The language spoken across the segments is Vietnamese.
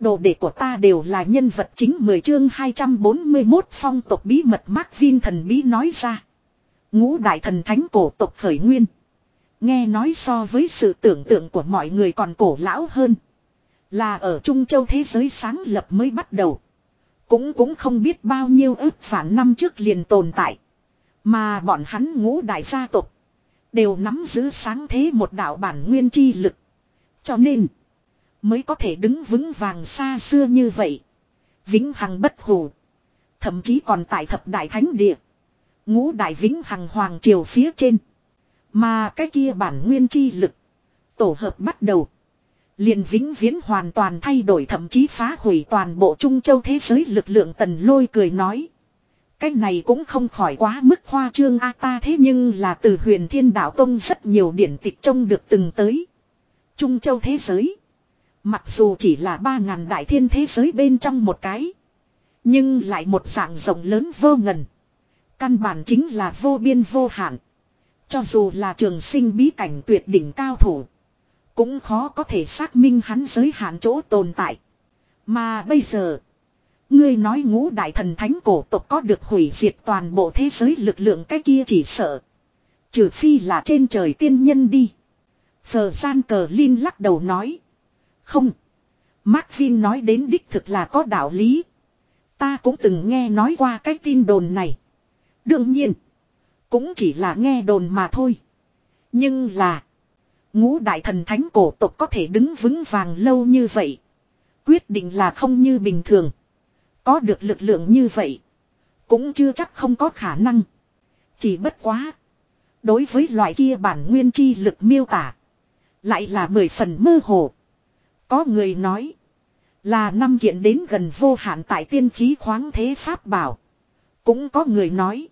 Đồ đệ của ta đều là nhân vật chính 10 chương 241 phong tộc bí mật Mark Vin thần bí nói ra. Ngũ đại thần thánh cổ tộc khởi nguyên. Nghe nói so với sự tưởng tượng của mọi người còn cổ lão hơn. Là ở Trung Châu thế giới sáng lập mới bắt đầu. Cũng cũng không biết bao nhiêu ước phản năm trước liền tồn tại. Mà bọn hắn ngũ đại gia tộc Đều nắm giữ sáng thế một đạo bản nguyên chi lực. Cho nên. Mới có thể đứng vững vàng xa xưa như vậy. Vĩnh hằng bất hủ. Thậm chí còn tại thập đại thánh địa. Ngũ đại vĩnh hằng hoàng triều phía trên. Mà cái kia bản nguyên chi lực. Tổ hợp bắt đầu. liền vĩnh viễn hoàn toàn thay đổi, thậm chí phá hủy toàn bộ Trung Châu thế giới lực lượng tần lôi cười nói. Cái này cũng không khỏi quá mức hoa trương a ta thế nhưng là từ huyền thiên đạo tông rất nhiều điển tịch trông được từng tới. Trung Châu thế giới. Mặc dù chỉ là ba ngàn đại thiên thế giới bên trong một cái. Nhưng lại một dạng rộng lớn vô ngần. Căn bản chính là vô biên vô hạn. Cho dù là trường sinh bí cảnh tuyệt đỉnh cao thủ. Cũng khó có thể xác minh hắn giới hạn chỗ tồn tại. Mà bây giờ. Ngươi nói ngũ đại thần thánh cổ tộc có được hủy diệt toàn bộ thế giới lực lượng cái kia chỉ sợ. Trừ phi là trên trời tiên nhân đi. Phờ gian cờ Linh lắc đầu nói. Không. Mark Vin nói đến đích thực là có đạo lý. Ta cũng từng nghe nói qua cái tin đồn này. Đương nhiên. Cũng chỉ là nghe đồn mà thôi. Nhưng là. Ngũ đại thần thánh cổ tộc có thể đứng vững vàng lâu như vậy. Quyết định là không như bình thường. Có được lực lượng như vậy. Cũng chưa chắc không có khả năng. Chỉ bất quá. Đối với loại kia bản nguyên chi lực miêu tả. Lại là mười phần mơ hồ. Có người nói. Là năm kiện đến gần vô hạn tại tiên khí khoáng thế pháp bảo. Cũng có người nói.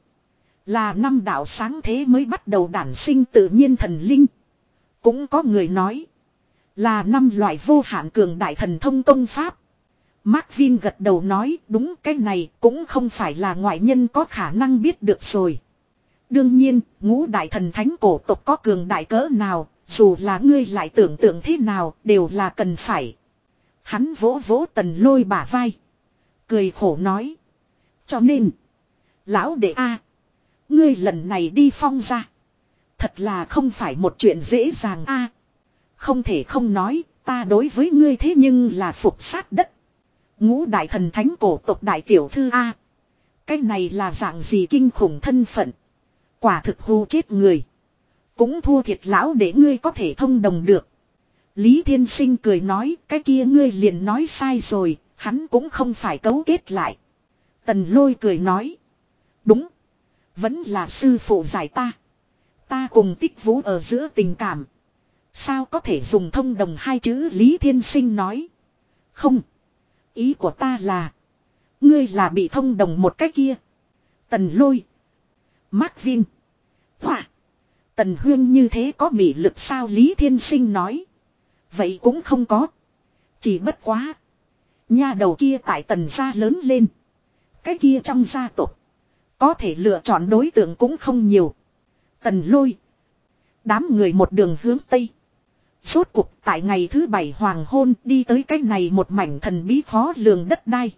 Là năm đạo sáng thế mới bắt đầu đản sinh tự nhiên thần linh. Cũng có người nói. Là năm loại vô hạn cường đại thần thông công pháp. Mark Vin gật đầu nói đúng cái này cũng không phải là ngoại nhân có khả năng biết được rồi. Đương nhiên, ngũ đại thần thánh cổ tộc có cường đại cỡ nào, dù là ngươi lại tưởng tượng thế nào, đều là cần phải. Hắn vỗ vỗ tần lôi bả vai. Cười khổ nói. Cho nên, lão đệ A, ngươi lần này đi phong ra. Thật là không phải một chuyện dễ dàng A. không thể không nói, ta đối với ngươi thế nhưng là phục sát đất. Ngũ đại thần thánh cổ tộc đại tiểu thư A. Cái này là dạng gì kinh khủng thân phận. Quả thực hô chết người. Cũng thua thiệt lão để ngươi có thể thông đồng được. Lý Thiên Sinh cười nói cái kia ngươi liền nói sai rồi, hắn cũng không phải cấu kết lại. Tần lôi cười nói. Đúng. Vẫn là sư phụ giải ta. Ta cùng tích vũ ở giữa tình cảm. Sao có thể dùng thông đồng hai chữ Lý Thiên Sinh nói. Không. Ý của ta là. Ngươi là bị thông đồng một cách kia. Tần lôi. Mark Vin. Hỏa. Tần huyên như thế có mị lực sao Lý Thiên Sinh nói. Vậy cũng không có. Chỉ bất quá. Nha đầu kia tại tần gia lớn lên. Cái kia trong gia tộc. Có thể lựa chọn đối tượng cũng không nhiều. Tần lôi. Đám người một đường hướng Tây. suốt cuộc tại ngày thứ bảy hoàng hôn đi tới cách này một mảnh thần bí khó lường đất đai.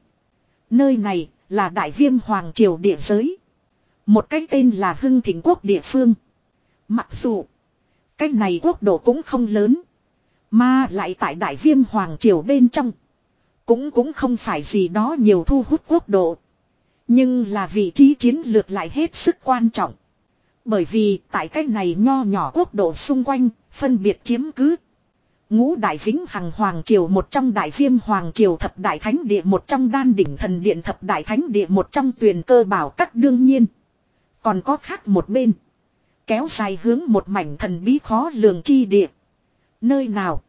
Nơi này là đại viêm hoàng triều địa giới. Một cái tên là Hưng Thịnh Quốc địa phương. Mặc dù cái này quốc độ cũng không lớn. Mà lại tại đại viêm hoàng triều bên trong. Cũng cũng không phải gì đó nhiều thu hút quốc độ. Nhưng là vị trí chiến lược lại hết sức quan trọng. Bởi vì tại cái này nho nhỏ quốc độ xung quanh, phân biệt chiếm cứ. Ngũ đại vĩnh hằng hoàng triều một trong đại viêm hoàng triều thập đại thánh địa một trong đan đỉnh thần điện thập đại thánh địa một trong tuyền cơ bảo các đương nhiên. Còn có khác một bên. Kéo dài hướng một mảnh thần bí khó lường chi địa. Nơi nào?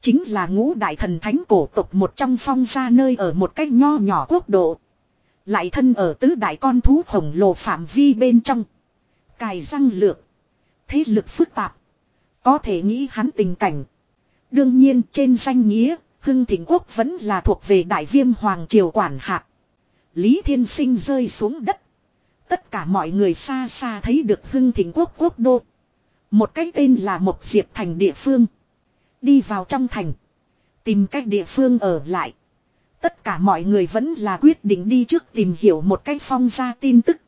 Chính là ngũ đại thần thánh cổ tục một trong phong ra nơi ở một cách nho nhỏ quốc độ. Lại thân ở tứ đại con thú khổng lồ phạm vi bên trong. Cài răng lược. Thế lực phức tạp. Có thể nghĩ hắn tình cảnh. Đương nhiên trên danh nghĩa, Hưng Thịnh Quốc vẫn là thuộc về Đại Viêm Hoàng Triều Quản hạt. Lý Thiên Sinh rơi xuống đất. Tất cả mọi người xa xa thấy được Hưng Thịnh Quốc quốc đô. Một cái tên là Mộc Diệp Thành địa phương. Đi vào trong thành. Tìm cách địa phương ở lại. Tất cả mọi người vẫn là quyết định đi trước tìm hiểu một cách phong gia tin tức.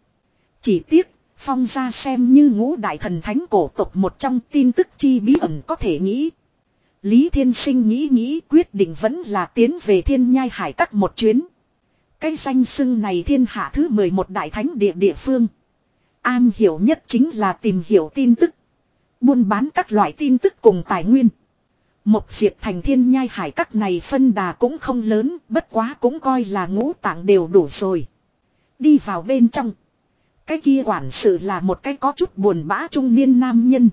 Chỉ tiếc, phong gia xem như ngũ đại thần thánh cổ tộc một trong tin tức chi bí ẩn có thể nghĩ. Lý Thiên Sinh nghĩ nghĩ quyết định vẫn là tiến về thiên nhai hải tắc một chuyến. Cái danh xưng này thiên hạ thứ 11 đại thánh địa địa phương. An hiểu nhất chính là tìm hiểu tin tức. Buôn bán các loại tin tức cùng tài nguyên. Một diệp thành thiên nhai hải các này phân đà cũng không lớn, bất quá cũng coi là ngũ tạng đều đủ rồi. Đi vào bên trong. Cái kia quản sự là một cái có chút buồn bã trung niên nam nhân.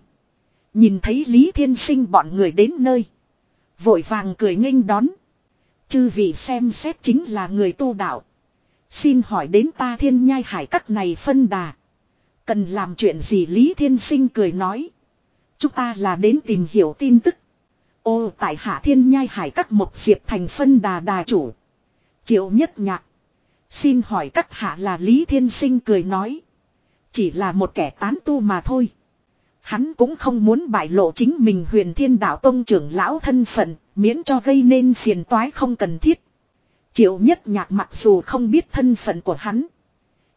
Nhìn thấy Lý Thiên Sinh bọn người đến nơi. Vội vàng cười nghênh đón. Chư vị xem xét chính là người tu đạo. Xin hỏi đến ta thiên nhai hải các này phân đà. Cần làm chuyện gì Lý Thiên Sinh cười nói. Chúng ta là đến tìm hiểu tin tức. Ô, tại hạ thiên nhai hải các một diệp thành phân đà đà chủ. Triệu nhất nhạc. Xin hỏi các hạ là Lý Thiên Sinh cười nói. Chỉ là một kẻ tán tu mà thôi. Hắn cũng không muốn bại lộ chính mình huyền thiên đạo tông trưởng lão thân phận, miễn cho gây nên phiền toái không cần thiết. Triệu nhất nhạc mặc dù không biết thân phận của hắn.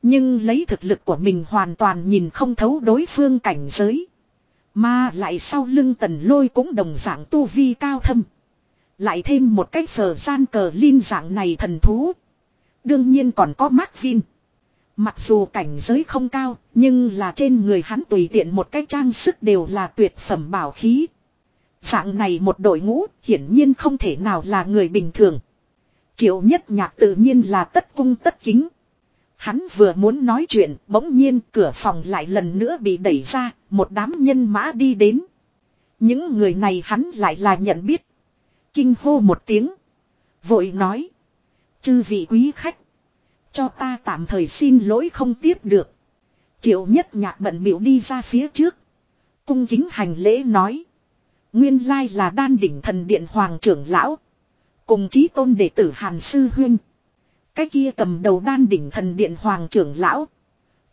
Nhưng lấy thực lực của mình hoàn toàn nhìn không thấu đối phương cảnh giới. Mà lại sau lưng tần lôi cũng đồng dạng tu vi cao thâm. Lại thêm một cái phở gian cờ linh dạng này thần thú. Đương nhiên còn có Mark Vin. Mặc dù cảnh giới không cao, nhưng là trên người hắn tùy tiện một cái trang sức đều là tuyệt phẩm bảo khí. Dạng này một đội ngũ, hiển nhiên không thể nào là người bình thường. Triệu nhất nhạc tự nhiên là tất cung tất kính. Hắn vừa muốn nói chuyện, bỗng nhiên cửa phòng lại lần nữa bị đẩy ra, một đám nhân mã đi đến. Những người này hắn lại là nhận biết. Kinh hô một tiếng. Vội nói. Chư vị quý khách. Cho ta tạm thời xin lỗi không tiếp được. Triệu nhất nhạc bận biểu đi ra phía trước. Cung kính hành lễ nói. Nguyên lai là đan đỉnh thần điện hoàng trưởng lão. Cùng chí tôn đệ tử Hàn Sư Huyên. Cái kia cầm đầu đan đỉnh thần điện hoàng trưởng lão.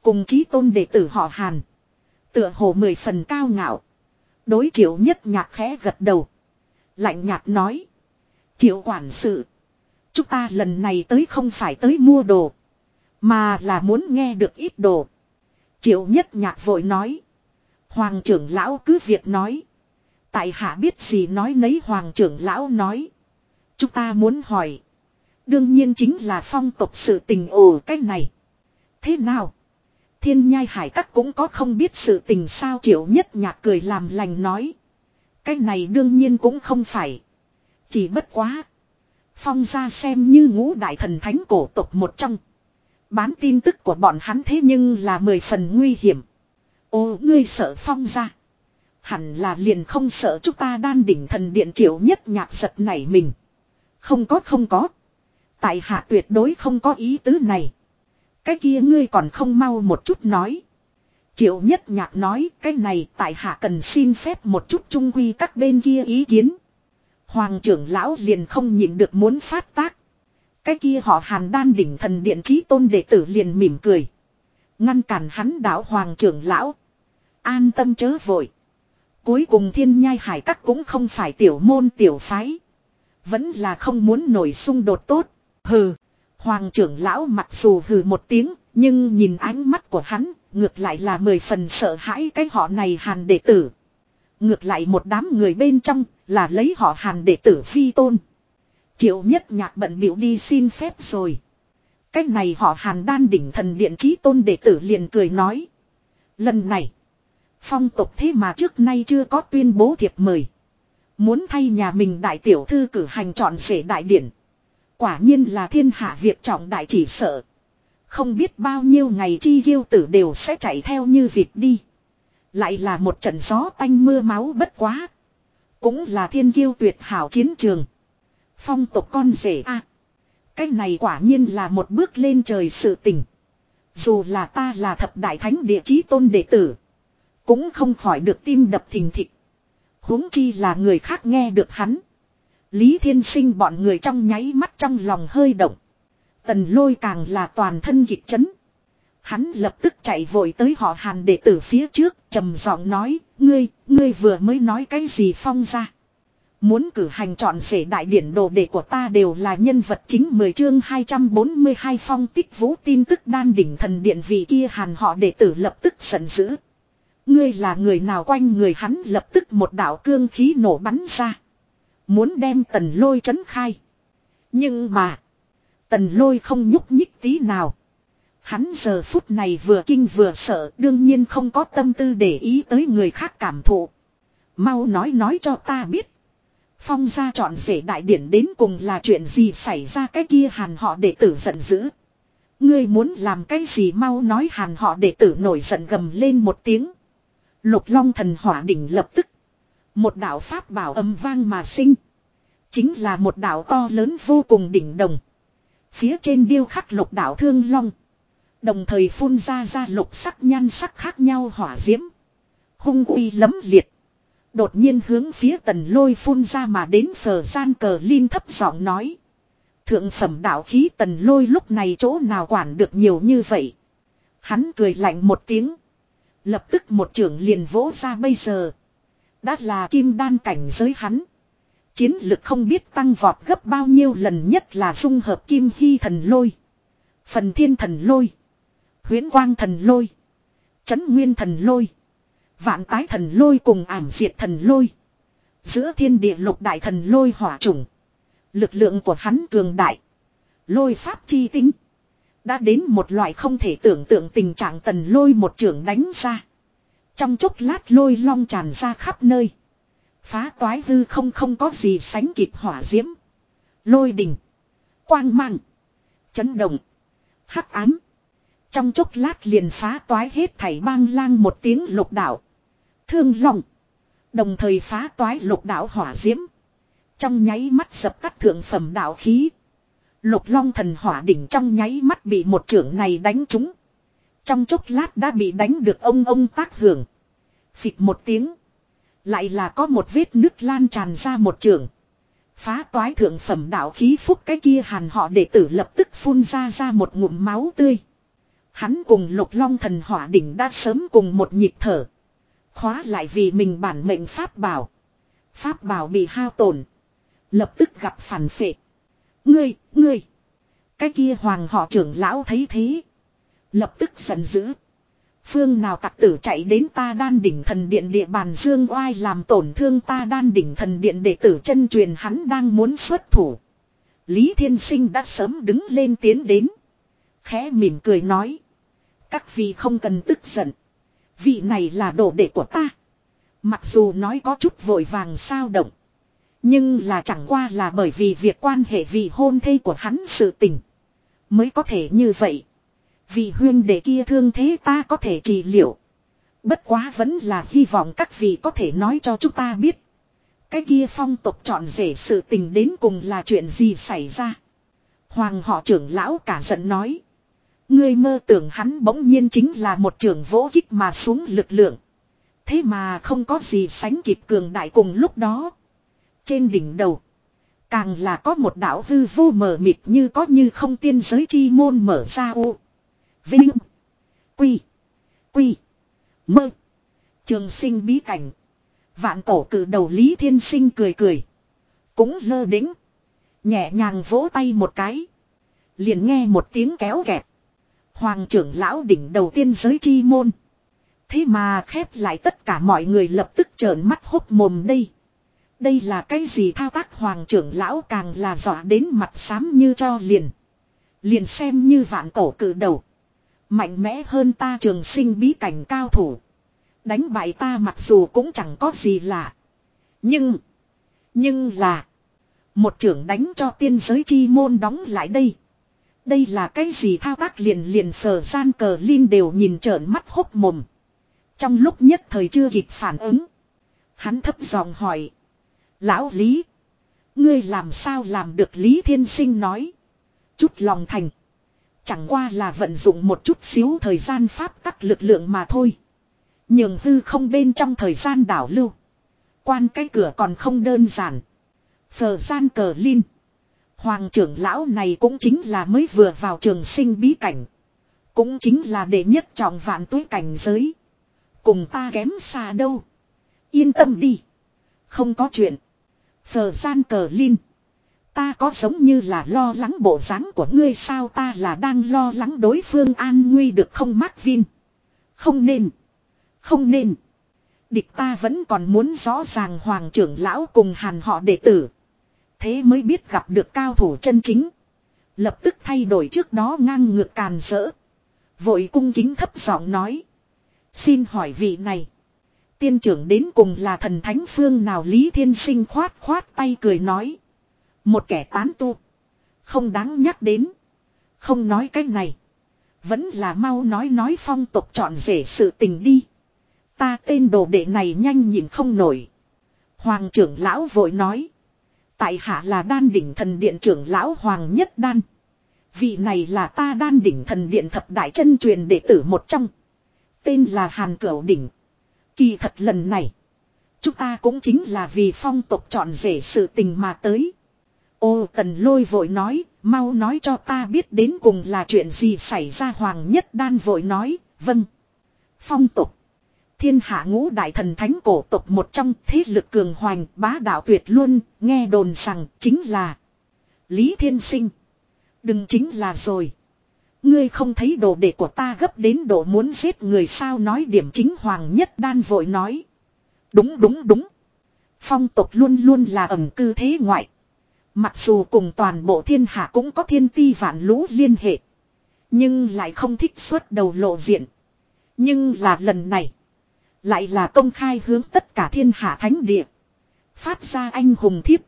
Cùng chí tôn đệ tử họ Hàn. Tựa hồ mười phần cao ngạo. Đối triệu nhất nhạc khẽ gật đầu. Lạnh nhạt nói. Triệu quản sự. Chúng ta lần này tới không phải tới mua đồ. Mà là muốn nghe được ít đồ. Triệu nhất nhạc vội nói. Hoàng trưởng lão cứ việc nói. Tại hạ biết gì nói nấy hoàng trưởng lão nói. Chúng ta muốn hỏi. Đương nhiên chính là phong tục sự tình ồ cái này. Thế nào? Thiên nhai hải các cũng có không biết sự tình sao triệu nhất nhạc cười làm lành nói. Cái này đương nhiên cũng không phải. Chỉ bất quá. Phong ra xem như ngũ đại thần thánh cổ tục một trong. Bán tin tức của bọn hắn thế nhưng là mười phần nguy hiểm. Ô, ngươi sợ phong ra. Hẳn là liền không sợ chúng ta đan đỉnh thần điện triệu nhất nhạc giật nảy mình. Không có không có. Tại hạ tuyệt đối không có ý tứ này. Cái kia ngươi còn không mau một chút nói. Triệu nhất nhạc nói, cái này tại hạ cần xin phép một chút trung quy các bên kia ý kiến. Hoàng trưởng lão liền không nhịn được muốn phát tác. Cái kia họ hàn đan đỉnh thần điện trí tôn đệ tử liền mỉm cười. Ngăn cản hắn đảo hoàng trưởng lão. An tâm chớ vội. Cuối cùng thiên nhai hải các cũng không phải tiểu môn tiểu phái. Vẫn là không muốn nổi xung đột tốt. Hừ. Hoàng trưởng lão mặc dù hừ một tiếng. Nhưng nhìn ánh mắt của hắn. Ngược lại là mười phần sợ hãi cái họ này hàn đệ tử. Ngược lại một đám người bên trong là lấy họ hàn để tử phi tôn. Triệu nhất nhạc bận biểu đi xin phép rồi. Cách này họ hàn đan đỉnh thần điện trí tôn đệ tử liền cười nói. Lần này. Phong tục thế mà trước nay chưa có tuyên bố thiệp mời. Muốn thay nhà mình đại tiểu thư cử hành chọn rể đại điển. Quả nhiên là thiên hạ việc trọng đại chỉ sợ. Không biết bao nhiêu ngày chi yêu tử đều sẽ chạy theo như việc đi. Lại là một trận gió tanh mưa máu bất quá. Cũng là thiên kiêu tuyệt hảo chiến trường. Phong tộc con rể a Cái này quả nhiên là một bước lên trời sự tình. Dù là ta là thập đại thánh địa chí tôn đệ tử. Cũng không khỏi được tim đập thình thịch. huống chi là người khác nghe được hắn. Lý Thiên Sinh bọn người trong nháy mắt trong lòng hơi động. Tần lôi càng là toàn thân kịch chấn. Hắn lập tức chạy vội tới họ hàn đệ tử phía trước, trầm giọng nói, ngươi, ngươi vừa mới nói cái gì phong ra. Muốn cử hành chọn rể đại điển đồ đệ của ta đều là nhân vật chính 10 chương 242 phong tích vũ tin tức đan đỉnh thần điện vị kia hàn họ đệ tử lập tức giận dữ. Ngươi là người nào quanh người hắn lập tức một đạo cương khí nổ bắn ra. Muốn đem tần lôi chấn khai. Nhưng mà. Tần lôi không nhúc nhích tí nào. Hắn giờ phút này vừa kinh vừa sợ, đương nhiên không có tâm tư để ý tới người khác cảm thụ. Mau nói nói cho ta biết. Phong gia chọn rể đại điển đến cùng là chuyện gì xảy ra cái kia hàn họ đệ tử giận dữ. Ngươi muốn làm cái gì mau nói hàn họ đệ tử nổi giận gầm lên một tiếng. Lục long thần hỏa đỉnh lập tức. Một đạo pháp bảo âm vang mà sinh. Chính là một đạo to lớn vô cùng đỉnh đồng. Phía trên điêu khắc lục đạo thương long. Đồng thời phun ra ra lục sắc nhan sắc khác nhau hỏa diễm. Hung uy lấm liệt. Đột nhiên hướng phía tần lôi phun ra mà đến phở gian cờ lin thấp giọng nói. Thượng phẩm đạo khí tần lôi lúc này chỗ nào quản được nhiều như vậy. Hắn cười lạnh một tiếng. Lập tức một trưởng liền vỗ ra bây giờ. Đã là kim đan cảnh giới hắn. Chiến lực không biết tăng vọt gấp bao nhiêu lần nhất là dung hợp kim hy thần lôi. Phần thiên thần lôi huyễn quang thần lôi. Chấn nguyên thần lôi. Vạn tái thần lôi cùng ảm diệt thần lôi. Giữa thiên địa lục đại thần lôi hỏa trùng. Lực lượng của hắn cường đại. Lôi pháp chi tính. Đã đến một loại không thể tưởng tượng tình trạng tần lôi một trưởng đánh ra. Trong chốc lát lôi long tràn ra khắp nơi. Phá toái hư không không có gì sánh kịp hỏa diễm. Lôi đỉnh. Quang mang. Chấn động. hắc ám. Trong chốc lát liền phá toái hết thảy bang lang một tiếng lục đạo. Thương lòng. Đồng thời phá toái lục đạo hỏa diễm. Trong nháy mắt dập tắt thượng phẩm đạo khí. Lục long thần hỏa đỉnh trong nháy mắt bị một trưởng này đánh trúng. Trong chốc lát đã bị đánh được ông ông tác hưởng. Phịch một tiếng. Lại là có một vết nước lan tràn ra một trường. Phá toái thượng phẩm đạo khí phúc cái kia hàn họ đệ tử lập tức phun ra ra một ngụm máu tươi. Hắn cùng lục long thần hỏa đỉnh đã sớm cùng một nhịp thở. Khóa lại vì mình bản mệnh pháp bảo. Pháp bảo bị hao tổn. Lập tức gặp phản phệ. Ngươi, ngươi. Cái kia hoàng họ trưởng lão thấy thế. Lập tức giận dữ. Phương nào tặc tử chạy đến ta đan đỉnh thần điện địa bàn dương oai làm tổn thương ta đan đỉnh thần điện đệ tử chân truyền hắn đang muốn xuất thủ. Lý Thiên Sinh đã sớm đứng lên tiến đến. Khẽ mỉm cười nói. Các vị không cần tức giận. Vị này là đồ đệ của ta. Mặc dù nói có chút vội vàng sao động. Nhưng là chẳng qua là bởi vì việc quan hệ vị hôn thê của hắn sự tình. Mới có thể như vậy. Vì huyên đệ kia thương thế ta có thể trị liệu. Bất quá vẫn là hy vọng các vị có thể nói cho chúng ta biết. Cái kia phong tục chọn rể sự tình đến cùng là chuyện gì xảy ra. Hoàng họ trưởng lão cả giận nói. Ngươi mơ tưởng hắn bỗng nhiên chính là một trưởng vỗ kích mà xuống lực lượng. Thế mà không có gì sánh kịp cường đại cùng lúc đó. Trên đỉnh đầu. Càng là có một đạo hư vô mờ mịt như có như không tiên giới chi môn mở ra ô. Vinh. Quy. Quy. Mơ. Trường sinh bí cảnh. Vạn cổ cử đầu Lý Thiên Sinh cười cười. Cũng lơ đính. Nhẹ nhàng vỗ tay một cái. Liền nghe một tiếng kéo kẹt. Hoàng trưởng lão đỉnh đầu tiên giới chi môn. Thế mà khép lại tất cả mọi người lập tức trợn mắt hốc mồm đây. Đây là cái gì thao tác hoàng trưởng lão càng là dọa đến mặt xám như cho liền. Liền xem như vạn cổ cử đầu. Mạnh mẽ hơn ta trường sinh bí cảnh cao thủ. Đánh bại ta mặc dù cũng chẳng có gì lạ. Nhưng. Nhưng là. Một trưởng đánh cho tiên giới chi môn đóng lại đây. Đây là cái gì thao tác liền liền phở gian cờ Linh đều nhìn trợn mắt hốc mồm. Trong lúc nhất thời chưa kịp phản ứng. Hắn thấp giọng hỏi. Lão Lý. Ngươi làm sao làm được Lý Thiên Sinh nói. Chút lòng thành. Chẳng qua là vận dụng một chút xíu thời gian pháp tắc lực lượng mà thôi. Nhường hư không bên trong thời gian đảo lưu. Quan cái cửa còn không đơn giản. Phở gian cờ Linh. Hoàng trưởng lão này cũng chính là mới vừa vào trường sinh bí cảnh. Cũng chính là đệ nhất trọng vạn túi cảnh giới. Cùng ta kém xa đâu. Yên tâm đi. Không có chuyện. Phờ gian cờ Linh. Ta có giống như là lo lắng bộ dáng của ngươi sao ta là đang lo lắng đối phương an nguy được không Mark Vin. Không nên. Không nên. Địch ta vẫn còn muốn rõ ràng hoàng trưởng lão cùng hàn họ đệ tử. Thế mới biết gặp được cao thủ chân chính. Lập tức thay đổi trước đó ngang ngược càn rỡ. Vội cung kính thấp giọng nói. Xin hỏi vị này. Tiên trưởng đến cùng là thần thánh phương nào Lý Thiên Sinh khoát khoát tay cười nói. Một kẻ tán tu. Không đáng nhắc đến. Không nói cái này. Vẫn là mau nói nói phong tục chọn rể sự tình đi. Ta tên đồ đệ này nhanh nhìn không nổi. Hoàng trưởng lão vội nói. Tại hạ là đan đỉnh thần điện trưởng lão Hoàng Nhất Đan. Vị này là ta đan đỉnh thần điện thập đại chân truyền đệ tử một trong. Tên là Hàn Cửu Đỉnh. Kỳ thật lần này. Chúng ta cũng chính là vì phong tục chọn rể sự tình mà tới. Ô tần lôi vội nói, mau nói cho ta biết đến cùng là chuyện gì xảy ra Hoàng Nhất Đan vội nói, vâng. Phong tục. Thiên hạ ngũ đại thần thánh cổ tộc một trong thế lực cường hoành bá đạo tuyệt luôn, nghe đồn rằng chính là Lý Thiên Sinh. Đừng chính là rồi. Ngươi không thấy đồ đệ của ta gấp đến độ muốn giết người sao nói điểm chính hoàng nhất đan vội nói. Đúng đúng đúng. Phong tộc luôn luôn là ẩm cư thế ngoại. Mặc dù cùng toàn bộ thiên hạ cũng có thiên ti vạn lũ liên hệ. Nhưng lại không thích xuất đầu lộ diện. Nhưng là lần này. Lại là công khai hướng tất cả thiên hạ thánh địa. Phát ra anh hùng thiếp.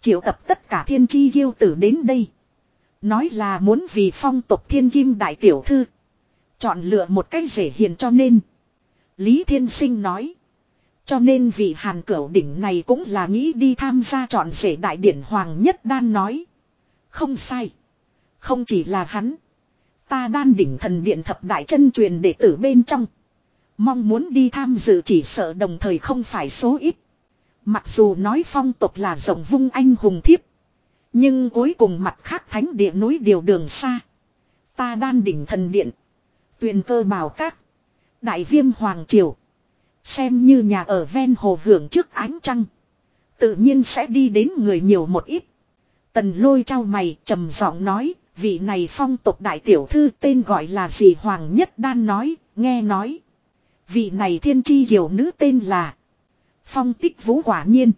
Triệu tập tất cả thiên chi yêu tử đến đây. Nói là muốn vì phong tục thiên kim đại tiểu thư. Chọn lựa một cách dễ hiền cho nên. Lý Thiên Sinh nói. Cho nên vị hàn cửu đỉnh này cũng là nghĩ đi tham gia chọn rể đại điển Hoàng Nhất Đan nói. Không sai. Không chỉ là hắn. Ta đan đỉnh thần điện thập đại chân truyền đệ tử bên trong. Mong muốn đi tham dự chỉ sợ đồng thời không phải số ít. Mặc dù nói phong tục là rộng vung anh hùng thiếp. Nhưng cuối cùng mặt khác thánh địa núi điều đường xa. Ta đan đỉnh thần điện. Tuyền cơ bảo các. Đại viêm hoàng triều. Xem như nhà ở ven hồ hưởng trước ánh trăng. Tự nhiên sẽ đi đến người nhiều một ít. Tần lôi trao mày, trầm giọng nói. Vị này phong tục đại tiểu thư tên gọi là gì Hoàng Nhất Đan nói. Nghe nói. Vị này thiên chi hiểu nữ tên là. Phong tích vũ quả nhiên.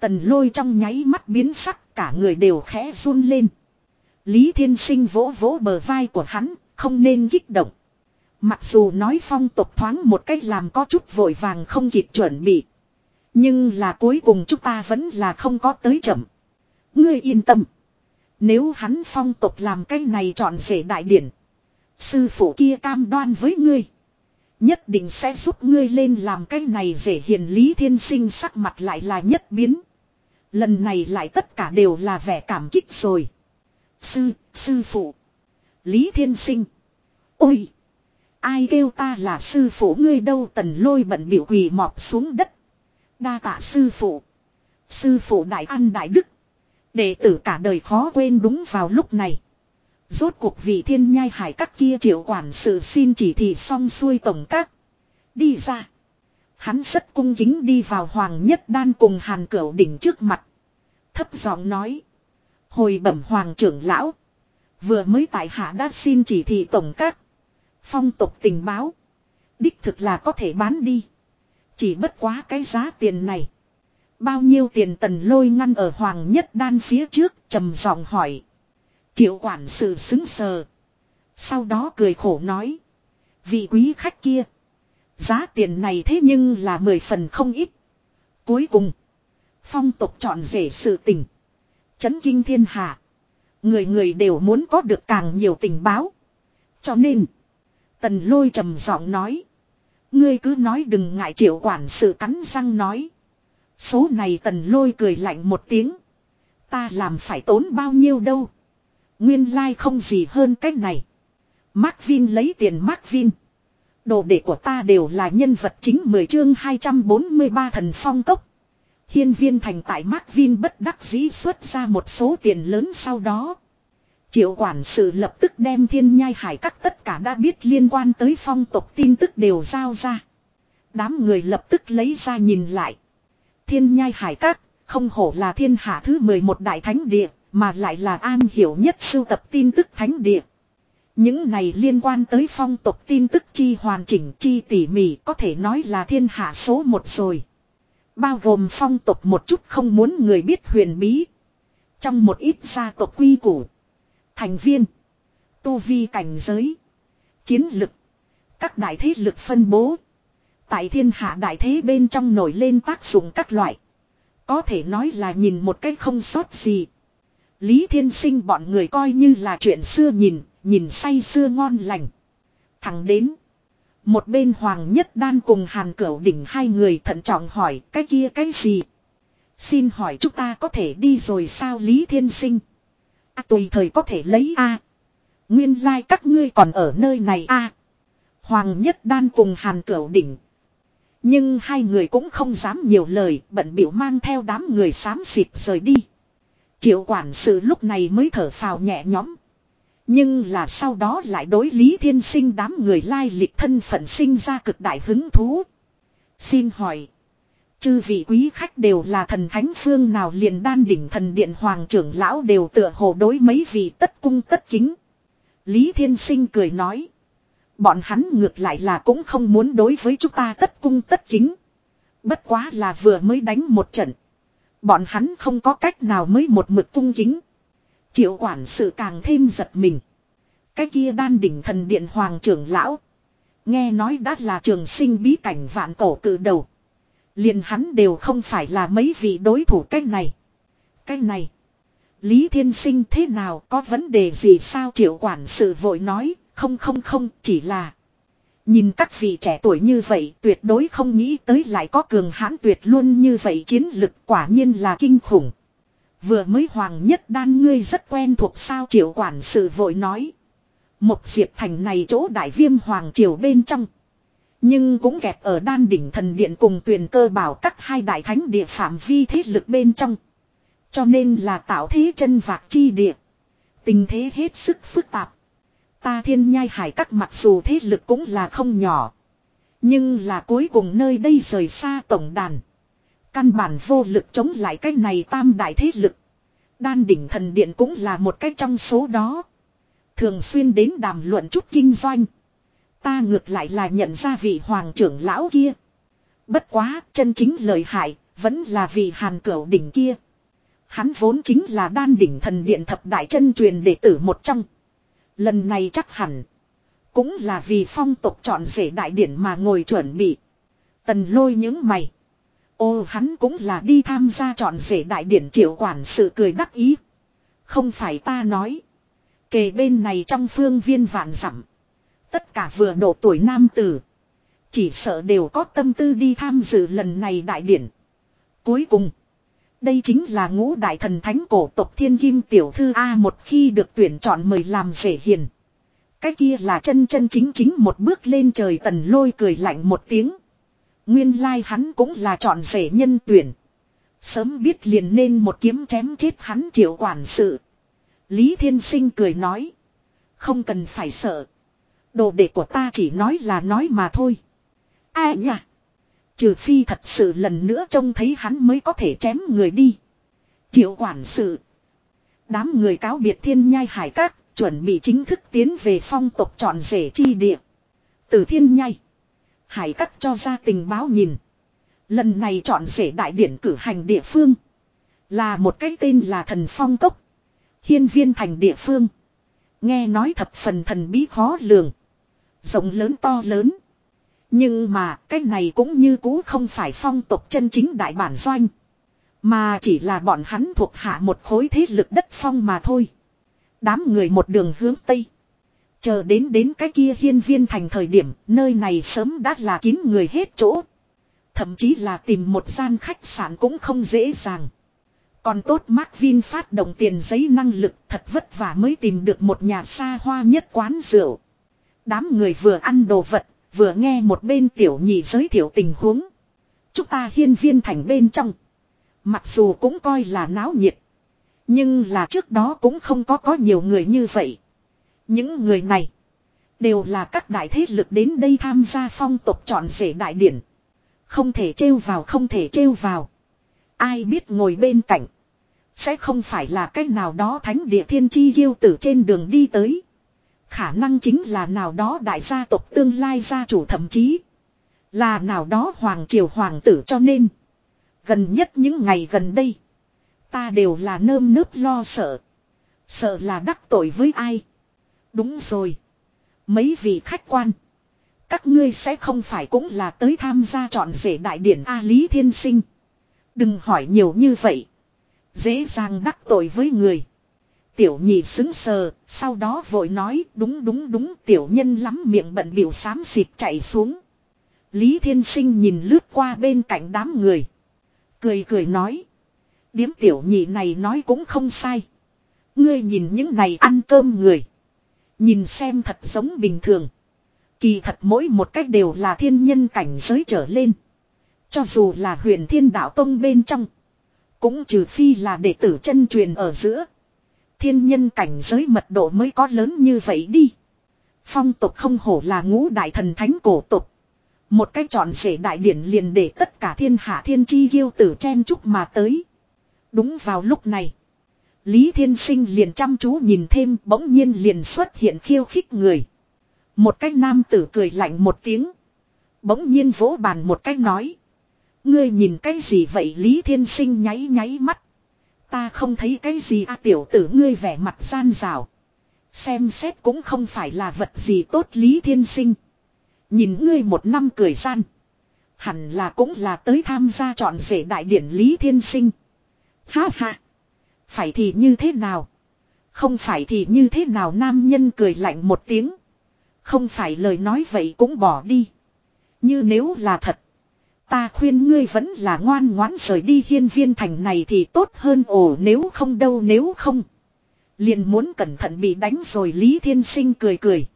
Tần lôi trong nháy mắt biến sắc cả người đều khẽ run lên. Lý thiên sinh vỗ vỗ bờ vai của hắn, không nên kích động. Mặc dù nói phong tục thoáng một cách làm có chút vội vàng không kịp chuẩn bị. Nhưng là cuối cùng chúng ta vẫn là không có tới chậm. Ngươi yên tâm. Nếu hắn phong tục làm cái này chọn rể đại điển. Sư phụ kia cam đoan với ngươi. Nhất định sẽ giúp ngươi lên làm cái này dễ hiền lý thiên sinh sắc mặt lại là nhất biến. Lần này lại tất cả đều là vẻ cảm kích rồi. Sư, sư phụ. Lý thiên sinh. Ôi! Ai kêu ta là sư phụ ngươi đâu tần lôi bận biểu quỳ mọp xuống đất. Đa tạ sư phụ. Sư phụ đại ăn đại đức. Đệ tử cả đời khó quên đúng vào lúc này. Rốt cuộc vị thiên nhai hải các kia triệu quản sự xin chỉ thị xong xuôi tổng các. Đi ra. Hắn rất cung kính đi vào hoàng nhất đan cùng hàn cửu đỉnh trước mặt. Thấp giọng nói. Hồi bẩm hoàng trưởng lão. Vừa mới tại hạ đã xin chỉ thị tổng các. Phong tục tình báo. Đích thực là có thể bán đi. Chỉ bất quá cái giá tiền này. Bao nhiêu tiền tần lôi ngăn ở hoàng nhất đan phía trước, trầm giọng hỏi. Triệu quản sự xứng sờ. Sau đó cười khổ nói. Vị quý khách kia. Giá tiền này thế nhưng là mười phần không ít. Cuối cùng. Phong tục chọn rể sự tình. Chấn kinh thiên hạ. Người người đều muốn có được càng nhiều tình báo. Cho nên. Tần lôi trầm giọng nói. Ngươi cứ nói đừng ngại triệu quản sự cắn răng nói. Số này tần lôi cười lạnh một tiếng. Ta làm phải tốn bao nhiêu đâu. Nguyên lai like không gì hơn cách này. Mark Vin lấy tiền Mark Vin. Đồ đệ của ta đều là nhân vật chính 10 chương 243 thần phong cốc. Hiên viên thành tại Mark Vin bất đắc dĩ xuất ra một số tiền lớn sau đó. Triệu quản sự lập tức đem thiên nhai hải các tất cả đã biết liên quan tới phong tục tin tức đều giao ra. Đám người lập tức lấy ra nhìn lại. Thiên nhai hải các, không hổ là thiên hạ thứ 11 đại thánh địa, mà lại là an hiểu nhất sưu tập tin tức thánh địa. Những này liên quan tới phong tục tin tức chi hoàn chỉnh chi tỉ mỉ có thể nói là thiên hạ số một rồi. Bao gồm phong tục một chút không muốn người biết huyền bí. Trong một ít gia tộc quy củ. Thành viên. Tu vi cảnh giới. Chiến lực. Các đại thế lực phân bố. Tại thiên hạ đại thế bên trong nổi lên tác dụng các loại. Có thể nói là nhìn một cách không sót gì. Lý Thiên Sinh bọn người coi như là chuyện xưa nhìn, nhìn say xưa ngon lành. Thẳng đến. Một bên Hoàng Nhất Đan cùng Hàn Cửu đỉnh hai người thận trọng hỏi cái kia cái gì. Xin hỏi chúng ta có thể đi rồi sao Lý Thiên Sinh. À, tùy thời có thể lấy A. Nguyên lai like các ngươi còn ở nơi này A. Hoàng Nhất Đan cùng Hàn Cửu đỉnh. Nhưng hai người cũng không dám nhiều lời bận biểu mang theo đám người xám xịt rời đi. Triệu quản sự lúc này mới thở phào nhẹ nhõm. Nhưng là sau đó lại đối Lý Thiên Sinh đám người lai lịch thân phận sinh ra cực đại hứng thú. Xin hỏi. Chư vị quý khách đều là thần thánh phương nào liền đan đỉnh thần điện hoàng trưởng lão đều tựa hồ đối mấy vị tất cung tất kính. Lý Thiên Sinh cười nói. Bọn hắn ngược lại là cũng không muốn đối với chúng ta tất cung tất kính. Bất quá là vừa mới đánh một trận. Bọn hắn không có cách nào mới một mực cung kính. Triệu quản sự càng thêm giật mình. Cái kia đan đỉnh thần điện hoàng trưởng lão. Nghe nói đã là trường sinh bí cảnh vạn cổ cử đầu. Liền hắn đều không phải là mấy vị đối thủ cách này. Cách này. Lý Thiên Sinh thế nào có vấn đề gì sao triệu quản sự vội nói. Không không không, chỉ là. Nhìn các vị trẻ tuổi như vậy, tuyệt đối không nghĩ tới lại có cường hãn tuyệt luôn như vậy chiến lực, quả nhiên là kinh khủng. Vừa mới hoàng nhất đan ngươi rất quen thuộc sao triệu quản sự vội nói. Một diệp thành này chỗ đại viêm hoàng triều bên trong. Nhưng cũng kẹp ở đan đỉnh thần điện cùng tuyền cơ bảo các hai đại thánh địa phạm vi thế lực bên trong. Cho nên là tạo thế chân vạc chi địa. Tình thế hết sức phức tạp. Ta thiên nhai hải các mặc dù thế lực cũng là không nhỏ. Nhưng là cuối cùng nơi đây rời xa tổng đàn. Căn bản vô lực chống lại cái này tam đại thế lực. Đan đỉnh thần điện cũng là một cái trong số đó. Thường xuyên đến đàm luận chút kinh doanh. Ta ngược lại là nhận ra vị hoàng trưởng lão kia. Bất quá, chân chính lời hại, vẫn là vị hàn cửu đỉnh kia. Hắn vốn chính là đan đỉnh thần điện thập đại chân truyền đệ tử một trong. Lần này chắc hẳn. Cũng là vì phong tục chọn rể đại điển mà ngồi chuẩn bị. Tần lôi những mày. Ô, hắn cũng là đi tham gia chọn rể đại điển triệu quản sự cười đắc ý. Không phải ta nói. Kề bên này trong phương viên vạn dặm Tất cả vừa độ tuổi nam tử. Chỉ sợ đều có tâm tư đi tham dự lần này đại điển. Cuối cùng. Đây chính là ngũ đại thần thánh cổ tộc thiên kim tiểu thư A một khi được tuyển chọn mời làm rể hiền. Cái kia là chân chân chính chính một bước lên trời tần lôi cười lạnh một tiếng. Nguyên lai like hắn cũng là chọn rể nhân tuyển. Sớm biết liền nên một kiếm chém chết hắn triệu quản sự. Lý Thiên Sinh cười nói. Không cần phải sợ. Đồ đệ của ta chỉ nói là nói mà thôi. Ai nhỉ? Trừ phi thật sự lần nữa trông thấy hắn mới có thể chém người đi. Triệu quản sự. Đám người cáo biệt thiên nhai hải các, chuẩn bị chính thức tiến về phong tộc chọn rể chi địa. Từ thiên nhai. Hải các cho ra tình báo nhìn. Lần này chọn rể đại điển cử hành địa phương. Là một cái tên là thần phong cốc. Hiên viên thành địa phương. Nghe nói thập phần thần bí khó lường. Rộng lớn to lớn. Nhưng mà cái này cũng như cũ không phải phong tục chân chính đại bản doanh. Mà chỉ là bọn hắn thuộc hạ một khối thế lực đất phong mà thôi. Đám người một đường hướng Tây. Chờ đến đến cái kia hiên viên thành thời điểm nơi này sớm đã là kín người hết chỗ. Thậm chí là tìm một gian khách sạn cũng không dễ dàng. Còn tốt Mark Vin phát động tiền giấy năng lực thật vất vả mới tìm được một nhà xa hoa nhất quán rượu. Đám người vừa ăn đồ vật, vừa nghe một bên tiểu nhị giới thiệu tình huống. Chúng ta hiên viên thành bên trong. Mặc dù cũng coi là náo nhiệt. Nhưng là trước đó cũng không có có nhiều người như vậy. Những người này. Đều là các đại thế lực đến đây tham gia phong tục chọn rể đại điển. Không thể trêu vào, không thể trêu vào. Ai biết ngồi bên cạnh. Sẽ không phải là cách nào đó thánh địa thiên chi yêu tử trên đường đi tới. Khả năng chính là nào đó đại gia tộc tương lai gia chủ thậm chí. Là nào đó hoàng triều hoàng tử cho nên. Gần nhất những ngày gần đây. Ta đều là nơm nớp lo sợ. Sợ là đắc tội với ai. Đúng rồi. Mấy vị khách quan. Các ngươi sẽ không phải cũng là tới tham gia chọn rể đại điển A Lý Thiên Sinh. Đừng hỏi nhiều như vậy. Dễ dàng đắc tội với người. Tiểu nhị xứng sờ, sau đó vội nói đúng đúng đúng tiểu nhân lắm miệng bận biểu xám xịt chạy xuống. Lý Thiên Sinh nhìn lướt qua bên cạnh đám người. Cười cười nói. Điếm tiểu nhị này nói cũng không sai. Ngươi nhìn những này ăn cơm người. Nhìn xem thật giống bình thường. Kỳ thật mỗi một cách đều là thiên nhân cảnh giới trở lên. Cho dù là huyền thiên đạo tông bên trong. Cũng trừ phi là đệ tử chân truyền ở giữa. Thiên nhân cảnh giới mật độ mới có lớn như vậy đi. Phong tục không hổ là ngũ đại thần thánh cổ tục. Một cách chọn rể đại điển liền để tất cả thiên hạ thiên chi yêu tử chen chúc mà tới. Đúng vào lúc này. Lý Thiên Sinh liền chăm chú nhìn thêm bỗng nhiên liền xuất hiện khiêu khích người. Một cách nam tử cười lạnh một tiếng. Bỗng nhiên vỗ bàn một cách nói. Ngươi nhìn cái gì vậy Lý Thiên Sinh nháy nháy mắt. Ta không thấy cái gì a tiểu tử ngươi vẻ mặt gian rào. Xem xét cũng không phải là vật gì tốt Lý Thiên Sinh. Nhìn ngươi một năm cười gian. Hẳn là cũng là tới tham gia chọn rể đại điển Lý Thiên Sinh. Ha ha. Phải thì như thế nào? Không phải thì như thế nào nam nhân cười lạnh một tiếng. Không phải lời nói vậy cũng bỏ đi. Như nếu là thật. Ta khuyên ngươi vẫn là ngoan ngoãn rời đi hiên viên thành này thì tốt hơn ổ nếu không đâu nếu không. Liền muốn cẩn thận bị đánh rồi Lý Thiên Sinh cười cười.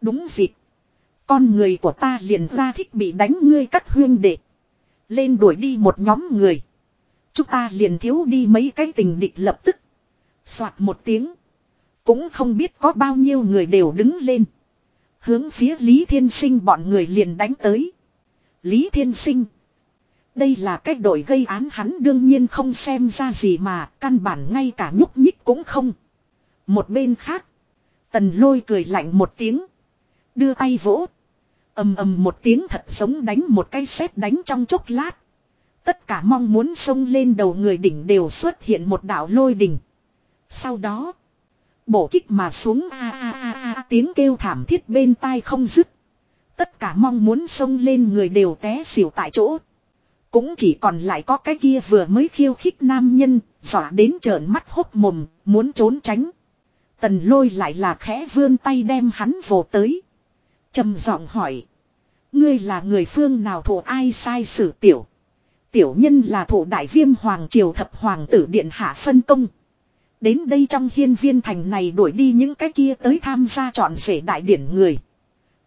Đúng dịp. Con người của ta liền ra thích bị đánh ngươi cắt huyên đệ. Lên đuổi đi một nhóm người. Chúng ta liền thiếu đi mấy cái tình địch lập tức. Soạt một tiếng. Cũng không biết có bao nhiêu người đều đứng lên. Hướng phía Lý Thiên Sinh bọn người liền đánh tới. Lý Thiên Sinh. Đây là cách đội gây án hắn đương nhiên không xem ra gì mà, căn bản ngay cả nhúc nhích cũng không. Một bên khác. Tần lôi cười lạnh một tiếng. Đưa tay vỗ. ầm ầm một tiếng thật giống đánh một cái sét đánh trong chốc lát. Tất cả mong muốn xông lên đầu người đỉnh đều xuất hiện một đạo lôi đỉnh. Sau đó. Bổ kích mà xuống a a a a, tiếng kêu thảm thiết bên tai không dứt. Tất cả mong muốn xông lên người đều té xỉu tại chỗ. Cũng chỉ còn lại có cái kia vừa mới khiêu khích nam nhân, dọa đến trợn mắt hốc mồm, muốn trốn tránh. Tần lôi lại là khẽ vươn tay đem hắn vồ tới. trầm giọng hỏi. Ngươi là người phương nào thủ ai sai sử tiểu. Tiểu nhân là thủ đại viêm hoàng triều thập hoàng tử điện hạ phân công. Đến đây trong hiên viên thành này đuổi đi những cái kia tới tham gia chọn rể đại điển người.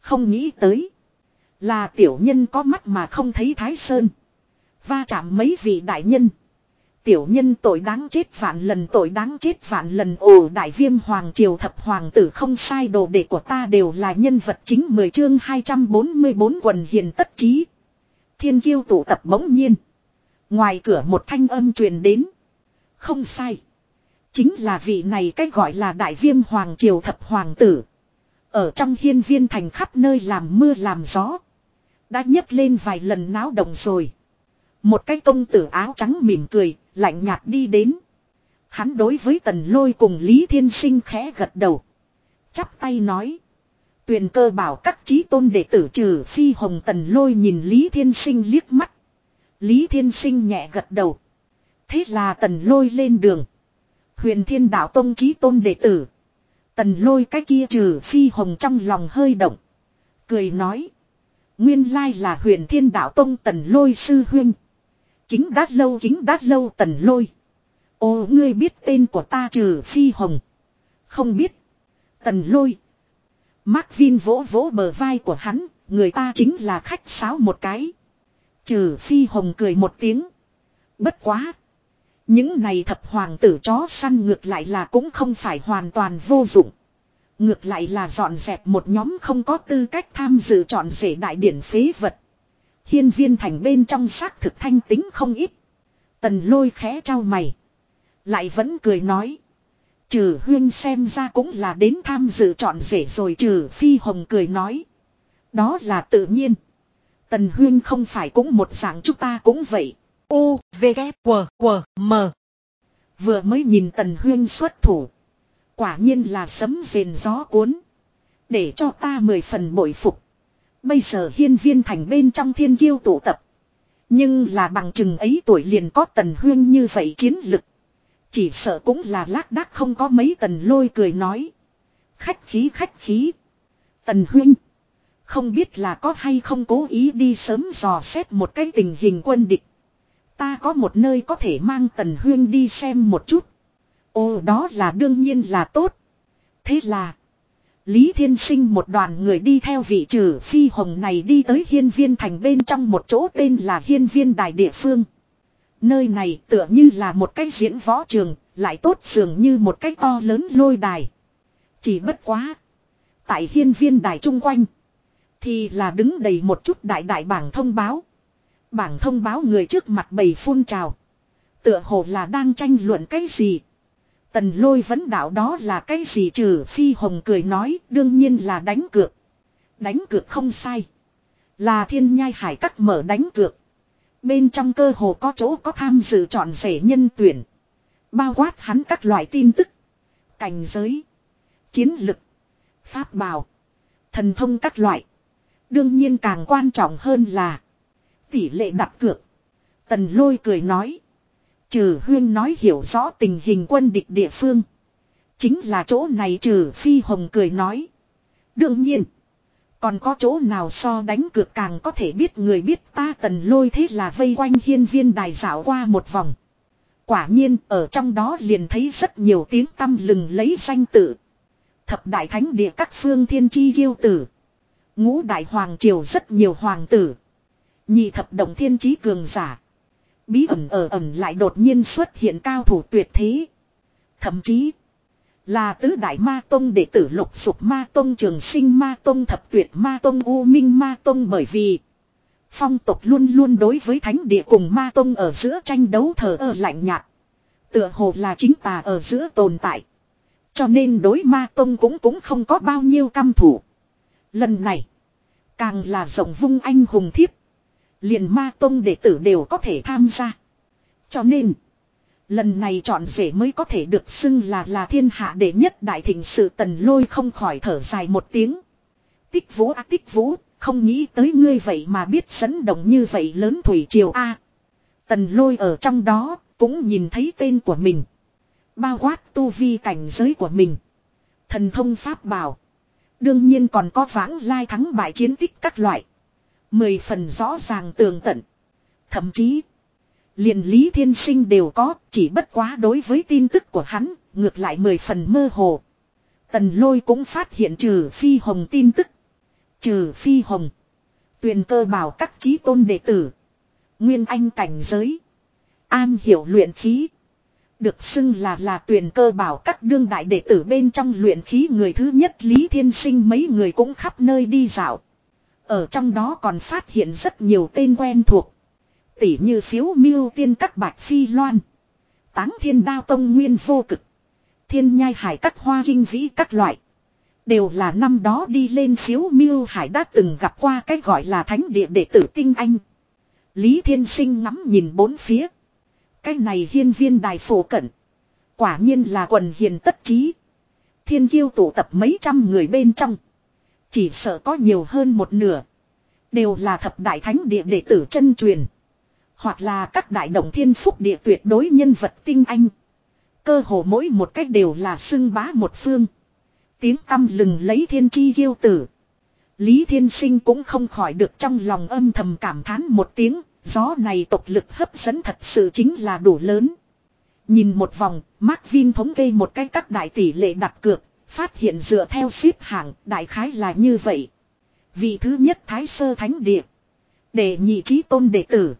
Không nghĩ tới. Là tiểu nhân có mắt mà không thấy thái sơn. Va chạm mấy vị đại nhân. Tiểu nhân tội đáng chết vạn lần, tội đáng chết vạn lần ồ, đại viêm hoàng triều thập hoàng tử không sai, đồ đệ của ta đều là nhân vật chính 10 chương 244 quần hiền tất trí. Thiên kiêu tụ tập bỗng nhiên. Ngoài cửa một thanh âm truyền đến. Không sai. Chính là vị này cách gọi là đại viêm hoàng triều thập hoàng tử. Ở trong hiên viên thành khắp nơi làm mưa làm gió. Đã nhấc lên vài lần náo động rồi. Một cái công tử áo trắng mỉm cười, lạnh nhạt đi đến. Hắn đối với tần lôi cùng Lý Thiên Sinh khẽ gật đầu. Chắp tay nói. Tuyền cơ bảo các trí tôn đệ tử trừ phi hồng tần lôi nhìn Lý Thiên Sinh liếc mắt. Lý Thiên Sinh nhẹ gật đầu. Thế là tần lôi lên đường. Huyền thiên đạo tông trí tôn đệ tử. Tần lôi cái kia trừ phi hồng trong lòng hơi động. Cười nói. Nguyên lai là huyền thiên đạo tông tần lôi sư huyên. Kính đát lâu, kính đát lâu tần lôi. Ô, ngươi biết tên của ta trừ phi hồng. Không biết. Tần lôi. Mark Vin vỗ vỗ bờ vai của hắn. Người ta chính là khách sáo một cái. Trừ phi hồng cười một tiếng. Bất quá. Những này thập hoàng tử chó săn ngược lại là cũng không phải hoàn toàn vô dụng. Ngược lại là dọn dẹp một nhóm không có tư cách tham dự chọn rể đại điển phế vật. Hiên viên thành bên trong xác thực thanh tính không ít. Tần lôi khẽ trao mày. Lại vẫn cười nói. Trừ huyên xem ra cũng là đến tham dự chọn rể rồi trừ phi hồng cười nói. Đó là tự nhiên. Tần huyên không phải cũng một dạng chúng ta cũng vậy. U, V, K, W, W, M. Vừa mới nhìn tần huyên xuất thủ. Quả nhiên là sấm rền gió cuốn. Để cho ta mười phần bội phục. Bây giờ hiên viên thành bên trong thiên kiêu tụ tập. Nhưng là bằng chừng ấy tuổi liền có tần huyên như vậy chiến lực. Chỉ sợ cũng là lác đác không có mấy tần lôi cười nói. Khách khí khách khí. Tần huyên. Không biết là có hay không cố ý đi sớm dò xét một cái tình hình quân địch. Ta có một nơi có thể mang tần huyên đi xem một chút. Ồ đó là đương nhiên là tốt. Thế là. Lý Thiên Sinh một đoàn người đi theo vị trừ phi hồng này đi tới hiên viên thành bên trong một chỗ tên là hiên viên đài địa phương. Nơi này tựa như là một cái diễn võ trường, lại tốt dường như một cái to lớn lôi đài. Chỉ bất quá. Tại hiên viên đài chung quanh. Thì là đứng đầy một chút đại đại bảng thông báo. Bảng thông báo người trước mặt bầy phun trào. Tựa hồ là đang tranh luận cái gì. Tần lôi vấn đạo đó là cái gì trừ phi hồng cười nói, đương nhiên là đánh cược. Đánh cược không sai. Là thiên nhai hải cắt mở đánh cược. Bên trong cơ hồ có chỗ có tham dự chọn rể nhân tuyển. Bao quát hắn các loại tin tức. Cảnh giới. Chiến lực. Pháp bào. Thần thông các loại. Đương nhiên càng quan trọng hơn là. Tỷ lệ đặt cược. Tần lôi cười nói. Trừ huyên nói hiểu rõ tình hình quân địch địa phương. Chính là chỗ này trừ phi hồng cười nói. Đương nhiên. Còn có chỗ nào so đánh cược càng có thể biết người biết ta tần lôi thế là vây quanh hiên viên đài dạo qua một vòng. Quả nhiên, ở trong đó liền thấy rất nhiều tiếng tâm lừng lấy danh tự. Thập đại thánh địa các phương thiên chi ghiêu tử. Ngũ đại hoàng triều rất nhiều hoàng tử. Nhị thập động thiên trí cường giả. Bí ẩn ở ẩn lại đột nhiên xuất hiện cao thủ tuyệt thế. Thậm chí. Là tứ đại ma tông đệ tử lục sục ma tông, trường sinh ma tông, thập tuyệt ma tông, u minh ma tông, bởi vì. Phong tục luôn luôn đối với thánh địa cùng ma tông ở giữa tranh đấu thờ ơ lạnh nhạt. Tựa hồ là chính tà ở giữa tồn tại. Cho nên đối ma tông cũng cũng không có bao nhiêu căm thủ. Lần này. Càng là rộng vung anh hùng thiếp. Liền ma tông đệ tử đều có thể tham gia. Cho nên. Lần này chọn rể mới có thể được xưng là là thiên hạ đệ nhất đại thịnh sự tần lôi không khỏi thở dài một tiếng. Tích vũ a tích vũ, không nghĩ tới ngươi vậy mà biết dẫn động như vậy lớn thủy triều a. tần lôi ở trong đó, cũng nhìn thấy tên của mình. Bao quát tu vi cảnh giới của mình. Thần thông pháp bảo. Đương nhiên còn có vãng lai thắng bại chiến tích các loại. Mười phần rõ ràng tường tận. Thậm chí. liền Lý Thiên Sinh đều có. Chỉ bất quá đối với tin tức của hắn. Ngược lại mười phần mơ hồ. Tần lôi cũng phát hiện trừ phi hồng tin tức. Trừ phi hồng. Tuyền cơ bảo các trí tôn đệ tử. Nguyên anh cảnh giới. An hiểu luyện khí. Được xưng là là tuyển cơ bảo các đương đại đệ tử bên trong luyện khí người thứ nhất Lý Thiên Sinh mấy người cũng khắp nơi đi dạo. Ở trong đó còn phát hiện rất nhiều tên quen thuộc. Tỷ như phiếu miêu tiên các bạch phi loan. Táng thiên đao tông nguyên vô cực. Thiên nhai hải các hoa kinh vĩ các loại. Đều là năm đó đi lên phiếu miêu hải đã từng gặp qua cái gọi là thánh địa đệ tử tinh anh. Lý Thiên Sinh ngắm nhìn bốn phía. Cái này hiên viên đài phổ cận. Quả nhiên là quần hiền tất trí. Thiên kiêu tụ tập mấy trăm người bên trong. Chỉ sợ có nhiều hơn một nửa. Đều là thập đại thánh địa đệ tử chân truyền. Hoặc là các đại đồng thiên phúc địa tuyệt đối nhân vật tinh anh. Cơ hồ mỗi một cách đều là xưng bá một phương. Tiếng tâm lừng lấy thiên chi yêu tử. Lý Thiên Sinh cũng không khỏi được trong lòng âm thầm cảm thán một tiếng, gió này tộc lực hấp dẫn thật sự chính là đủ lớn. Nhìn một vòng, Mark Vin thống kê một cái các đại tỷ lệ đặt cược, Phát hiện dựa theo xếp hạng, đại khái là như vậy. Vị thứ nhất Thái Sơ Thánh Địa. Đệ nhị trí tôn đệ tử.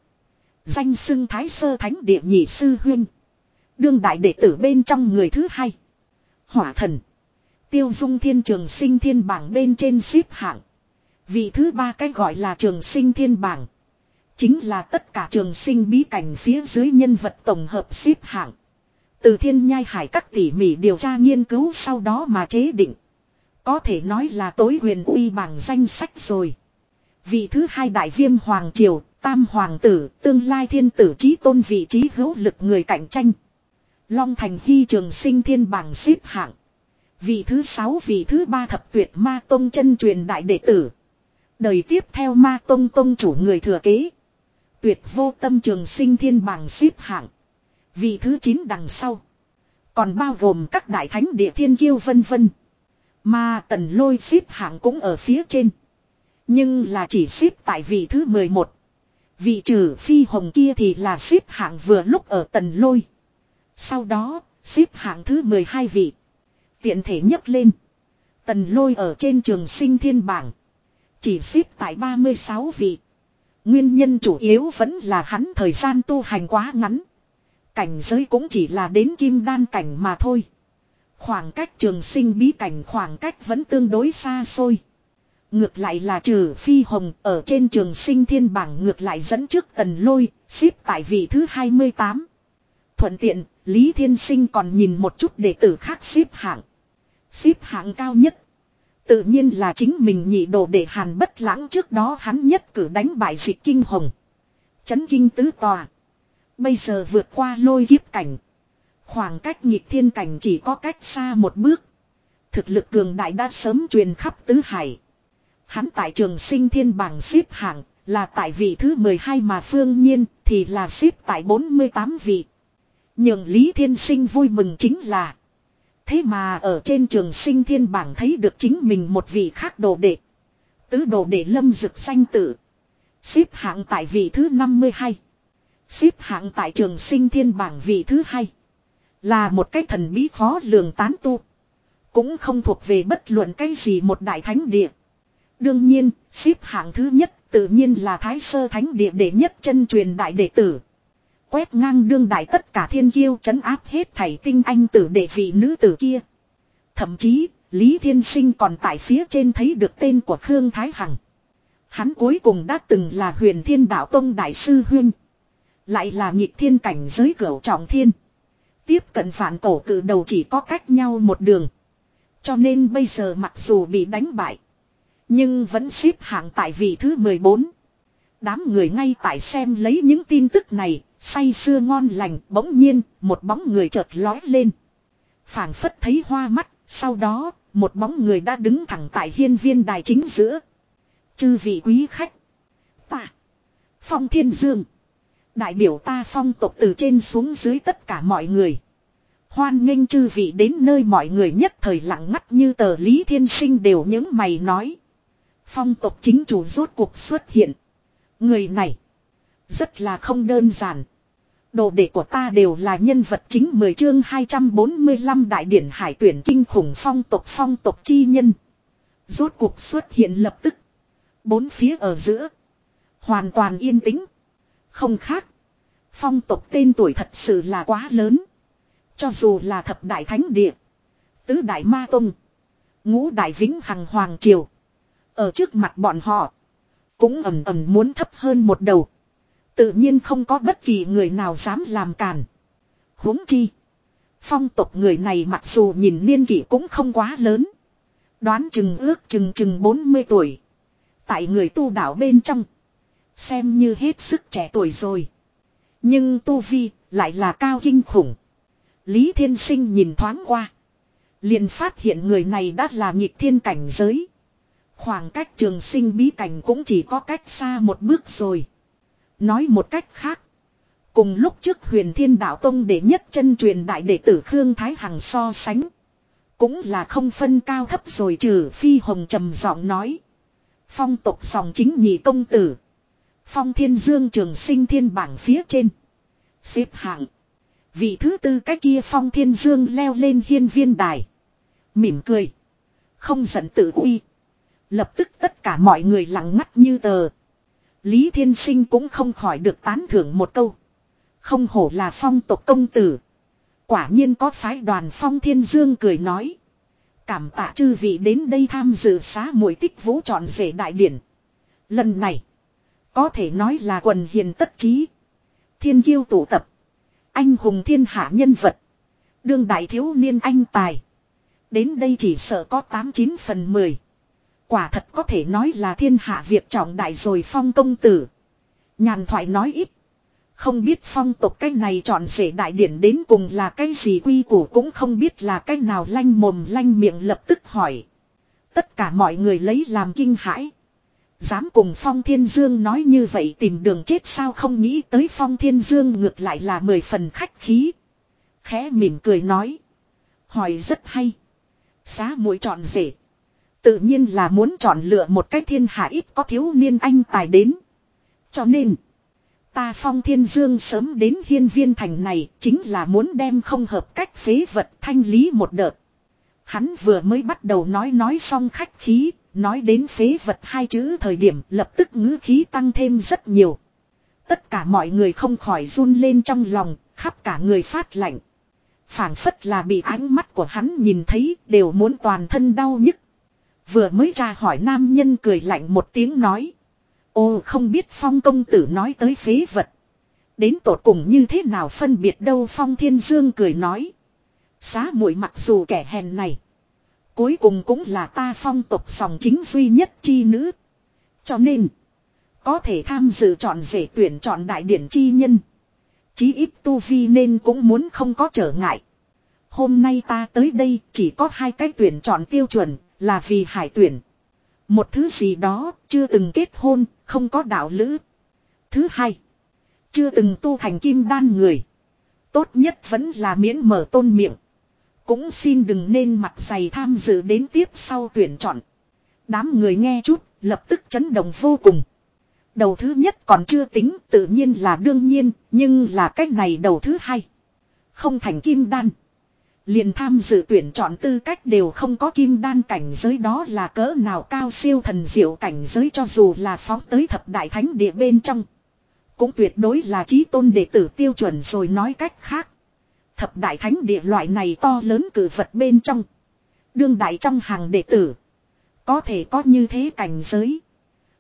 Danh xưng Thái Sơ Thánh Địa nhị sư huyên. Đương đại đệ tử bên trong người thứ hai. Hỏa thần. Tiêu dung thiên trường sinh thiên bảng bên trên xếp hạng. Vị thứ ba cái gọi là trường sinh thiên bảng. Chính là tất cả trường sinh bí cảnh phía dưới nhân vật tổng hợp xếp hạng. Từ thiên nhai hải các tỉ mỉ điều tra nghiên cứu sau đó mà chế định. Có thể nói là tối huyền uy bảng danh sách rồi. Vị thứ hai đại viêm hoàng triều, tam hoàng tử, tương lai thiên tử trí tôn vị trí hữu lực người cạnh tranh. Long thành hy trường sinh thiên bảng xếp hạng. Vị thứ sáu vị thứ ba thập tuyệt ma tông chân truyền đại đệ tử. Đời tiếp theo ma tông tông chủ người thừa kế. Tuyệt vô tâm trường sinh thiên bảng xếp hạng. Vị thứ chín đằng sau. Còn bao gồm các đại thánh địa thiên kiêu vân vân. Mà tần lôi xếp hạng cũng ở phía trên. Nhưng là chỉ xếp tại vị thứ 11. Vị trừ phi hồng kia thì là xếp hạng vừa lúc ở tần lôi. Sau đó, xếp hạng thứ 12 vị. Tiện thể nhấc lên. Tần lôi ở trên trường sinh thiên bảng. Chỉ xếp tại 36 vị. Nguyên nhân chủ yếu vẫn là hắn thời gian tu hành quá ngắn. Cảnh giới cũng chỉ là đến kim đan cảnh mà thôi. Khoảng cách trường sinh bí cảnh khoảng cách vẫn tương đối xa xôi. Ngược lại là trừ phi hồng ở trên trường sinh thiên bảng ngược lại dẫn trước tần lôi, xếp tại vị thứ 28. Thuận tiện, Lý Thiên Sinh còn nhìn một chút đệ tử khác xếp hạng. Xếp hạng cao nhất. Tự nhiên là chính mình nhị đồ để hàn bất lãng trước đó hắn nhất cử đánh bại dịch kinh hồng. Chấn kinh tứ tòa. Bây giờ vượt qua lôi kiếp cảnh. Khoảng cách nhịp thiên cảnh chỉ có cách xa một bước. Thực lực cường đại đã sớm truyền khắp tứ hải. Hắn tại trường sinh thiên bảng xếp hạng, là tại vị thứ 12 mà phương nhiên, thì là xếp tại 48 vị. Nhưng Lý Thiên Sinh vui mừng chính là, Thế mà ở trên trường sinh thiên bảng thấy được chính mình một vị khác đồ đệ. Tứ đồ đệ lâm dực sanh tử. Xếp hạng tại vị thứ 52. Xếp hạng tại trường sinh thiên bảng vị thứ hai Là một cái thần bí khó lường tán tu. Cũng không thuộc về bất luận cái gì một đại thánh địa. Đương nhiên, xếp hạng thứ nhất tự nhiên là Thái Sơ Thánh Địa đệ nhất chân truyền đại đệ tử. Quét ngang đương đại tất cả thiên kiêu chấn áp hết thảy tinh anh tử đệ vị nữ tử kia. Thậm chí, Lý Thiên Sinh còn tại phía trên thấy được tên của Khương Thái Hằng. Hắn cuối cùng đã từng là huyền thiên đạo tông đại sư huynh lại là nhịp thiên cảnh giới cửu trọng thiên. Tiếp cận phản cổ cử đầu chỉ có cách nhau một đường. Cho nên bây giờ mặc dù bị đánh bại. Nhưng vẫn xếp hạng tại vị thứ 14. Đám người ngay tại xem lấy những tin tức này, say sưa ngon lành, bỗng nhiên, một bóng người chợt lói lên. phảng phất thấy hoa mắt, sau đó, một bóng người đã đứng thẳng tại hiên viên đài chính giữa. Chư vị quý khách. Ta. Phong Thiên Dương. Đại biểu ta phong tộc từ trên xuống dưới tất cả mọi người. Hoan nghênh chư vị đến nơi mọi người nhất thời lặng ngắt như tờ Lý Thiên Sinh đều những mày nói. Phong tộc chính chủ rốt cuộc xuất hiện. Người này. Rất là không đơn giản. Đồ đệ của ta đều là nhân vật chính 10 chương 245 đại điển hải tuyển kinh khủng phong tộc phong tộc chi nhân. Rốt cuộc xuất hiện lập tức. Bốn phía ở giữa. Hoàn toàn yên tĩnh. Không khác. Phong tộc tên tuổi thật sự là quá lớn. Cho dù là thập đại thánh địa. Tứ đại ma tông. Ngũ đại vĩnh hằng hoàng triều. Ở trước mặt bọn họ. Cũng ầm ầm muốn thấp hơn một đầu. Tự nhiên không có bất kỳ người nào dám làm càn. huống chi. Phong tộc người này mặc dù nhìn niên kỷ cũng không quá lớn. Đoán chừng ước chừng chừng 40 tuổi. Tại người tu đạo bên trong. Xem như hết sức trẻ tuổi rồi. Nhưng tu vi lại là cao kinh khủng. Lý Thiên Sinh nhìn thoáng qua. liền phát hiện người này đã là nghịch thiên cảnh giới. Khoảng cách trường sinh bí cảnh cũng chỉ có cách xa một bước rồi. Nói một cách khác. Cùng lúc trước huyền thiên đạo tông để nhất chân truyền đại đệ tử Khương Thái Hằng so sánh. Cũng là không phân cao thấp rồi trừ phi hồng trầm giọng nói. Phong tục dòng chính nhị công tử. Phong thiên dương trường sinh thiên bảng phía trên. Xếp hạng. Vị thứ tư cái kia phong thiên dương leo lên hiên viên đài. Mỉm cười. Không giận tự uy. Lập tức tất cả mọi người lặng ngắt như tờ. Lý Thiên Sinh cũng không khỏi được tán thưởng một câu. Không hổ là phong tộc công tử. Quả nhiên có phái đoàn phong thiên dương cười nói. Cảm tạ chư vị đến đây tham dự xá muội tích vũ trọn rể đại điển. Lần này. Có thể nói là quần hiền tất trí. Thiên kiêu tụ tập. Anh hùng thiên hạ nhân vật. Đương đại thiếu niên anh tài. Đến đây chỉ sợ có 89 phần 10. Quả thật có thể nói là thiên hạ việc trọng đại rồi phong công tử. Nhàn thoại nói ít. Không biết phong tục cái này chọn rể đại điển đến cùng là cái gì quy củ cũng không biết là cái nào lanh mồm lanh miệng lập tức hỏi. Tất cả mọi người lấy làm kinh hãi. Dám cùng Phong Thiên Dương nói như vậy tìm đường chết sao không nghĩ tới Phong Thiên Dương ngược lại là mười phần khách khí. Khẽ mỉm cười nói. Hỏi rất hay. Xá mũi chọn rể. Tự nhiên là muốn chọn lựa một cái thiên hạ ít có thiếu niên anh tài đến. Cho nên. Ta phong thiên dương sớm đến hiên viên thành này chính là muốn đem không hợp cách phế vật thanh lý một đợt. Hắn vừa mới bắt đầu nói nói xong khách khí, nói đến phế vật hai chữ thời điểm lập tức ngữ khí tăng thêm rất nhiều. Tất cả mọi người không khỏi run lên trong lòng, khắp cả người phát lạnh. phảng phất là bị ánh mắt của hắn nhìn thấy đều muốn toàn thân đau nhức. Vừa mới tra hỏi nam nhân cười lạnh một tiếng nói. Ô không biết phong công tử nói tới phế vật. Đến tột cùng như thế nào phân biệt đâu phong thiên dương cười nói. Xá muội mặc dù kẻ hèn này. Cuối cùng cũng là ta phong tục sòng chính duy nhất chi nữ. Cho nên. Có thể tham dự chọn rể tuyển chọn đại điển chi nhân. Chí ít tu vi nên cũng muốn không có trở ngại. Hôm nay ta tới đây chỉ có hai cái tuyển chọn tiêu chuẩn là vì hải tuyển. Một thứ gì đó chưa từng kết hôn, không có đạo lữ. Thứ hai. Chưa từng tu thành kim đan người. Tốt nhất vẫn là miễn mở tôn miệng. Cũng xin đừng nên mặt dày tham dự đến tiếp sau tuyển chọn. Đám người nghe chút, lập tức chấn động vô cùng. Đầu thứ nhất còn chưa tính, tự nhiên là đương nhiên, nhưng là cách này đầu thứ hai. Không thành kim đan. Liền tham dự tuyển chọn tư cách đều không có kim đan cảnh giới đó là cỡ nào cao siêu thần diệu cảnh giới cho dù là phóng tới thập đại thánh địa bên trong. Cũng tuyệt đối là trí tôn đệ tử tiêu chuẩn rồi nói cách khác. Thập đại thánh địa loại này to lớn cử vật bên trong. Đương đại trong hàng đệ tử. Có thể có như thế cảnh giới.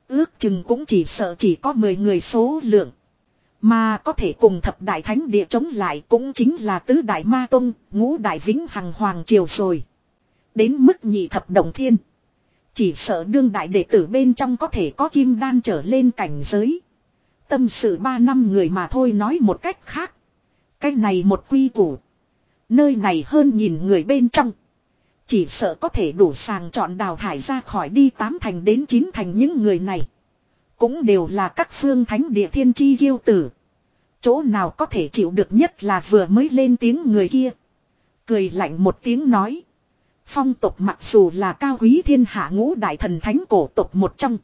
Ước chừng cũng chỉ sợ chỉ có 10 người số lượng. Mà có thể cùng thập đại thánh địa chống lại cũng chính là tứ đại ma tông, ngũ đại vĩnh hằng hoàng triều rồi. Đến mức nhị thập đồng thiên. Chỉ sợ đương đại đệ tử bên trong có thể có kim đan trở lên cảnh giới. Tâm sự ba năm người mà thôi nói một cách khác. Cái này một quy củ. Nơi này hơn nhìn người bên trong. Chỉ sợ có thể đủ sàng chọn đào thải ra khỏi đi tám thành đến chín thành những người này. Cũng đều là các phương thánh địa thiên chi ghiêu tử. Chỗ nào có thể chịu được nhất là vừa mới lên tiếng người kia. Cười lạnh một tiếng nói. Phong tục mặc dù là cao quý thiên hạ ngũ đại thần thánh cổ tục một trong.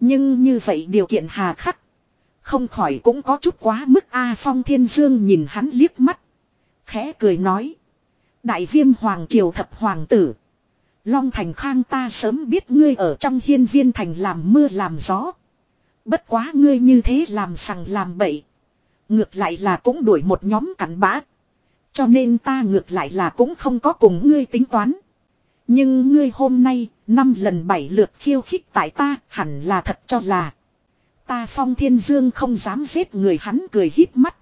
Nhưng như vậy điều kiện hà khắc. Không khỏi cũng có chút quá mức A Phong Thiên Dương nhìn hắn liếc mắt. Khẽ cười nói. Đại viêm hoàng triều thập hoàng tử. Long thành khang ta sớm biết ngươi ở trong hiên viên thành làm mưa làm gió. Bất quá ngươi như thế làm sằng làm bậy. Ngược lại là cũng đuổi một nhóm cắn bã. Cho nên ta ngược lại là cũng không có cùng ngươi tính toán. Nhưng ngươi hôm nay, năm lần bảy lượt khiêu khích tại ta, hẳn là thật cho là. Ta phong thiên dương không dám giết người, hắn cười hít mắt.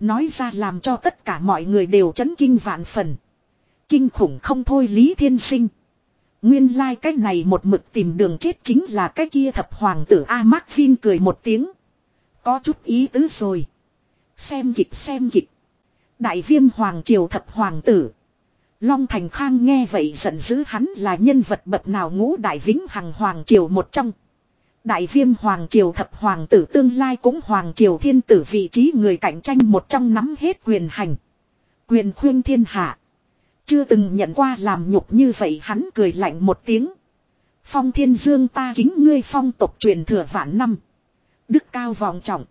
Nói ra làm cho tất cả mọi người đều chấn kinh vạn phần. Kinh khủng không thôi Lý Thiên Sinh. Nguyên lai like cái này một mực tìm đường chết chính là cái kia thập hoàng tử A Mark Vin cười một tiếng. Có chút ý tứ rồi. Xem kịch xem kịch. Đại viêm hoàng triều thập hoàng tử. Long Thành Khang nghe vậy giận dữ, hắn là nhân vật bậc nào ngũ đại vĩnh hằng hoàng triều một trong. Đại viêm hoàng triều thập hoàng tử tương lai cũng hoàng triều thiên tử vị trí người cạnh tranh một trong nắm hết quyền hành. Quyền khuyên thiên hạ. Chưa từng nhận qua làm nhục như vậy hắn cười lạnh một tiếng. Phong thiên dương ta kính ngươi phong tộc truyền thừa vạn năm. Đức cao vọng trọng.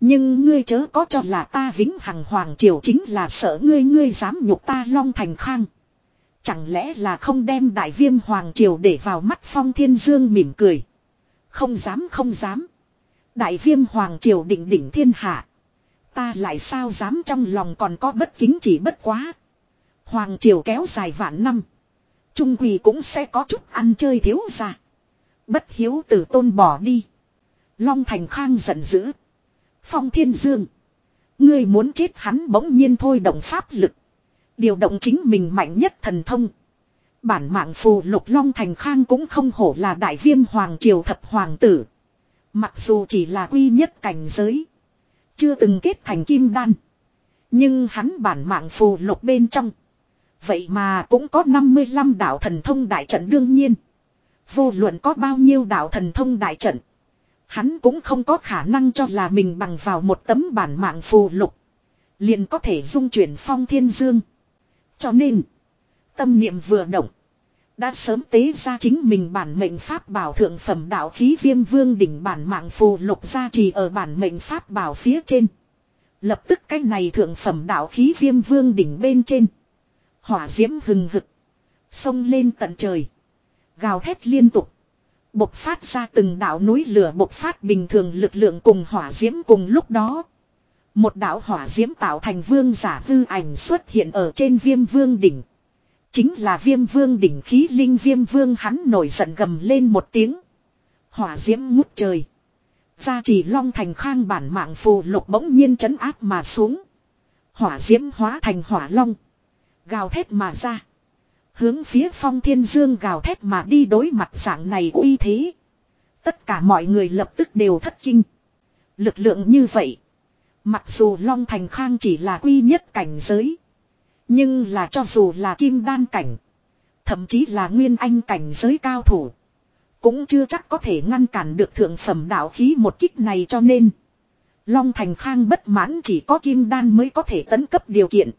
Nhưng ngươi chớ có cho là ta vĩnh hằng hoàng triều chính là sợ ngươi ngươi dám nhục ta long thành khang. Chẳng lẽ là không đem đại viêm hoàng triều để vào mắt phong thiên dương mỉm cười. Không dám không dám. Đại viêm hoàng triều đỉnh đỉnh thiên hạ. Ta lại sao dám trong lòng còn có bất kính chỉ bất quá. Hoàng triều kéo dài vạn năm. Trung quỳ cũng sẽ có chút ăn chơi thiếu ra. Bất hiếu tử tôn bỏ đi. Long Thành Khang giận dữ. Phong Thiên Dương. Ngươi muốn chết hắn bỗng nhiên thôi động pháp lực. Điều động chính mình mạnh nhất thần thông. Bản mạng phù lục Long Thành Khang cũng không hổ là đại viêm hoàng triều thập hoàng tử. Mặc dù chỉ là quy nhất cảnh giới. Chưa từng kết thành kim đan. Nhưng hắn bản mạng phù lục bên trong. Vậy mà cũng có 55 đạo thần thông đại trận đương nhiên. Vô luận có bao nhiêu đạo thần thông đại trận. Hắn cũng không có khả năng cho là mình bằng vào một tấm bản mạng phù lục. Liền có thể dung chuyển phong thiên dương. Cho nên. Tâm niệm vừa động. Đã sớm tế ra chính mình bản mệnh pháp bảo thượng phẩm đạo khí viêm vương đỉnh bản mạng phù lục gia trì ở bản mệnh pháp bảo phía trên. Lập tức cái này thượng phẩm đạo khí viêm vương đỉnh bên trên. Hỏa diễm hừng hực. Xông lên tận trời. Gào thét liên tục. Bộc phát ra từng đạo núi lửa bộc phát bình thường lực lượng cùng hỏa diễm cùng lúc đó. Một đạo hỏa diễm tạo thành vương giả hư ảnh xuất hiện ở trên viêm vương đỉnh. Chính là viêm vương đỉnh khí linh viêm vương hắn nổi giận gầm lên một tiếng. Hỏa diễm ngút trời. Gia trì long thành khang bản mạng phù lục bỗng nhiên chấn áp mà xuống. Hỏa diễm hóa thành hỏa long. Gào thét mà ra. Hướng phía phong thiên dương gào thét mà đi đối mặt dạng này uy thế. Tất cả mọi người lập tức đều thất kinh. Lực lượng như vậy. Mặc dù Long Thành Khang chỉ là quy nhất cảnh giới. Nhưng là cho dù là kim đan cảnh. Thậm chí là nguyên anh cảnh giới cao thủ. Cũng chưa chắc có thể ngăn cản được thượng phẩm đạo khí một kích này cho nên. Long Thành Khang bất mãn chỉ có kim đan mới có thể tấn cấp điều kiện.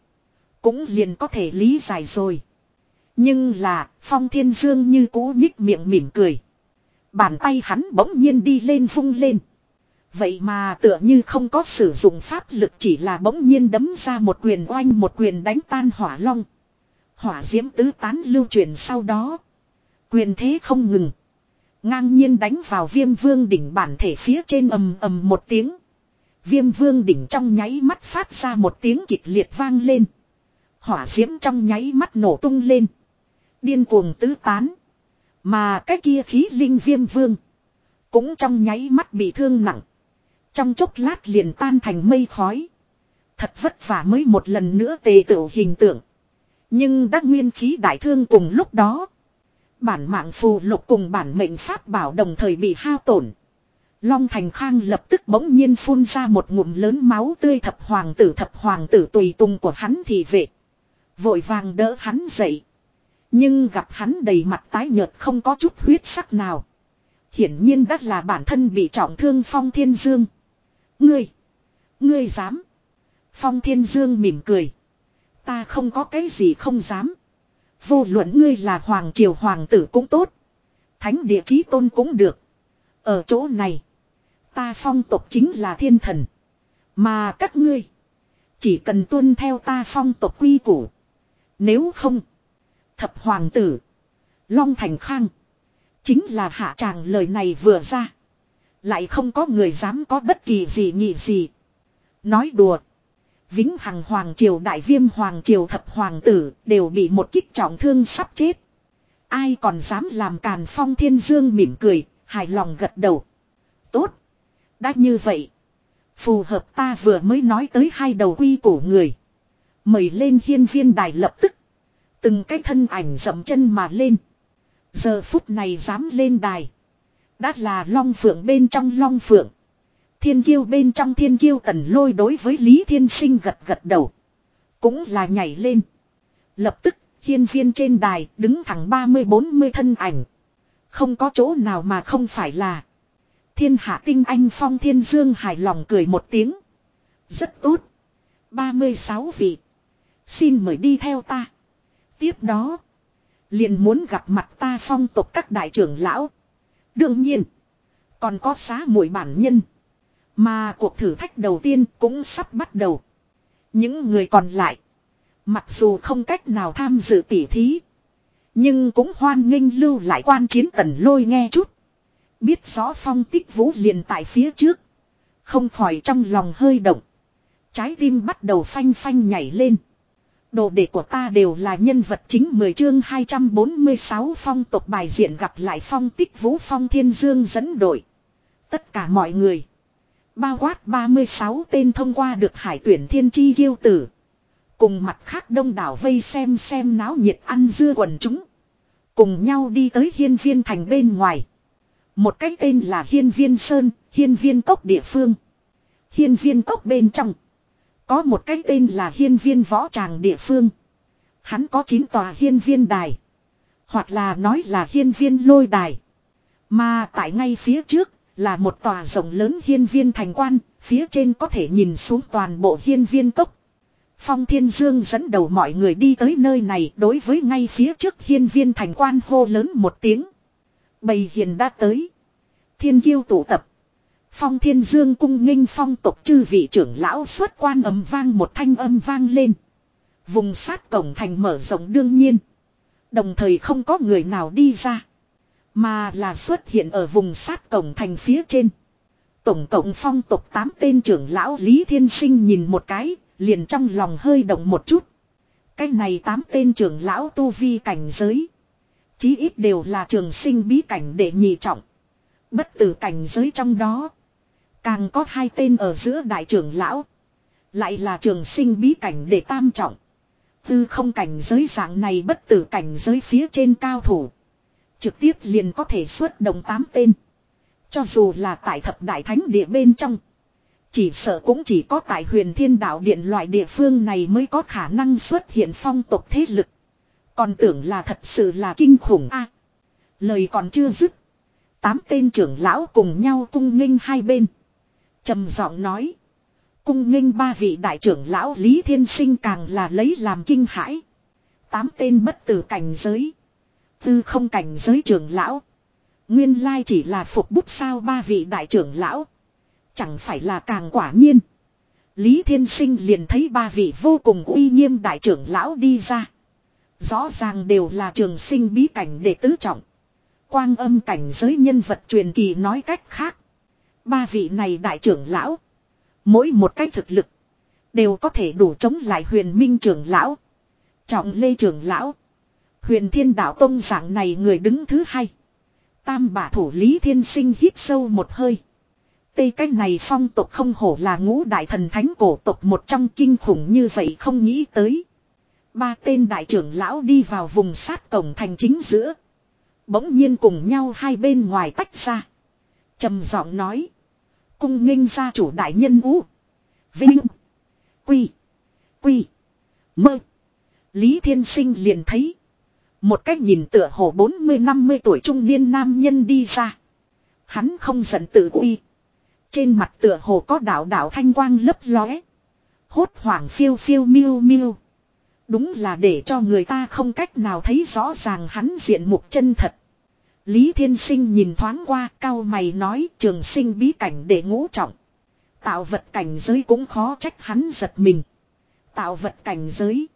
Cũng liền có thể lý giải rồi. Nhưng là, Phong Thiên Dương như cũ nhích miệng mỉm cười. Bàn tay hắn bỗng nhiên đi lên vung lên. Vậy mà tựa như không có sử dụng pháp lực chỉ là bỗng nhiên đấm ra một quyền oanh một quyền đánh tan hỏa long. Hỏa diễm tứ tán lưu truyền sau đó. Quyền thế không ngừng. Ngang nhiên đánh vào viêm vương đỉnh bản thể phía trên ầm ầm một tiếng. Viêm vương đỉnh trong nháy mắt phát ra một tiếng kịch liệt vang lên. Hỏa diễm trong nháy mắt nổ tung lên. Điên cuồng tứ tán. Mà cái kia khí linh viêm vương. Cũng trong nháy mắt bị thương nặng. Trong chốc lát liền tan thành mây khói. Thật vất vả mới một lần nữa tề tựu hình tượng. Nhưng đã nguyên khí đại thương cùng lúc đó. Bản mạng phù lục cùng bản mệnh pháp bảo đồng thời bị hao tổn. Long Thành Khang lập tức bỗng nhiên phun ra một ngụm lớn máu tươi thập hoàng tử, thập hoàng tử tùy tùng của hắn thì vệ. Vội vàng đỡ hắn dậy. Nhưng gặp hắn đầy mặt tái nhợt không có chút huyết sắc nào. Hiển nhiên đã là bản thân bị trọng thương Phong Thiên Dương. Ngươi! Ngươi dám! Phong Thiên Dương mỉm cười. Ta không có cái gì không dám. Vô luận ngươi là hoàng triều hoàng tử cũng tốt. Thánh địa chí tôn cũng được. Ở chỗ này. Ta phong tộc chính là thiên thần. Mà các ngươi. Chỉ cần tuân theo ta phong tộc quy củ. Nếu không. Thập hoàng tử. Long thành khang. Chính là hạ tràng lời này vừa ra. Lại không có người dám có bất kỳ gì nhị gì. Nói đùa. Vĩnh Hằng Hoàng Triều Đại Viêm Hoàng Triều Thập Hoàng Tử đều bị một kích trọng thương sắp chết. Ai còn dám làm càn phong thiên dương mỉm cười, hài lòng gật đầu. Tốt. Đã như vậy. Phù hợp ta vừa mới nói tới hai đầu quy của người. Mời lên hiên viên đài lập tức. Từng cái thân ảnh dậm chân mà lên. Giờ phút này dám lên đài. Đã là long phượng bên trong long phượng. Thiên kiêu bên trong thiên kiêu tần lôi đối với Lý Thiên Sinh gật gật đầu. Cũng là nhảy lên. Lập tức, hiên viên trên đài đứng thẳng 30-40 thân ảnh. Không có chỗ nào mà không phải là. Thiên hạ tinh anh phong thiên dương hài lòng cười một tiếng. Rất tốt. 36 vị. Xin mời đi theo ta. Tiếp đó. Liền muốn gặp mặt ta phong tộc các đại trưởng lão. Đương nhiên. Còn có xá mũi bản nhân. Mà cuộc thử thách đầu tiên cũng sắp bắt đầu. Những người còn lại. Mặc dù không cách nào tham dự tỉ thí. Nhưng cũng hoan nghênh lưu lại quan chiến tần lôi nghe chút. Biết rõ phong tích vũ liền tại phía trước. Không khỏi trong lòng hơi động. Trái tim bắt đầu phanh phanh nhảy lên. Đồ đệ của ta đều là nhân vật chính 10 chương 246 phong tộc bài diện gặp lại phong tích vũ phong thiên dương dẫn đội. Tất cả mọi người. Bao quát 36 tên thông qua được hải tuyển thiên chi ghiêu tử. Cùng mặt khác đông đảo vây xem xem náo nhiệt ăn dưa quần chúng. Cùng nhau đi tới hiên viên thành bên ngoài. Một cái tên là hiên viên sơn, hiên viên cốc địa phương. Hiên viên cốc bên trong. Có một cái tên là hiên viên võ tràng địa phương. Hắn có 9 tòa hiên viên đài. Hoặc là nói là hiên viên lôi đài. Mà tại ngay phía trước là một tòa rộng lớn hiên viên thành quan, phía trên có thể nhìn xuống toàn bộ hiên viên cốc. Phong Thiên Dương dẫn đầu mọi người đi tới nơi này đối với ngay phía trước hiên viên thành quan hô lớn một tiếng. Bầy hiền đã tới. Thiên kiêu tụ tập. Phong Thiên Dương cung nghênh phong tộc chư vị trưởng lão xuất quan ầm vang một thanh âm vang lên. Vùng sát cổng thành mở rộng đương nhiên. Đồng thời không có người nào đi ra. Mà là xuất hiện ở vùng sát cổng thành phía trên. Tổng cộng phong tộc 8 tên trưởng lão Lý Thiên Sinh nhìn một cái, liền trong lòng hơi động một chút. Cái này 8 tên trưởng lão tu vi cảnh giới. Chí ít đều là trường sinh bí cảnh để nhị trọng. Bất tử cảnh giới trong đó. Càng có hai tên ở giữa đại trưởng lão. Lại là trường sinh bí cảnh để tam trọng. Tư không cảnh giới dạng này bất tử cảnh giới phía trên cao thủ. Trực tiếp liền có thể xuất động tám tên. Cho dù là tại thập đại thánh địa bên trong. Chỉ sợ cũng chỉ có tại huyền thiên đạo điện loại địa phương này mới có khả năng xuất hiện phong tục thế lực. Còn tưởng là thật sự là kinh khủng a Lời còn chưa dứt. Tám tên trưởng lão cùng nhau cung nghênh hai bên trầm giọng nói. Cung nghênh ba vị đại trưởng lão Lý Thiên Sinh càng là lấy làm kinh hãi. Tám tên bất tử cảnh giới. Tư không cảnh giới trưởng lão. Nguyên lai chỉ là phục bút sao ba vị đại trưởng lão. Chẳng phải là càng quả nhiên. Lý Thiên Sinh liền thấy ba vị vô cùng uy nghiêm đại trưởng lão đi ra. Rõ ràng đều là trường sinh bí cảnh để tứ trọng. Quang âm cảnh giới nhân vật truyền kỳ nói cách khác. Ba vị này đại trưởng lão. Mỗi một cách thực lực. Đều có thể đủ chống lại huyền minh trưởng lão. Trọng lê trưởng lão. Huyền thiên đạo tông dạng này người đứng thứ hai. Tam bả thủ lý thiên sinh hít sâu một hơi. Tây cách này phong tục không hổ là ngũ đại thần thánh cổ tục một trong kinh khủng như vậy không nghĩ tới. Ba tên đại trưởng lão đi vào vùng sát cổng thành chính giữa. Bỗng nhiên cùng nhau hai bên ngoài tách ra trầm giọng nói. Cung nghênh gia chủ đại nhân ú. Vinh. Quy. Quy. Mơ. Lý Thiên Sinh liền thấy. Một cách nhìn tựa hồ 40-50 tuổi trung niên nam nhân đi ra. Hắn không giận tự uy. Trên mặt tựa hồ có đạo đạo thanh quang lấp lóe. Hốt hoảng phiêu phiêu miêu miêu. Đúng là để cho người ta không cách nào thấy rõ ràng hắn diện mục chân thật. Lý Thiên Sinh nhìn thoáng qua cao mày nói trường sinh bí cảnh để ngũ trọng. Tạo vật cảnh giới cũng khó trách hắn giật mình. Tạo vật cảnh giới.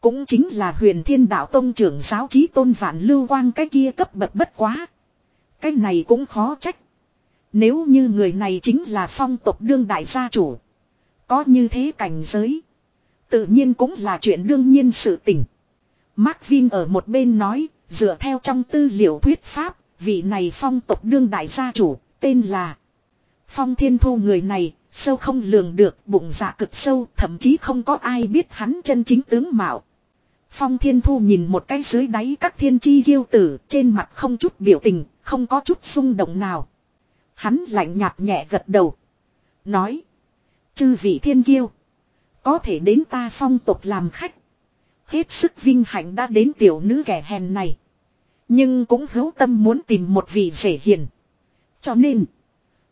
Cũng chính là huyền thiên đạo tông trưởng giáo trí tôn vạn lưu quang cái kia cấp bậc bất quá. Cái này cũng khó trách. Nếu như người này chính là phong tộc đương đại gia chủ. Có như thế cảnh giới. Tự nhiên cũng là chuyện đương nhiên sự tình. Mark Vin ở một bên nói, dựa theo trong tư liệu thuyết pháp, vị này phong tộc đương đại gia chủ, tên là Phong Thiên Thu người này, sâu không lường được, bụng dạ cực sâu, thậm chí không có ai biết hắn chân chính tướng mạo. Phong Thiên Thu nhìn một cái dưới đáy các thiên chi ghiêu tử, trên mặt không chút biểu tình, không có chút xung động nào. Hắn lạnh nhạt nhẹ gật đầu. Nói. Chư vị thiên kiêu. Có thể đến ta phong tục làm khách. Hết sức vinh hạnh đã đến tiểu nữ kẻ hèn này. Nhưng cũng hữu tâm muốn tìm một vị rể hiền. Cho nên.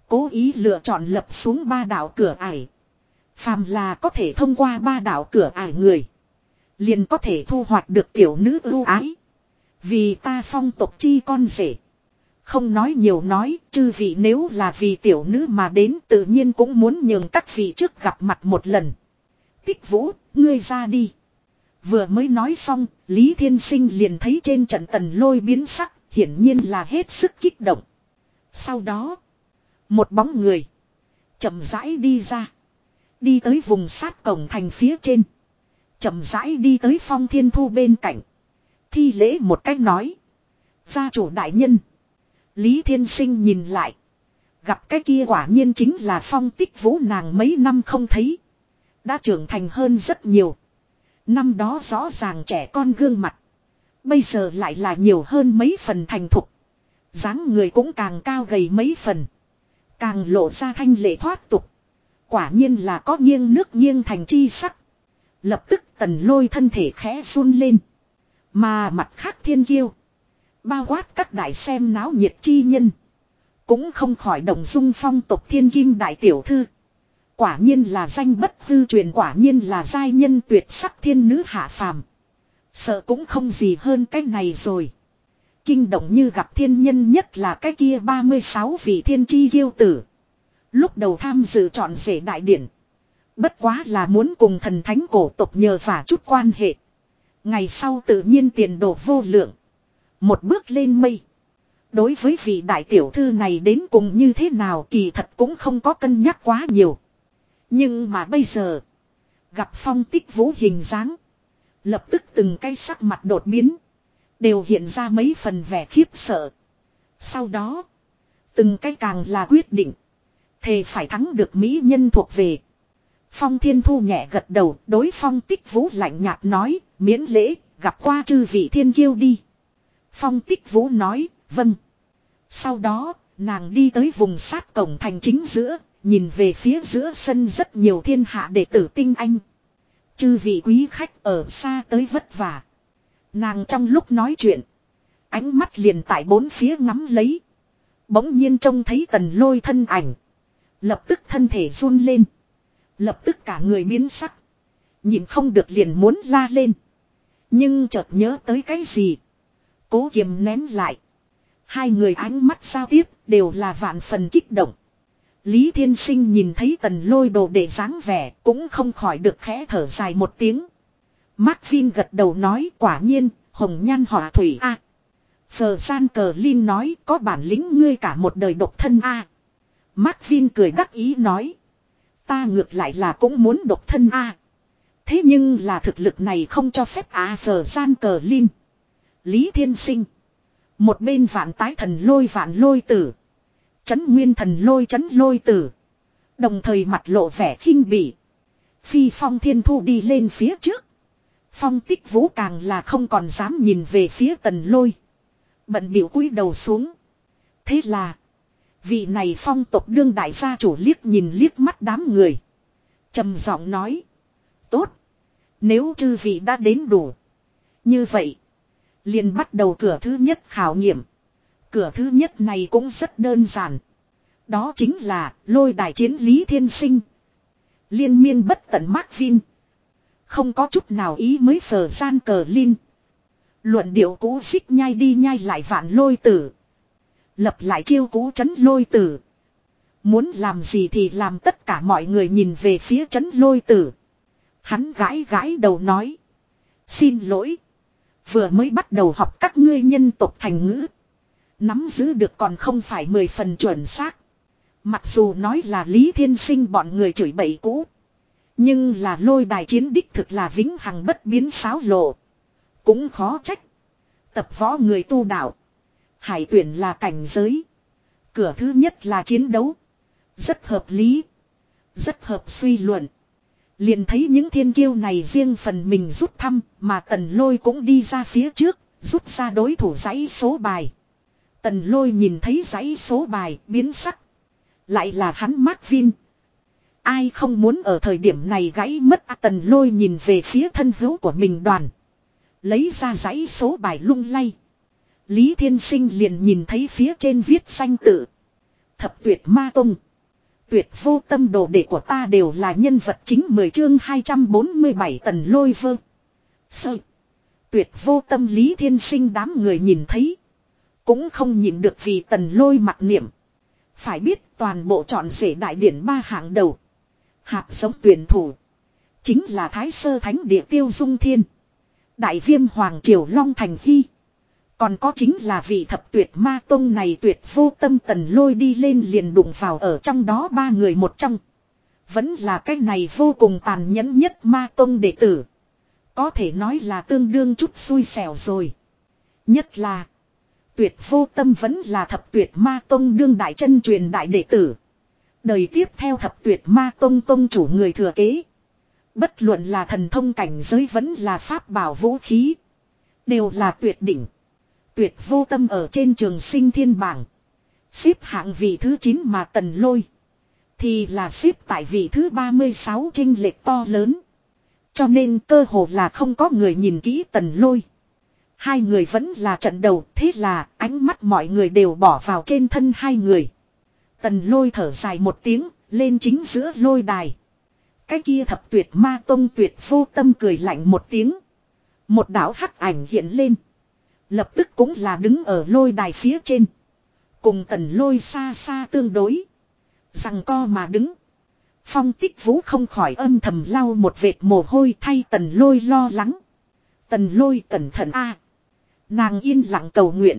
Cố ý lựa chọn lập xuống ba đảo cửa ải. Phàm là có thể thông qua ba đảo cửa ải người. Liền có thể thu hoạch được tiểu nữ ưu ái. Vì ta phong tộc chi con rể. Không nói nhiều nói, chư vị nếu là vì tiểu nữ mà đến tự nhiên cũng muốn nhường các vị trước gặp mặt một lần. Tích vũ, ngươi ra đi. Vừa mới nói xong, Lý Thiên Sinh liền thấy trên trận tần lôi biến sắc, hiển nhiên là hết sức kích động. Sau đó, một bóng người chậm rãi đi ra, đi tới vùng sát cổng thành phía trên, chậm rãi đi tới Phong Thiên Thu bên cạnh, thi lễ một cách nói: "Gia chủ đại nhân." Lý Thiên Sinh nhìn lại, Gặp cái kia quả nhiên chính là phong tích vũ nàng mấy năm không thấy. Đã trưởng thành hơn rất nhiều. Năm đó rõ ràng trẻ con gương mặt. Bây giờ lại là nhiều hơn mấy phần thành thục. dáng người cũng càng cao gầy mấy phần. Càng lộ ra thanh lệ thoát tục. Quả nhiên là có nghiêng nước nghiêng thành chi sắc. Lập tức tần lôi thân thể khẽ run lên. Mà mặt khác thiên kiêu. Bao quát các đại xem náo nhiệt chi nhân. Cũng không khỏi động dung phong tộc thiên kim đại tiểu thư. Quả nhiên là danh bất hư truyền, quả nhiên là giai nhân tuyệt sắc thiên nữ hạ phàm. Sợ cũng không gì hơn cái này rồi. Kinh động như gặp thiên nhân nhất là cái kia 36 vị thiên chi kiêu tử. Lúc đầu tham dự chọn rể đại điển. Bất quá là muốn cùng thần thánh cổ tộc nhờ vả chút quan hệ. Ngày sau tự nhiên tiền đồ vô lượng. Một bước lên mây. Đối với vị đại tiểu thư này đến cùng như thế nào kỳ thật cũng không có cân nhắc quá nhiều. Nhưng mà bây giờ. Gặp phong tích vũ hình dáng. Lập tức từng cái sắc mặt đột biến. Đều hiện ra mấy phần vẻ khiếp sợ. Sau đó. Từng cái càng là quyết định. Thề phải thắng được mỹ nhân thuộc về. Phong Thiên Thu nhẹ gật đầu, đối Phong Tích Vũ lạnh nhạt nói, miễn lễ, gặp qua chư vị thiên kiêu đi. Phong Tích Vũ nói, vâng. Sau đó, nàng đi tới vùng sát cổng thành chính giữa, nhìn về phía giữa sân rất nhiều thiên hạ đệ tử tinh anh. Chư vị quý khách ở xa tới vất vả. Nàng trong lúc nói chuyện, ánh mắt liền tại bốn phía ngắm lấy. Bỗng nhiên trông thấy tần lôi thân ảnh. Lập tức thân thể run lên. Lập tức cả người biến sắc. Nhìn không được liền muốn la lên. Nhưng chợt nhớ tới cái gì. Cố kiềm nén lại. Hai người ánh mắt giao tiếp đều là vạn phần kích động. Lý Thiên Sinh nhìn thấy tần lôi đồ để dáng vẻ cũng không khỏi được khẽ thở dài một tiếng. Mark Vin gật đầu nói quả nhiên, hồng nhan họa thủy A. Phờ san cờ Linh nói có bản lĩnh ngươi cả một đời độc thân A. Mark Vin cười đắc ý nói. Ta ngược lại là cũng muốn độc thân A. Thế nhưng là thực lực này không cho phép A phờ san cờ Linh. Lý Thiên Sinh. Một bên vạn tái thần lôi vạn lôi tử. Chấn nguyên thần lôi chấn lôi tử. Đồng thời mặt lộ vẻ khinh bỉ. Phi phong thiên thu đi lên phía trước. Phong tích vũ càng là không còn dám nhìn về phía tần lôi. Bận biểu cúi đầu xuống. Thế là. Vị này phong tộc đương đại gia chủ liếc nhìn liếc mắt đám người. trầm giọng nói. Tốt. Nếu chư vị đã đến đủ. Như vậy. liền bắt đầu cửa thứ nhất khảo nghiệm. Cửa thứ nhất này cũng rất đơn giản. Đó chính là lôi đài chiến lý thiên sinh. Liên miên bất tận Mark Vin. Không có chút nào ý mới phở gian cờ Linh. Luận điệu cũ xích nhai đi nhai lại vạn lôi tử. Lập lại chiêu cũ chấn lôi tử. Muốn làm gì thì làm tất cả mọi người nhìn về phía chấn lôi tử. Hắn gãi gãi đầu nói. Xin lỗi. Vừa mới bắt đầu học các ngươi nhân tộc thành ngữ. Nắm giữ được còn không phải mười phần chuẩn xác. Mặc dù nói là Lý Thiên Sinh bọn người chửi bậy cũ. Nhưng là lôi đài chiến đích thực là vĩnh hằng bất biến sáo lộ. Cũng khó trách. Tập võ người tu đạo. Hải tuyển là cảnh giới. Cửa thứ nhất là chiến đấu. Rất hợp lý. Rất hợp suy luận. Liền thấy những thiên kiêu này riêng phần mình rút thăm mà tần lôi cũng đi ra phía trước, rút ra đối thủ giấy số bài. Tần lôi nhìn thấy dãy số bài biến sắc. Lại là hắn Mark Vin. Ai không muốn ở thời điểm này gãy mất à, tần lôi nhìn về phía thân hữu của mình đoàn. Lấy ra dãy số bài lung lay. Lý Thiên Sinh liền nhìn thấy phía trên viết xanh tự. Thập tuyệt ma tông. Tuyệt vô tâm đồ đệ của ta đều là nhân vật chính 10 chương 247 tần lôi vơ. Sơ. Tuyệt vô tâm Lý Thiên Sinh đám người nhìn thấy. Cũng không nhìn được vì tần lôi mặt niệm. Phải biết toàn bộ chọn rể đại điển ba hạng đầu. Hạt giống tuyển thủ. Chính là Thái Sơ Thánh Địa Tiêu Dung Thiên. Đại viêm Hoàng Triều Long Thành Hy. Còn có chính là vị thập tuyệt ma tông này tuyệt vô tâm tần lôi đi lên liền đụng vào ở trong đó ba người một trong. Vẫn là cái này vô cùng tàn nhẫn nhất ma tông đệ tử. Có thể nói là tương đương chút xui xẻo rồi. Nhất là. Tuyệt vô tâm vẫn là thập tuyệt ma tông đương đại chân truyền đại đệ tử. Đời tiếp theo thập tuyệt ma tông tông chủ người thừa kế. Bất luận là thần thông cảnh giới vẫn là pháp bảo vũ khí. Đều là tuyệt đỉnh. Tuyệt vô tâm ở trên trường sinh thiên bảng. Xếp hạng vị thứ 9 mà tần lôi. Thì là xếp tại vị thứ 36 trinh lệch to lớn. Cho nên cơ hồ là không có người nhìn kỹ tần lôi. Hai người vẫn là trận đầu, thế là ánh mắt mọi người đều bỏ vào trên thân hai người. Tần lôi thở dài một tiếng, lên chính giữa lôi đài. Cái kia thập tuyệt ma tông tuyệt vô tâm cười lạnh một tiếng. Một đảo hắc ảnh hiện lên. Lập tức cũng là đứng ở lôi đài phía trên. Cùng tần lôi xa xa tương đối. Rằng co mà đứng. Phong tích vũ không khỏi âm thầm lau một vệt mồ hôi thay tần lôi lo lắng. Tần lôi cẩn thận a Nàng yên lặng cầu nguyện.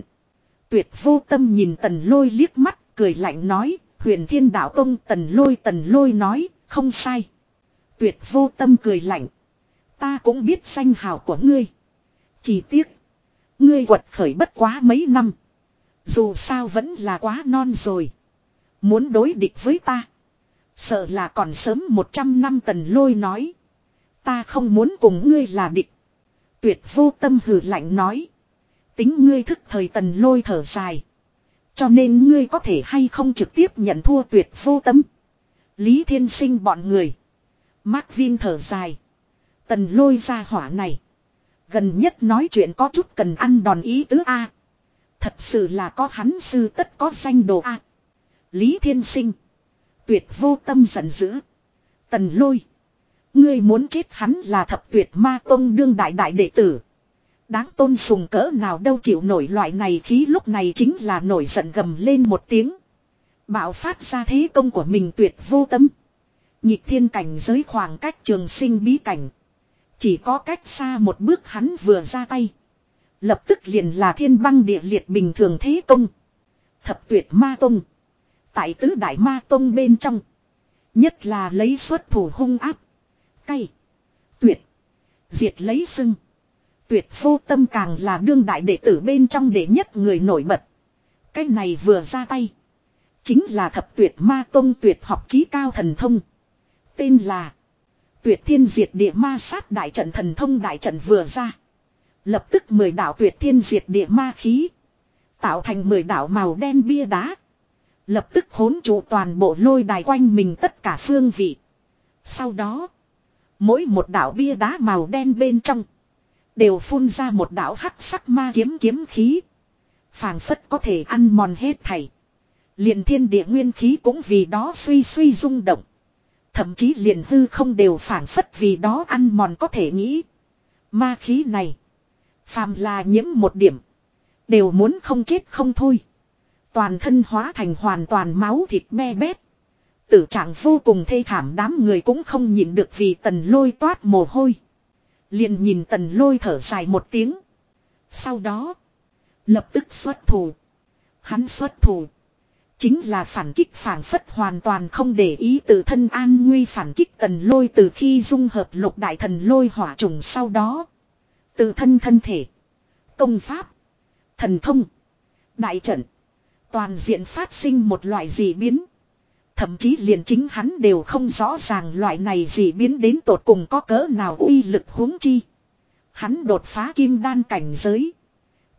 Tuyệt vô tâm nhìn tần lôi liếc mắt, cười lạnh nói, huyền thiên đạo tông tần lôi tần lôi nói, không sai. Tuyệt vô tâm cười lạnh. Ta cũng biết danh hào của ngươi. Chỉ tiếc. Ngươi quật khởi bất quá mấy năm. Dù sao vẫn là quá non rồi. Muốn đối địch với ta. Sợ là còn sớm 100 năm tần lôi nói. Ta không muốn cùng ngươi là địch. Tuyệt vô tâm hừ lạnh nói. Tính ngươi thức thời tần lôi thở dài. Cho nên ngươi có thể hay không trực tiếp nhận thua tuyệt vô tâm. Lý thiên sinh bọn người. Mark Vin thở dài. Tần lôi ra hỏa này. Gần nhất nói chuyện có chút cần ăn đòn ý tứ A. Thật sự là có hắn sư tất có danh đồ A. Lý thiên sinh. Tuyệt vô tâm giận dữ. Tần lôi. Ngươi muốn chết hắn là thập tuyệt ma tông đương đại đại đệ tử. Đáng tôn sùng cỡ nào đâu chịu nổi loại này khí lúc này chính là nổi giận gầm lên một tiếng. Bạo phát ra thế công của mình tuyệt vô tâm. Nhịp thiên cảnh giới khoảng cách trường sinh bí cảnh. Chỉ có cách xa một bước hắn vừa ra tay. Lập tức liền là thiên băng địa liệt bình thường thế công. Thập tuyệt ma tông. Tại tứ đại ma tông bên trong. Nhất là lấy xuất thủ hung áp. Cay. Tuyệt. Diệt lấy sưng. Tuyệt vô tâm càng là đương đại đệ tử bên trong đệ nhất người nổi bật. Cái này vừa ra tay. Chính là thập tuyệt ma tông tuyệt học trí cao thần thông. Tên là. Tuyệt thiên diệt địa ma sát đại trận thần thông đại trận vừa ra. Lập tức mười đạo tuyệt thiên diệt địa ma khí. Tạo thành mười đạo màu đen bia đá. Lập tức hỗn trụ toàn bộ lôi đài quanh mình tất cả phương vị. Sau đó. Mỗi một đạo bia đá màu đen bên trong. Đều phun ra một đạo hắc sắc ma kiếm kiếm khí. phảng phất có thể ăn mòn hết thảy. Liền thiên địa nguyên khí cũng vì đó suy suy rung động. Thậm chí liền hư không đều phảng phất vì đó ăn mòn có thể nghĩ. Ma khí này. Phàm là nhiễm một điểm. Đều muốn không chết không thôi. Toàn thân hóa thành hoàn toàn máu thịt me bét. Tử trạng vô cùng thê thảm đám người cũng không nhịn được vì tần lôi toát mồ hôi. Liền nhìn tần lôi thở dài một tiếng. Sau đó. Lập tức xuất thủ. Hắn xuất thủ. Chính là phản kích phản phất hoàn toàn không để ý tự thân an nguy phản kích tần lôi từ khi dung hợp lục đại thần lôi hỏa trùng sau đó. Tự thân thân thể. Công pháp. Thần thông. Đại trận. Toàn diện phát sinh một loại dị biến. Thậm chí liền chính hắn đều không rõ ràng loại này gì biến đến tột cùng có cỡ nào uy lực huống chi. Hắn đột phá kim đan cảnh giới.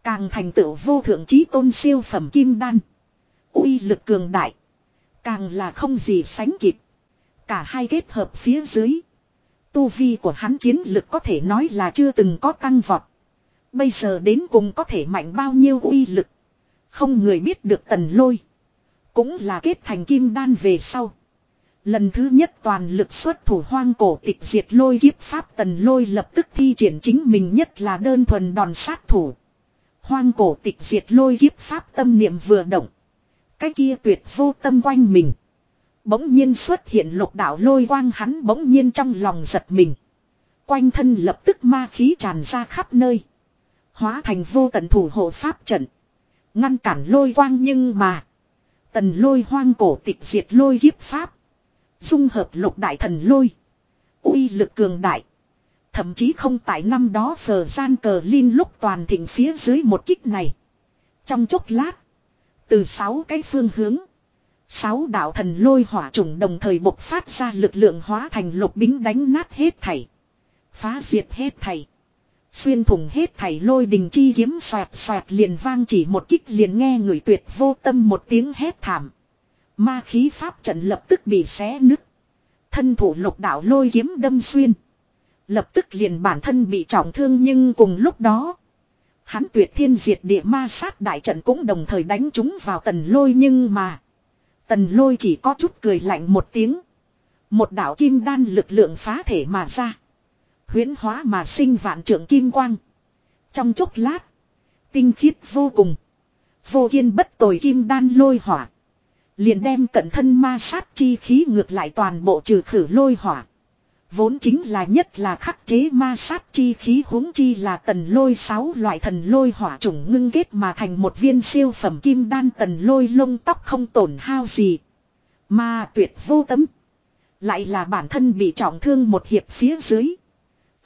Càng thành tựu vô thượng trí tôn siêu phẩm kim đan. uy lực cường đại. Càng là không gì sánh kịp. Cả hai kết hợp phía dưới. Tu vi của hắn chiến lực có thể nói là chưa từng có tăng vọt. Bây giờ đến cùng có thể mạnh bao nhiêu uy lực. Không người biết được tần lôi. Cũng là kết thành kim đan về sau. Lần thứ nhất toàn lực xuất thủ hoang cổ tịch diệt lôi kiếp pháp tần lôi lập tức thi triển chính mình nhất là đơn thuần đòn sát thủ. Hoang cổ tịch diệt lôi kiếp pháp tâm niệm vừa động. Cái kia tuyệt vô tâm quanh mình. Bỗng nhiên xuất hiện lục đạo lôi quang hắn bỗng nhiên trong lòng giật mình. Quanh thân lập tức ma khí tràn ra khắp nơi. Hóa thành vô tận thủ hộ pháp trận. Ngăn cản lôi quang nhưng mà. Tần lôi hoang cổ tịch diệt lôi hiếp pháp. Dung hợp lục đại thần lôi. uy lực cường đại. Thậm chí không tại năm đó phờ gian cờ linh lúc toàn thịnh phía dưới một kích này. Trong chốc lát. Từ sáu cái phương hướng. Sáu đạo thần lôi hỏa trùng đồng thời bộc phát ra lực lượng hóa thành lục bính đánh nát hết thảy. Phá diệt hết thảy. Xuyên thủng hết thảy lôi đình chi kiếm xoẹt xoẹt liền vang chỉ một kích liền nghe người tuyệt vô tâm một tiếng hét thảm. Ma khí pháp trận lập tức bị xé nứt. Thân thủ lục đạo lôi kiếm đâm xuyên. Lập tức liền bản thân bị trọng thương nhưng cùng lúc đó. Hắn tuyệt thiên diệt địa ma sát đại trận cũng đồng thời đánh chúng vào tần lôi nhưng mà. Tần lôi chỉ có chút cười lạnh một tiếng. Một đạo kim đan lực lượng phá thể mà ra huyễn hóa mà sinh vạn trưởng kim quang. Trong chốc lát. Tinh khiết vô cùng. Vô kiên bất tồi kim đan lôi hỏa. Liền đem cận thân ma sát chi khí ngược lại toàn bộ trừ khử lôi hỏa. Vốn chính là nhất là khắc chế ma sát chi khí huống chi là tần lôi sáu loại thần lôi hỏa chủng ngưng kết mà thành một viên siêu phẩm kim đan tần lôi lông tóc không tổn hao gì. Mà tuyệt vô tấm. Lại là bản thân bị trọng thương một hiệp phía dưới.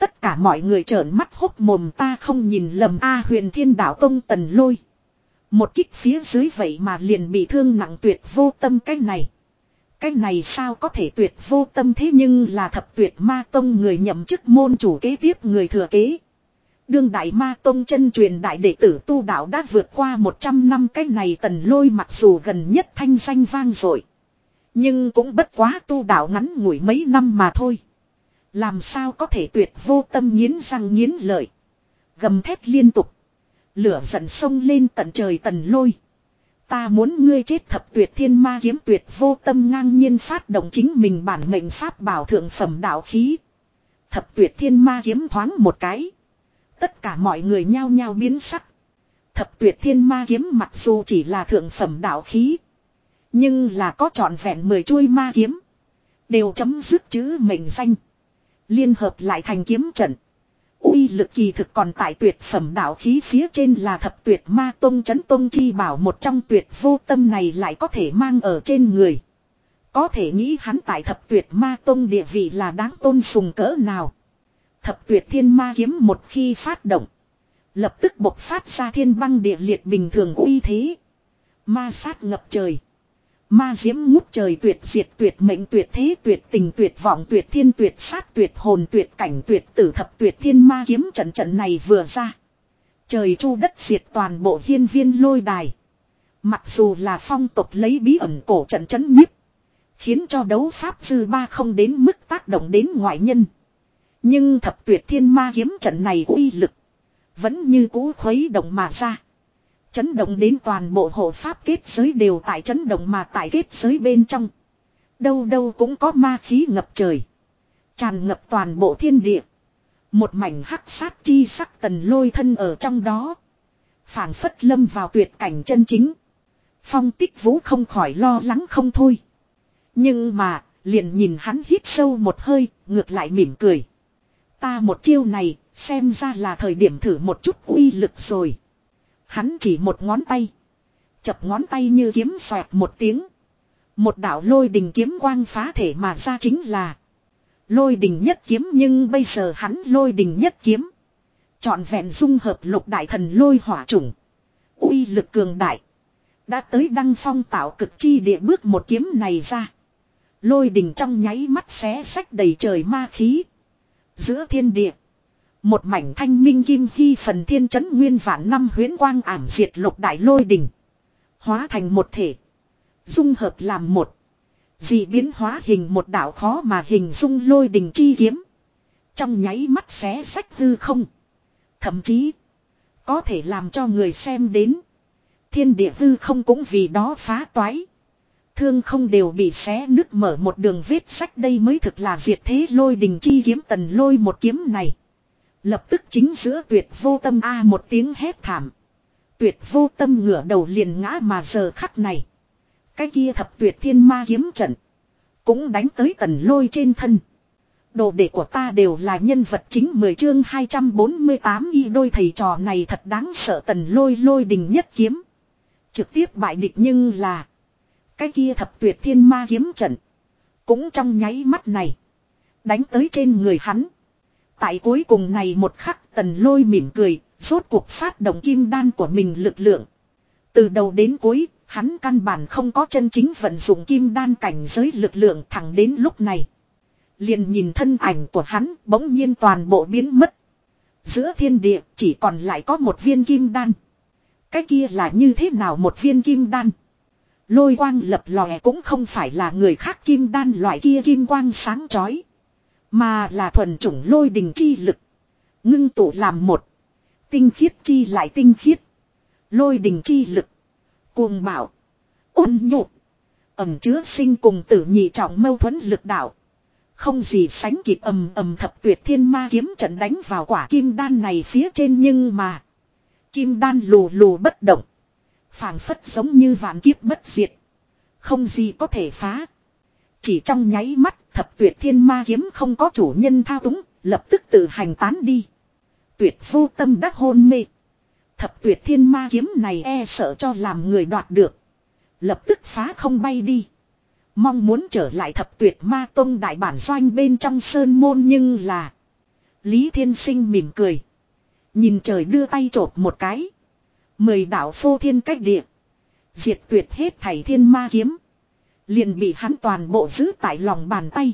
Tất cả mọi người trợn mắt hốc mồm ta không nhìn lầm A huyền thiên đạo tông tần lôi. Một kích phía dưới vậy mà liền bị thương nặng tuyệt vô tâm cái này. Cái này sao có thể tuyệt vô tâm thế nhưng là thập tuyệt ma tông người nhậm chức môn chủ kế tiếp người thừa kế. Đương đại ma tông chân truyền đại đệ tử tu đạo đã vượt qua 100 năm cái này tần lôi mặc dù gần nhất thanh danh vang rồi Nhưng cũng bất quá tu đạo ngắn ngủi mấy năm mà thôi. Làm sao có thể tuyệt vô tâm nghiến răng nghiến lợi. Gầm thét liên tục. Lửa giận sông lên tận trời tần lôi. Ta muốn ngươi chết thập tuyệt thiên ma kiếm tuyệt vô tâm ngang nhiên phát động chính mình bản mệnh pháp bảo thượng phẩm đạo khí. Thập tuyệt thiên ma kiếm thoáng một cái. Tất cả mọi người nhao nhao biến sắc. Thập tuyệt thiên ma kiếm mặc dù chỉ là thượng phẩm đạo khí. Nhưng là có trọn vẹn mười chuôi ma kiếm. Đều chấm dứt chữ mệnh danh. Liên hợp lại thành kiếm trận uy lực kỳ thực còn tại tuyệt phẩm đạo khí phía trên là thập tuyệt ma tông chấn tông chi bảo một trong tuyệt vô tâm này lại có thể mang ở trên người. Có thể nghĩ hắn tại thập tuyệt ma tông địa vị là đáng tôn sùng cỡ nào. Thập tuyệt thiên ma kiếm một khi phát động. Lập tức bộc phát ra thiên băng địa liệt bình thường uy thế. Ma sát ngập trời. Ma diễm ngút trời tuyệt diệt tuyệt mệnh tuyệt thế tuyệt tình tuyệt vọng tuyệt thiên tuyệt sát tuyệt hồn tuyệt cảnh tuyệt tử thập tuyệt thiên ma kiếm trận trận này vừa ra. Trời chu đất diệt toàn bộ hiên viên lôi đài. Mặc dù là phong tục lấy bí ẩn cổ trận chấn nhiếp. Khiến cho đấu pháp dư ba không đến mức tác động đến ngoại nhân. Nhưng thập tuyệt thiên ma kiếm trận này uy lực. Vẫn như cũ khuấy động mà ra. Chấn động đến toàn bộ hộ pháp kết giới đều tại chấn động mà tại kết giới bên trong. Đâu đâu cũng có ma khí ngập trời. Tràn ngập toàn bộ thiên địa. Một mảnh hắc sát chi sắc tần lôi thân ở trong đó. phảng phất lâm vào tuyệt cảnh chân chính. Phong tích vũ không khỏi lo lắng không thôi. Nhưng mà, liền nhìn hắn hít sâu một hơi, ngược lại mỉm cười. Ta một chiêu này, xem ra là thời điểm thử một chút uy lực rồi. Hắn chỉ một ngón tay. Chập ngón tay như kiếm xoẹt một tiếng. Một đạo lôi đình kiếm quang phá thể mà ra chính là. Lôi đình nhất kiếm nhưng bây giờ hắn lôi đình nhất kiếm. Chọn vẹn dung hợp lục đại thần lôi hỏa chủng. uy lực cường đại. Đã tới đăng phong tạo cực chi địa bước một kiếm này ra. Lôi đình trong nháy mắt xé sách đầy trời ma khí. Giữa thiên địa. Một mảnh thanh minh kim hy phần thiên chấn nguyên vạn năm huyến quang ảm diệt lục đại lôi đỉnh. Hóa thành một thể. Dung hợp làm một. Dị biến hóa hình một đạo khó mà hình dung lôi đỉnh chi kiếm. Trong nháy mắt xé sách hư không. Thậm chí. Có thể làm cho người xem đến. Thiên địa hư không cũng vì đó phá toái. Thương không đều bị xé nứt mở một đường vết sách đây mới thực là diệt thế lôi đình chi kiếm tần lôi một kiếm này. Lập tức chính giữa tuyệt vô tâm a một tiếng hét thảm. Tuyệt vô tâm ngửa đầu liền ngã mà giờ khắc này. Cái kia thập tuyệt thiên ma kiếm trận. Cũng đánh tới tần lôi trên thân. Đồ đệ của ta đều là nhân vật chính 10 chương 248 y đôi thầy trò này thật đáng sợ tần lôi lôi đình nhất kiếm. Trực tiếp bại địch nhưng là. Cái kia thập tuyệt thiên ma kiếm trận. Cũng trong nháy mắt này. Đánh tới trên người hắn. Tại cuối cùng này một khắc tần lôi mỉm cười, rốt cuộc phát động kim đan của mình lực lượng. Từ đầu đến cuối, hắn căn bản không có chân chính vận dụng kim đan cảnh giới lực lượng thẳng đến lúc này. Liền nhìn thân ảnh của hắn bỗng nhiên toàn bộ biến mất. Giữa thiên địa chỉ còn lại có một viên kim đan. Cái kia là như thế nào một viên kim đan? Lôi quang lập lòe cũng không phải là người khác kim đan loại kia kim quang sáng chói. Mà là thuần chủng lôi đình chi lực. Ngưng tụ làm một. Tinh khiết chi lại tinh khiết. Lôi đình chi lực. Cuồng bảo. Ôn nhục. Ẩm chứa sinh cùng tử nhị trọng mâu thuẫn lực đạo. Không gì sánh kịp ầm ầm thập tuyệt thiên ma kiếm trận đánh vào quả kim đan này phía trên nhưng mà. Kim đan lù lù bất động. phảng phất giống như vạn kiếp bất diệt. Không gì có thể phá. Chỉ trong nháy mắt thập tuyệt thiên ma kiếm không có chủ nhân thao túng. Lập tức tự hành tán đi. Tuyệt vô tâm đắc hôn mê. Thập tuyệt thiên ma kiếm này e sợ cho làm người đoạt được. Lập tức phá không bay đi. Mong muốn trở lại thập tuyệt ma tông đại bản doanh bên trong sơn môn nhưng là. Lý Thiên Sinh mỉm cười. Nhìn trời đưa tay chộp một cái. Mời đạo phô thiên cách địa. Diệt tuyệt hết thảy thiên ma kiếm. Liền bị hắn toàn bộ giữ tại lòng bàn tay.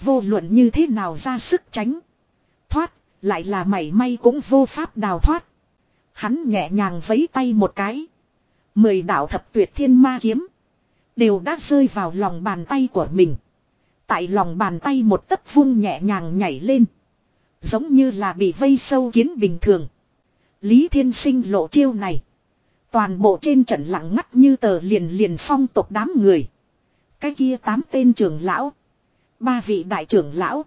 Vô luận như thế nào ra sức tránh. Thoát, lại là mảy may cũng vô pháp đào thoát. Hắn nhẹ nhàng vấy tay một cái. Mười đạo thập tuyệt thiên ma kiếm. Đều đã rơi vào lòng bàn tay của mình. Tại lòng bàn tay một tấc vung nhẹ nhàng nhảy lên. Giống như là bị vây sâu kiến bình thường. Lý Thiên Sinh lộ chiêu này. Toàn bộ trên trận lặng ngắt như tờ liền liền phong tộc đám người. Cái kia tám tên trưởng lão. Ba vị đại trưởng lão.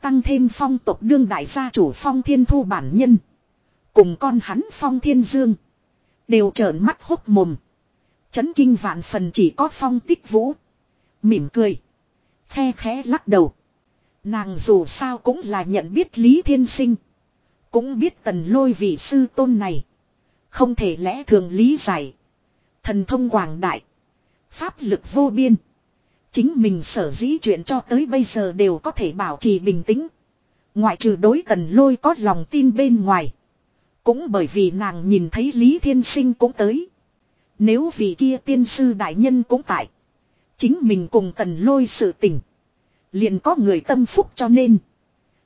Tăng thêm phong tộc đương đại gia chủ phong thiên thu bản nhân. Cùng con hắn phong thiên dương. Đều trợn mắt hốc mồm. Chấn kinh vạn phần chỉ có phong tích vũ. Mỉm cười. Khe khẽ lắc đầu. Nàng dù sao cũng là nhận biết Lý Thiên Sinh. Cũng biết tần lôi vị sư tôn này. Không thể lẽ thường lý giải. Thần thông quảng đại. Pháp lực vô biên. Chính mình sở dĩ chuyện cho tới bây giờ đều có thể bảo trì bình tĩnh. Ngoại trừ đối tần lôi có lòng tin bên ngoài. Cũng bởi vì nàng nhìn thấy Lý Thiên Sinh cũng tới. Nếu vì kia tiên sư đại nhân cũng tại. Chính mình cùng tần lôi sự tình. Liền có người tâm phúc cho nên.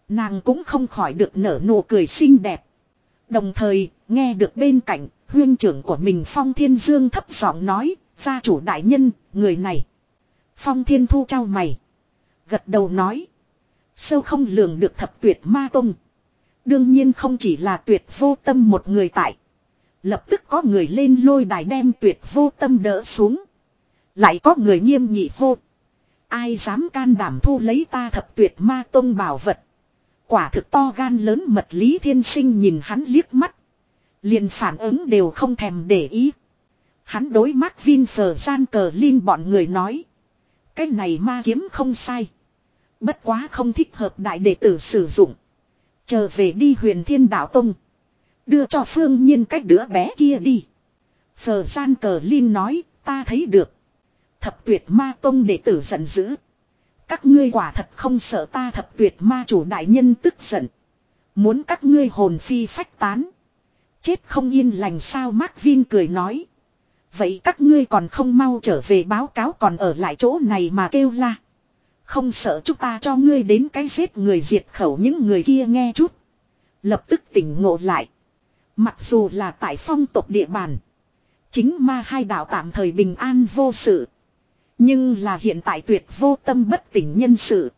Nàng cũng không khỏi được nở nụ cười xinh đẹp. Đồng thời, nghe được bên cạnh, huyên trưởng của mình Phong Thiên Dương thấp giọng nói, gia chủ đại nhân, người này. Phong Thiên Thu trao mày. Gật đầu nói. Sâu không lường được thập tuyệt ma tông. Đương nhiên không chỉ là tuyệt vô tâm một người tại. Lập tức có người lên lôi đài đem tuyệt vô tâm đỡ xuống. Lại có người nghiêm nghị vô. Ai dám can đảm thu lấy ta thập tuyệt ma tông bảo vật. Quả thực to gan lớn mật lý thiên sinh nhìn hắn liếc mắt. Liền phản ứng đều không thèm để ý. Hắn đối mắt Vin Phờ Gian Cờ Linh bọn người nói. Cái này ma kiếm không sai. Bất quá không thích hợp đại đệ tử sử dụng. Chờ về đi huyền thiên đạo tông. Đưa cho phương nhiên cách đứa bé kia đi. Phờ gian cờ Linh nói, ta thấy được. Thập tuyệt ma tông đệ tử giận dữ. Các ngươi quả thật không sợ ta thập tuyệt ma chủ đại nhân tức giận. Muốn các ngươi hồn phi phách tán. Chết không yên lành sao Mark Vin cười nói. Vậy các ngươi còn không mau trở về báo cáo còn ở lại chỗ này mà kêu la. Không sợ chúng ta cho ngươi đến cái giết người diệt khẩu những người kia nghe chút. Lập tức tỉnh ngộ lại. Mặc dù là tại phong tộc địa bàn. Chính ma hai đạo tạm thời bình an vô sự. Nhưng là hiện tại tuyệt vô tâm bất tỉnh nhân sự.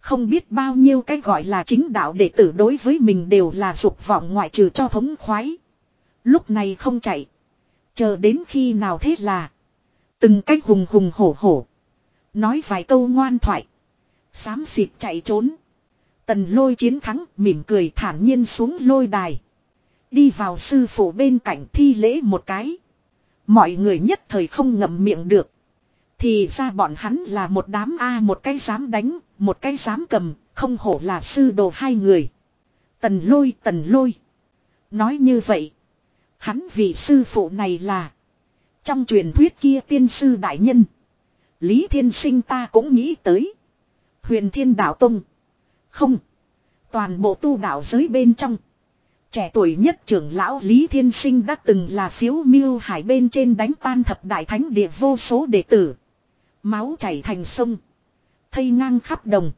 Không biết bao nhiêu cái gọi là chính đạo đệ tử đối với mình đều là dục vọng ngoại trừ cho thống khoái. Lúc này không chạy. Chờ đến khi nào thế là. Từng cách hùng hùng hổ hổ. Nói vài câu ngoan thoại. Xám xịt chạy trốn. Tần lôi chiến thắng mỉm cười thản nhiên xuống lôi đài. Đi vào sư phụ bên cạnh thi lễ một cái. Mọi người nhất thời không ngậm miệng được. Thì ra bọn hắn là một đám A một cái dám đánh, một cái dám cầm, không hổ là sư đồ hai người. Tần lôi tần lôi. Nói như vậy. Hắn vị sư phụ này là. Trong truyền thuyết kia tiên sư đại nhân. Lý thiên sinh ta cũng nghĩ tới. Huyền thiên đạo tông. Không. Toàn bộ tu đạo giới bên trong. Trẻ tuổi nhất trưởng lão Lý Thiên Sinh đã từng là phiếu miêu hải bên trên đánh tan thập đại thánh địa vô số đệ tử. Máu chảy thành sông. Thây ngang khắp đồng.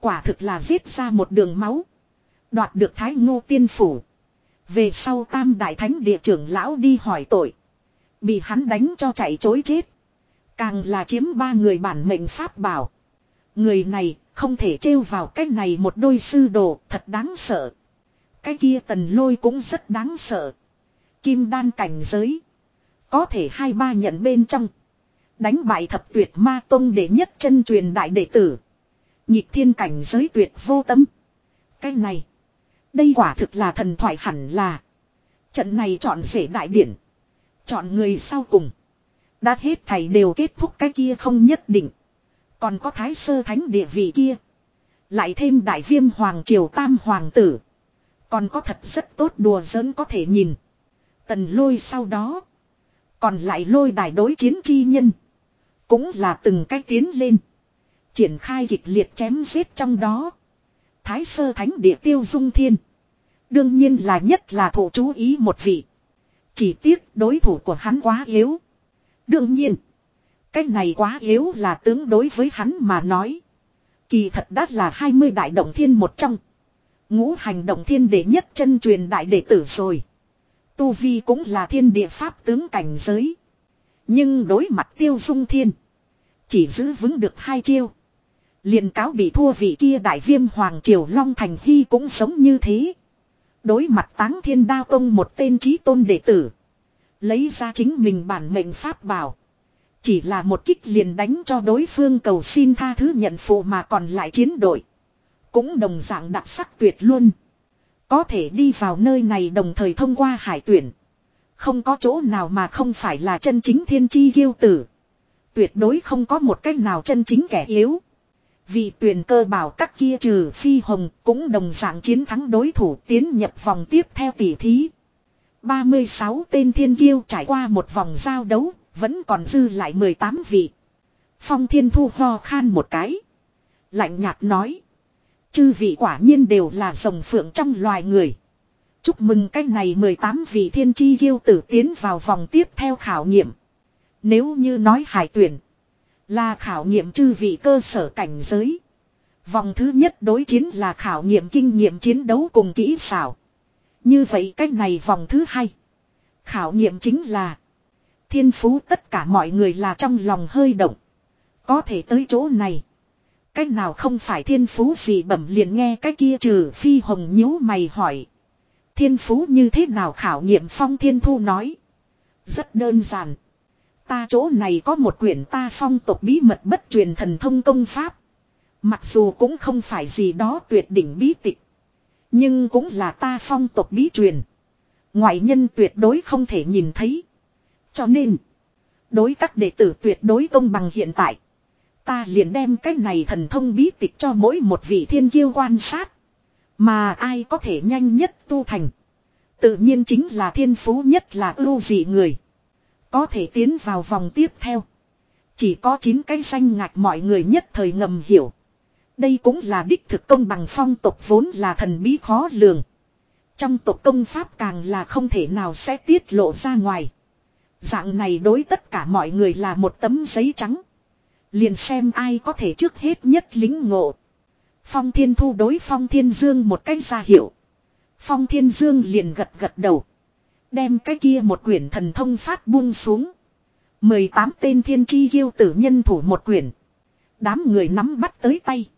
Quả thực là giết ra một đường máu. Đoạt được thái ngô tiên phủ. Về sau tam đại thánh địa trưởng lão đi hỏi tội. Bị hắn đánh cho chạy chối chết. Càng là chiếm ba người bản mệnh pháp bảo. Người này không thể trêu vào cái này một đôi sư đồ, thật đáng sợ. Cái kia tần lôi cũng rất đáng sợ. Kim đan cảnh giới. Có thể hai ba nhận bên trong. Đánh bại thập tuyệt ma tông để nhất chân truyền đại đệ tử. Nhịp thiên cảnh giới tuyệt vô tâm. Cái này. Đây quả thực là thần thoại hẳn là. Trận này chọn rể đại điển. Chọn người sau cùng. Đã hết thầy đều kết thúc cái kia không nhất định. Còn có thái sơ thánh địa vị kia. Lại thêm đại viêm hoàng triều tam hoàng tử. Còn có thật rất tốt đùa giỡn có thể nhìn. Tần lôi sau đó. Còn lại lôi đài đối chiến chi nhân. Cũng là từng cách tiến lên. Triển khai kịch liệt chém giết trong đó. Thái sơ thánh địa tiêu dung thiên. Đương nhiên là nhất là thủ chú ý một vị. Chỉ tiếc đối thủ của hắn quá yếu. Đương nhiên. Cái này quá yếu là tướng đối với hắn mà nói. Kỳ thật đắt là 20 đại động thiên một trong. Ngũ hành động thiên đệ nhất chân truyền đại đệ tử rồi. Tu Vi cũng là thiên địa pháp tướng cảnh giới. Nhưng đối mặt tiêu dung thiên. Chỉ giữ vững được hai chiêu liền cáo bị thua vị kia đại viêm hoàng triều long thành hy cũng sống như thế. Đối mặt táng thiên đao tông một tên trí tôn đệ tử. Lấy ra chính mình bản mệnh pháp bảo. Chỉ là một kích liền đánh cho đối phương cầu xin tha thứ nhận phụ mà còn lại chiến đội. Cũng đồng dạng đặc sắc tuyệt luôn. Có thể đi vào nơi này đồng thời thông qua hải tuyển. Không có chỗ nào mà không phải là chân chính thiên chi yêu tử. Tuyệt đối không có một cách nào chân chính kẻ yếu. Vì tuyển cơ bảo các kia trừ phi hồng cũng đồng dạng chiến thắng đối thủ tiến nhập vòng tiếp theo tỷ thí. 36 tên thiên kiêu trải qua một vòng giao đấu, vẫn còn dư lại 18 vị. Phong thiên thu ho khan một cái. Lạnh nhạt nói. Chư vị quả nhiên đều là rồng phượng trong loài người. Chúc mừng cách này 18 vị thiên chi kiêu tử tiến vào vòng tiếp theo khảo nghiệm. Nếu như nói hải tuyển. Là khảo nghiệm chư vị cơ sở cảnh giới. Vòng thứ nhất đối chiến là khảo nghiệm kinh nghiệm chiến đấu cùng kỹ xảo. Như vậy cách này vòng thứ hai. Khảo nghiệm chính là. Thiên phú tất cả mọi người là trong lòng hơi động. Có thể tới chỗ này. Cách nào không phải thiên phú gì bẩm liền nghe cái kia trừ phi hồng nhíu mày hỏi. Thiên phú như thế nào khảo nghiệm phong thiên thu nói. Rất đơn giản. Ta chỗ này có một quyển ta phong tộc bí mật bất truyền thần thông công pháp. Mặc dù cũng không phải gì đó tuyệt đỉnh bí tịch. Nhưng cũng là ta phong tộc bí truyền. Ngoại nhân tuyệt đối không thể nhìn thấy. Cho nên. Đối các đệ tử tuyệt đối công bằng hiện tại. Ta liền đem cái này thần thông bí tịch cho mỗi một vị thiên kiêu quan sát. Mà ai có thể nhanh nhất tu thành. Tự nhiên chính là thiên phú nhất là ưu dị người. Có thể tiến vào vòng tiếp theo. Chỉ có 9 cái danh ngạch mọi người nhất thời ngầm hiểu. Đây cũng là đích thực công bằng phong tục vốn là thần bí khó lường. Trong tục công pháp càng là không thể nào sẽ tiết lộ ra ngoài. Dạng này đối tất cả mọi người là một tấm giấy trắng. Liền xem ai có thể trước hết nhất lính ngộ. Phong Thiên Thu đối Phong Thiên Dương một cách ra hiệu. Phong Thiên Dương liền gật gật đầu. Đem cái kia một quyển thần thông phát buông xuống. 18 tên thiên chi yêu tử nhân thủ một quyển. Đám người nắm bắt tới tay.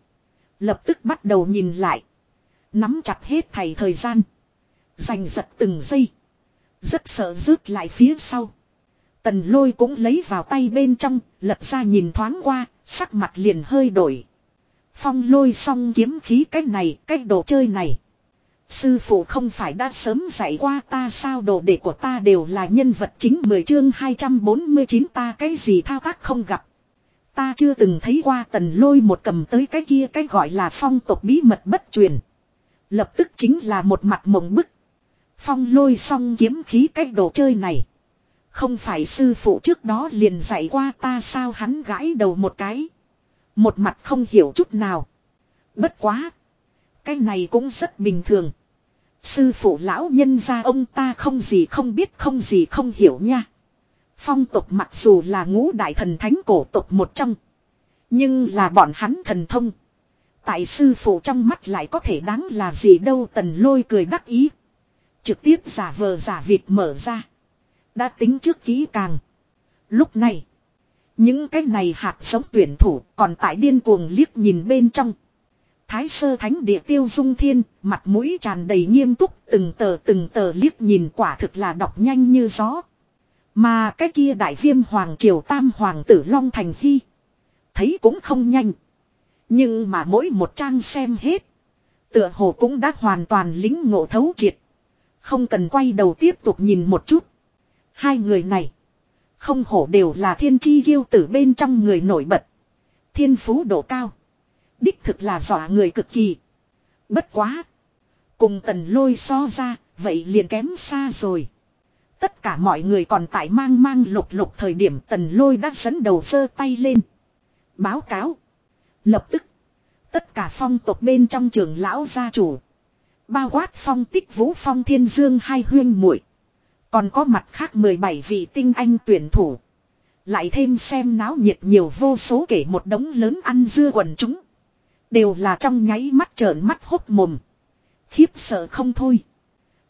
Lập tức bắt đầu nhìn lại. Nắm chặt hết thầy thời gian. Giành giật từng giây. Rất sợ rước lại phía sau. Tần lôi cũng lấy vào tay bên trong, lật ra nhìn thoáng qua, sắc mặt liền hơi đổi. Phong lôi xong kiếm khí cách này, cách đồ chơi này. Sư phụ không phải đã sớm dạy qua ta sao đồ đệ của ta đều là nhân vật chính 10 chương 249 ta cái gì thao tác không gặp. Ta chưa từng thấy qua tần lôi một cầm tới cái kia cái gọi là phong tục bí mật bất truyền. Lập tức chính là một mặt mộng bức. Phong lôi xong kiếm khí cái đồ chơi này. Không phải sư phụ trước đó liền dạy qua ta sao hắn gãi đầu một cái. Một mặt không hiểu chút nào. Bất quá. Cái này cũng rất bình thường. Sư phụ lão nhân gia ông ta không gì không biết không gì không hiểu nha. Phong tục mặc dù là ngũ đại thần thánh cổ tục một trong. Nhưng là bọn hắn thần thông. Tại sư phụ trong mắt lại có thể đáng là gì đâu, tần lôi cười đắc ý. Trực tiếp giả vờ giả vịt mở ra. Đã tính trước kỹ càng. Lúc này. Những cái này hạt sống tuyển thủ còn tại điên cuồng liếc nhìn bên trong. Thái sơ thánh địa tiêu dung thiên, mặt mũi tràn đầy nghiêm túc, từng tờ từng tờ liếc nhìn quả thực là đọc nhanh như gió. Mà cái kia đại viêm hoàng triều tam hoàng tử Long Thành Hy. Thấy cũng không nhanh. Nhưng mà mỗi một trang xem hết. Tựa hồ cũng đã hoàn toàn lính ngộ thấu triệt. Không cần quay đầu tiếp tục nhìn một chút. Hai người này. Không hổ đều là thiên chi ghiêu tử bên trong người nổi bật. Thiên phú độ cao. Đích thực là dọa người cực kỳ. Bất quá. Cùng tần lôi so ra, vậy liền kém xa rồi. Tất cả mọi người còn tại mang mang lục lục thời điểm tần lôi đã dẫn đầu sơ tay lên. Báo cáo. Lập tức. Tất cả phong tộc bên trong trường lão gia chủ. Bao quát phong tích vũ phong thiên dương hai huyên muội Còn có mặt khác 17 vị tinh anh tuyển thủ. Lại thêm xem náo nhiệt nhiều vô số kể một đống lớn ăn dưa quần chúng. Đều là trong nháy mắt trợn mắt hốc mồm. Khiếp sợ không thôi.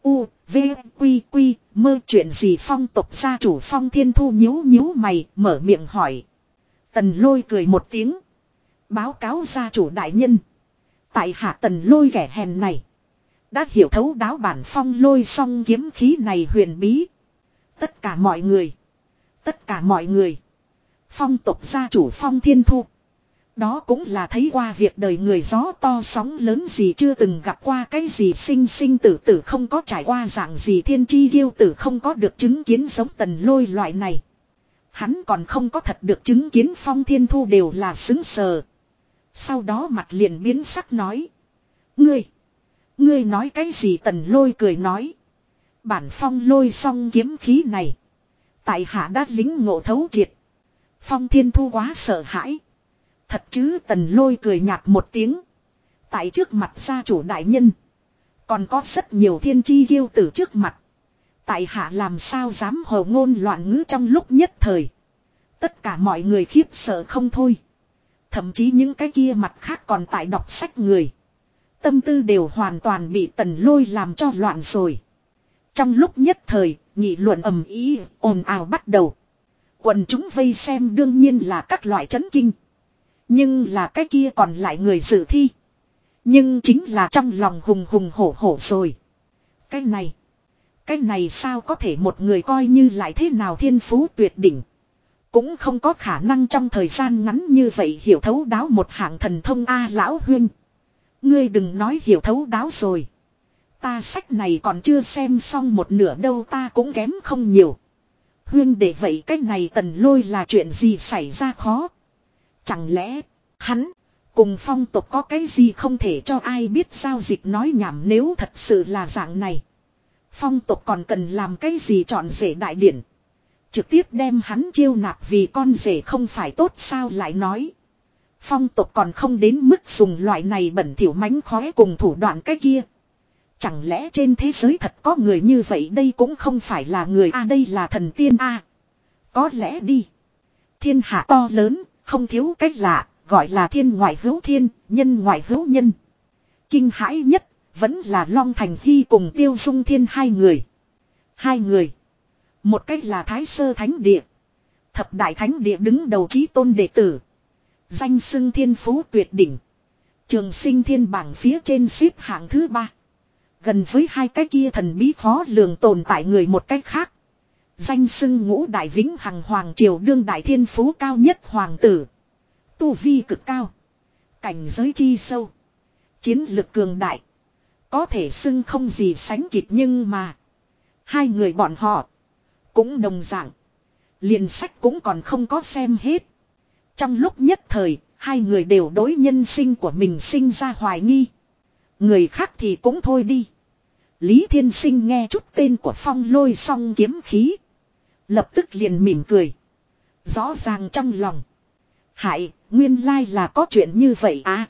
U, V, Quy, Quy, mơ chuyện gì phong tộc gia chủ phong thiên thu nhíu nhíu mày, mở miệng hỏi. Tần lôi cười một tiếng. Báo cáo gia chủ đại nhân. Tại hạ tần lôi kẻ hèn này. Đã hiểu thấu đáo bản phong lôi song kiếm khí này huyền bí. Tất cả mọi người. Tất cả mọi người. Phong tộc gia chủ phong thiên thu. Đó cũng là thấy qua việc đời người gió to sóng lớn gì chưa từng gặp qua cái gì sinh sinh tử tử không có trải qua dạng gì thiên chi yêu tử không có được chứng kiến giống tần lôi loại này. Hắn còn không có thật được chứng kiến phong thiên thu đều là xứng sờ. Sau đó mặt liền biến sắc nói. Ngươi. Ngươi nói cái gì tần lôi cười nói. Bản phong lôi xong kiếm khí này. Tại hạ đã lính ngộ thấu triệt. Phong thiên thu quá sợ hãi. Thật chứ tần lôi cười nhạt một tiếng. Tại trước mặt gia chủ đại nhân. Còn có rất nhiều thiên chi ghiêu tử trước mặt. Tại hạ làm sao dám hồ ngôn loạn ngữ trong lúc nhất thời. Tất cả mọi người khiếp sợ không thôi. Thậm chí những cái kia mặt khác còn tại đọc sách người. Tâm tư đều hoàn toàn bị tần lôi làm cho loạn rồi. Trong lúc nhất thời, nghị luận ầm ý, ồn ào bắt đầu. Quần chúng vây xem đương nhiên là các loại chấn kinh. Nhưng là cái kia còn lại người dự thi. Nhưng chính là trong lòng hùng hùng hổ hổ rồi. Cái này. Cái này sao có thể một người coi như lại thế nào thiên phú tuyệt đỉnh. Cũng không có khả năng trong thời gian ngắn như vậy hiểu thấu đáo một hạng thần thông A lão huyên. Ngươi đừng nói hiểu thấu đáo rồi. Ta sách này còn chưa xem xong một nửa đâu ta cũng kém không nhiều. Huyên để vậy cái này tần lôi là chuyện gì xảy ra khó. Chẳng lẽ, hắn, cùng phong tục có cái gì không thể cho ai biết giao dịch nói nhảm nếu thật sự là dạng này. Phong tục còn cần làm cái gì chọn rể đại điển. Trực tiếp đem hắn chiêu nạp vì con rể không phải tốt sao lại nói. Phong tục còn không đến mức dùng loại này bẩn thỉu mánh khóe cùng thủ đoạn cái kia. Chẳng lẽ trên thế giới thật có người như vậy đây cũng không phải là người a đây là thần tiên a Có lẽ đi. Thiên hạ to lớn, không thiếu cách lạ, gọi là thiên ngoại hữu thiên, nhân ngoại hữu nhân. Kinh hãi nhất, vẫn là Long Thành Hy cùng Tiêu Dung Thiên hai người. Hai người. Một cách là Thái Sơ Thánh Địa. Thập Đại Thánh Địa đứng đầu trí tôn đệ tử. Danh xưng thiên phú tuyệt đỉnh. Trường sinh thiên bảng phía trên xếp hạng thứ ba. Gần với hai cái kia thần bí khó lường tồn tại người một cách khác. Danh xưng ngũ đại vĩnh hằng hoàng triều đương đại thiên phú cao nhất hoàng tử. Tu vi cực cao. Cảnh giới chi sâu. Chiến lực cường đại. Có thể xưng không gì sánh kịp nhưng mà. Hai người bọn họ. Cũng đồng dạng. liền sách cũng còn không có xem hết. Trong lúc nhất thời, hai người đều đối nhân sinh của mình sinh ra hoài nghi. Người khác thì cũng thôi đi. Lý Thiên Sinh nghe chút tên của phong lôi song kiếm khí. Lập tức liền mỉm cười. Rõ ràng trong lòng. Hại, nguyên lai là có chuyện như vậy à.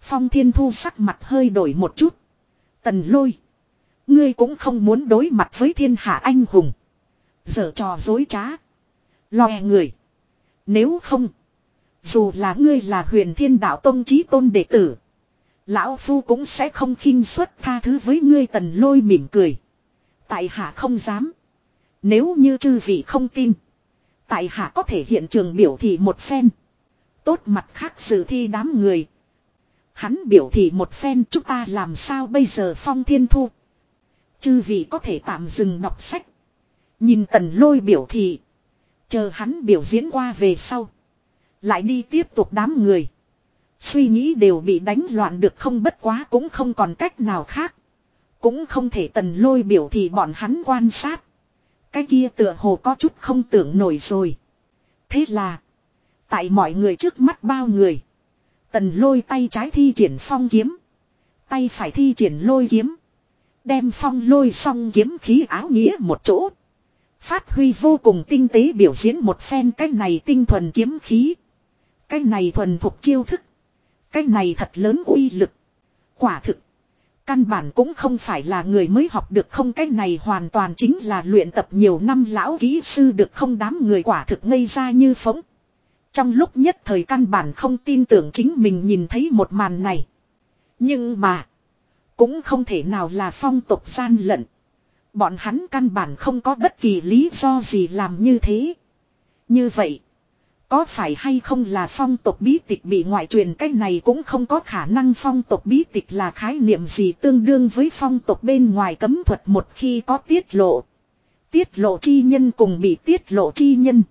Phong Thiên Thu sắc mặt hơi đổi một chút. Tần lôi. Ngươi cũng không muốn đối mặt với thiên hạ anh hùng. Giờ trò dối trá. Lòe người. Nếu không. Dù là ngươi là huyền thiên đạo tông trí tôn đệ tử. Lão Phu cũng sẽ không khinh suất tha thứ với ngươi tần lôi mỉm cười. Tại hạ không dám. Nếu như chư vị không tin. Tại hạ có thể hiện trường biểu thị một phen. Tốt mặt khác sự thi đám người. Hắn biểu thị một phen chúng ta làm sao bây giờ phong thiên thu. Chư vị có thể tạm dừng đọc sách. Nhìn tần lôi biểu thị. Chờ hắn biểu diễn qua về sau. Lại đi tiếp tục đám người. Suy nghĩ đều bị đánh loạn được không bất quá cũng không còn cách nào khác. Cũng không thể tần lôi biểu thị bọn hắn quan sát. Cái kia tựa hồ có chút không tưởng nổi rồi. Thế là. Tại mọi người trước mắt bao người. Tần lôi tay trái thi triển phong kiếm. Tay phải thi triển lôi kiếm. Đem phong lôi xong kiếm khí áo nghĩa một chỗ. Phát huy vô cùng tinh tế biểu diễn một phen cái này tinh thuần kiếm khí. Cái này thuần thuộc chiêu thức. Cái này thật lớn uy lực. Quả thực. Căn bản cũng không phải là người mới học được không cái này hoàn toàn chính là luyện tập nhiều năm lão kỹ sư được không đám người quả thực ngây ra như phóng. Trong lúc nhất thời căn bản không tin tưởng chính mình nhìn thấy một màn này. Nhưng mà. Cũng không thể nào là phong tục gian lận. Bọn hắn căn bản không có bất kỳ lý do gì làm như thế. Như vậy. Có phải hay không là phong tục bí tịch bị ngoại truyền cái này cũng không có khả năng phong tục bí tịch là khái niệm gì tương đương với phong tục bên ngoài cấm thuật một khi có tiết lộ. Tiết lộ chi nhân cùng bị tiết lộ chi nhân.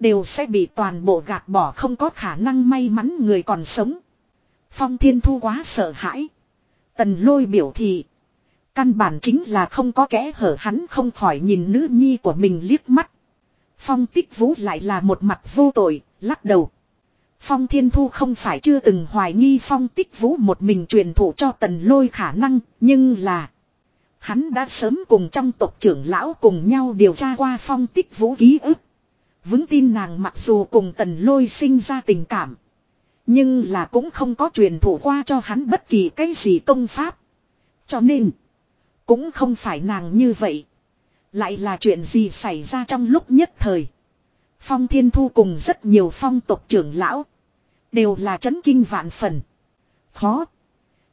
Đều sẽ bị toàn bộ gạt bỏ, không có khả năng may mắn người còn sống. Phong thiên thu quá sợ hãi. Tần lôi biểu thị. Căn bản chính là không có kẽ hở, hắn không khỏi nhìn nữ nhi của mình liếc mắt. Phong tích vũ lại là một mặt vô tội, lắc đầu. Phong thiên thu không phải chưa từng hoài nghi phong tích vũ một mình truyền thụ cho tần lôi khả năng, nhưng là... Hắn đã sớm cùng trong tộc trưởng lão cùng nhau điều tra qua phong tích vũ ký ức. Vững tin nàng mặc dù cùng tần lôi sinh ra tình cảm. Nhưng là cũng không có truyền thụ qua cho hắn bất kỳ cái gì công pháp. Cho nên, cũng không phải nàng như vậy. Lại là chuyện gì xảy ra trong lúc nhất thời. Phong Thiên Thu cùng rất nhiều phong tộc trưởng lão. Đều là chấn kinh vạn phần. Khó.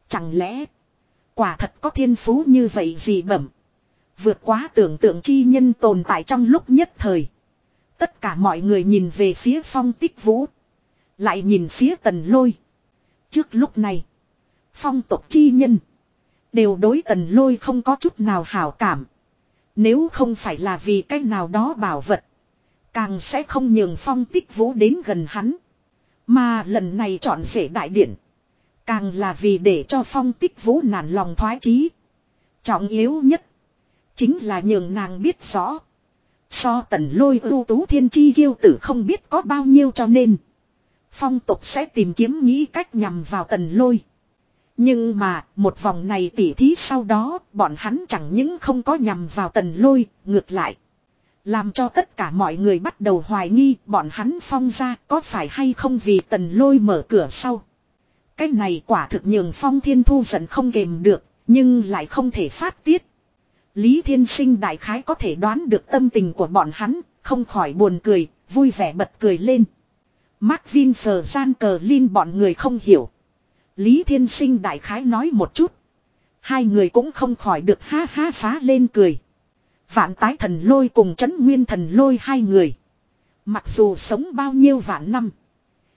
Chẳng lẽ. Quả thật có thiên phú như vậy gì bẩm. Vượt quá tưởng tượng chi nhân tồn tại trong lúc nhất thời. Tất cả mọi người nhìn về phía phong tích vũ. Lại nhìn phía tần lôi. Trước lúc này. Phong tộc chi nhân. Đều đối tần lôi không có chút nào hảo cảm. Nếu không phải là vì cái nào đó bảo vật. Càng sẽ không nhường phong tích vũ đến gần hắn. Mà lần này chọn rể đại điển. Càng là vì để cho phong tích vũ nản lòng thoái chí. Trọng yếu nhất. Chính là nhường nàng biết rõ. So tần lôi ưu tú thiên chi kiêu tử không biết có bao nhiêu cho nên. Phong tục sẽ tìm kiếm nghĩ cách nhằm vào tần lôi. Nhưng mà, một vòng này tỉ thí sau đó, bọn hắn chẳng những không có nhằm vào tần lôi, ngược lại. Làm cho tất cả mọi người bắt đầu hoài nghi bọn hắn phong ra có phải hay không vì tần lôi mở cửa sau. Cái này quả thực nhường phong thiên thu giận không kềm được, nhưng lại không thể phát tiết. Lý thiên sinh đại khái có thể đoán được tâm tình của bọn hắn, không khỏi buồn cười, vui vẻ bật cười lên. Mark Vin phờ gian cờ Linh bọn người không hiểu. Lý Thiên Sinh đại khái nói một chút. Hai người cũng không khỏi được ha ha phá lên cười. Vạn tái thần lôi cùng chấn nguyên thần lôi hai người. Mặc dù sống bao nhiêu vạn năm.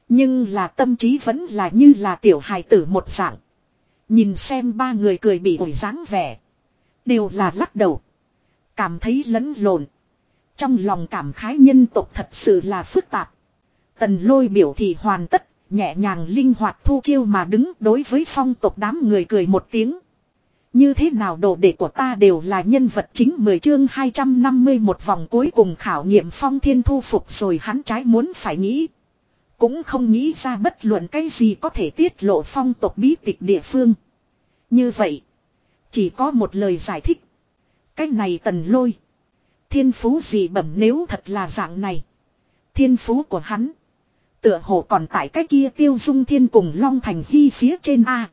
Nhưng là tâm trí vẫn là như là tiểu hài tử một dạng. Nhìn xem ba người cười bị ổi dáng vẻ. Đều là lắc đầu. Cảm thấy lẫn lộn. Trong lòng cảm khái nhân tộc thật sự là phức tạp. Tần lôi biểu thị hoàn tất nhẹ nhàng linh hoạt thu chiêu mà đứng đối với phong tộc đám người cười một tiếng. Như thế nào đồ đệ của ta đều là nhân vật chính 10 chương 250 một vòng cuối cùng khảo nghiệm phong thiên thu phục rồi hắn trái muốn phải nghĩ. Cũng không nghĩ ra bất luận cái gì có thể tiết lộ phong tộc bí tịch địa phương. Như vậy, chỉ có một lời giải thích. Cái này tần lôi. Thiên phú gì bẩm nếu thật là dạng này. Thiên phú của hắn Tựa hồ còn tại cái kia tiêu dung thiên cùng Long Thành Hy phía trên A.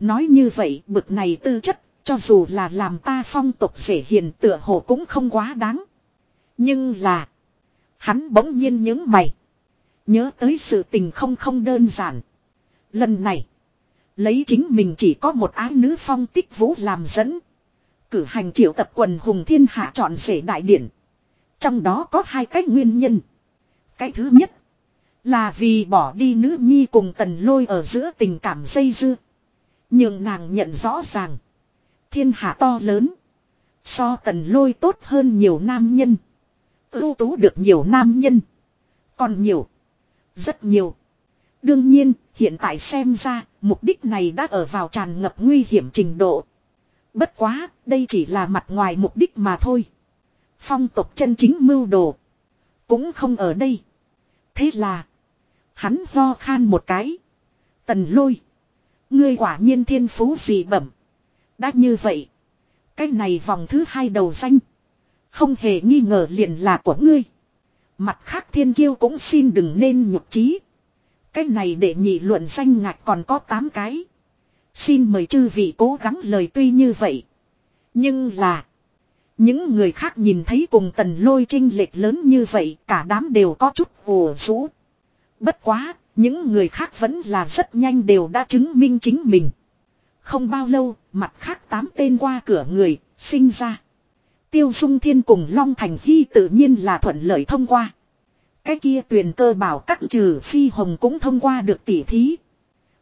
Nói như vậy, bực này tư chất, Cho dù là làm ta phong tục dễ hiền tựa hồ cũng không quá đáng. Nhưng là. Hắn bỗng nhiên những mày. Nhớ tới sự tình không không đơn giản. Lần này. Lấy chính mình chỉ có một ái nữ phong tích vũ làm dẫn. Cử hành triệu tập quần hùng thiên hạ chọn rể đại điển. Trong đó có hai cách nguyên nhân. Cái thứ nhất. Là vì bỏ đi nữ nhi cùng tần lôi ở giữa tình cảm dây dưa. Nhưng nàng nhận rõ ràng. Thiên hạ to lớn. So tần lôi tốt hơn nhiều nam nhân. Ưu tú được nhiều nam nhân. Còn nhiều. Rất nhiều. Đương nhiên, hiện tại xem ra, mục đích này đã ở vào tràn ngập nguy hiểm trình độ. Bất quá, đây chỉ là mặt ngoài mục đích mà thôi. Phong tục chân chính mưu đồ. Cũng không ở đây. Thế là, hắn ho khan một cái. Tần lôi. Ngươi quả nhiên thiên phú gì bẩm. Đã như vậy. Cái này vòng thứ hai đầu danh. Không hề nghi ngờ liền là của ngươi. Mặt khác thiên kiêu cũng xin đừng nên nhục trí. Cái này để nhị luận danh ngạch còn có 8 cái. Xin mời chư vị cố gắng lời tuy như vậy. Nhưng là. Những người khác nhìn thấy cùng tần lôi trinh lệch lớn như vậy, cả đám đều có chút ồ rũ. Bất quá, những người khác vẫn là rất nhanh đều đã chứng minh chính mình. Không bao lâu, mặt khác tám tên qua cửa người, sinh ra. Tiêu Dung Thiên cùng Long Thành Hy tự nhiên là thuận lợi thông qua. Cái kia tuyển cơ bảo các trừ phi hồng cũng thông qua được tỉ thí.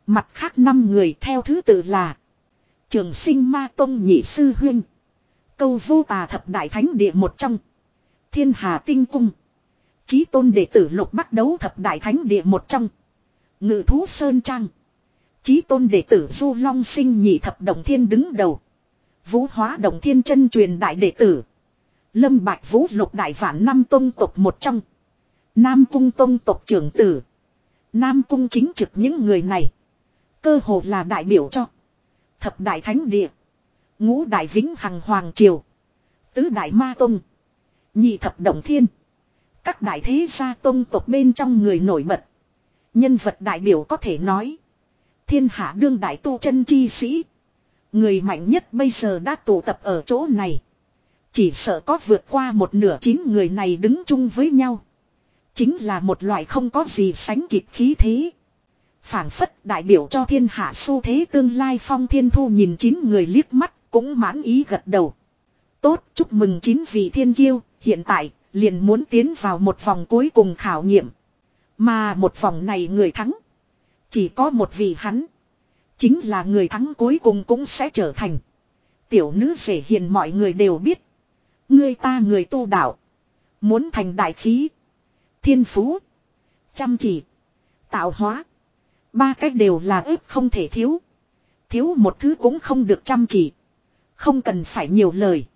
Mặt khác năm người theo thứ tự là Trường sinh ma tông nhị sư huyên Câu vô tà thập đại thánh địa một trong Thiên hà tinh cung Chí tôn đệ tử lục bắt đấu thập đại thánh địa một trong. Ngự thú sơn trang. Chí tôn đệ tử du long sinh nhị thập đồng thiên đứng đầu. Vũ hóa đồng thiên chân truyền đại đệ tử. Lâm bạch vũ lục đại vạn năm tôn tộc một trong. Nam cung tôn tộc trưởng tử. Nam cung chính trực những người này. Cơ hồ là đại biểu cho. Thập đại thánh địa. Ngũ đại vĩnh hằng hoàng triều. Tứ đại ma tôn. Nhị thập động thiên. Các đại thế gia tôn tộc bên trong người nổi bật. Nhân vật đại biểu có thể nói. Thiên hạ đương đại tu chân chi sĩ. Người mạnh nhất bây giờ đã tụ tập ở chỗ này. Chỉ sợ có vượt qua một nửa chín người này đứng chung với nhau. Chính là một loại không có gì sánh kịp khí thế. Phảng phất đại biểu cho thiên hạ xu thế tương lai phong thiên thu nhìn chín người liếc mắt cũng mãn ý gật đầu. Tốt chúc mừng chín vị thiên kiêu, hiện tại liền muốn tiến vào một vòng cuối cùng khảo nghiệm. Mà một vòng này người thắng. Chỉ có một vị hắn. Chính là người thắng cuối cùng cũng sẽ trở thành. Tiểu nữ rể hiền mọi người đều biết. Người ta người tu đạo. Muốn thành đại khí. Thiên phú. Chăm chỉ. Tạo hóa. Ba cách đều là ếp không thể thiếu. Thiếu một thứ cũng không được chăm chỉ. Không cần phải nhiều lời.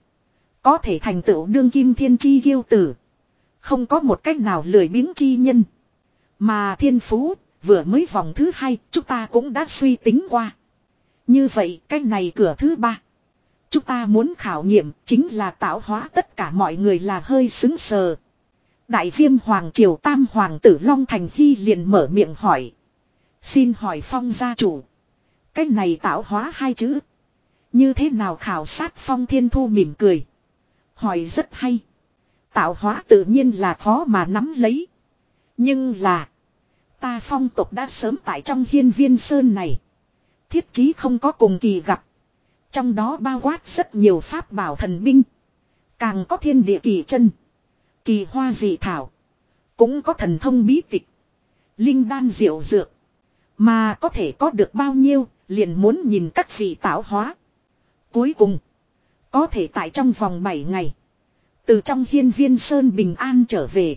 Có thể thành tựu đương kim thiên chi ghiêu tử. Không có một cách nào lười biếng chi nhân. Mà thiên phú, vừa mới vòng thứ hai, chúng ta cũng đã suy tính qua. Như vậy, cách này cửa thứ ba. Chúng ta muốn khảo nghiệm chính là tạo hóa tất cả mọi người là hơi xứng sờ. Đại viêm hoàng triều tam hoàng tử Long Thành Hy liền mở miệng hỏi. Xin hỏi phong gia chủ. cách này tạo hóa hai chữ. Như thế nào khảo sát phong thiên thu mỉm cười. Hỏi rất hay. Tạo hóa tự nhiên là khó mà nắm lấy. Nhưng là. Ta phong tục đã sớm tại trong hiên viên sơn này. Thiết chí không có cùng kỳ gặp. Trong đó bao quát rất nhiều pháp bảo thần binh. Càng có thiên địa kỳ chân. Kỳ hoa dị thảo. Cũng có thần thông bí tịch. Linh đan diệu dược. Mà có thể có được bao nhiêu, liền muốn nhìn các vị tạo hóa. Cuối cùng, có thể tại trong vòng 7 ngày, từ trong hiên viên Sơn Bình An trở về.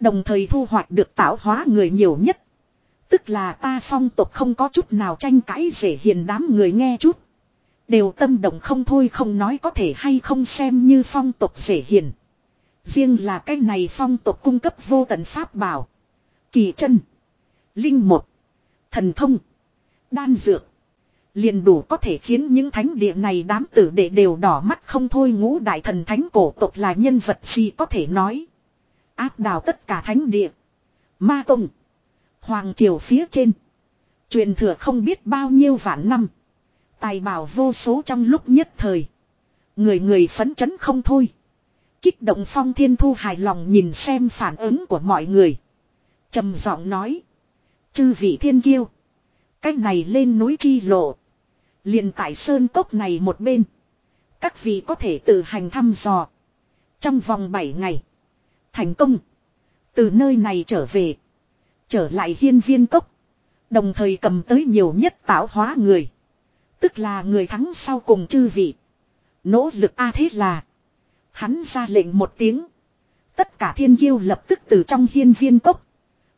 Đồng thời thu hoạch được tạo hóa người nhiều nhất. Tức là ta phong tục không có chút nào tranh cãi dễ hiền đám người nghe chút. Đều tâm động không thôi không nói có thể hay không xem như phong tục dễ hiền. Riêng là cái này phong tục cung cấp vô tận pháp bảo. Kỳ chân. Linh một. Thần thông. Đan dược. Liền đủ có thể khiến những thánh địa này đám tử đệ đều đỏ mắt không thôi ngũ đại thần thánh cổ tộc là nhân vật gì có thể nói. Áp đảo tất cả thánh địa. Ma Tông. Hoàng triều phía trên. Truyền thừa không biết bao nhiêu vạn năm. Tài bảo vô số trong lúc nhất thời. Người người phấn chấn không thôi. Kích động phong thiên thu hài lòng nhìn xem phản ứng của mọi người. trầm giọng nói. Chư vị thiên kiêu. Cách này lên núi chi lộ liền tại sơn cốc này một bên. Các vị có thể tự hành thăm dò. Trong vòng 7 ngày. Thành công. Từ nơi này trở về. Trở lại hiên viên cốc. Đồng thời cầm tới nhiều nhất tạo hóa người. Tức là người thắng sau cùng chư vị. Nỗ lực A thế là. Hắn ra lệnh một tiếng. Tất cả thiên kiêu lập tức từ trong hiên viên cốc.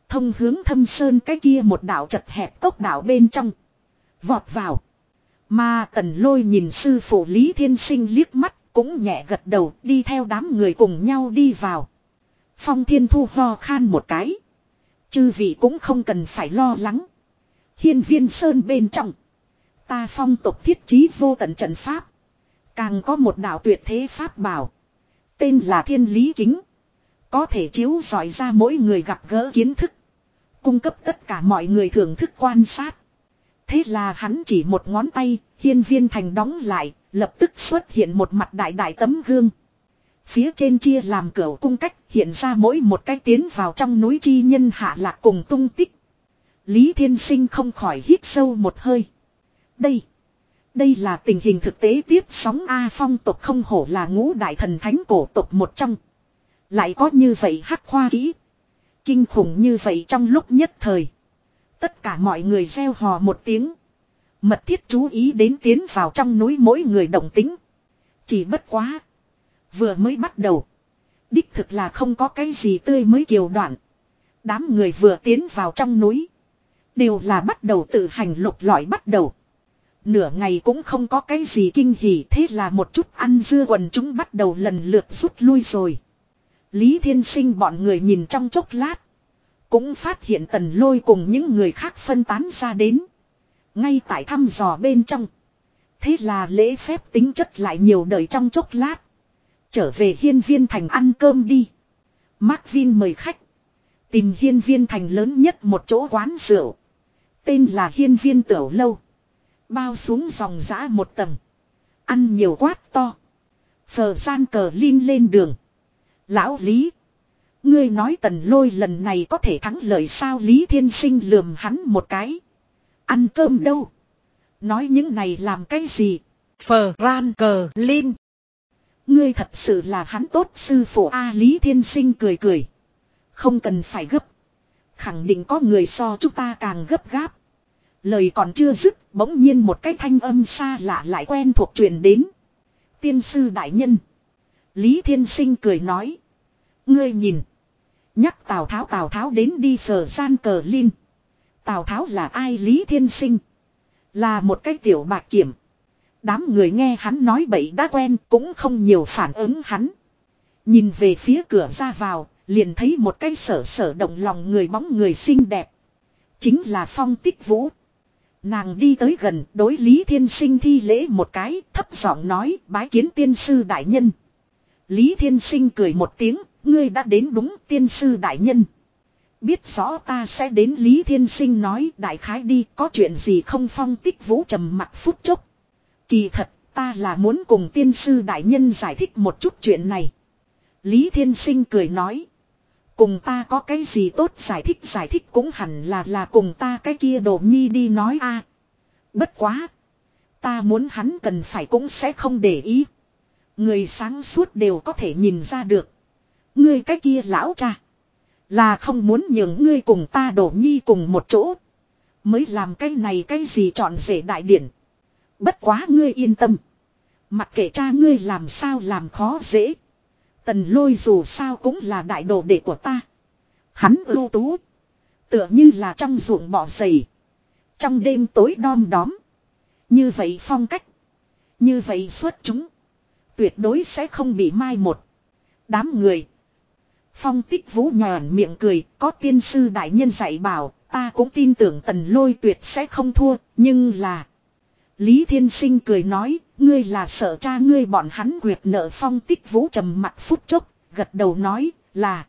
Thông hướng thâm sơn cái kia một đảo chật hẹp cốc đảo bên trong. Vọt vào. Mà tần lôi nhìn sư phụ Lý Thiên Sinh liếc mắt. Cũng nhẹ gật đầu, đi theo đám người cùng nhau đi vào. Phong thiên thu ho khan một cái. Chư vị cũng không cần phải lo lắng. Hiên viên sơn bên trong. Ta phong tục thiết trí vô tận trận pháp. Càng có một đạo tuyệt thế pháp bảo. Tên là thiên lý kính. Có thể chiếu dọi ra mỗi người gặp gỡ kiến thức. Cung cấp tất cả mọi người thưởng thức quan sát. Thế là hắn chỉ một ngón tay, hiên viên thành đóng lại, lập tức xuất hiện một mặt đại đại tấm gương. Phía trên chia làm cửa cung cách hiện ra mỗi một cái tiến vào trong núi chi nhân hạ lạc cùng tung tích. Lý Thiên Sinh không khỏi hít sâu một hơi. Đây. Đây là tình hình thực tế tiếp sóng A phong tộc không hổ là ngũ đại thần thánh cổ tộc một trong. Lại có như vậy hắc khoa kỹ. Kinh khủng như vậy trong lúc nhất thời. Tất cả mọi người gieo hò một tiếng. Mật thiết chú ý đến tiến vào trong núi mỗi người động tính. Chỉ bất quá. Vừa mới bắt đầu. Đích thực là không có cái gì tươi mới kiều đoạn. Đám người vừa tiến vào trong núi. Đều là bắt đầu tự hành lục lọi bắt đầu. Nửa ngày cũng không có cái gì kinh hỉ, thế là một chút ăn dưa quần chúng bắt đầu lần lượt rút lui rồi. Lý Thiên Sinh bọn người nhìn trong chốc lát. Cũng phát hiện tần lôi cùng những người khác phân tán ra đến. Ngay tại thăm dò bên trong. Thế là lễ phép tính chất lại nhiều đời trong chốc lát. Trở về hiên viên thành ăn cơm đi. Mark Vin mời khách. Tìm hiên viên thành lớn nhất một chỗ quán rượu. Tên là hiên viên tiểu lâu. Bao xuống dòng giã một tầng. Ăn nhiều quát to. Phờ gian cờ lin lên đường. Lão Lý. Ngươi nói tần lôi lần này có thể thắng lợi sao Lý Thiên Sinh lườm hắn một cái. Ăn cơm đâu. Nói những này làm cái gì. Phờ ran cờ lên. Ngươi thật sự là hắn tốt sư phụ A Lý Thiên Sinh cười cười. Không cần phải gấp. Khẳng định có người so chúng ta càng gấp gáp. Lời còn chưa dứt, bỗng nhiên một cái thanh âm xa lạ lại quen thuộc truyền đến. Tiên sư đại nhân. Lý Thiên Sinh cười nói. Ngươi nhìn. Nhắc Tào Tháo Tào Tháo đến đi phở gian cờ linh. Tào Tháo là ai Lý Thiên Sinh? Là một cái tiểu bạc kiểm. Đám người nghe hắn nói bậy đã quen cũng không nhiều phản ứng hắn. Nhìn về phía cửa ra vào, liền thấy một cái sở sở động lòng người bóng người xinh đẹp. Chính là Phong Tích Vũ. Nàng đi tới gần đối Lý Thiên Sinh thi lễ một cái thấp giọng nói bái kiến tiên sư đại nhân. Lý Thiên Sinh cười một tiếng, ngươi đã đến đúng tiên sư đại nhân. Biết rõ ta sẽ đến Lý Thiên Sinh nói, đại khái đi, có chuyện gì không phong tích vũ trầm mặt phút chốc. Kỳ thật, ta là muốn cùng tiên sư đại nhân giải thích một chút chuyện này. Lý Thiên Sinh cười nói. Cùng ta có cái gì tốt giải thích giải thích cũng hẳn là là cùng ta cái kia đồ nhi đi nói a. Bất quá. Ta muốn hắn cần phải cũng sẽ không để ý. Người sáng suốt đều có thể nhìn ra được. Ngươi cái kia lão cha. Là không muốn nhường ngươi cùng ta đổ nhi cùng một chỗ. Mới làm cái này cái gì chọn rể đại điển. Bất quá ngươi yên tâm. Mặc kệ cha ngươi làm sao làm khó dễ. Tần lôi dù sao cũng là đại đồ đệ của ta. Hắn ưu tú. Tựa như là trong ruộng bỏ giày. Trong đêm tối đom đóm. Như vậy phong cách. Như vậy xuất chúng. Tuyệt đối sẽ không bị mai một. Đám người. Phong tích vũ nhòn miệng cười. Có tiên sư đại nhân dạy bảo. Ta cũng tin tưởng tần lôi tuyệt sẽ không thua. Nhưng là. Lý Thiên Sinh cười nói, ngươi là sợ cha ngươi bọn hắn quyệt nợ phong tích vũ trầm mặt phút chốc, gật đầu nói, là.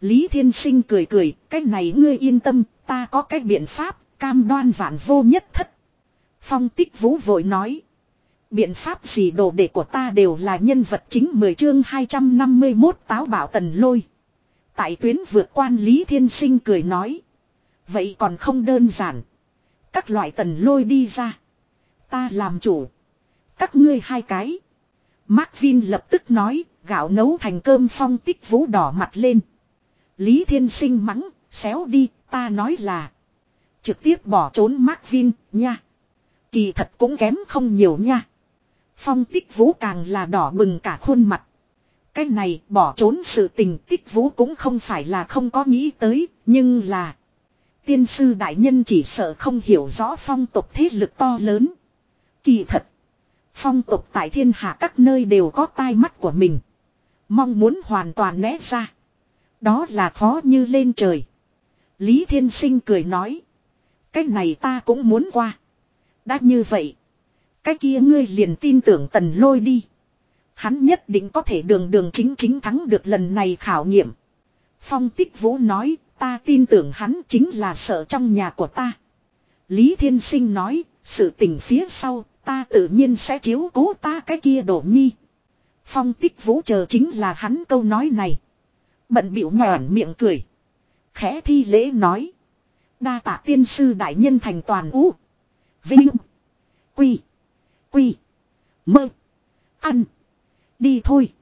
Lý Thiên Sinh cười cười, cái này ngươi yên tâm, ta có cái biện pháp, cam đoan vạn vô nhất thất. Phong tích vũ vội nói. Biện pháp gì đồ đệ của ta đều là nhân vật chính 10 chương 251 táo bảo tần lôi. Tại tuyến vượt quan Lý Thiên Sinh cười nói. Vậy còn không đơn giản. Các loại tần lôi đi ra. Ta làm chủ. Các ngươi hai cái. Mark Vin lập tức nói, gạo nấu thành cơm phong tích vũ đỏ mặt lên. Lý Thiên Sinh mắng, xéo đi, ta nói là. Trực tiếp bỏ trốn Mark Vin, nha. Kỳ thật cũng kém không nhiều nha. Phong tích vũ càng là đỏ bừng cả khuôn mặt. Cái này bỏ trốn sự tình tích vũ cũng không phải là không có nghĩ tới, nhưng là. Tiên sư đại nhân chỉ sợ không hiểu rõ phong tục thế lực to lớn. Kỳ thật. Phong tục tại thiên hạ các nơi đều có tai mắt của mình. Mong muốn hoàn toàn né ra. Đó là khó như lên trời. Lý Thiên Sinh cười nói. Cái này ta cũng muốn qua. Đã như vậy. Cái kia ngươi liền tin tưởng tần lôi đi. Hắn nhất định có thể đường đường chính chính thắng được lần này khảo nghiệm. Phong tích vũ nói, ta tin tưởng hắn chính là sợ trong nhà của ta. Lý Thiên Sinh nói, sự tình phía sau, ta tự nhiên sẽ chiếu cố ta cái kia đổ nhi. Phong tích vũ chờ chính là hắn câu nói này. Bận biểu nhòn miệng cười. Khẽ thi lễ nói. Đa tạ tiên sư đại nhân thành toàn ú. Vinh. Quy. Quy. Mơ. Ăn. Đi thôi.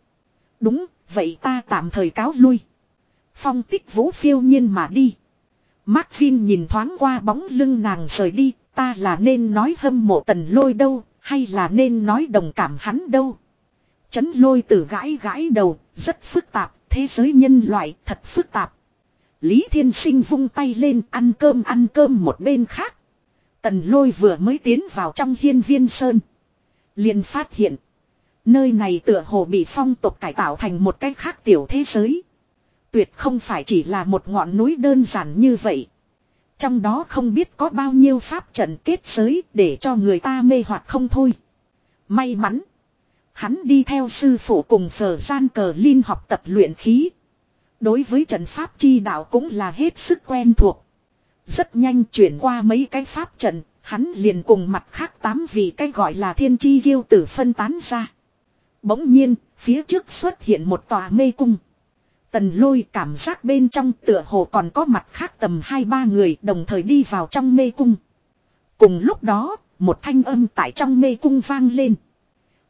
Đúng, vậy ta tạm thời cáo lui. Phong tích vũ phiêu nhiên mà đi. Mark Vin nhìn thoáng qua bóng lưng nàng rời đi, ta là nên nói hâm mộ tần lôi đâu, hay là nên nói đồng cảm hắn đâu. Chấn lôi tử gãi gãi đầu, rất phức tạp, thế giới nhân loại thật phức tạp. Lý Thiên Sinh vung tay lên ăn cơm ăn cơm một bên khác. Tần lôi vừa mới tiến vào trong hiên viên sơn. liền phát hiện. Nơi này tựa hồ bị phong tục cải tạo thành một cách khác tiểu thế giới. Tuyệt không phải chỉ là một ngọn núi đơn giản như vậy. Trong đó không biết có bao nhiêu pháp trận kết giới để cho người ta mê hoặc không thôi. May mắn. Hắn đi theo sư phụ cùng phở gian cờ linh học tập luyện khí. Đối với trận pháp chi đạo cũng là hết sức quen thuộc. Rất nhanh chuyển qua mấy cái pháp trận, hắn liền cùng mặt khác tám vị cái gọi là thiên chi ghiêu tử phân tán ra. Bỗng nhiên, phía trước xuất hiện một tòa mê cung. Tần lôi cảm giác bên trong tựa hồ còn có mặt khác tầm hai ba người đồng thời đi vào trong mê cung. Cùng lúc đó, một thanh âm tại trong mê cung vang lên.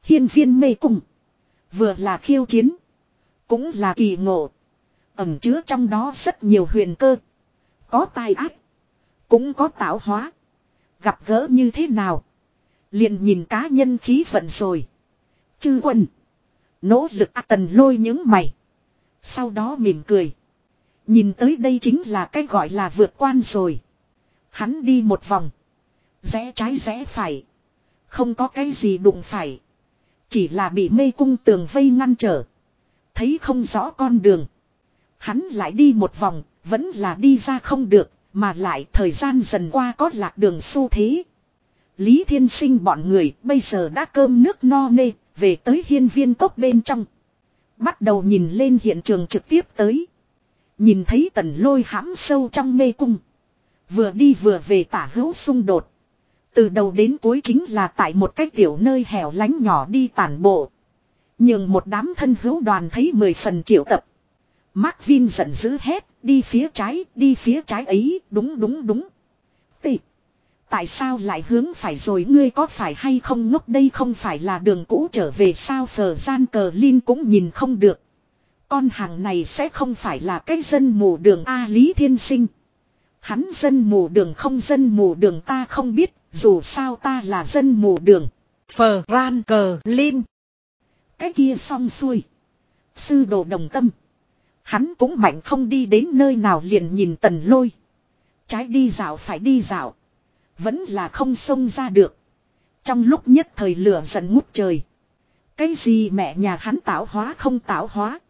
Hiên viên mê cung. Vừa là khiêu chiến. Cũng là kỳ ngộ. Ẩm chứa trong đó rất nhiều huyền cơ. Có tai ác. Cũng có tạo hóa. Gặp gỡ như thế nào. Liền nhìn cá nhân khí vận rồi. Chư quân. Nỗ lực tần lôi những mày. Sau đó mỉm cười. Nhìn tới đây chính là cái gọi là vượt quan rồi. Hắn đi một vòng. Rẽ trái rẽ phải. Không có cái gì đụng phải. Chỉ là bị mê cung tường vây ngăn trở. Thấy không rõ con đường. Hắn lại đi một vòng. Vẫn là đi ra không được. Mà lại thời gian dần qua có lạc đường xu thế. Lý Thiên Sinh bọn người bây giờ đã cơm nước no nê. Về tới hiên viên cốc bên trong. Bắt đầu nhìn lên hiện trường trực tiếp tới. Nhìn thấy tần lôi hãm sâu trong mê cung. Vừa đi vừa về tả hữu xung đột. Từ đầu đến cuối chính là tại một cái tiểu nơi hẻo lánh nhỏ đi tản bộ. Nhưng một đám thân hữu đoàn thấy mười phần triệu tập. Mark Vin giận dữ hét, đi phía trái, đi phía trái ấy, đúng đúng đúng. Tị. Tại sao lại hướng phải rồi ngươi có phải hay không ngốc đây không phải là đường cũ trở về sao phờ gian cờ Linh cũng nhìn không được. Con hàng này sẽ không phải là cái dân mù đường A Lý Thiên Sinh. Hắn dân mù đường không dân mù đường ta không biết, dù sao ta là dân mù đường. Phờ ran cờ Linh. Cái kia xong xuôi. Sư đồ đồng tâm. Hắn cũng mạnh không đi đến nơi nào liền nhìn tần lôi. Trái đi dạo phải đi dạo. Vẫn là không xông ra được. Trong lúc nhất thời lửa giận ngút trời. Cái gì mẹ nhà hắn tạo hóa không tạo hóa.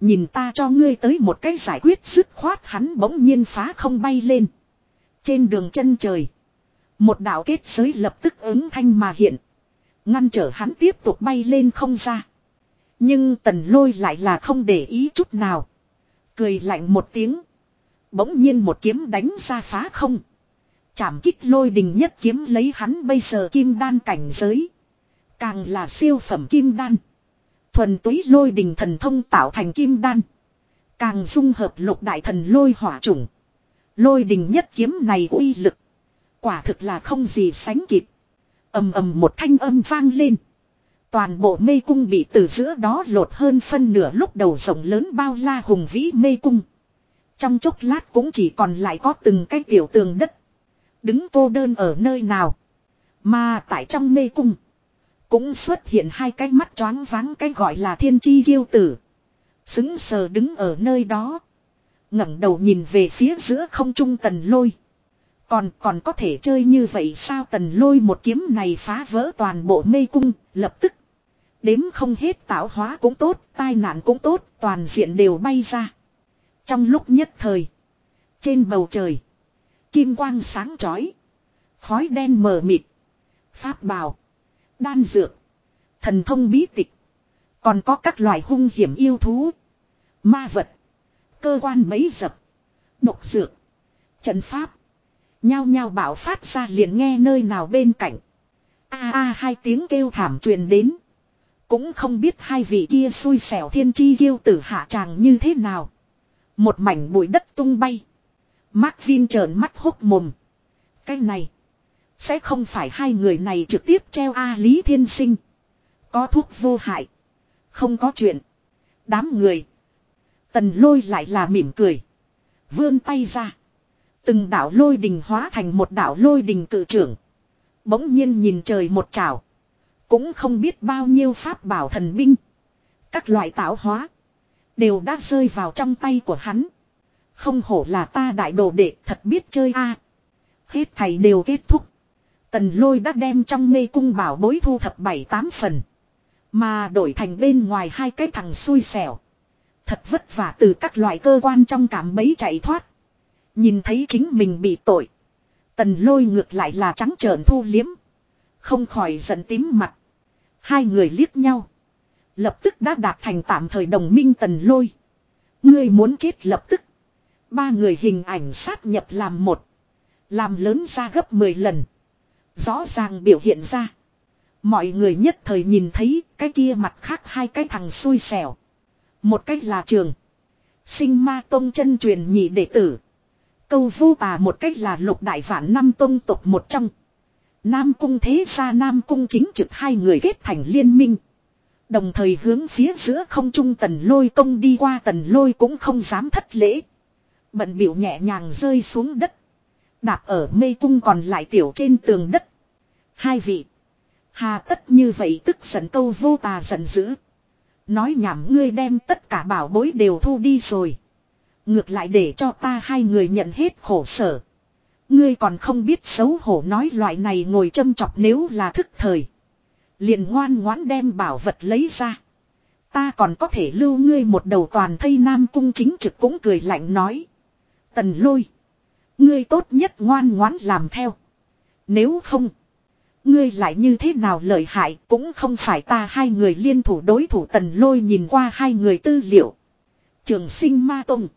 Nhìn ta cho ngươi tới một cái giải quyết dứt khoát hắn bỗng nhiên phá không bay lên. Trên đường chân trời. Một đạo kết giới lập tức ứng thanh mà hiện. Ngăn trở hắn tiếp tục bay lên không ra. Nhưng tần lôi lại là không để ý chút nào. Cười lạnh một tiếng. Bỗng nhiên một kiếm đánh ra phá không. Chảm kích lôi đình nhất kiếm lấy hắn bây giờ kim đan cảnh giới. Càng là siêu phẩm kim đan. Thuần túy lôi đình thần thông tạo thành kim đan. Càng dung hợp lục đại thần lôi hỏa chủng. Lôi đình nhất kiếm này uy lực. Quả thực là không gì sánh kịp. ầm ầm một thanh âm vang lên. Toàn bộ mê cung bị từ giữa đó lột hơn phân nửa lúc đầu rộng lớn bao la hùng vĩ mê cung. Trong chốc lát cũng chỉ còn lại có từng cái tiểu tường đất. Đứng cô đơn ở nơi nào. Mà tại trong mê cung. Cũng xuất hiện hai cái mắt choáng váng cái gọi là thiên chi kiêu tử. Xứng sờ đứng ở nơi đó. ngẩng đầu nhìn về phía giữa không trung tần lôi. Còn còn có thể chơi như vậy sao tần lôi một kiếm này phá vỡ toàn bộ mê cung, lập tức. Đếm không hết tạo hóa cũng tốt, tai nạn cũng tốt, toàn diện đều bay ra. Trong lúc nhất thời. Trên bầu trời. Kim quang sáng chói Khói đen mờ mịt. Pháp bào. Đan dược. Thần thông bí tịch. Còn có các loài hung hiểm yêu thú. Ma vật. Cơ quan bấy dập. Độc dược. Trận pháp. Nhao nhao bảo phát ra liền nghe nơi nào bên cạnh. A a hai tiếng kêu thảm truyền đến. Cũng không biết hai vị kia xui xẻo thiên chi kiêu tử hạ tràng như thế nào. Một mảnh bụi đất tung bay. Mark Vin trợn mắt hốc mồm. Cái này. Sẽ không phải hai người này trực tiếp treo A Lý Thiên Sinh. Có thuốc vô hại. Không có chuyện. Đám người. Tần lôi lại là mỉm cười. Vươn tay ra. Từng đảo lôi đình hóa thành một đảo lôi đình cự trưởng. Bỗng nhiên nhìn trời một trào. Cũng không biết bao nhiêu pháp bảo thần binh. Các loại tạo hóa. Đều đã rơi vào trong tay của hắn. Không hổ là ta đại đồ đệ, thật biết chơi a. Hết thầy đều kết thúc. Tần lôi đã đem trong mê cung bảo bối thu thập bảy tám phần. Mà đổi thành bên ngoài hai cái thằng xui xẻo. Thật vất vả từ các loại cơ quan trong cảm mấy chạy thoát. Nhìn thấy chính mình bị tội. Tần lôi ngược lại là trắng trợn thu liếm. Không khỏi giận tím mặt. Hai người liếc nhau. Lập tức đã đạt thành tạm thời đồng minh tần lôi. Ngươi muốn chết lập tức. Ba người hình ảnh sát nhập làm một. Làm lớn ra gấp 10 lần. Rõ ràng biểu hiện ra. Mọi người nhất thời nhìn thấy cái kia mặt khác hai cái thằng xui xẻo. Một cách là trường. Sinh ma tông chân truyền nhị đệ tử. Câu vô tà một cách là lục đại vạn năm tông tộc một trong. Nam cung thế gia Nam cung chính trực hai người kết thành liên minh. Đồng thời hướng phía giữa không trung tần lôi công đi qua tần lôi cũng không dám thất lễ. Bận biểu nhẹ nhàng rơi xuống đất. Đạp ở mê cung còn lại tiểu trên tường đất. Hai vị. Hà tất như vậy tức giận câu vô tà giận dữ. Nói nhảm ngươi đem tất cả bảo bối đều thu đi rồi. Ngược lại để cho ta hai người nhận hết khổ sở. Ngươi còn không biết xấu hổ nói loại này ngồi châm chọc nếu là thức thời. Liền ngoan ngoãn đem bảo vật lấy ra. Ta còn có thể lưu ngươi một đầu toàn thây nam cung chính trực cũng cười lạnh nói. Tần lôi. Ngươi tốt nhất ngoan ngoãn làm theo. Nếu không. Ngươi lại như thế nào lợi hại cũng không phải ta hai người liên thủ đối thủ tần lôi nhìn qua hai người tư liệu. Trường sinh ma tông.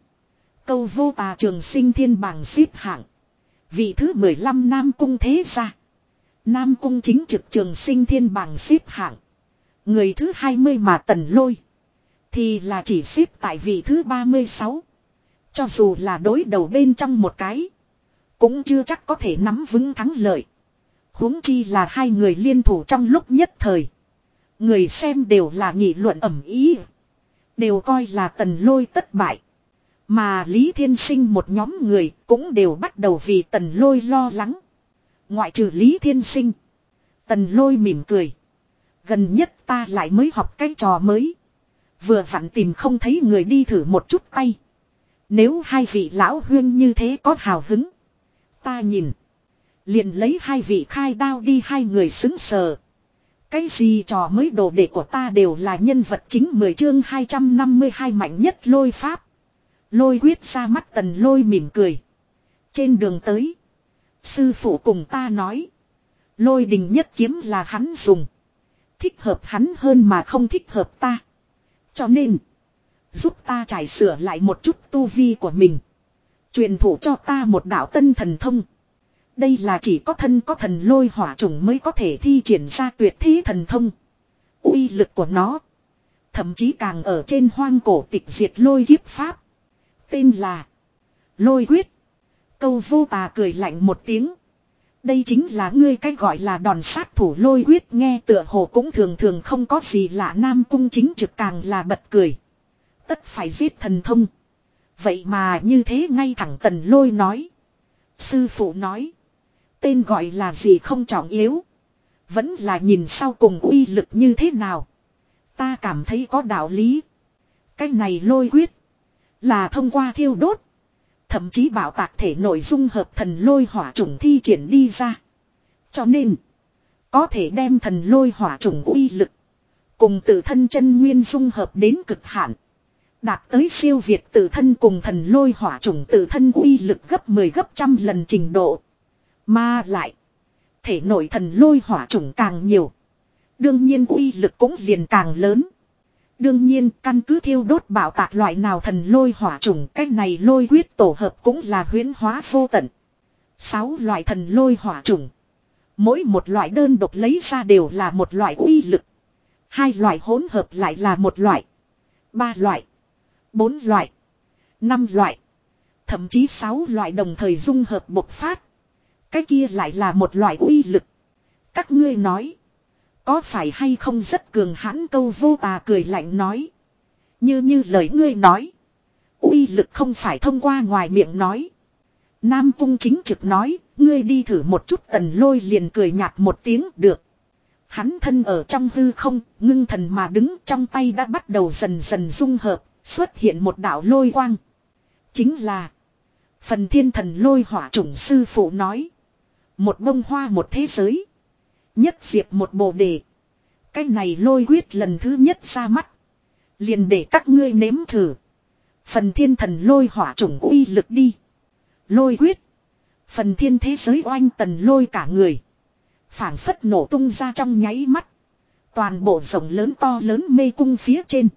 Câu vô tà trường sinh thiên bảng xếp hạng. Vị thứ 15 Nam Cung thế gia. Nam Cung chính trực trường sinh thiên bảng xếp hạng. Người thứ 20 mà tần lôi. Thì là chỉ xếp tại vị thứ 36. Cho dù là đối đầu bên trong một cái. Cũng chưa chắc có thể nắm vững thắng lợi huống chi là hai người liên thủ trong lúc nhất thời. Người xem đều là nghị luận ẩm ý. Đều coi là tần lôi tất bại. Mà Lý Thiên Sinh một nhóm người cũng đều bắt đầu vì tần lôi lo lắng. Ngoại trừ Lý Thiên Sinh. Tần lôi mỉm cười. Gần nhất ta lại mới học cái trò mới. Vừa vặn tìm không thấy người đi thử một chút tay. Nếu hai vị lão huyên như thế có hào hứng. Ta nhìn. Liền lấy hai vị khai đao đi hai người xứng sờ. Cái gì trò mới đồ đệ của ta đều là nhân vật chính 10 chương 252 mạnh nhất lôi pháp. Lôi quyết ra mắt tần lôi mỉm cười. Trên đường tới. Sư phụ cùng ta nói. Lôi đình nhất kiếm là hắn dùng. Thích hợp hắn hơn mà không thích hợp ta. Cho nên. Giúp ta trải sửa lại một chút tu vi của mình. Truyền thủ cho ta một đạo tân thần thông. Đây là chỉ có thân có thần lôi hỏa trùng mới có thể thi triển ra tuyệt thế thần thông. uy lực của nó. Thậm chí càng ở trên hoang cổ tịch diệt lôi hiếp pháp. Tên là Lôi quyết. Câu vô tà cười lạnh một tiếng. Đây chính là ngươi cách gọi là đòn sát thủ lôi quyết nghe tựa hồ cũng thường thường không có gì lạ nam cung chính trực càng là bật cười. Tất phải giết thần thông. Vậy mà như thế ngay thẳng tần lôi nói. Sư phụ nói. Tên gọi là gì không trọng yếu. Vẫn là nhìn sau cùng uy lực như thế nào. Ta cảm thấy có đạo lý. Cái này lôi quyết. Là thông qua thiêu đốt. Thậm chí bảo tạc thể nội dung hợp thần lôi hỏa trùng thi triển đi ra. Cho nên. Có thể đem thần lôi hỏa trùng uy lực. Cùng tự thân chân nguyên dung hợp đến cực hạn. Đạt tới siêu việt tự thân cùng thần lôi hỏa trùng tự thân uy lực gấp 10 gấp trăm lần trình độ. Mà lại. Thể nội thần lôi hỏa trùng càng nhiều. Đương nhiên uy lực cũng liền càng lớn. Đương nhiên, căn cứ thiêu đốt bảo tạc loại nào thần lôi hỏa trùng cách này lôi huyết tổ hợp cũng là huyến hóa vô tận. Sáu loại thần lôi hỏa trùng. Mỗi một loại đơn độc lấy ra đều là một loại uy lực. Hai loại hỗn hợp lại là một loại. Ba loại. Bốn loại. Năm loại. Thậm chí sáu loại đồng thời dung hợp bộc phát. Cái kia lại là một loại uy lực. Các ngươi nói. Có phải hay không rất cường hãn câu vô tà cười lạnh nói. Như như lời ngươi nói. uy lực không phải thông qua ngoài miệng nói. Nam cung chính trực nói, ngươi đi thử một chút tần lôi liền cười nhạt một tiếng được. Hắn thân ở trong hư không, ngưng thần mà đứng trong tay đã bắt đầu dần dần dung hợp, xuất hiện một đạo lôi quang. Chính là, Phần thiên thần lôi hỏa chủng sư phụ nói. Một bông hoa một thế giới. Nhất diệp một bồ đề. Cái này lôi quyết lần thứ nhất ra mắt. Liền để các ngươi nếm thử. Phần thiên thần lôi hỏa chủng uy lực đi. Lôi quyết. Phần thiên thế giới oanh tần lôi cả người. phảng phất nổ tung ra trong nháy mắt. Toàn bộ rồng lớn to lớn mê cung phía trên.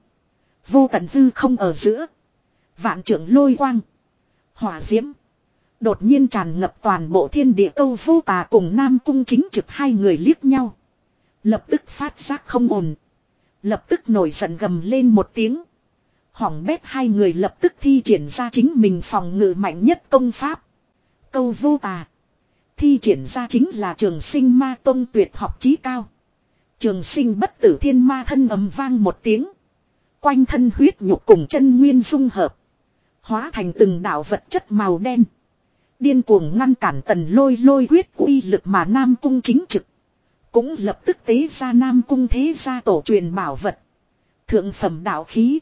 Vô tận hư không ở giữa. Vạn trưởng lôi quang. Hỏa diễm. Đột nhiên tràn ngập toàn bộ thiên địa câu vô tà cùng Nam Cung chính trực hai người liếc nhau. Lập tức phát giác không ổn. Lập tức nổi giận gầm lên một tiếng. Hỏng bét hai người lập tức thi triển ra chính mình phòng ngự mạnh nhất công pháp. Câu vô tà. Thi triển ra chính là trường sinh ma tông tuyệt học trí cao. Trường sinh bất tử thiên ma thân ầm vang một tiếng. Quanh thân huyết nhục cùng chân nguyên dung hợp. Hóa thành từng đạo vật chất màu đen. Điên cuồng ngăn cản tần lôi lôi quyết uy lực mà Nam Cung chính trực. Cũng lập tức tế ra Nam Cung thế gia tổ truyền bảo vật. Thượng phẩm đạo khí.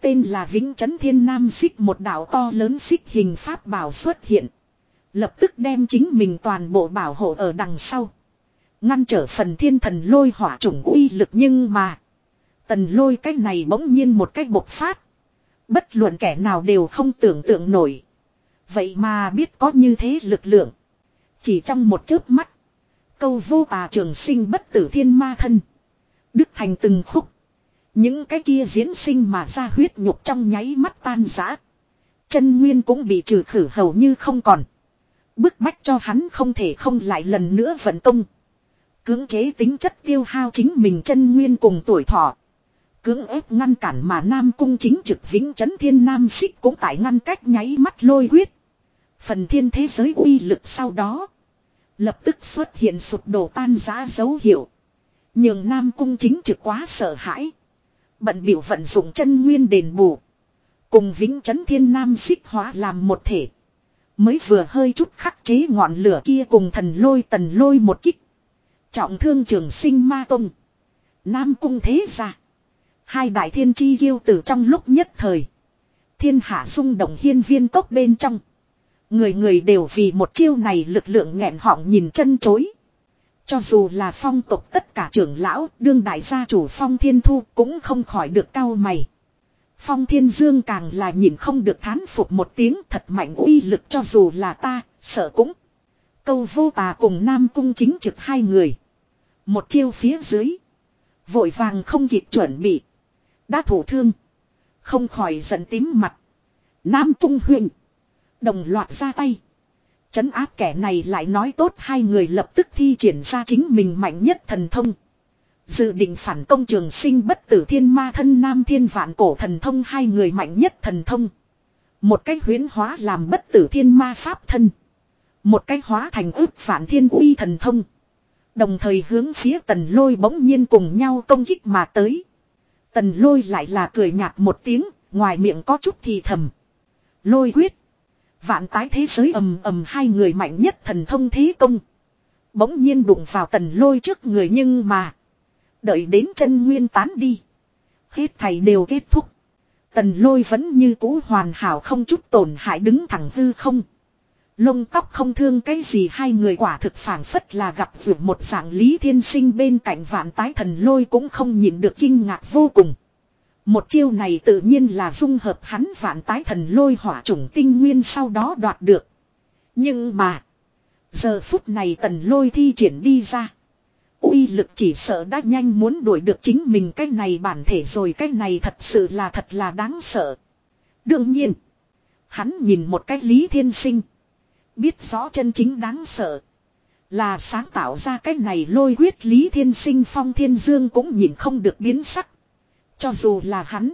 Tên là Vĩnh Chấn Thiên Nam xích, một đạo to lớn xích hình pháp bảo xuất hiện. Lập tức đem chính mình toàn bộ bảo hộ ở đằng sau. Ngăn trở phần thiên thần lôi hỏa chủng uy lực nhưng mà. Tần lôi cách này bỗng nhiên một cách bộc phát. Bất luận kẻ nào đều không tưởng tượng nổi. Vậy mà biết có như thế lực lượng. Chỉ trong một chớp mắt. Câu vô tà trường sinh bất tử thiên ma thân. Đức thành từng khúc. Những cái kia diễn sinh mà ra huyết nhục trong nháy mắt tan rã. Chân nguyên cũng bị trừ khử hầu như không còn. Bức bách cho hắn không thể không lại lần nữa vận công. Cưỡng chế tính chất tiêu hao chính mình chân nguyên cùng tuổi thọ. Cưỡng ép ngăn cản mà Nam Cung chính trực vĩnh chấn thiên Nam xích cũng tại ngăn cách nháy mắt lôi huyết. Phần thiên thế giới uy lực sau đó. Lập tức xuất hiện sụp đổ tan giá dấu hiệu. Nhưng Nam Cung chính trực quá sợ hãi. Bận biểu vận dụng chân nguyên đền bù. Cùng vĩnh chấn thiên nam xích hóa làm một thể. Mới vừa hơi chút khắc chế ngọn lửa kia cùng thần lôi tần lôi một kích. Trọng thương trường sinh ma tông. Nam cung thế ra. Hai đại thiên chi yêu từ trong lúc nhất thời. Thiên hạ sung động hiên viên cốc bên trong. Người người đều vì một chiêu này lực lượng nghẹn họng nhìn chân chối. Cho dù là phong tục tất cả trưởng lão, đương đại gia chủ phong thiên thu cũng không khỏi được cao mày. Phong thiên dương càng là nhìn không được thán phục một tiếng thật mạnh uy lực cho dù là ta, sợ cũng. Câu vô tà cùng nam cung chính trực hai người. Một chiêu phía dưới. Vội vàng không kịp chuẩn bị. Đã thủ thương. Không khỏi giận tím mặt. Nam cung huyền. Đồng loạt ra tay. Chấn áp kẻ này lại nói tốt hai người lập tức thi triển ra chính mình mạnh nhất thần thông. Dự định phản công trường sinh bất tử thiên ma thân nam thiên vạn cổ thần thông hai người mạnh nhất thần thông. Một cách huyến hóa làm bất tử thiên ma pháp thân. Một cách hóa thành ước phản thiên uy thần thông. Đồng thời hướng phía tần lôi bỗng nhiên cùng nhau công kích mà tới. Tần lôi lại là cười nhạt một tiếng, ngoài miệng có chút thì thầm. Lôi quyết. Vạn tái thế giới ầm ầm hai người mạnh nhất thần thông thế công. Bỗng nhiên đụng vào tần lôi trước người nhưng mà. Đợi đến chân nguyên tán đi. Hết thầy đều kết thúc. Tần lôi vẫn như cũ hoàn hảo không chút tổn hại đứng thẳng hư không. Lông tóc không thương cái gì, hai người quả thực phản phất là gặp vượt một dạng lý thiên sinh bên cạnh vạn tái thần lôi cũng không nhìn được kinh ngạc vô cùng. Một chiêu này tự nhiên là dung hợp hắn vạn tái thần lôi hỏa chủng tinh nguyên sau đó đoạt được. Nhưng mà. Giờ phút này tần lôi thi triển đi ra. uy lực chỉ sợ đã nhanh muốn đuổi được chính mình cái này bản thể rồi, cái này thật sự là thật là đáng sợ. Đương nhiên. Hắn nhìn một cái lý thiên sinh. Biết rõ chân chính đáng sợ. Là sáng tạo ra cái này lôi quyết lý thiên sinh, phong thiên dương cũng nhìn không được biến sắc. Cho dù là hắn.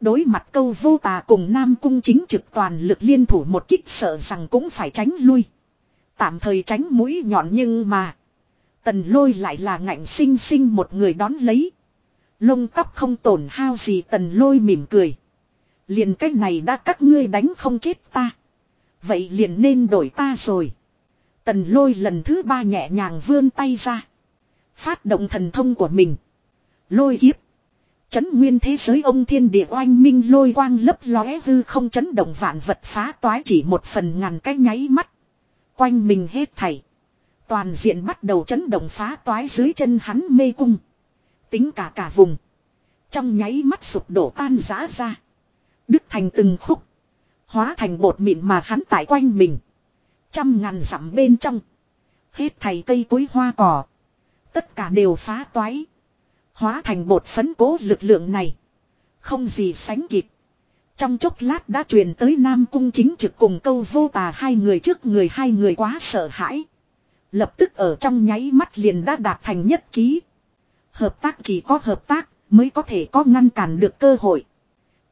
Đối mặt câu vô tà cùng Nam Cung chính trực toàn lực liên thủ một kích sợ rằng cũng phải tránh lui. Tạm thời tránh mũi nhọn nhưng mà. Tần lôi lại là ngạnh sinh sinh một người đón lấy. Lông tóc không tổn hao gì tần lôi mỉm cười. Liền cách này đã các ngươi đánh không chết ta. Vậy liền nên đổi ta rồi. Tần lôi lần thứ ba nhẹ nhàng vươn tay ra. Phát động thần thông của mình. Lôi kiếp. Chấn nguyên thế giới ông thiên địa oanh minh lôi quang lấp lóe hư không chấn động vạn vật phá toái chỉ một phần ngàn cái nháy mắt. Quanh mình hết thảy. Toàn diện bắt đầu chấn động phá toái dưới chân hắn mê cung. Tính cả cả vùng. Trong nháy mắt sụp đổ tan rã ra. Đức thành từng khúc. Hóa thành bột mịn mà hắn tải quanh mình. Trăm ngàn dặm bên trong. Hết thầy cây cối hoa cỏ. Tất cả đều phá toái. Hóa thành bột phấn cố lực lượng này. Không gì sánh kịp. Trong chốc lát đã truyền tới Nam Cung chính trực cùng câu vô tà hai người trước người, hai người quá sợ hãi. Lập tức ở trong nháy mắt liền đã đạt thành nhất trí. Hợp tác chỉ có hợp tác mới có thể có ngăn cản được cơ hội.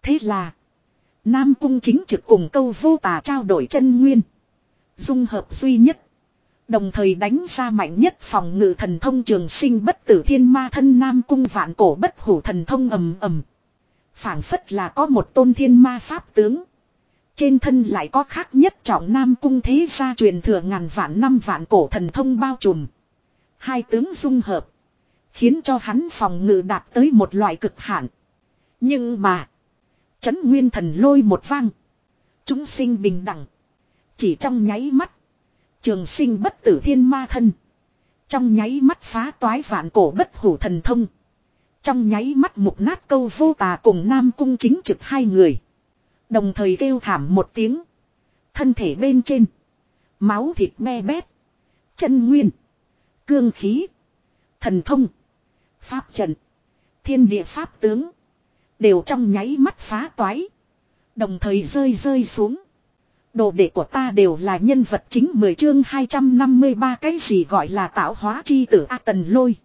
Thế là. Nam Cung chính trực cùng câu vô tà trao đổi chân nguyên. Dung hợp duy nhất. Đồng thời đánh ra mạnh nhất phòng ngự thần thông trường sinh bất tử thiên ma thân nam cung vạn cổ bất hủ thần thông ầm ầm. phảng phất là có một tôn thiên ma pháp tướng. Trên thân lại có khác nhất trọng nam cung thế gia truyền thừa ngàn vạn năm vạn cổ thần thông bao trùm. Hai tướng dung hợp. Khiến cho hắn phòng ngự đạt tới một loại cực hạn. Nhưng mà. Chấn nguyên thần lôi một vang. Chúng sinh bình đẳng. Chỉ trong nháy mắt. Trường sinh bất tử thiên ma thân. Trong nháy mắt phá toái vạn cổ bất hủ thần thông. Trong nháy mắt mục nát câu vô tà cùng Nam Cung chính trực hai người. Đồng thời kêu thảm một tiếng. Thân thể bên trên. Máu thịt me bét. Chân nguyên. Cương khí. Thần thông. Pháp trận. Thiên địa pháp tướng. Đều trong nháy mắt phá toái. Đồng thời rơi rơi xuống. Đồ đệ của ta đều là nhân vật chính 10 chương 253 cái gì gọi là tạo hóa chi tử A Tần Lôi.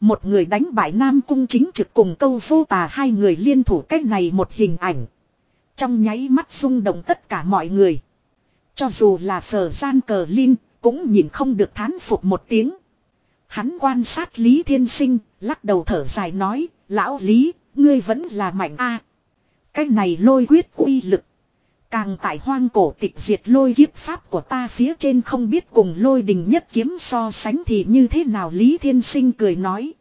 Một người đánh bại Nam Cung chính trực cùng câu vô tà hai người liên thủ cách này một hình ảnh. Trong nháy mắt rung động tất cả mọi người. Cho dù là phở gian cờ linh cũng nhìn không được thán phục một tiếng. Hắn quan sát Lý Thiên Sinh, lắc đầu thở dài nói, lão Lý, ngươi vẫn là mạnh a. Cái này lôi quyết uy lực Càng tại hoang cổ tịch diệt lôi kiếp pháp của ta phía trên không biết cùng lôi đình nhất kiếm so sánh thì như thế nào Lý Thiên Sinh cười nói.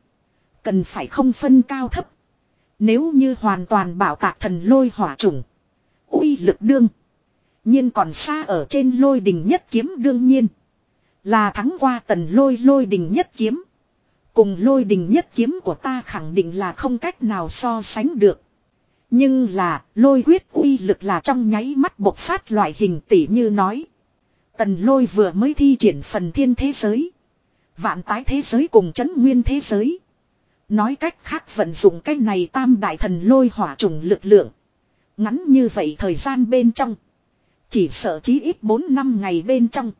Cần phải không phân cao thấp. Nếu như hoàn toàn bảo tạc thần lôi hỏa trùng. uy lực đương. nhiên còn xa ở trên lôi đình nhất kiếm đương nhiên. Là thắng qua tần lôi lôi đình nhất kiếm. Cùng lôi đình nhất kiếm của ta khẳng định là không cách nào so sánh được. Nhưng là, lôi huyết uy lực là trong nháy mắt bộc phát loại hình tỷ như nói. Tần lôi vừa mới thi triển phần thiên thế giới. Vạn tái thế giới cùng chấn nguyên thế giới. Nói cách khác vận dụng cái này tam đại thần lôi hỏa trùng lực lượng. Ngắn như vậy thời gian bên trong. Chỉ sợ chí ít 4 năm ngày bên trong.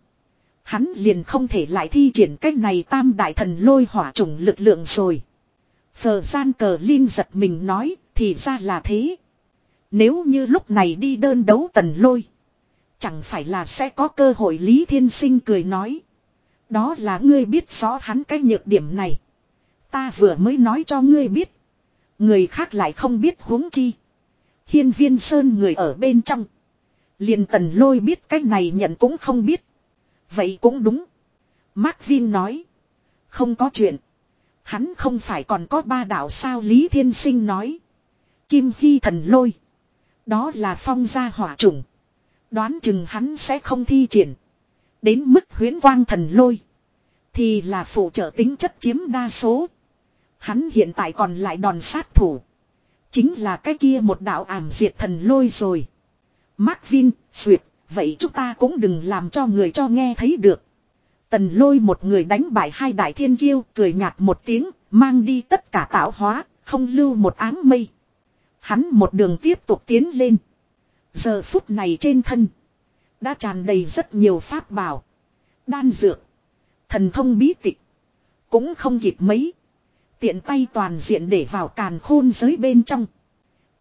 Hắn liền không thể lại thi triển cách này tam đại thần lôi hỏa trùng lực lượng rồi. Phờ gian cờ Linh giật mình nói, thì ra là thế. Nếu như lúc này đi đơn đấu tần lôi. Chẳng phải là sẽ có cơ hội Lý Thiên Sinh cười nói. Đó là ngươi biết rõ hắn cái nhược điểm này. Ta vừa mới nói cho ngươi biết. Người khác lại không biết huống chi. Hiên viên sơn người ở bên trong. liền tần lôi biết cái này nhận cũng không biết. Vậy cũng đúng. Mark Vin nói. Không có chuyện. Hắn không phải còn có ba đạo sao Lý Thiên Sinh nói. Kim Hy thần lôi. Đó là phong gia hỏa trùng. Đoán chừng hắn sẽ không thi triển. Đến mức huyến quang thần lôi. Thì là phụ trợ tính chất chiếm đa số. Hắn hiện tại còn lại đòn sát thủ. Chính là cái kia một đạo ảm diệt thần lôi rồi. Mark Vin, Duyệt, vậy chúng ta cũng đừng làm cho người cho nghe thấy được. Tần lôi một người đánh bại hai đại thiên kiêu, cười nhạt một tiếng, mang đi tất cả tạo hóa, không lưu một áng mây. Hắn một đường tiếp tục tiến lên. Giờ phút này trên thân, đã tràn đầy rất nhiều pháp bảo. Đan dược, thần thông bí tịch, cũng không kịp mấy. Tiện tay toàn diện để vào càn khôn giới bên trong.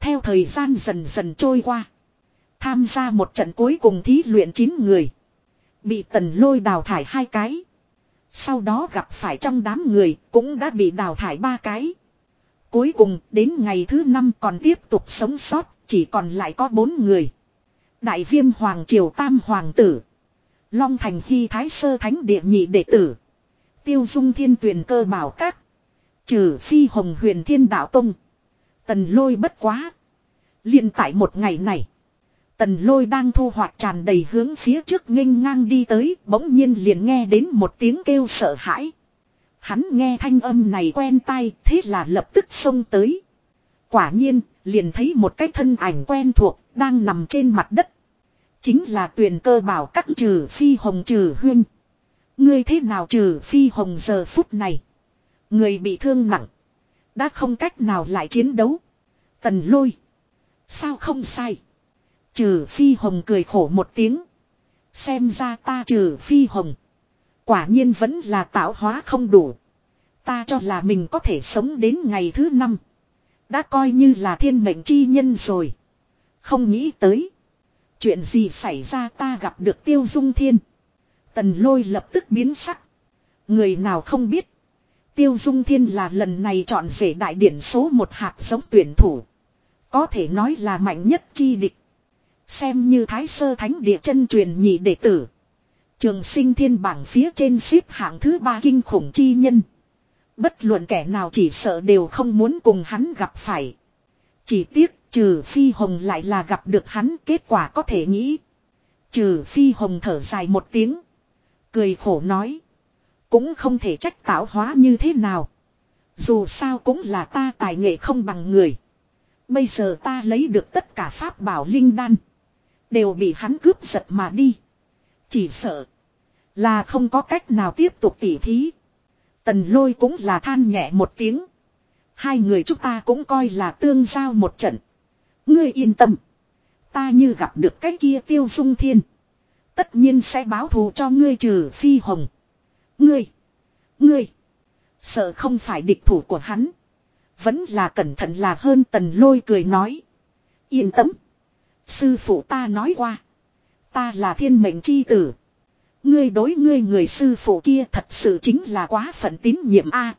Theo thời gian dần dần trôi qua. Tham gia một trận cuối cùng thí luyện 9 người. Bị tần lôi đào thải hai cái. Sau đó gặp phải trong đám người cũng đã bị đào thải ba cái. Cuối cùng đến ngày thứ năm còn tiếp tục sống sót, chỉ còn lại có bốn người. Đại viêm hoàng triều tam hoàng tử. Long thành hy thái sơ thánh địa nhị đệ tử. Tiêu dung thiên tuyền cơ bảo các. Trừ phi hồng huyền thiên đạo tông. Tần lôi bất quá. liền tại một ngày này. Tần lôi đang thu hoạch tràn đầy hướng phía trước nghênh ngang đi tới, bỗng nhiên liền nghe đến một tiếng kêu sợ hãi. Hắn nghe thanh âm này quen tai, thế là lập tức xông tới. Quả nhiên, liền thấy một cái thân ảnh quen thuộc, đang nằm trên mặt đất. Chính là tuyền cơ bảo các trừ phi hồng trừ huyên. Ngươi thế nào trừ phi hồng giờ phút này? Người bị thương nặng. Đã không cách nào lại chiến đấu. Tần lôi. Sao không sai? Trừ phi hồng cười khổ một tiếng. Xem ra ta trừ phi hồng. Quả nhiên vẫn là tạo hóa không đủ. Ta cho là mình có thể sống đến ngày thứ năm. Đã coi như là thiên mệnh chi nhân rồi. Không nghĩ tới. Chuyện gì xảy ra ta gặp được tiêu dung thiên. Tần lôi lập tức biến sắc. Người nào không biết. Tiêu dung thiên là lần này chọn về đại điển số một hạt giống tuyển thủ. Có thể nói là mạnh nhất chi địch. Xem như thái sơ thánh địa chân truyền nhị đệ tử. Trường sinh thiên bảng phía trên xếp hạng thứ ba kinh khủng chi nhân. Bất luận kẻ nào chỉ sợ đều không muốn cùng hắn gặp phải. Chỉ tiếc, trừ phi hồng lại là gặp được hắn, kết quả có thể nghĩ. Trừ phi hồng thở dài một tiếng. Cười khổ nói. Cũng không thể trách tạo hóa như thế nào. Dù sao cũng là ta tài nghệ không bằng người. Bây giờ ta lấy được tất cả pháp bảo linh đan. Đều bị hắn cướp giật mà đi. Chỉ sợ. Là không có cách nào tiếp tục tỉ thí. Tần lôi cũng là than nhẹ một tiếng. Hai người chúng ta cũng coi là tương giao một trận. Ngươi yên tâm. Ta như gặp được cái kia tiêu dung thiên. Tất nhiên sẽ báo thù cho ngươi trừ phi hồng. Ngươi. Ngươi. Sợ không phải địch thủ của hắn. Vẫn là cẩn thận là hơn tần lôi cười nói. Yên tâm. Sư phụ ta nói qua. Ta là thiên mệnh chi tử. Ngươi đối ngươi người sư phụ kia thật sự chính là quá phận tín nhiệm a.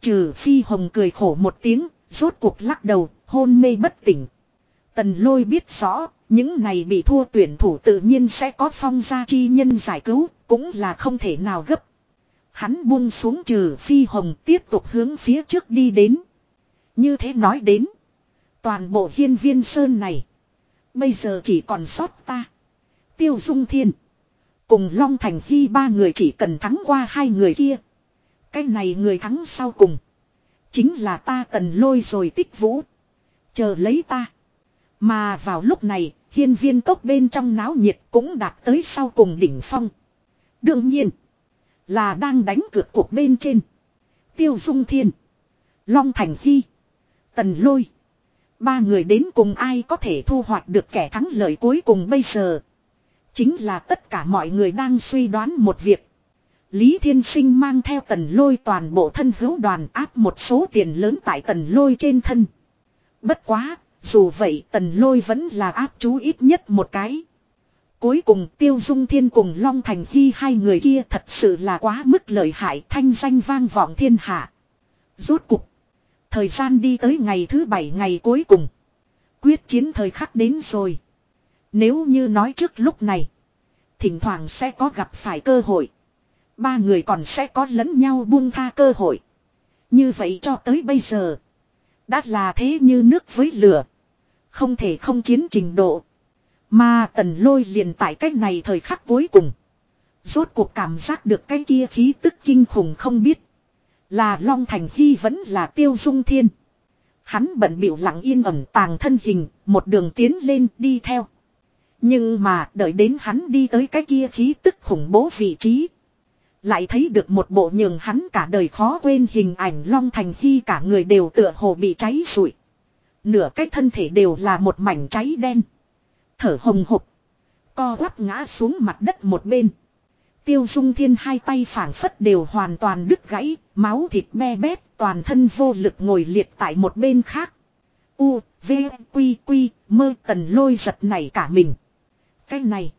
Trừ phi hồng cười khổ một tiếng, rốt cuộc lắc đầu, hôn mê bất tỉnh. Tần lôi biết rõ, những này bị thua tuyển thủ tự nhiên sẽ có phong gia chi nhân giải cứu, cũng là không thể nào gấp. Hắn buông xuống trừ phi hồng tiếp tục hướng phía trước đi đến. Như thế nói đến. Toàn bộ hiên viên sơn này. Bây giờ chỉ còn sót ta. Tiêu Dung Thiên. Cùng Long Thành Hy ba người chỉ cần thắng qua hai người kia. Cái này người thắng sau cùng. Chính là ta tần lôi rồi tích vũ. Chờ lấy ta. Mà vào lúc này, hiên viên tốc bên trong náo nhiệt cũng đạt tới sau cùng đỉnh phong. Đương nhiên, là đang đánh cược cuộc bên trên. Tiêu Dung Thiên. Long Thành Hy. Tần Lôi. Ba người đến cùng ai có thể thu hoạch được kẻ thắng lợi cuối cùng bây giờ. Chính là tất cả mọi người đang suy đoán một việc. Lý Thiên Sinh mang theo tần lôi toàn bộ thân hữu đoàn áp một số tiền lớn tại tần lôi trên thân. Bất quá, dù vậy tần lôi vẫn là áp chú ít nhất một cái. Cuối cùng Tiêu Dung Thiên cùng Long Thành Hy hai người kia thật sự là quá mức lợi hại thanh danh vang vọng thiên hạ. Rốt cục. Thời gian đi tới ngày thứ bảy ngày cuối cùng. Quyết chiến thời khắc đến rồi. Nếu như nói trước lúc này. Thỉnh thoảng sẽ có gặp phải cơ hội. Ba người còn sẽ có lẫn nhau buông tha cơ hội. Như vậy cho tới bây giờ. Đã là thế như nước với lửa. Không thể không chiến trình độ. Mà tần lôi liền tại cách này thời khắc cuối cùng. Rốt cuộc cảm giác được cái kia khí tức kinh khủng không biết. Là Long Thành Hy vẫn là tiêu dung thiên. Hắn bận biểu lặng yên ẩn tàng thân hình, một đường tiến lên đi theo. Nhưng mà đợi đến hắn đi tới cái kia khí tức khủng bố vị trí. Lại thấy được một bộ nhường hắn cả đời khó quên hình ảnh Long Thành Hy cả người đều tựa hồ bị cháy rụi. Nửa cái thân thể đều là một mảnh cháy đen. Thở hồng hộc. Co quắp ngã xuống mặt đất một bên. Tiêu dung thiên hai tay phảng phất đều hoàn toàn đứt gãy, máu thịt me bét, toàn thân vô lực ngồi liệt tại một bên khác. U, V, Quy, Quy, mơ tần lôi giật nảy cả mình. Cái này.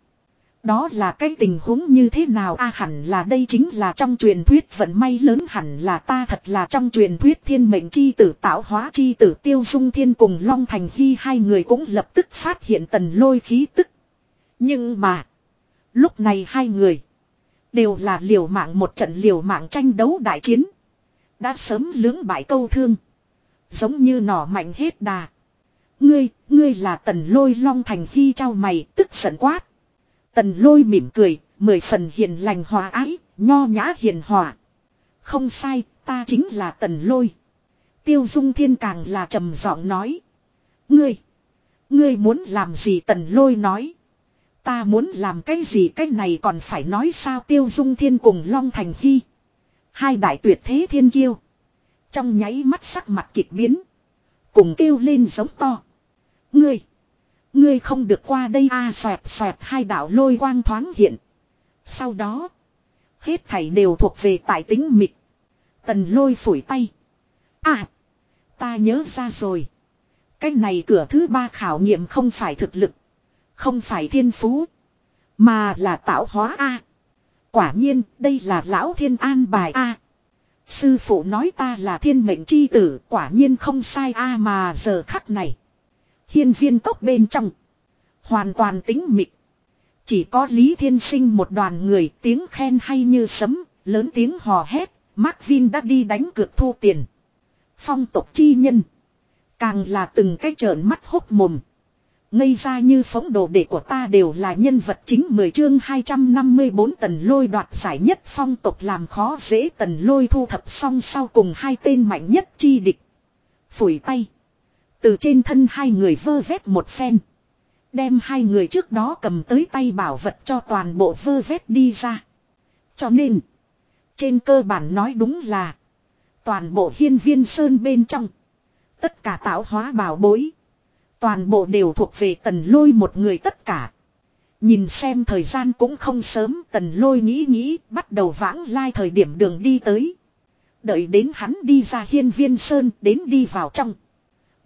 Đó là cái tình huống như thế nào a hẳn là đây chính là trong truyền thuyết vận may lớn hẳn là ta thật là trong truyền thuyết thiên mệnh chi tử tạo hóa chi tử tiêu dung thiên cùng Long Thành Hy hai người cũng lập tức phát hiện tần lôi khí tức. Nhưng mà. Lúc này hai người. Đều là liều mạng một trận liều mạng tranh đấu đại chiến. Đã sớm lưỡng bại câu thương. Giống như nỏ mạnh hết đà. Ngươi, ngươi là tần lôi long thành khi trao mày, tức giận quát. Tần lôi mỉm cười, mười phần hiền lành hòa ái, nho nhã hiền hòa. Không sai, ta chính là tần lôi. Tiêu dung thiên càng là trầm giọng nói. Ngươi, ngươi muốn làm gì tần lôi nói. Ta muốn làm cái gì cái này còn phải nói sao tiêu dung thiên cùng Long Thành Hy. Hai đại tuyệt thế thiên kiêu. Trong nháy mắt sắc mặt kịch biến. Cùng kêu lên giống to. Ngươi. Ngươi không được qua đây a à, xoẹt xoẹt hai đạo lôi quang thoáng hiện. Sau đó. Hết thảy đều thuộc về tài tính mịt. Tần lôi phủi tay. À. Ta nhớ ra rồi. Cái này cửa thứ ba khảo nghiệm không phải thực lực. Không phải thiên phú. Mà là tạo hóa A. Quả nhiên đây là lão thiên an bài A. Sư phụ nói ta là thiên mệnh chi tử quả nhiên không sai A mà giờ khắc này. Hiên viên tốc bên trong. Hoàn toàn tính mịt. Chỉ có Lý Thiên Sinh một đoàn người tiếng khen hay như sấm, lớn tiếng hò hét, Mark Vin đã đi đánh cược thu tiền. Phong tộc chi nhân. Càng là từng cái trợn mắt hốc mồm. Ngây ra như phóng đồ đệ của ta đều là nhân vật chính 10 chương 254 tần lôi đoạt giải nhất phong tục làm khó dễ tần lôi thu thập xong sau cùng hai tên mạnh nhất chi địch. Phủi tay. Từ trên thân hai người vơ vét một phen. Đem hai người trước đó cầm tới tay bảo vật cho toàn bộ vơ vét đi ra. Cho nên. Trên cơ bản nói đúng là. Toàn bộ hiên viên sơn bên trong. Tất cả tạo hóa bảo bối Toàn bộ đều thuộc về tần lôi một người tất cả. Nhìn xem thời gian cũng không sớm, tần lôi nghĩ nghĩ, bắt đầu vãng lai thời điểm đường đi tới. Đợi đến hắn đi ra hiên viên sơn, đến đi vào trong.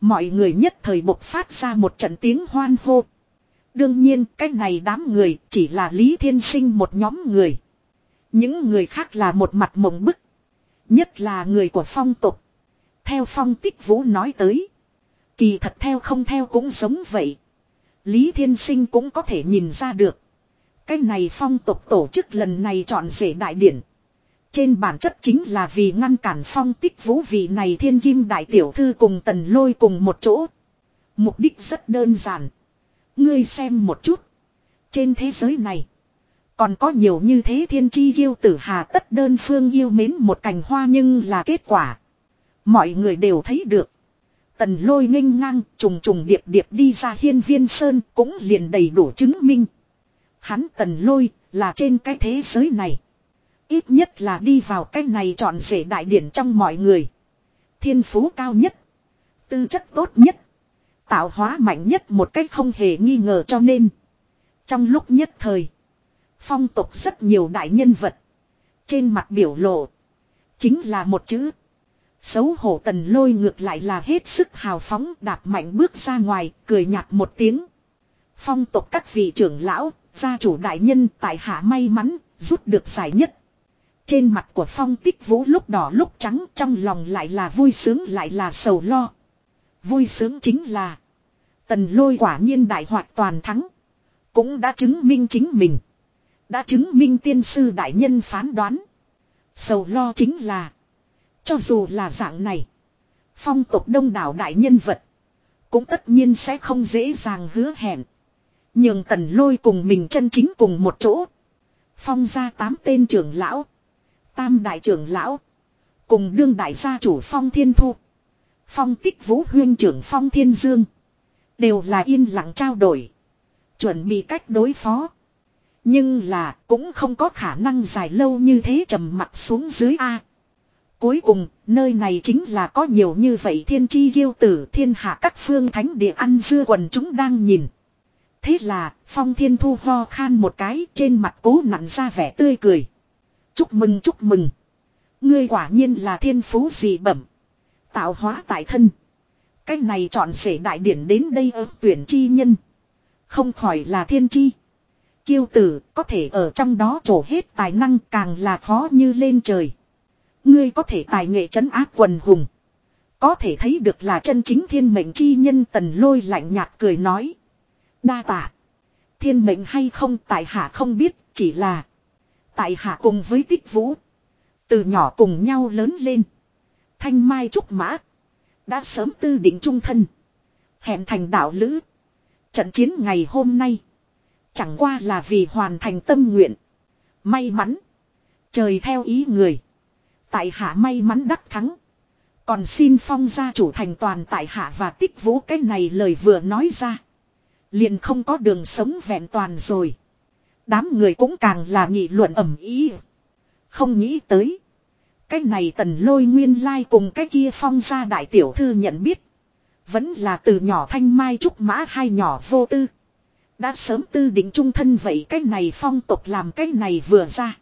Mọi người nhất thời bộc phát ra một trận tiếng hoan hô. Đương nhiên, cái này đám người chỉ là Lý Thiên Sinh một nhóm người. Những người khác là một mặt mộng bức. Nhất là người của phong tục. Theo phong tích vũ nói tới. Kỳ thật theo không theo cũng giống vậy. Lý Thiên Sinh cũng có thể nhìn ra được. Cái này phong tục tổ chức lần này chọn rể đại điển. Trên bản chất chính là vì ngăn cản phong tích vũ vị này thiên kim đại tiểu thư cùng tần lôi cùng một chỗ. Mục đích rất đơn giản. Ngươi xem một chút. Trên thế giới này. Còn có nhiều như thế thiên chi yêu tử hà tất đơn phương yêu mến một cành hoa nhưng là kết quả. Mọi người đều thấy được. Tần lôi nghênh ngang, trùng trùng điệp điệp đi ra hiên viên sơn, cũng liền đầy đủ chứng minh. Hắn tần lôi, là trên cái thế giới này. Ít nhất là đi vào cái này chọn rể đại điển trong mọi người. Thiên phú cao nhất. Tư chất tốt nhất. Tạo hóa mạnh nhất một cách không hề nghi ngờ cho nên. Trong lúc nhất thời. Phong tục rất nhiều đại nhân vật. Trên mặt biểu lộ. Chính là một chữ. Xấu hổ tần lôi ngược lại là hết sức hào phóng đạp mạnh bước ra ngoài, cười nhạt một tiếng. Phong tục các vị trưởng lão, gia chủ đại nhân tại hạ may mắn, rút được giải nhất. Trên mặt của phong tích vũ lúc đỏ lúc trắng trong lòng lại là vui sướng lại là sầu lo. Vui sướng chính là tần lôi quả nhiên đại hoạt toàn thắng. Cũng đã chứng minh chính mình. Đã chứng minh tiên sư đại nhân phán đoán. Sầu lo chính là cho dù là dạng này. Phong tục đông đảo đại nhân vật. Cũng tất nhiên sẽ không dễ dàng hứa hẹn. Nhưng tần lôi cùng mình chân chính cùng một chỗ. Phong ra tám tên trưởng lão. Tam đại trưởng lão. Cùng đương đại gia chủ Phong Thiên Thu. Phong tích vũ huyên trưởng Phong Thiên Dương. Đều là yên lặng trao đổi. Chuẩn bị cách đối phó. Nhưng là cũng không có khả năng dài lâu như thế trầm mặt xuống dưới A. Cuối cùng, nơi này chính là có nhiều như vậy thiên chi ghiêu tử thiên hạ các phương thánh địa ăn dưa quần chúng đang nhìn. Thế là, phong thiên thu ho khan một cái trên mặt cố nặn ra vẻ tươi cười. Chúc mừng chúc mừng. Ngươi quả nhiên là thiên phú dị bẩm. Tạo hóa tại thân. Cách này chọn sể đại điển đến đây ở tuyển chi nhân. Không khỏi là thiên chi. Kiêu tử có thể ở trong đó trổ hết tài năng càng là khó như lên trời. Ngươi có thể tài nghệ trấn áp quần hùng. Có thể thấy được là chân chính thiên mệnh chi nhân tần lôi lạnh nhạt cười nói. Đa tạ. Thiên mệnh hay không, tại hạ không biết, chỉ là. Tại hạ cùng với tích vũ. Từ nhỏ cùng nhau lớn lên. Thanh mai trúc mã. Đã sớm tư định trung thân. Hẹn thành đạo lữ. Trận chiến ngày hôm nay. Chẳng qua là vì hoàn thành tâm nguyện. May mắn. Trời theo ý người. Tại hạ may mắn đắc thắng. Còn xin phong gia chủ thành toàn tại hạ và tích vũ cái này lời vừa nói ra. Liền không có đường sống vẹn toàn rồi. Đám người cũng càng là nghị luận ẩm ý. Không nghĩ tới. Cái này tần lôi nguyên lai cùng cái kia phong gia đại tiểu thư nhận biết. Vẫn là từ nhỏ thanh mai trúc mã hai nhỏ vô tư. Đã sớm tư định trung thân vậy cái này phong tục làm cái này vừa ra.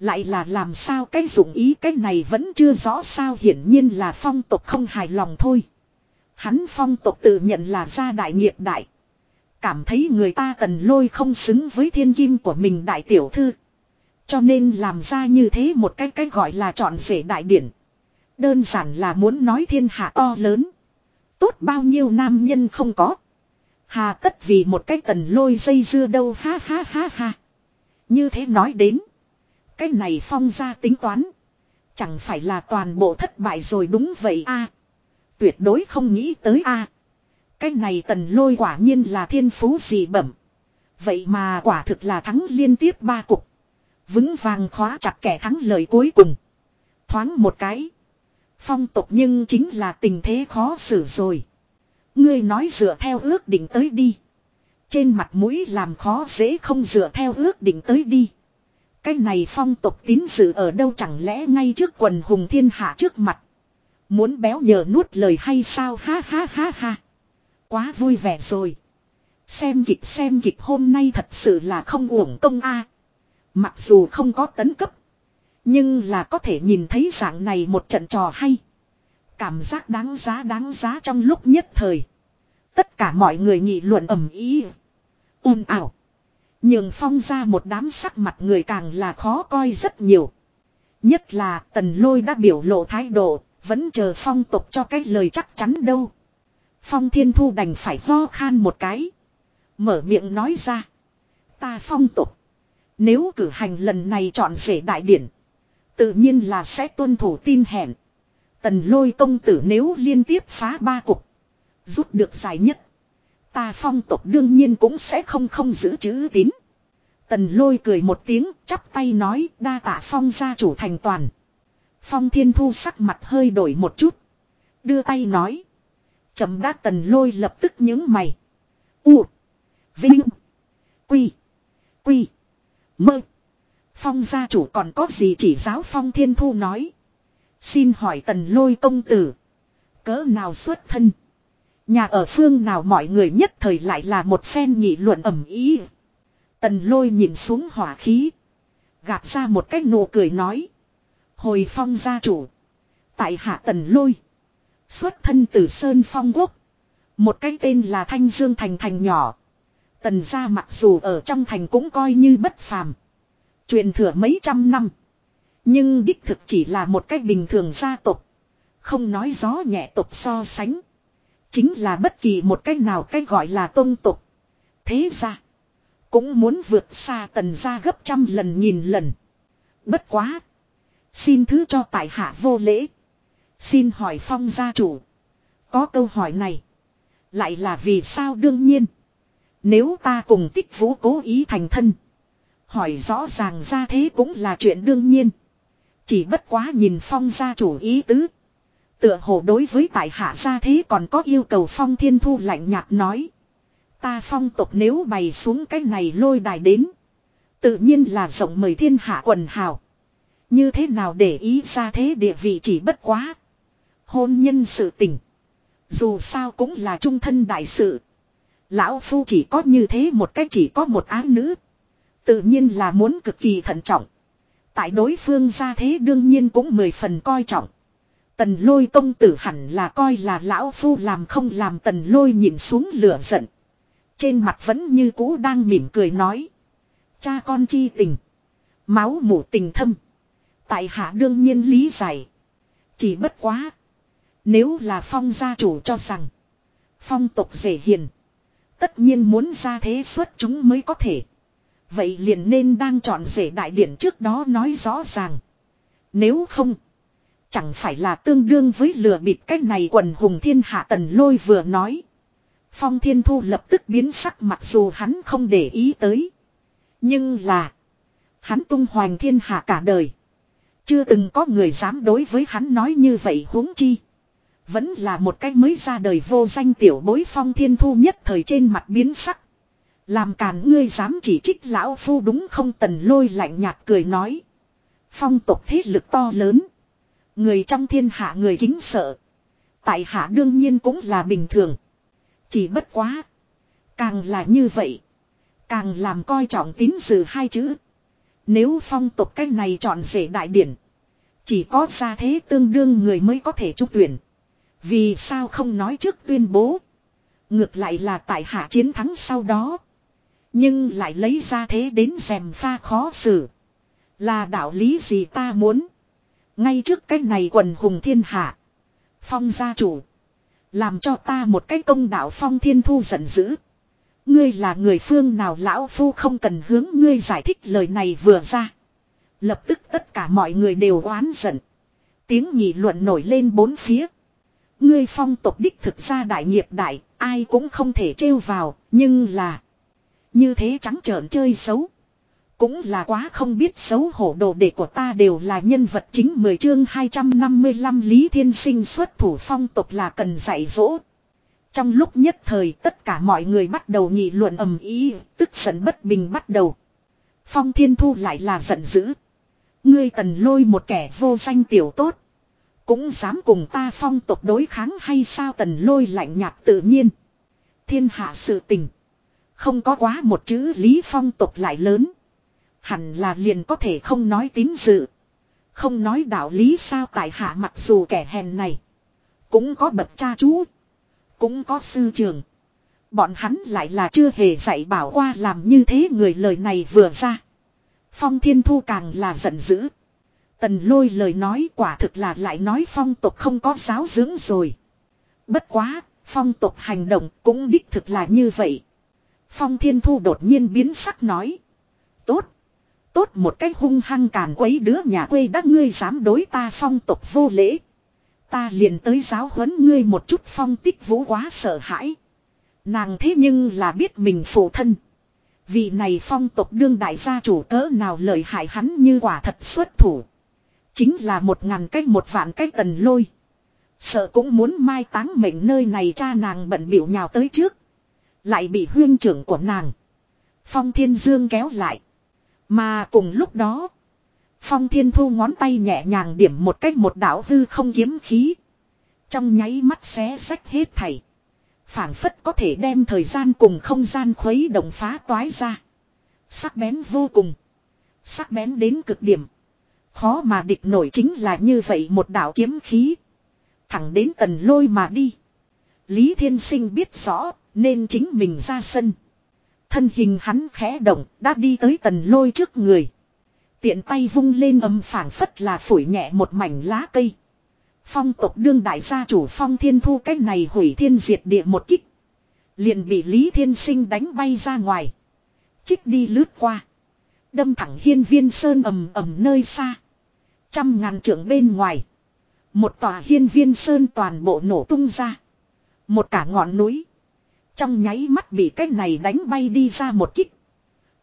Lại là làm sao cái dụng ý cái này vẫn chưa rõ sao hiển nhiên là phong tục không hài lòng thôi. Hắn phong tục tự nhận là gia đại nghiệp đại. Cảm thấy người ta cần lôi không xứng với thiên kim của mình đại tiểu thư. Cho nên làm ra như thế một cái cách gọi là chọn rể đại điển. Đơn giản là muốn nói thiên hạ to lớn. Tốt bao nhiêu nam nhân không có. Hà tất vì một cái tần lôi dây dưa đâu ha ha ha ha. Như thế nói đến. Cái này phong ra tính toán. Chẳng phải là toàn bộ thất bại rồi đúng vậy a Tuyệt đối không nghĩ tới a Cái này tần lôi quả nhiên là thiên phú gì bẩm. Vậy mà quả thực là thắng liên tiếp ba cục. Vững vàng khóa chặt kẻ thắng lời cuối cùng. Thoáng một cái. Phong tục nhưng chính là tình thế khó xử rồi. Ngươi nói dựa theo ước định tới đi. Trên mặt mũi làm khó dễ không dựa theo ước định tới đi. Cái này phong tục tín dự ở đâu chẳng lẽ ngay trước quần hùng thiên hạ trước mặt. Muốn béo nhờ nuốt lời hay sao ha ha ha ha. Quá vui vẻ rồi. Xem kịch xem kịch hôm nay thật sự là không uổng công a. Mặc dù không có tấn cấp. Nhưng là có thể nhìn thấy dạng này một trận trò hay. Cảm giác đáng giá đáng giá trong lúc nhất thời. Tất cả mọi người nghị luận ầm ý. ồn ảo. Nhường phong ra một đám sắc mặt người càng là khó coi rất nhiều. Nhất là tần lôi đã biểu lộ thái độ, vẫn chờ phong tục cho cái lời chắc chắn đâu. Phong thiên thu đành phải ho khan một cái. Mở miệng nói ra. Ta phong tục. Nếu cử hành lần này chọn rể đại điển. Tự nhiên là sẽ tuân thủ tin hẹn. Tần lôi công tử nếu liên tiếp phá ba cục. Rút được dài nhất. Ta phong tục đương nhiên cũng sẽ không không giữ chữ tín. Tần lôi cười một tiếng, chắp tay nói đa tạ phong gia chủ thành toàn. Phong thiên thu sắc mặt hơi đổi một chút. Đưa tay nói. chậm đá tần lôi lập tức nhướng mày. U. Vinh. Quy. Quy. Mơ. Phong gia chủ còn có gì chỉ giáo phong thiên thu nói. Xin hỏi tần lôi công tử. Cỡ nào xuất thân. Nhà ở phương nào mọi người nhất thời lại là một phen nghị luận ẩm ý. Tần lôi nhìn xuống hỏa khí. Gạt ra một cái nụ cười nói. Hồi phong gia chủ. Tại hạ tần lôi. Xuất thân từ Sơn Phong Quốc. Một cái tên là Thanh Dương Thành Thành nhỏ. Tần gia mặc dù ở trong thành cũng coi như bất phàm. Truyền thừa mấy trăm năm. Nhưng đích thực chỉ là một cách bình thường gia tộc. Không nói gió nhẹ tộc so sánh. Chính là bất kỳ một cách nào cách gọi là tôn tộc. Thế ra. Cũng muốn vượt xa tần gia gấp trăm lần nghìn lần. Bất quá. Xin thứ cho tại hạ vô lễ. Xin hỏi phong gia chủ. Có câu hỏi này. Lại là vì sao đương nhiên. Nếu ta cùng tích vũ cố ý thành thân. Hỏi rõ ràng ra thế cũng là chuyện đương nhiên. Chỉ bất quá nhìn phong gia chủ ý tứ. Tựa hồ đối với tại hạ gia thế còn có yêu cầu phong thiên thu lạnh nhạt nói. Ta phong tộc nếu bày xuống cái này lôi đài đến. Tự nhiên là rộng mời thiên hạ quần hào. Như thế nào để ý ra thế địa vị chỉ bất quá. Hôn nhân sự tình. Dù sao cũng là trung thân đại sự. Lão Phu chỉ có như thế một cách chỉ có một ái nữ. Tự nhiên là muốn cực kỳ thận trọng. Tại đối phương ra thế đương nhiên cũng mười phần coi trọng. Tần lôi công tử hẳn là coi là lão phu làm không làm tần lôi nhìn xuống lửa giận. Trên mặt vẫn như cũ đang mỉm cười nói. Cha con chi tình. Máu mủ tình thâm. Tại hạ đương nhiên lý giải. Chỉ bất quá. Nếu là phong gia chủ cho rằng. Phong tục dễ hiền. Tất nhiên muốn ra thế xuất chúng mới có thể. Vậy liền nên đang chọn rể đại điển trước đó nói rõ ràng. Nếu không. Chẳng phải là tương đương với lừa bịp cách này quần hùng thiên hạ tần lôi vừa nói. Phong thiên thu lập tức biến sắc mặc dù hắn không để ý tới. Nhưng là. Hắn tung hoành thiên hạ cả đời. Chưa từng có người dám đối với hắn nói như vậy huống chi. Vẫn là một cách mới ra đời vô danh tiểu bối phong thiên thu nhất thời trên mặt biến sắc. Làm càn ngươi dám chỉ trích lão phu đúng không tần lôi lạnh nhạt cười nói. Phong tộc thế lực to lớn. Người trong thiên hạ người kính sợ. Tại hạ đương nhiên cũng là bình thường. Chỉ bất quá. Càng là như vậy. Càng làm coi trọng tín dự hai chữ. Nếu phong tục cách này chọn rể đại điển. Chỉ có ra thế tương đương người mới có thể trúc tuyển. Vì sao không nói trước tuyên bố. Ngược lại là tại hạ chiến thắng sau đó. Nhưng lại lấy ra thế đến dèm pha khó xử. Là đạo lý gì ta muốn. Ngay trước cái này quần hùng thiên hạ. Phong gia chủ. Làm cho ta một cái công đạo phong thiên thu giận dữ. Ngươi là người phương nào lão phu không cần hướng ngươi giải thích lời này vừa ra. Lập tức tất cả mọi người đều oán giận. Tiếng nhị luận nổi lên bốn phía. Ngươi phong tộc đích thực ra đại nghiệp đại, ai cũng không thể trêu vào, nhưng là... Như thế trắng trợn chơi xấu. Cũng là quá không biết xấu hổ đồ đệ của ta đều là nhân vật chính 10 chương 255 Lý Thiên Sinh xuất thủ phong tục là cần dạy dỗ. Trong lúc nhất thời tất cả mọi người bắt đầu nghị luận ầm ý, tức giận bất bình bắt đầu. Phong Thiên Thu lại là giận dữ. Ngươi tần lôi một kẻ vô danh tiểu tốt. Cũng dám cùng ta phong tục đối kháng hay sao tần lôi lạnh nhạt tự nhiên. Thiên hạ sự tình. Không có quá một chữ lý phong tục lại lớn. Hẳn là liền có thể không nói tín dự. Không nói đạo lý sao tại hạ mặc dù kẻ hèn này. Cũng có bậc cha chú. Cũng có sư trường. Bọn hắn lại là chưa hề dạy bảo qua làm như thế người lời này vừa ra. Phong thiên thu càng là giận dữ. Tần lôi lời nói quả thực là lại nói phong tục không có giáo dưỡng rồi. Bất quá, phong tục hành động cũng đích thực là như vậy. Phong thiên thu đột nhiên biến sắc nói. Tốt. Tốt một cách hung hăng càn quấy đứa nhà quê đã ngươi dám đối ta phong tục vô lễ. Ta liền tới giáo huấn ngươi một chút phong tích vũ quá sợ hãi. Nàng thế nhưng là biết mình phụ thân. vì này phong tục đương đại gia chủ cỡ nào lợi hại hắn như quả thật xuất thủ. Chính là một ngàn cách một vạn cách tần lôi. Sợ cũng muốn mai táng mệnh nơi này cha nàng bận biểu nhào tới trước. Lại bị huyên trưởng của nàng. Phong thiên dương kéo lại. Mà cùng lúc đó. Phong thiên thu ngón tay nhẹ nhàng điểm một cách một đảo hư không kiếm khí. Trong nháy mắt xé sách hết thảy. phảng phất có thể đem thời gian cùng không gian khuấy động phá toái ra. Sắc bén vô cùng. Sắc bén đến cực điểm. Khó mà địch nổi chính là như vậy một đạo kiếm khí. Thẳng đến tần lôi mà đi. Lý Thiên Sinh biết rõ, nên chính mình ra sân. Thân hình hắn khẽ động, đã đi tới tần lôi trước người. Tiện tay vung lên âm phảng phất là phổi nhẹ một mảnh lá cây. Phong tộc đương đại gia chủ phong thiên thu cách này hủy thiên diệt địa một kích. Liền bị Lý Thiên Sinh đánh bay ra ngoài. Chích đi lướt qua. Đâm thẳng hiên viên sơn ầm ầm nơi xa. Trăm ngàn trượng bên ngoài. Một tòa hiên viên sơn toàn bộ nổ tung ra. Một cả ngọn núi. Trong nháy mắt bị cái này đánh bay đi ra một kích.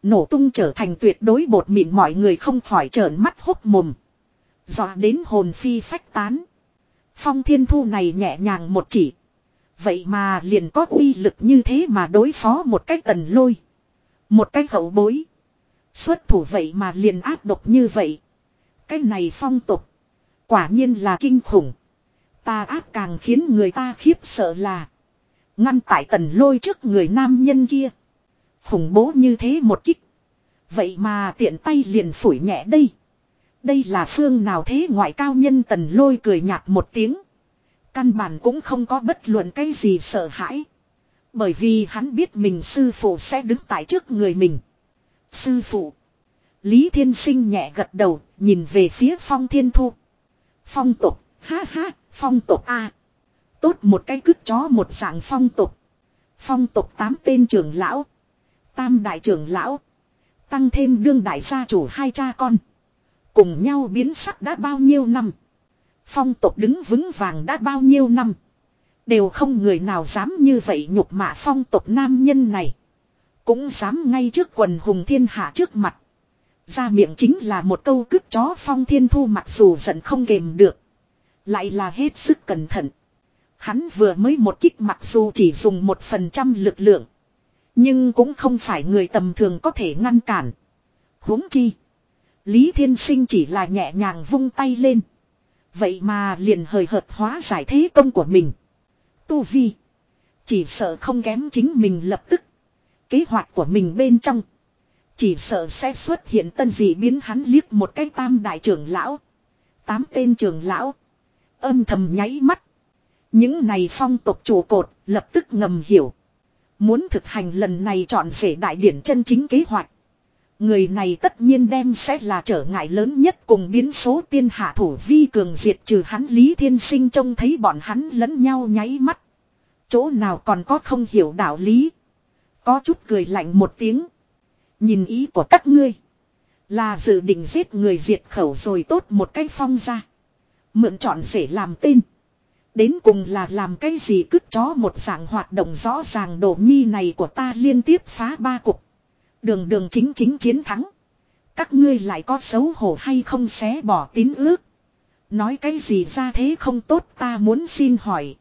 Nổ tung trở thành tuyệt đối bột mịn mọi người không khỏi trợn mắt hốc mồm. Dọa đến hồn phi phách tán. Phong thiên thu này nhẹ nhàng một chỉ. Vậy mà liền có uy lực như thế mà đối phó một cách tần lôi. Một cách hậu bối. Xuất thủ vậy mà liền áp độc như vậy. Cái này phong tục. Quả nhiên là kinh khủng. Ta áp càng khiến người ta khiếp sợ là. Ngăn tại tần lôi trước người nam nhân kia. Khủng bố như thế một kích. Vậy mà tiện tay liền phủi nhẹ đây. Đây là phương nào thế ngoại cao nhân tần lôi cười nhạt một tiếng. Căn bản cũng không có bất luận cái gì sợ hãi. Bởi vì hắn biết mình sư phụ sẽ đứng tại trước người mình. Sư phụ. Lý Thiên Sinh nhẹ gật đầu, nhìn về phía phong thiên thu. Phong tục, ha ha, phong tục a Tốt một cái cứt chó một dạng phong tục. Phong tục tám tên trưởng lão. Tam đại trưởng lão. Tăng thêm đương đại gia chủ hai cha con. Cùng nhau biến sắc đã bao nhiêu năm. Phong tục đứng vững vàng đã bao nhiêu năm. Đều không người nào dám như vậy nhục mạ phong tục nam nhân này. Cũng dám ngay trước quần hùng thiên hạ trước mặt. Ra miệng chính là một câu cướp chó phong thiên thu mặc dù giận không kềm được. Lại là hết sức cẩn thận. Hắn vừa mới một kích mặc dù chỉ dùng một phần trăm lực lượng. Nhưng cũng không phải người tầm thường có thể ngăn cản. huống chi. Lý Thiên Sinh chỉ là nhẹ nhàng vung tay lên. Vậy mà liền hời hợt hóa giải thế công của mình. Tu Vi. Chỉ sợ không kém chính mình lập tức. Kế hoạch của mình bên trong. Chỉ sợ sẽ xuất hiện tân dị biến hắn liếc một cái tam đại trưởng lão. Tám tên trưởng lão. Âm thầm nháy mắt. Những này phong tộc chủ cột, lập tức ngầm hiểu. Muốn thực hành lần này chọn rể đại điển chân chính kế hoạch. Người này tất nhiên đem sẽ là trở ngại lớn nhất cùng biến số tiên hạ thủ vi cường diệt trừ hắn Lý Thiên Sinh trông thấy bọn hắn lẫn nhau nháy mắt. Chỗ nào còn có không hiểu đạo lý. Có chút cười lạnh một tiếng. Nhìn ý của các ngươi. Là dự định giết người diệt khẩu rồi tốt một cái phong ra. Mượn chọn rể làm tên. Đến cùng là làm cái gì cứt chó một dạng hoạt động rõ ràng đổ nhi này của ta liên tiếp phá ba cục. Đường đường chính chính chiến thắng. Các ngươi lại có xấu hổ hay không xé bỏ tín ước. Nói cái gì ra thế không tốt ta muốn xin hỏi.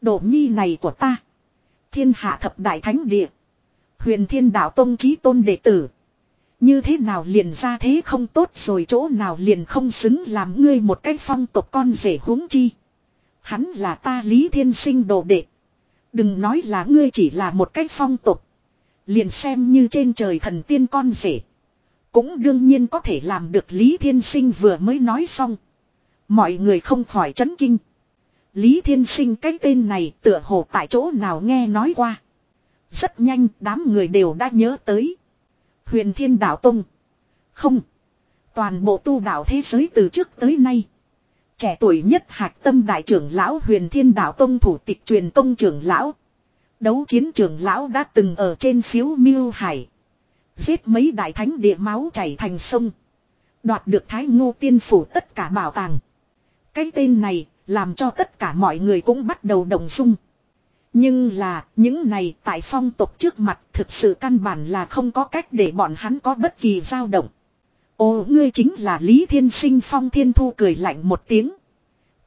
đổ nhi này của ta. Thiên hạ thập đại thánh địa. Huyền thiên đạo tông trí tôn đệ tử. Như thế nào liền ra thế không tốt rồi chỗ nào liền không xứng làm ngươi một cái phong tộc con rể huống chi. Hắn là ta lý thiên sinh đồ đệ. Đừng nói là ngươi chỉ là một cái phong tục. Liền xem như trên trời thần tiên con rể. Cũng đương nhiên có thể làm được Lý Thiên Sinh vừa mới nói xong. Mọi người không khỏi chấn kinh. Lý Thiên Sinh cái tên này tựa hồ tại chỗ nào nghe nói qua. Rất nhanh, đám người đều đã nhớ tới. Huyền Thiên Đạo Tông. Không. Toàn bộ tu đạo thế giới từ trước tới nay. Trẻ tuổi nhất hạc tâm đại trưởng lão huyền thiên đạo tông thủ tịch truyền tông trưởng lão. Đấu chiến trưởng lão đã từng ở trên phiếu miêu hải. Giết mấy đại thánh địa máu chảy thành sông. Đoạt được thái ngô tiên phủ tất cả bảo tàng. Cái tên này làm cho tất cả mọi người cũng bắt đầu đồng dung. Nhưng là, những này tại phong tục trước mặt thực sự căn bản là không có cách để bọn hắn có bất kỳ dao động. Ồ, ngươi chính là Lý Thiên Sinh Phong Thiên Thu cười lạnh một tiếng.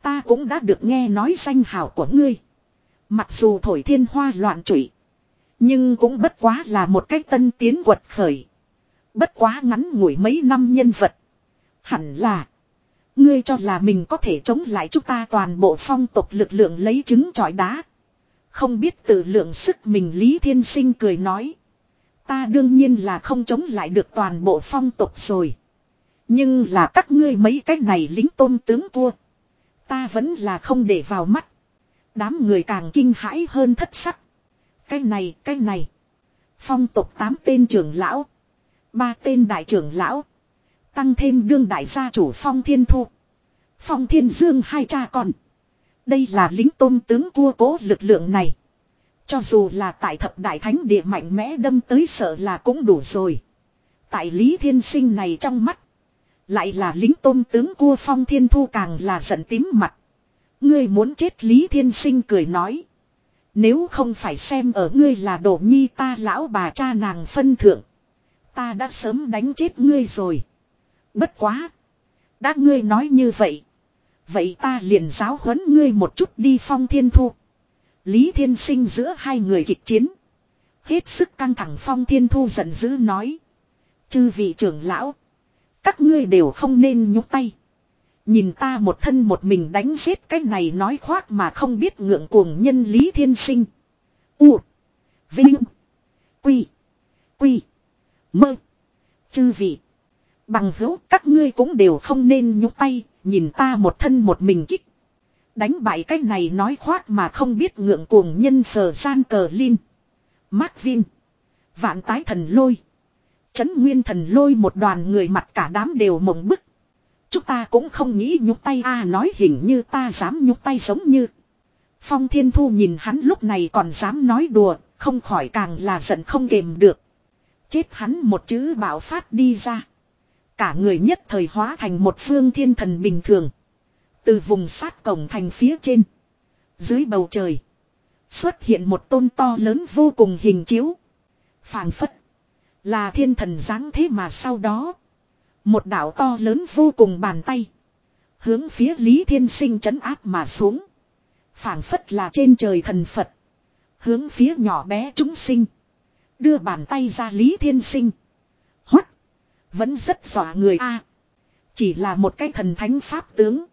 Ta cũng đã được nghe nói danh hào của ngươi. Mặc dù thổi thiên hoa loạn trụy. Nhưng cũng bất quá là một cách tân tiến quật khởi. Bất quá ngắn ngủi mấy năm nhân vật. Hẳn là. Ngươi cho là mình có thể chống lại chúng ta toàn bộ phong tục lực lượng lấy trứng trọi đá. Không biết tự lượng sức mình Lý Thiên Sinh cười nói. Ta đương nhiên là không chống lại được toàn bộ phong tục rồi. Nhưng là các ngươi mấy cái này lính tôm tướng vua. Ta vẫn là không để vào mắt. Đám người càng kinh hãi hơn thất sắc. Cái này, cái này. Phong tục tám tên trưởng lão. ba tên đại trưởng lão. Tăng thêm đương đại gia chủ Phong Thiên Thu. Phong Thiên Dương hai cha con. Đây là lính tôm tướng vua cố lực lượng này. Cho dù là tại thập đại thánh địa mạnh mẽ đâm tới sợ là cũng đủ rồi. Tại Lý Thiên Sinh này trong mắt. Lại là lính tôm tướng cua phong thiên thu càng là giận tím mặt. Ngươi muốn chết Lý Thiên Sinh cười nói. Nếu không phải xem ở ngươi là đổ nhi ta lão bà cha nàng phân thượng. Ta đã sớm đánh chết ngươi rồi. Bất quá. Đã ngươi nói như vậy. Vậy ta liền giáo huấn ngươi một chút đi phong thiên thu. Lý Thiên Sinh giữa hai người kịch chiến. Hết sức căng thẳng phong thiên thu giận dữ nói. Chư vị trưởng lão. Các ngươi đều không nên nhúc tay. Nhìn ta một thân một mình đánh giết cái này nói khoác mà không biết ngượng cuồng nhân Lý Thiên Sinh. U. Vinh. Quy. Quy. Mơ. Chư vị. Bằng hữu, các ngươi cũng đều không nên nhúc tay. Nhìn ta một thân một mình kích. Đánh bại cái này nói khoác mà không biết ngượng cuồng nhân phờ gian cờ linh. Mark Vin. Vạn tái thần lôi. Chấn nguyên thần lôi một đoàn người mặt cả đám đều mộng bức. Chúng ta cũng không nghĩ nhúc tay a à, nói hình như ta dám nhúc tay giống như. Phong Thiên Thu nhìn hắn lúc này còn dám nói đùa, không khỏi càng là giận không kềm được. Chết hắn một chữ bảo phát đi ra. Cả người nhất thời hóa thành một phương thiên thần bình thường. Từ vùng sát cổng thành phía trên. Dưới bầu trời. Xuất hiện một tôn to lớn vô cùng hình chiếu. phảng phất. Là thiên thần dáng thế mà sau đó. Một đảo to lớn vô cùng bàn tay. Hướng phía Lý Thiên Sinh trấn áp mà xuống. phảng phất là trên trời thần Phật. Hướng phía nhỏ bé chúng sinh. Đưa bàn tay ra Lý Thiên Sinh. Hoắt. Vẫn rất dọa người a Chỉ là một cái thần thánh pháp tướng.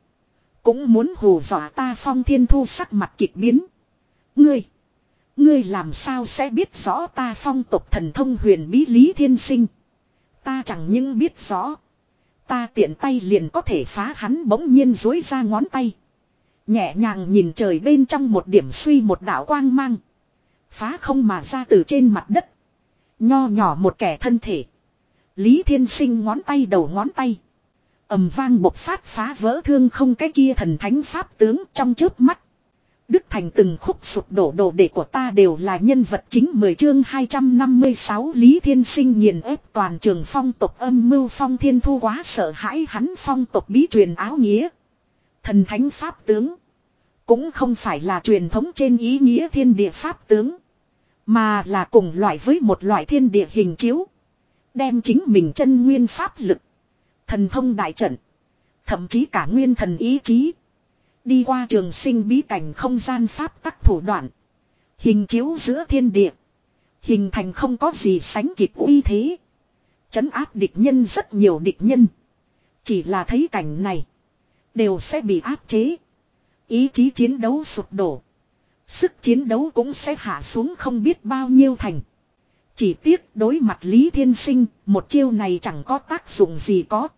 Cũng muốn hù dọa ta phong thiên thu sắc mặt kịch biến. Ngươi. Ngươi làm sao sẽ biết rõ ta phong tục thần thông huyền bí lý thiên sinh. Ta chẳng những biết rõ. Ta tiện tay liền có thể phá hắn bỗng nhiên dối ra ngón tay. Nhẹ nhàng nhìn trời bên trong một điểm suy một đạo quang mang. Phá không mà ra từ trên mặt đất. Nho nhỏ một kẻ thân thể. Lý thiên sinh ngón tay đầu ngón tay ầm vang bộc phát phá vỡ thương không cái kia thần thánh pháp tướng trong trước mắt. Đức Thành từng khúc sụp đổ đồ đệ của ta đều là nhân vật chính 10 chương 256 Lý Thiên Sinh nghiền ép toàn trường phong tộc âm mưu phong thiên thu quá sợ hãi hắn phong tộc bí truyền áo nghĩa. Thần thánh pháp tướng. Cũng không phải là truyền thống trên ý nghĩa thiên địa pháp tướng. Mà là cùng loại với một loại thiên địa hình chiếu. Đem chính mình chân nguyên pháp lực. Thần thông đại trận. Thậm chí cả nguyên thần ý chí. Đi qua trường sinh bí cảnh không gian pháp tắc thủ đoạn. Hình chiếu giữa thiên địa. Hình thành không có gì sánh kịp uy thế. Chấn áp địch nhân rất nhiều địch nhân. Chỉ là thấy cảnh này. Đều sẽ bị áp chế. Ý chí chiến đấu sụp đổ. Sức chiến đấu cũng sẽ hạ xuống không biết bao nhiêu thành. Chỉ tiếc đối mặt Lý Thiên Sinh, một chiêu này chẳng có tác dụng gì có.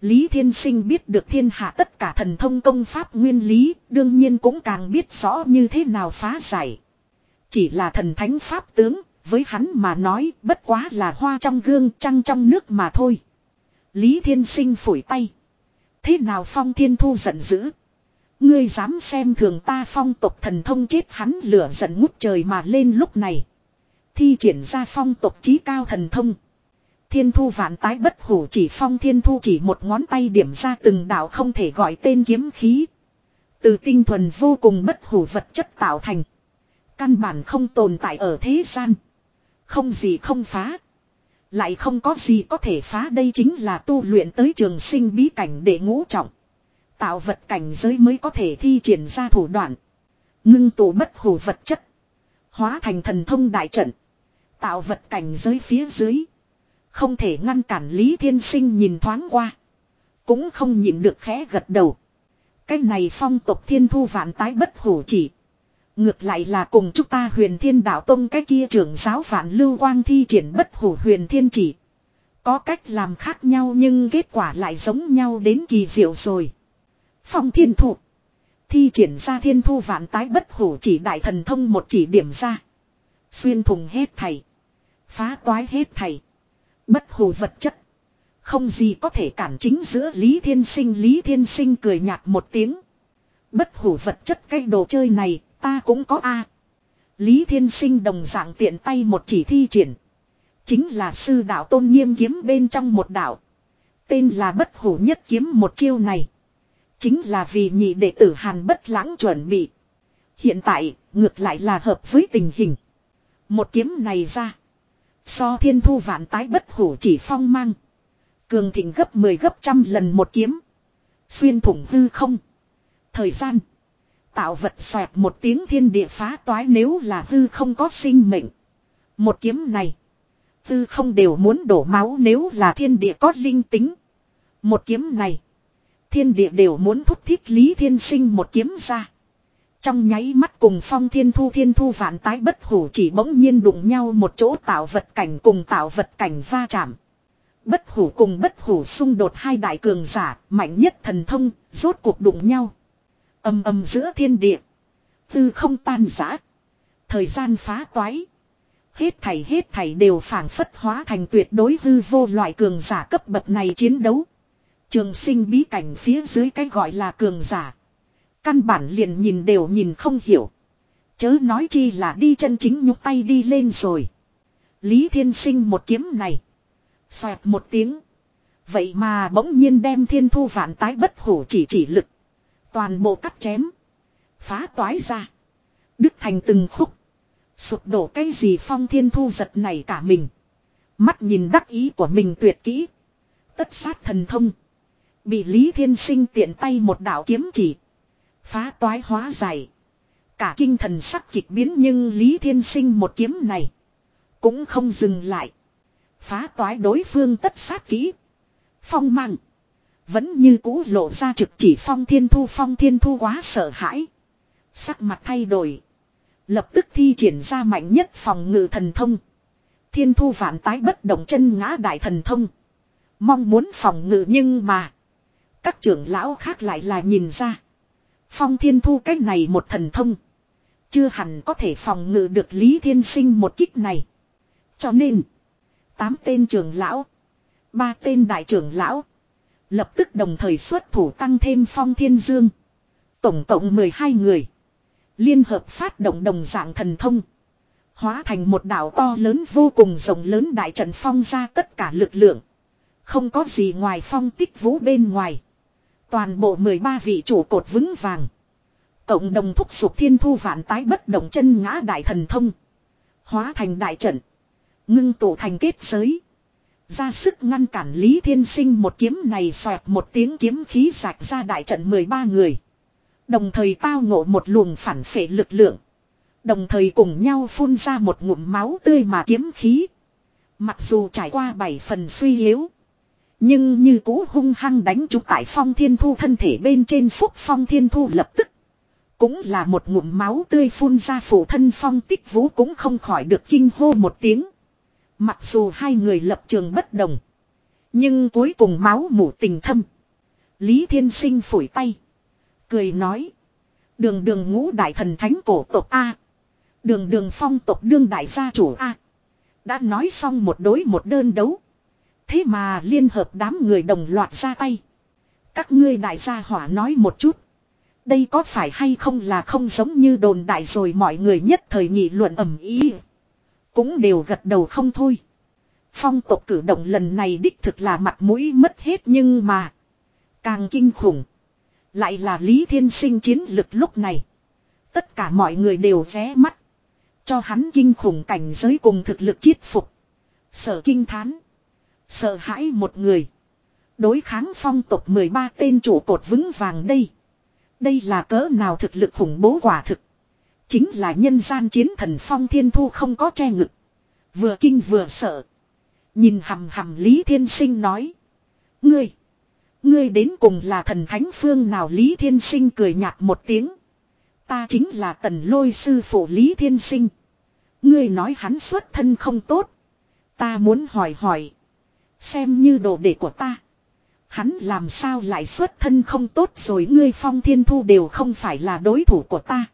Lý Thiên Sinh biết được thiên hạ tất cả thần thông công pháp nguyên lý, đương nhiên cũng càng biết rõ như thế nào phá giải. Chỉ là thần thánh pháp tướng, với hắn mà nói bất quá là hoa trong gương trăng trong nước mà thôi. Lý Thiên Sinh phủi tay. Thế nào Phong Thiên Thu giận dữ. Ngươi dám xem thường ta phong tộc thần thông chết hắn lửa giận ngút trời mà lên lúc này. Thi triển ra phong tộc trí cao thần thông. Thiên thu vạn tái bất hủ chỉ phong thiên thu chỉ một ngón tay điểm ra từng đạo không thể gọi tên kiếm khí. Từ tinh thuần vô cùng bất hủ vật chất tạo thành. Căn bản không tồn tại ở thế gian. Không gì không phá. Lại không có gì có thể phá đây chính là tu luyện tới trường sinh bí cảnh để ngũ trọng. Tạo vật cảnh giới mới có thể thi triển ra thủ đoạn. Ngưng tụ bất hủ vật chất. Hóa thành thần thông đại trận. Tạo vật cảnh giới phía dưới. Không thể ngăn cản Lý Thiên Sinh nhìn thoáng qua. Cũng không nhịn được khẽ gật đầu. Cái này phong tục thiên thu vạn tái bất hủ chỉ. Ngược lại là cùng chúng ta huyền thiên đạo tông cái kia trưởng giáo vạn lưu quang thi triển bất hủ huyền thiên chỉ. Có cách làm khác nhau nhưng kết quả lại giống nhau đến kỳ diệu rồi. Phong thiên thụ. Thi triển ra thiên thu vạn tái bất hủ chỉ đại thần thông một chỉ điểm ra. Xuyên thùng hết thầy. Phá toái hết thầy. Bất hủ vật chất. Không gì có thể cản chính giữa Lý Thiên Sinh. Lý Thiên Sinh cười nhạt một tiếng. Bất hủ vật chất cái đồ chơi này ta cũng có a. Lý Thiên Sinh đồng dạng tiện tay một chỉ thi triển. Chính là sư đạo tôn nghiêm kiếm bên trong một đạo. Tên là bất hủ nhất kiếm một chiêu này. Chính là vì nhị đệ tử Hàn bất lãng chuẩn bị. Hiện tại, ngược lại là hợp với tình hình. Một kiếm này ra. So thiên thu vạn tái bất hủ chỉ phong mang. Cường thịnh gấp 10 gấp trăm lần một kiếm. Xuyên thủng hư không. Thời gian. Tạo vật xoẹt một tiếng thiên địa phá toái nếu là hư không có sinh mệnh. Một kiếm này. Hư không đều muốn đổ máu nếu là thiên địa có linh tính. Một kiếm này. Thiên địa đều muốn thúc thiết lý thiên sinh một kiếm ra. Trong nháy mắt cùng phong thiên thu thiên thu vạn tái bất hủ chỉ bỗng nhiên đụng nhau một chỗ tạo vật cảnh cùng tạo vật cảnh va chạm. Bất hủ cùng bất hủ xung đột hai đại cường giả, mạnh nhất thần thông, rốt cuộc đụng nhau. Âm âm giữa thiên địa. Tư không tan giã. Thời gian phá toái. Hết thảy hết thảy đều phản phất hóa thành tuyệt đối hư vô loại cường giả cấp bậc này chiến đấu. Trường sinh bí cảnh phía dưới cái gọi là cường giả. Căn bản liền nhìn đều nhìn không hiểu. Chớ nói chi là đi chân chính nhúc tay đi lên rồi. Lý Thiên Sinh một kiếm này. Xoẹt một tiếng. Vậy mà bỗng nhiên đem thiên thu vạn tái bất hủ chỉ chỉ lực. Toàn bộ cắt chém. Phá toái ra. Đức thành từng khúc. Sụp đổ cái gì phong thiên thu giật này cả mình. Mắt nhìn đắc ý của mình tuyệt kỹ. Tất sát thần thông. Bị Lý Thiên Sinh tiện tay một đạo kiếm chỉ. Phá toái hóa giải. Cả kinh thần sắc kịch biến nhưng Lý Thiên Sinh một kiếm này. Cũng không dừng lại. Phá toái đối phương tất sát kỹ. Phong mang. Vẫn như cũ lộ ra trực chỉ phong thiên thu, phong thiên thu quá sợ hãi. Sắc mặt thay đổi. Lập tức thi triển ra mạnh nhất phòng ngự thần thông. Thiên thu vạn tái bất động chân ngã đại thần thông. Mong muốn phòng ngự nhưng mà. Các trưởng lão khác lại là nhìn ra. Phong thiên thu cách này một thần thông. Chưa hẳn có thể phòng ngự được Lý Thiên Sinh một kích này. Cho nên. Tám tên trưởng lão. Ba tên đại trưởng lão. Lập tức đồng thời xuất thủ tăng thêm phong thiên dương. Tổng cộng 12 người. Liên hợp phát động đồng dạng thần thông. Hóa thành một đảo to lớn vô cùng rộng lớn đại trận phong ra tất cả lực lượng. Không có gì ngoài phong tích vũ bên ngoài. Toàn bộ 13 vị chủ cột vững vàng. Cộng đồng thúc sụp thiên thu vạn tái bất động chân ngã đại thần thông. Hóa thành đại trận. Ngưng tụ thành kết giới. Ra sức ngăn cản Lý Thiên Sinh một kiếm này xoẹt một tiếng kiếm khí rạch ra đại trận 13 người. Đồng thời tao ngộ một luồng phản phệ lực lượng. Đồng thời cùng nhau phun ra một ngụm máu tươi mà kiếm khí. Mặc dù trải qua bảy phần suy yếu. Nhưng như cũ hung hăng đánh trúng tại phong thiên thu thân thể bên trên phúc phong thiên thu lập tức. Cũng là một ngụm máu tươi phun ra phủ thân phong tích vũ cũng không khỏi được kinh hô một tiếng. Mặc dù hai người lập trường bất đồng. Nhưng cuối cùng máu mủ tình thâm. Lý Thiên Sinh phủi tay. Cười nói. Đường đường ngũ đại thần thánh cổ tộc A. Đường đường phong tộc đương đại gia chủ A. Đã nói xong một đối một đơn đấu. Thế mà liên hợp đám người đồng loạt ra tay. Các ngươi đại gia hỏa nói một chút. Đây có phải hay không là không giống như đồn đại rồi mọi người nhất thời nghị luận ẩm ý. Cũng đều gật đầu không thôi. Phong tộc cử động lần này đích thực là mặt mũi mất hết nhưng mà. Càng kinh khủng. Lại là Lý Thiên Sinh chiến lực lúc này. Tất cả mọi người đều ré mắt. Cho hắn kinh khủng cảnh giới cùng thực lực chiết phục. Sở kinh thán. Sợ hãi một người. Đối kháng phong tục 13 tên chủ cột vững vàng đây. Đây là cỡ nào thực lực khủng bố quả thực. Chính là nhân gian chiến thần phong thiên thu không có che ngực. Vừa kinh vừa sợ. Nhìn hầm hầm Lý Thiên Sinh nói. Ngươi. Ngươi đến cùng là thần thánh phương nào Lý Thiên Sinh cười nhạt một tiếng. Ta chính là tần lôi sư phụ Lý Thiên Sinh. Ngươi nói hắn xuất thân không tốt. Ta muốn hỏi hỏi. Xem như đồ đệ của ta. Hắn làm sao lại xuất thân không tốt rồi ngươi phong thiên thu đều không phải là đối thủ của ta.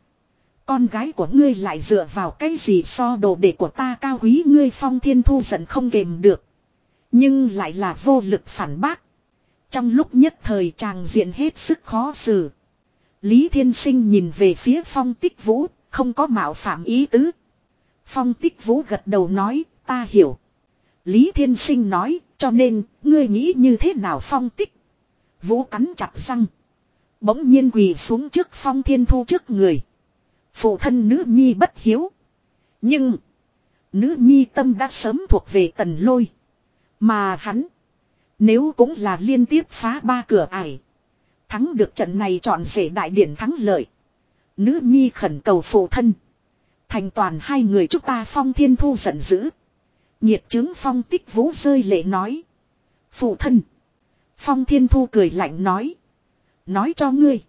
Con gái của ngươi lại dựa vào cái gì so đồ đệ của ta cao quý ngươi phong thiên thu giận không kềm được. Nhưng lại là vô lực phản bác. Trong lúc nhất thời chàng diện hết sức khó xử. Lý Thiên Sinh nhìn về phía phong tích vũ, không có mạo phạm ý tứ. Phong tích vũ gật đầu nói, ta hiểu. Lý Thiên Sinh nói, cho nên, ngươi nghĩ như thế nào phong tích? Vũ cắn chặt răng. Bỗng nhiên quỳ xuống trước phong thiên thu trước người. Phụ thân nữ nhi bất hiếu. Nhưng, nữ nhi tâm đã sớm thuộc về tần lôi. Mà hắn, nếu cũng là liên tiếp phá ba cửa ải. Thắng được trận này chọn rể đại điển thắng lợi. Nữ nhi khẩn cầu phụ thân. Thành toàn hai người chúng ta phong thiên thu giận dữ. Nhiệt chứng phong tích vũ rơi lệ nói. Phụ thân. Phong thiên thu cười lạnh nói. Nói cho ngươi.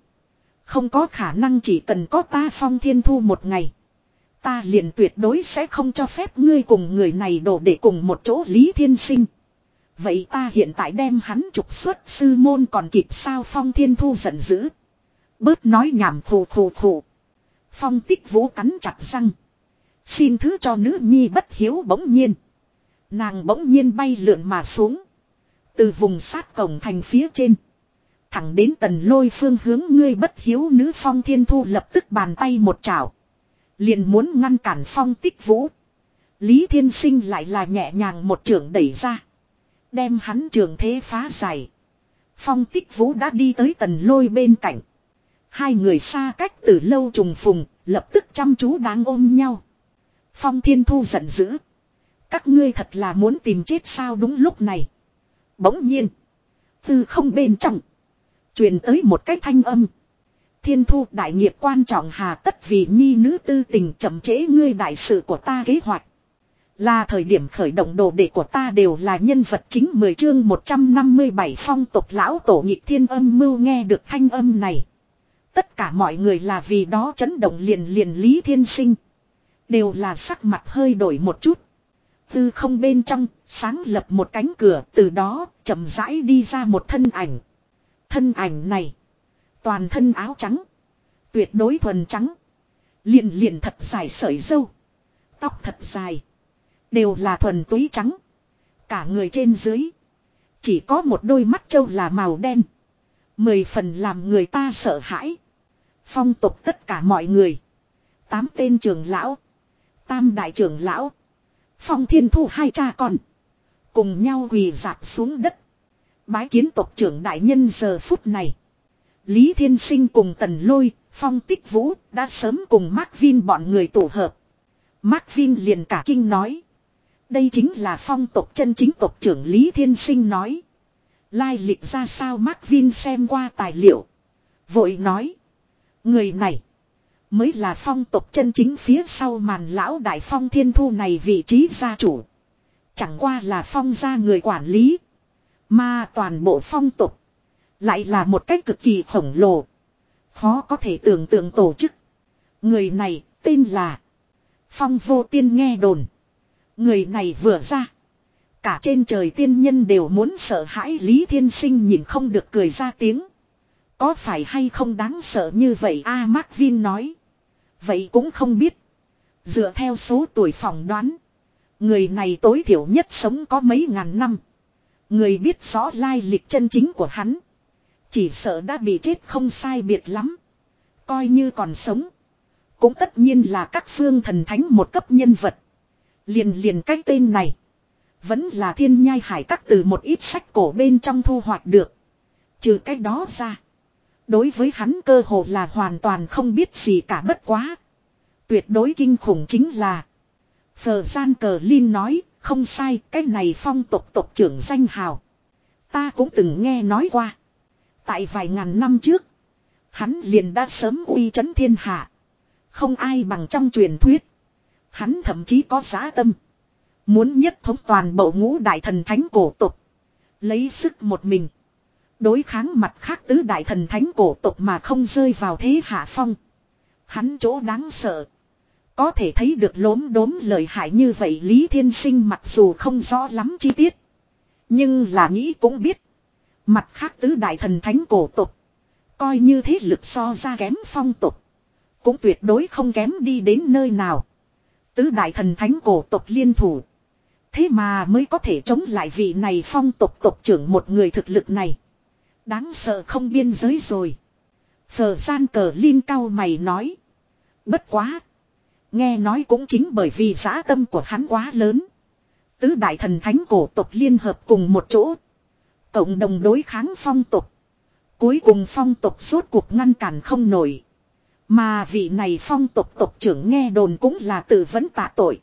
Không có khả năng chỉ cần có ta phong thiên thu một ngày. Ta liền tuyệt đối sẽ không cho phép ngươi cùng người này đổ để cùng một chỗ lý thiên sinh. Vậy ta hiện tại đem hắn trục xuất sư môn còn kịp sao phong thiên thu giận dữ. Bớt nói nhảm khù khù khù. Phong tích vũ cắn chặt răng. Xin thứ cho nữ nhi bất hiếu bỗng nhiên. Nàng bỗng nhiên bay lượn mà xuống. Từ vùng sát cổng thành phía trên. Thẳng đến tần lôi phương hướng ngươi bất hiếu nữ phong thiên thu lập tức bàn tay một chảo. Liền muốn ngăn cản phong tích vũ. Lý thiên sinh lại là nhẹ nhàng một trường đẩy ra. Đem hắn trường thế phá giải. Phong tích vũ đã đi tới tần lôi bên cạnh. Hai người xa cách từ lâu trùng phùng, lập tức chăm chú đang ôm nhau. Phong thiên thu giận dữ. Các ngươi thật là muốn tìm chết sao đúng lúc này. Bỗng nhiên. Từ không bên trong. truyền tới một cái thanh âm. Thiên thu đại nghiệp quan trọng hà tất vì nhi nữ tư tình chậm chế ngươi đại sự của ta kế hoạch. Là thời điểm khởi động đồ đệ của ta đều là nhân vật chính 10 chương 157 phong tục lão tổ nhịp thiên âm mưu nghe được thanh âm này. Tất cả mọi người là vì đó chấn động liền liền lý thiên sinh. Đều là sắc mặt hơi đổi một chút. Tư không bên trong, sáng lập một cánh cửa, từ đó, chậm rãi đi ra một thân ảnh. Thân ảnh này, toàn thân áo trắng, tuyệt đối thuần trắng. Liền liền thật dài sợi dâu, tóc thật dài, đều là thuần túy trắng. Cả người trên dưới, chỉ có một đôi mắt trâu là màu đen. Mười phần làm người ta sợ hãi. Phong tục tất cả mọi người. Tám tên trưởng lão. Tam đại trưởng lão. Phong thiên thu hai cha con. Cùng nhau quỳ dạp xuống đất. Bái kiến tộc trưởng đại nhân giờ phút này. Lý Thiên Sinh cùng Tần Lôi, Phong Tích Vũ đã sớm cùng Mark Vin bọn người tổ hợp. Mark Vin liền cả kinh nói. Đây chính là phong tộc chân chính tộc trưởng Lý Thiên Sinh nói. Lai lịch ra sao Mark Vin xem qua tài liệu. Vội nói. Người này. Mới là phong tộc chân chính phía sau màn lão đại phong thiên thu này vị trí gia chủ. Chẳng qua là phong gia người quản lý. Mà toàn bộ phong tộc. Lại là một cách cực kỳ khổng lồ. Khó có thể tưởng tượng tổ chức. Người này tên là. Phong vô tiên nghe đồn. Người này vừa ra. Cả trên trời tiên nhân đều muốn sợ hãi Lý Thiên Sinh nhìn không được cười ra tiếng. Có phải hay không đáng sợ như vậy a Mark Vin nói. Vậy cũng không biết. Dựa theo số tuổi phỏng đoán. Người này tối thiểu nhất sống có mấy ngàn năm. Người biết rõ lai lịch chân chính của hắn. Chỉ sợ đã bị chết không sai biệt lắm. Coi như còn sống. Cũng tất nhiên là các phương thần thánh một cấp nhân vật. Liền liền cái tên này. Vẫn là thiên nhai hải các từ một ít sách cổ bên trong thu hoạch được. Trừ cái đó ra. Đối với hắn cơ hồ là hoàn toàn không biết gì cả bất quá. Tuyệt đối kinh khủng chính là. Phờ gian cờ Linh nói, không sai, cái này phong tộc tộc trưởng danh hào. Ta cũng từng nghe nói qua. Tại vài ngàn năm trước, hắn liền đã sớm uy chấn thiên hạ. Không ai bằng trong truyền thuyết. Hắn thậm chí có giá tâm. Muốn nhất thống toàn bộ ngũ đại thần thánh cổ tộc. Lấy sức một mình. Đối kháng mặt khác tứ đại thần thánh cổ tộc mà không rơi vào thế hạ phong. Hắn chỗ đáng sợ. Có thể thấy được lốm đốm lợi hại như vậy Lý Thiên Sinh mặc dù không rõ lắm chi tiết. Nhưng là nghĩ cũng biết. Mặt khác tứ đại thần thánh cổ tục. Coi như thế lực so ra kém phong tục. Cũng tuyệt đối không kém đi đến nơi nào. Tứ đại thần thánh cổ tục liên thủ. Thế mà mới có thể chống lại vị này phong tục tục trưởng một người thực lực này. Đáng sợ không biên giới rồi. Phở gian cờ liên cao mày nói. Bất quá. Nghe nói cũng chính bởi vì giá tâm của hắn quá lớn. Tứ đại thần thánh cổ tộc liên hợp cùng một chỗ. Cộng đồng đối kháng phong tục. Cuối cùng phong tục suốt cuộc ngăn cản không nổi. Mà vị này phong tục tộc trưởng nghe đồn cũng là tự vấn tạ tội.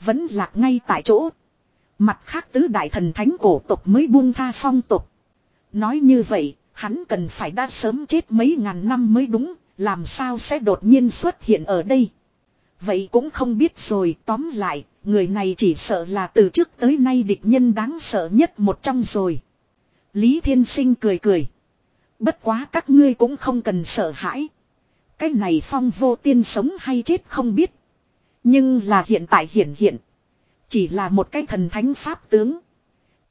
Vẫn lạc ngay tại chỗ. Mặt khác tứ đại thần thánh cổ tộc mới buông tha phong tục. Nói như vậy, hắn cần phải đã sớm chết mấy ngàn năm mới đúng, làm sao sẽ đột nhiên xuất hiện ở đây. Vậy cũng không biết rồi, tóm lại, người này chỉ sợ là từ trước tới nay địch nhân đáng sợ nhất một trong rồi. Lý Thiên Sinh cười cười. Bất quá các ngươi cũng không cần sợ hãi. Cái này phong vô tiên sống hay chết không biết. Nhưng là hiện tại hiện hiện. Chỉ là một cái thần thánh pháp tướng.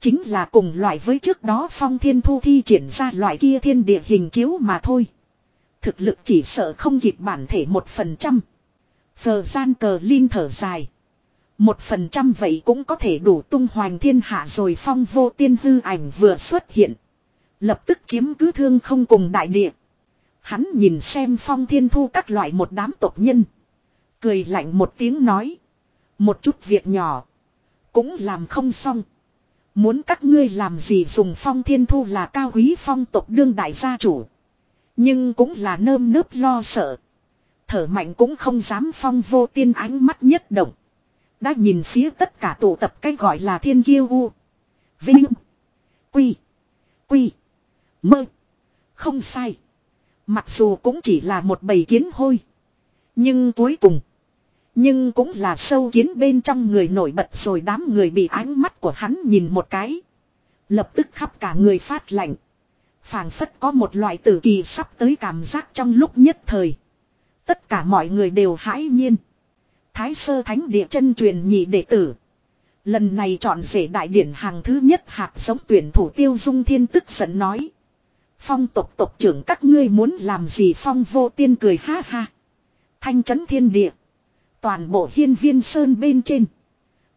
Chính là cùng loại với trước đó phong thiên thu thi triển ra loại kia thiên địa hình chiếu mà thôi. Thực lực chỉ sợ không kịp bản thể một phần trăm. Phờ gian cờ linh thở dài. Một phần trăm vậy cũng có thể đủ tung hoành thiên hạ rồi phong vô tiên hư ảnh vừa xuất hiện. Lập tức chiếm cứ thương không cùng đại địa. Hắn nhìn xem phong thiên thu các loại một đám tộc nhân. Cười lạnh một tiếng nói. Một chút việc nhỏ. Cũng làm không xong. Muốn các ngươi làm gì dùng phong thiên thu là cao quý phong tộc đương đại gia chủ. Nhưng cũng là nơm nớp lo sợ. Thở mạnh cũng không dám phong vô tiên ánh mắt nhất động. Đã nhìn phía tất cả tụ tập cái gọi là thiên kiêu u. Vinh. Quy. Quy. Mơ. Không sai. Mặc dù cũng chỉ là một bầy kiến hôi. Nhưng cuối cùng. Nhưng cũng là sâu kiến bên trong người nổi bật rồi đám người bị ánh mắt của hắn nhìn một cái. Lập tức khắp cả người phát lạnh. phảng phất có một loại tử kỳ sắp tới cảm giác trong lúc nhất thời. Tất cả mọi người đều hãi nhiên. Thái sơ thánh địa chân truyền nhị đệ tử. Lần này chọn rể đại điển hàng thứ nhất hạt giống tuyển thủ tiêu dung thiên tức giận nói. Phong tộc tộc trưởng các ngươi muốn làm gì phong vô tiên cười ha ha. Thanh chấn thiên địa. Toàn bộ hiên viên sơn bên trên.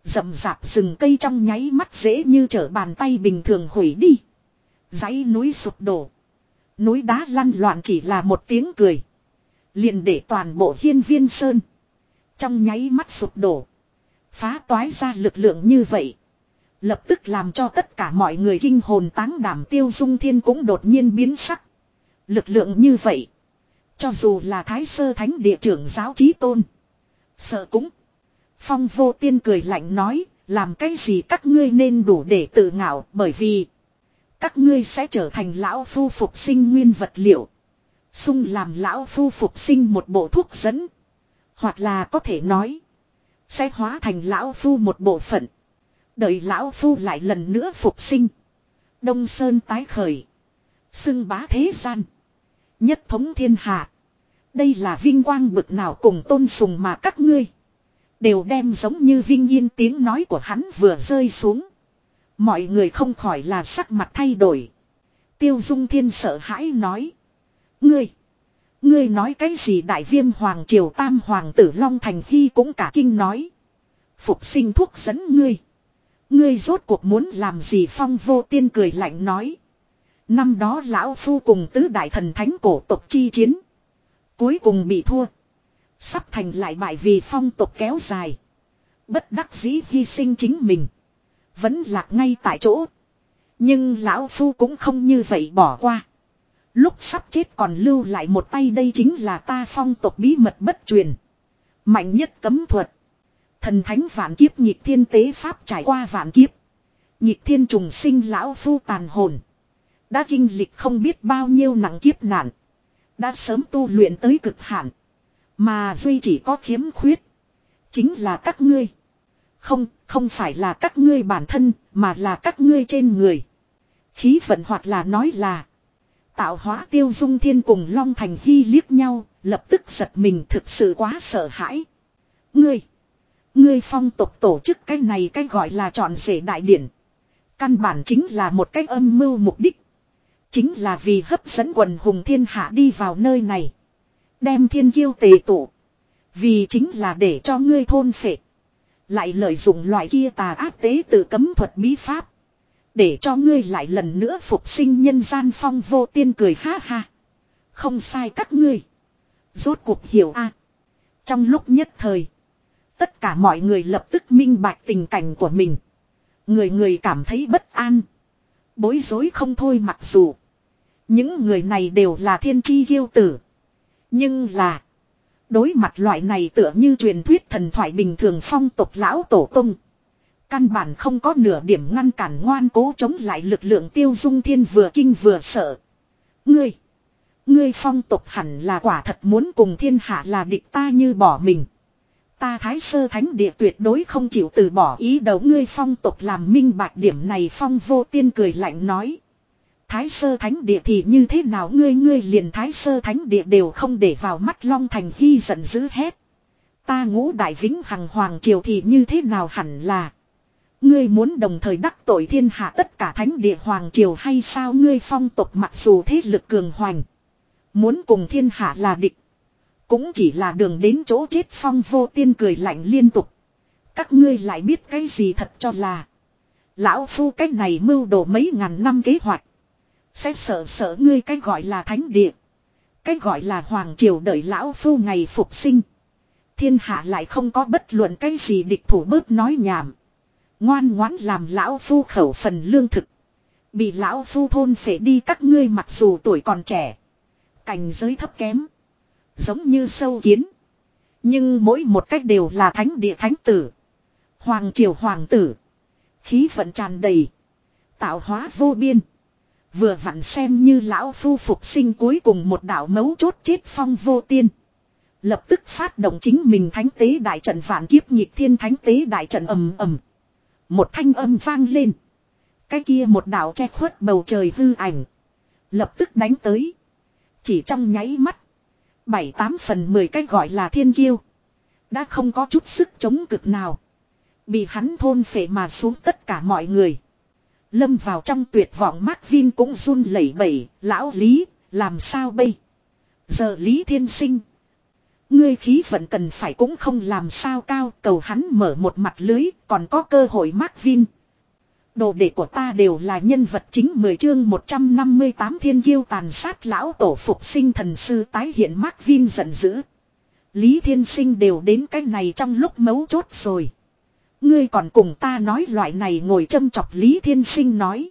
Rậm rạp rừng cây trong nháy mắt dễ như trở bàn tay bình thường hủy đi. dãy núi sụp đổ. Núi đá lăn loạn chỉ là một tiếng cười. liền để toàn bộ hiên viên sơn. Trong nháy mắt sụp đổ. Phá toái ra lực lượng như vậy. Lập tức làm cho tất cả mọi người kinh hồn táng đảm tiêu dung thiên cũng đột nhiên biến sắc. Lực lượng như vậy. Cho dù là thái sơ thánh địa trưởng giáo trí tôn. Sợ cũng. Phong vô tiên cười lạnh nói. Làm cái gì các ngươi nên đủ để tự ngạo, bởi vì. Các ngươi sẽ trở thành lão phu phục sinh nguyên vật liệu. Xung làm lão phu phục sinh một bộ thuốc dẫn. Hoặc là có thể nói. Sẽ hóa thành lão phu một bộ phận. Đợi lão phu lại lần nữa phục sinh. Đông Sơn tái khởi. Xưng bá thế gian. Nhất thống thiên hạ. Đây là vinh quang bực nào cùng tôn sùng mà các ngươi. Đều đem giống như vinh yên tiếng nói của hắn vừa rơi xuống. Mọi người không khỏi là sắc mặt thay đổi. Tiêu dung thiên sợ hãi nói. Ngươi. Ngươi nói cái gì đại viêm hoàng triều tam hoàng tử Long Thành Hy cũng cả kinh nói. Phục sinh thuốc dẫn ngươi. Ngươi rốt cuộc muốn làm gì phong vô tiên cười lạnh nói. Năm đó lão phu cùng tứ đại thần thánh cổ tộc chi chiến. Cuối cùng bị thua. Sắp thành lại bại vì phong tục kéo dài. Bất đắc dĩ hy sinh chính mình. Vẫn lạc ngay tại chỗ. Nhưng lão phu cũng không như vậy bỏ qua. Lúc sắp chết còn lưu lại một tay đây chính là ta phong tộc bí mật bất truyền. Mạnh nhất cấm thuật. Thần thánh vạn kiếp nhịp thiên tế pháp trải qua vạn kiếp. Nhịp thiên trùng sinh lão phu tàn hồn. Đã kinh lịch không biết bao nhiêu nặng kiếp nạn. Đã sớm tu luyện tới cực hạn. Mà duy chỉ có khiếm khuyết. Chính là các ngươi. Không, không phải là các ngươi bản thân, mà là các ngươi trên người. Khí vận hoặc là nói là Tạo hóa tiêu dung thiên cùng Long Thành Hy liếc nhau, lập tức giật mình thực sự quá sợ hãi. Ngươi! Ngươi phong tục tổ chức cái này cái gọi là chọn rể đại điển. Căn bản chính là một cái âm mưu mục đích. Chính là vì hấp dẫn quần hùng thiên hạ đi vào nơi này. Đem thiên kiêu tề tụ. Vì chính là để cho ngươi thôn phệ. Lại lợi dụng loại kia tà ác tế tự cấm thuật bí pháp. Để cho ngươi lại lần nữa phục sinh nhân gian phong vô tiên cười ha ha. Không sai các ngươi. Rốt cuộc hiểu a Trong lúc nhất thời. Tất cả mọi người lập tức minh bạch tình cảnh của mình. Người người cảm thấy bất an. Bối rối không thôi mặc dù. Những người này đều là thiên chi kiêu tử. Nhưng là. Đối mặt loại này tựa như truyền thuyết thần thoại bình thường phong tục lão tổ tung. Căn bản không có nửa điểm ngăn cản ngoan cố chống lại lực lượng tiêu dung thiên vừa kinh vừa sợ. Ngươi. Ngươi phong tục hẳn là quả thật muốn cùng thiên hạ là địch ta như bỏ mình. Ta thái sơ thánh địa tuyệt đối không chịu từ bỏ ý đầu ngươi phong tục làm minh bạch điểm này phong vô tiên cười lạnh nói. Thái sơ thánh địa thì như thế nào ngươi ngươi liền thái sơ thánh địa đều không để vào mắt long thành hy giận dữ hết Ta ngũ đại vĩnh hằng hoàng triều thì như thế nào hẳn là. Ngươi muốn đồng thời đắc tội thiên hạ tất cả thánh địa hoàng triều hay sao ngươi phong tục mặc dù thế lực cường hoành. Muốn cùng thiên hạ là địch. Cũng chỉ là đường đến chỗ chết phong vô tiên cười lạnh liên tục. Các ngươi lại biết cái gì thật cho là. Lão phu cách này mưu đồ mấy ngàn năm kế hoạch. Sẽ sợ sợ ngươi cái gọi là thánh địa. Cái gọi là hoàng triều đợi lão phu ngày phục sinh. Thiên hạ lại không có bất luận cái gì địch thủ bớt nói nhảm. Ngoan ngoãn làm lão phu khẩu phần lương thực. Bị lão phu thôn phệ đi các ngươi mặc dù tuổi còn trẻ. Cảnh giới thấp kém. Giống như sâu kiến. Nhưng mỗi một cách đều là thánh địa thánh tử. Hoàng triều hoàng tử. Khí vận tràn đầy. Tạo hóa vô biên. Vừa vặn xem như lão phu phục sinh cuối cùng một đạo mấu chốt chết phong vô tiên. Lập tức phát động chính mình thánh tế đại trận vạn kiếp nhịp thiên thánh tế đại trận ầm ầm. Một thanh âm vang lên. Cái kia một đạo che khuất bầu trời hư ảnh. Lập tức đánh tới. Chỉ trong nháy mắt. Bảy tám phần mười cái gọi là thiên kiêu. Đã không có chút sức chống cực nào. Bị hắn thôn phệ mà xuống tất cả mọi người. Lâm vào trong tuyệt vọng Mark Vin cũng run lẩy bẩy. Lão Lý, làm sao bây? Giờ Lý Thiên Sinh. Ngươi khí vận cần phải cũng không làm sao cao. Cầu hắn mở một mặt lưới. Còn có cơ hội Mark Vin. Đồ đệ của ta đều là nhân vật chính 10 chương 158 thiên kiêu tàn sát lão tổ phục sinh thần sư tái hiện Mark Vin giận dữ. Lý Thiên Sinh đều đến cái này trong lúc mấu chốt rồi. Ngươi còn cùng ta nói loại này ngồi châm chọc Lý Thiên Sinh nói.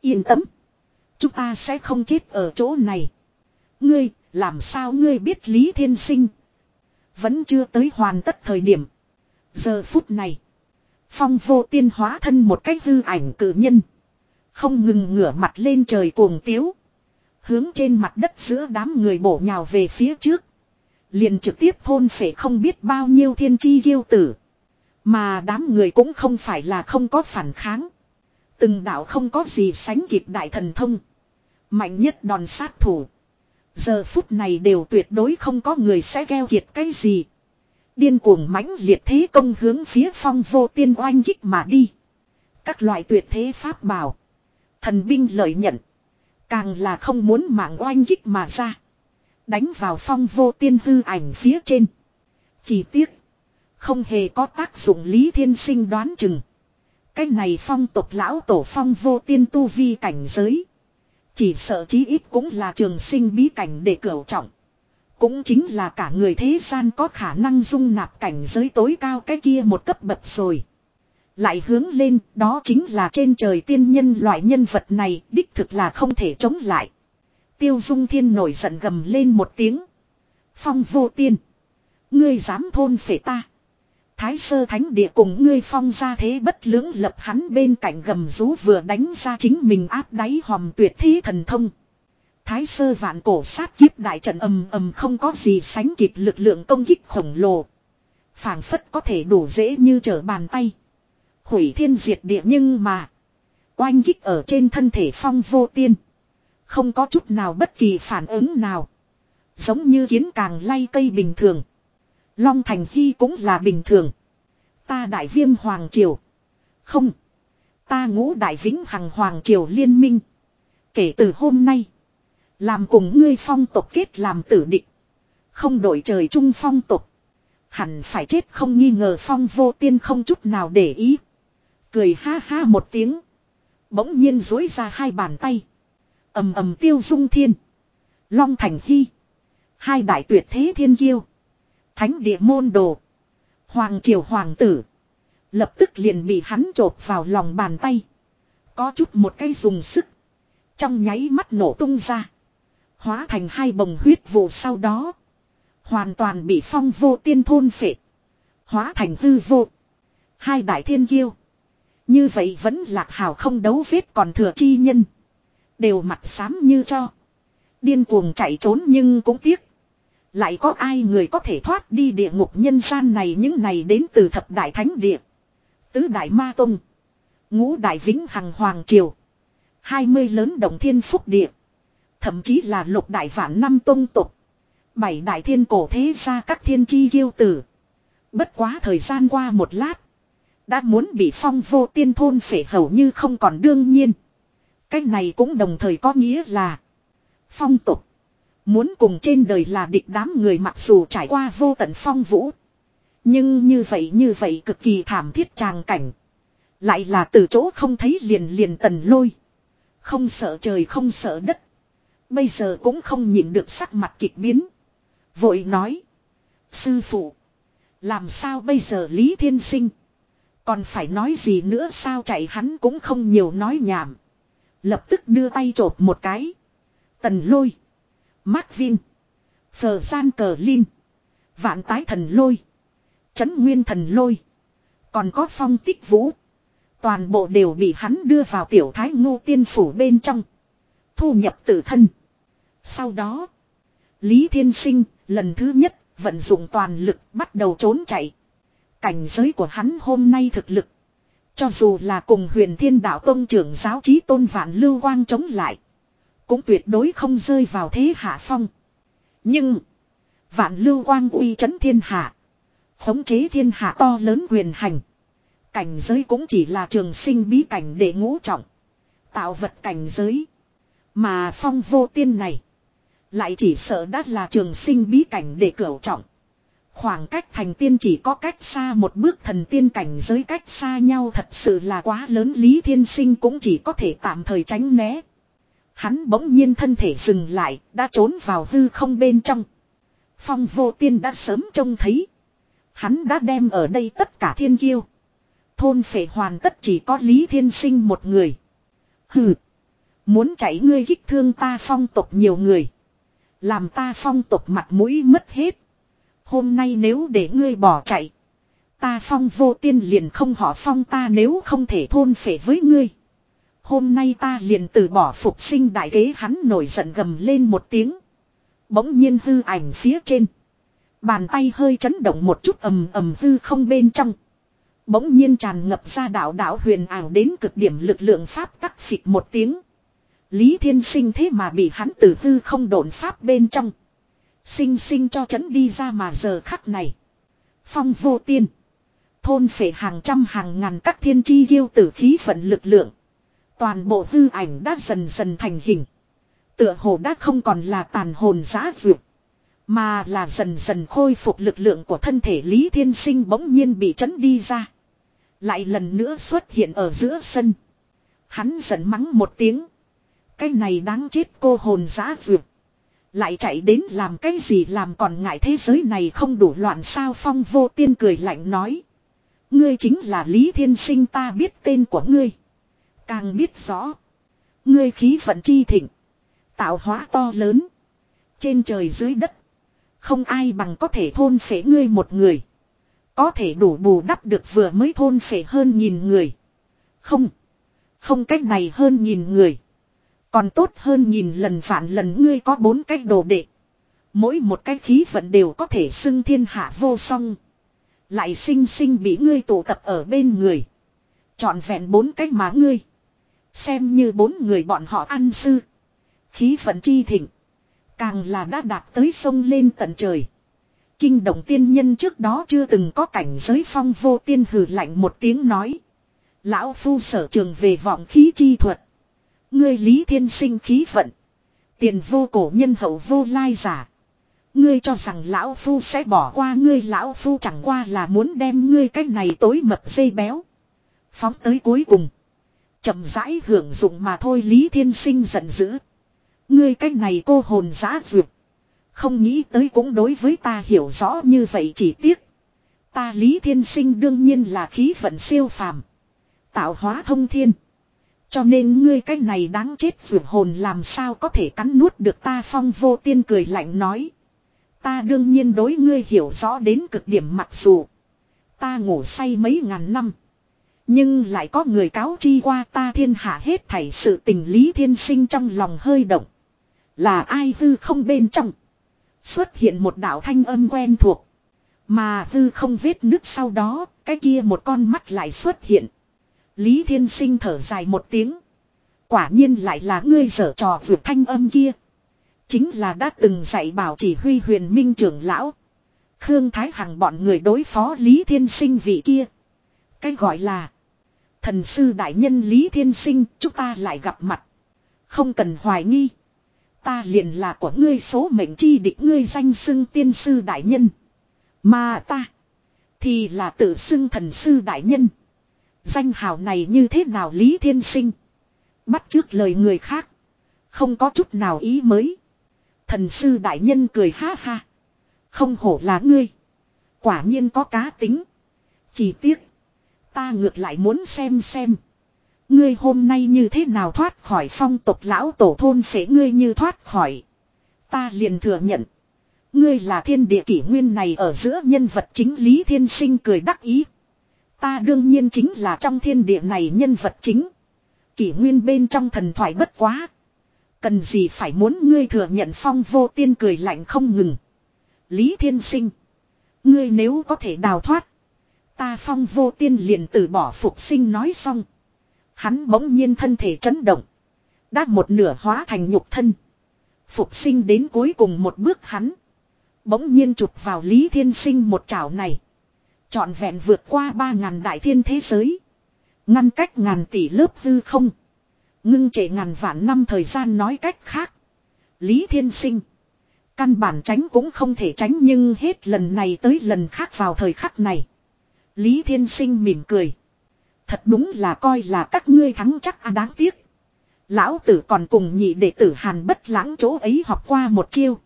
Yên tâm. Chúng ta sẽ không chết ở chỗ này. Ngươi, làm sao ngươi biết Lý Thiên Sinh? Vẫn chưa tới hoàn tất thời điểm. Giờ phút này. Phong vô tiên hóa thân một cách hư ảnh cử nhân. Không ngừng ngửa mặt lên trời cuồng tiếu. Hướng trên mặt đất giữa đám người bổ nhào về phía trước. Liền trực tiếp thôn phệ không biết bao nhiêu thiên chi kiêu tử. Mà đám người cũng không phải là không có phản kháng. Từng đạo không có gì sánh kịp đại thần thông. Mạnh nhất đòn sát thủ. Giờ phút này đều tuyệt đối không có người sẽ gheo kiệt cái gì. Điên cuồng mãnh liệt thế công hướng phía phong vô tiên oanh kích mà đi. Các loại tuyệt thế pháp bảo. Thần binh lợi nhận. Càng là không muốn mạng oanh kích mà ra. Đánh vào phong vô tiên hư ảnh phía trên. Chỉ tiếc. Không hề có tác dụng lý thiên sinh đoán chừng. Cái này phong tục lão tổ phong vô tiên tu vi cảnh giới. Chỉ sợ chí ít cũng là trường sinh bí cảnh để cửu trọng. Cũng chính là cả người thế gian có khả năng dung nạp cảnh giới tối cao cái kia một cấp bậc rồi. Lại hướng lên, đó chính là trên trời tiên nhân loại nhân vật này, đích thực là không thể chống lại. Tiêu dung thiên nổi giận gầm lên một tiếng. Phong vô tiên. Ngươi dám thôn phệ ta. Thái sơ thánh địa cùng ngươi phong ra thế bất lưỡng lập hắn bên cạnh gầm rú vừa đánh ra chính mình áp đáy hòm tuyệt thế thần thông. Thái sơ vạn cổ sát kiếp đại trận ầm ầm không có gì sánh kịp lực lượng công kích khổng lồ. phảng phất có thể đủ dễ như trở bàn tay. Hủy thiên diệt địa nhưng mà. Oanh kích ở trên thân thể phong vô tiên. Không có chút nào bất kỳ phản ứng nào. Giống như kiến càng lay cây bình thường. Long Thành Hy cũng là bình thường. Ta đại viêm Hoàng Triều. Không. Ta ngũ đại vĩnh hằng Hoàng Triều liên minh. Kể từ hôm nay. Làm cùng ngươi phong tộc kết làm tử định. Không đổi trời chung phong tộc. Hẳn phải chết không nghi ngờ phong vô tiên không chút nào để ý. Cười ha ha một tiếng. Bỗng nhiên dối ra hai bàn tay. ầm ầm tiêu dung thiên. Long thành hy. Hai đại tuyệt thế thiên kiêu. Thánh địa môn đồ. Hoàng triều hoàng tử. Lập tức liền bị hắn chộp vào lòng bàn tay. Có chút một cây dùng sức. Trong nháy mắt nổ tung ra. Hóa thành hai bồng huyết vụ sau đó. Hoàn toàn bị phong vô tiên thôn phệ. Hóa thành hư vô. Hai đại thiên kiêu. Như vậy vẫn lạc hào không đấu vết còn thừa chi nhân. Đều mặt xám như cho. Điên cuồng chạy trốn nhưng cũng tiếc. Lại có ai người có thể thoát đi địa ngục nhân gian này những này đến từ thập đại thánh địa. Tứ đại ma tông. Ngũ đại vĩnh hằng hoàng triều. hai mươi lớn đồng thiên phúc địa. Thậm chí là lục đại vạn năm tông tục. Bảy đại thiên cổ thế ra các thiên chi kiêu tử. Bất quá thời gian qua một lát. Đã muốn bị phong vô tiên thôn phể hầu như không còn đương nhiên. cách này cũng đồng thời có nghĩa là. Phong tục. Muốn cùng trên đời là địch đám người mặc dù trải qua vô tận phong vũ. Nhưng như vậy như vậy cực kỳ thảm thiết tràng cảnh. Lại là từ chỗ không thấy liền liền tần lôi. Không sợ trời không sợ đất. Bây giờ cũng không nhìn được sắc mặt kịch biến. Vội nói. Sư phụ. Làm sao bây giờ Lý Thiên Sinh. Còn phải nói gì nữa sao chạy hắn cũng không nhiều nói nhảm. Lập tức đưa tay chộp một cái. Tần lôi. Mark Vin. Phờ gian cờ Linh. Vạn tái thần lôi. Chấn nguyên thần lôi. Còn có phong tích vũ. Toàn bộ đều bị hắn đưa vào tiểu thái ngô tiên phủ bên trong. Thu nhập tử thân. Sau đó. Lý Thiên Sinh, lần thứ nhất, vận dụng toàn lực bắt đầu trốn chạy. Cảnh giới của hắn hôm nay thực lực. Cho dù là cùng huyền thiên đạo tông trưởng giáo trí tôn vạn lưu quang chống lại. Cũng tuyệt đối không rơi vào thế hạ phong. Nhưng. Vạn lưu quang uy chấn thiên hạ. Khống chế thiên hạ to lớn quyền hành. Cảnh giới cũng chỉ là trường sinh bí cảnh để ngũ trọng. Tạo vật cảnh giới. Mà phong vô tiên này. Lại chỉ sợ đã là trường sinh bí cảnh để cửu trọng. Khoảng cách thành tiên chỉ có cách xa một bước thần tiên cảnh giới cách xa nhau thật sự là quá lớn, Lý Thiên Sinh cũng chỉ có thể tạm thời tránh né. Hắn bỗng nhiên thân thể dừng lại, đã trốn vào hư không bên trong. Phong vô tiên đã sớm trông thấy. Hắn đã đem ở đây tất cả thiên kiêu. Thôn phệ hoàn tất chỉ có Lý Thiên Sinh một người. Hừ. Muốn chạy ngươi kích thương ta phong tộc nhiều người. Làm ta phong tộc mặt mũi mất hết. Hôm nay nếu để ngươi bỏ chạy. Ta phong vô tiên liền không họ phong ta nếu không thể thôn phệ với ngươi. Hôm nay ta liền từ bỏ phục sinh đại kế hắn nổi giận gầm lên một tiếng. Bỗng nhiên hư ảnh phía trên. Bàn tay hơi chấn động một chút ầm ầm hư không bên trong. Bỗng nhiên tràn ngập ra đạo đạo huyền ảo đến cực điểm lực lượng pháp tắc phịch một tiếng. Lý Thiên Sinh thế mà bị hắn từ hư không độn pháp bên trong. Sinh sinh cho chấn đi ra mà giờ khắc này. Phong vô tiên. Thôn phệ hàng trăm hàng ngàn các thiên chi yêu tử khí vận lực lượng. Toàn bộ hư ảnh đã dần dần thành hình. Tựa hồ đã không còn là tàn hồn giá dược. Mà là dần dần khôi phục lực lượng của thân thể Lý Thiên Sinh bỗng nhiên bị chấn đi ra. Lại lần nữa xuất hiện ở giữa sân. Hắn giận mắng một tiếng. Cái này đáng chết cô hồn giá dược. Lại chạy đến làm cái gì làm còn ngại thế giới này không đủ loạn sao phong vô tiên cười lạnh nói. Ngươi chính là Lý Thiên Sinh ta biết tên của ngươi. Càng biết rõ. Ngươi khí vận chi thịnh. Tạo hóa to lớn. Trên trời dưới đất. Không ai bằng có thể thôn phế ngươi một người. Có thể đủ bù đắp được vừa mới thôn phế hơn nghìn người. Không. Không cách này hơn nghìn người. Còn tốt hơn nhìn lần phản lần ngươi có bốn cái đồ đệ. Mỗi một cái khí vận đều có thể xưng thiên hạ vô song. Lại sinh sinh bị ngươi tụ tập ở bên người. Chọn vẹn bốn cái má ngươi. Xem như bốn người bọn họ ăn sư. Khí vận chi thịnh. Càng là đã đạt tới sông lên tận trời. Kinh động tiên nhân trước đó chưa từng có cảnh giới phong vô tiên hử lạnh một tiếng nói. Lão phu sở trường về vọng khí chi thuật. Ngươi lý thiên sinh khí vận. Tiền vô cổ nhân hậu vô lai giả. Ngươi cho rằng lão phu sẽ bỏ qua ngươi, lão phu chẳng qua là muốn đem ngươi cái này tối mập dây béo. Phóng tới cuối cùng chậm rãi hưởng dụng mà thôi, Lý Thiên Sinh giận dữ. Ngươi cách này cô hồn giã dược. Không nghĩ tới cũng đối với ta hiểu rõ như vậy chỉ tiếc. Ta Lý Thiên Sinh đương nhiên là khí vận siêu phàm. Tạo hóa thông thiên. Cho nên ngươi cách này đáng chết vượt hồn làm sao có thể cắn nuốt được ta phong vô tiên cười lạnh nói. Ta đương nhiên đối ngươi hiểu rõ đến cực điểm mặc dù. Ta ngủ say mấy ngàn năm. Nhưng lại có người cáo chi qua ta thiên hạ hết thảy sự tình lý thiên sinh trong lòng hơi động. Là ai hư không bên trong. Xuất hiện một đạo thanh âm quen thuộc. Mà hư không vết nước sau đó, cái kia một con mắt lại xuất hiện. Lý Thiên Sinh thở dài một tiếng. Quả nhiên lại là ngươi dở trò vượt thanh âm kia. Chính là đã từng dạy bảo chỉ huy huyền minh trưởng lão. Khương Thái Hằng bọn người đối phó Lý Thiên Sinh vị kia. Cái gọi là. Thần sư đại nhân Lý Thiên Sinh, chúng ta lại gặp mặt. Không cần hoài nghi. Ta liền là của ngươi số mệnh chi địch ngươi danh xưng tiên sư đại nhân. Mà ta. Thì là tự xưng thần sư đại nhân. Danh hào này như thế nào Lý Thiên Sinh. Bắt trước lời người khác. Không có chút nào ý mới. Thần sư đại nhân cười ha ha. Không hổ là ngươi. Quả nhiên có cá tính. Chỉ tiếc. Ta ngược lại muốn xem xem. Ngươi hôm nay như thế nào thoát khỏi phong tục lão tổ thôn phế ngươi như thoát khỏi. Ta liền thừa nhận. Ngươi là thiên địa kỷ nguyên này ở giữa nhân vật chính Lý Thiên Sinh cười đắc ý. Ta đương nhiên chính là trong thiên địa này nhân vật chính. Kỷ nguyên bên trong thần thoại bất quá. Cần gì phải muốn ngươi thừa nhận phong vô tiên cười lạnh không ngừng. Lý Thiên Sinh. Ngươi nếu có thể đào thoát. Ta phong vô tiên liền từ bỏ phục sinh nói xong. Hắn bỗng nhiên thân thể chấn động. Đã một nửa hóa thành nhục thân. Phục sinh đến cuối cùng một bước hắn. Bỗng nhiên chụp vào Lý Thiên Sinh một chảo này. Chọn vẹn vượt qua ba ngàn đại thiên thế giới. Ngăn cách ngàn tỷ lớp hư không. Ngưng trệ ngàn vạn năm thời gian nói cách khác. Lý Thiên Sinh. Căn bản tránh cũng không thể tránh nhưng hết lần này tới lần khác vào thời khắc này. Lý Thiên Sinh mỉm cười. Thật đúng là coi là các ngươi thắng chắc à đáng tiếc. Lão tử còn cùng nhị đệ tử Hàn bất lãng chỗ ấy học qua một chiêu.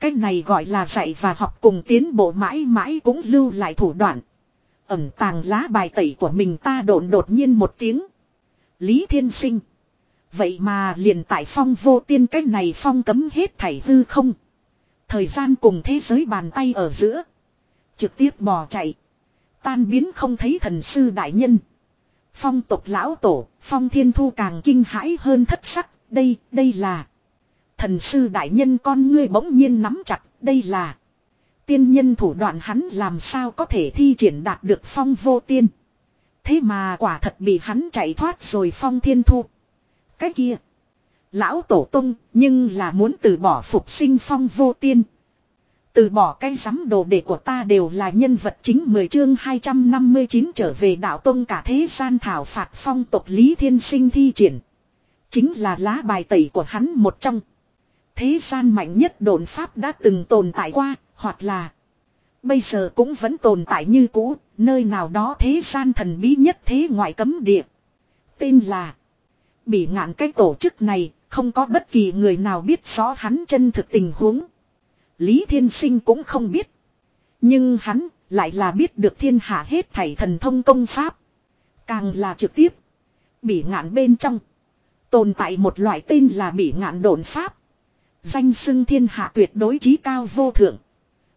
Cái này gọi là dạy và học cùng tiến bộ mãi mãi cũng lưu lại thủ đoạn. Ẩm tàng lá bài tẩy của mình ta đột đột nhiên một tiếng. Lý Thiên Sinh. Vậy mà liền tại phong vô tiên cái này phong cấm hết thảy hư không. Thời gian cùng thế giới bàn tay ở giữa. Trực tiếp bò chạy. Tan biến không thấy thần sư đại nhân. Phong tộc lão tổ, phong thiên thu càng kinh hãi hơn thất sắc. Đây, đây là. Thần sư đại nhân con ngươi bỗng nhiên nắm chặt, đây là. Tiên nhân thủ đoạn hắn làm sao có thể thi triển đạt được phong vô tiên. Thế mà quả thật bị hắn chạy thoát rồi phong thiên thu. Cái kia. Lão tổ tung nhưng là muốn từ bỏ phục sinh phong vô tiên. Từ bỏ cái giám đồ đệ của ta đều là nhân vật chính 10 chương 259 trở về đạo tông cả thế gian thảo phạt phong tộc Lý Thiên Sinh thi triển. Chính là lá bài tẩy của hắn một trong. Thế gian mạnh nhất đồn pháp đã từng tồn tại qua, hoặc là bây giờ cũng vẫn tồn tại như cũ, nơi nào đó thế gian thần bí nhất thế ngoại cấm địa. Tên là Bị ngạn cái tổ chức này, không có bất kỳ người nào biết rõ hắn chân thực tình huống. Lý Thiên Sinh cũng không biết. Nhưng hắn lại là biết được thiên hạ hết thảy thần thông công pháp. Càng là trực tiếp. Bị ngạn bên trong. Tồn tại một loại tên là bị ngạn đồn pháp. Danh xưng thiên hạ tuyệt đối trí cao vô thượng.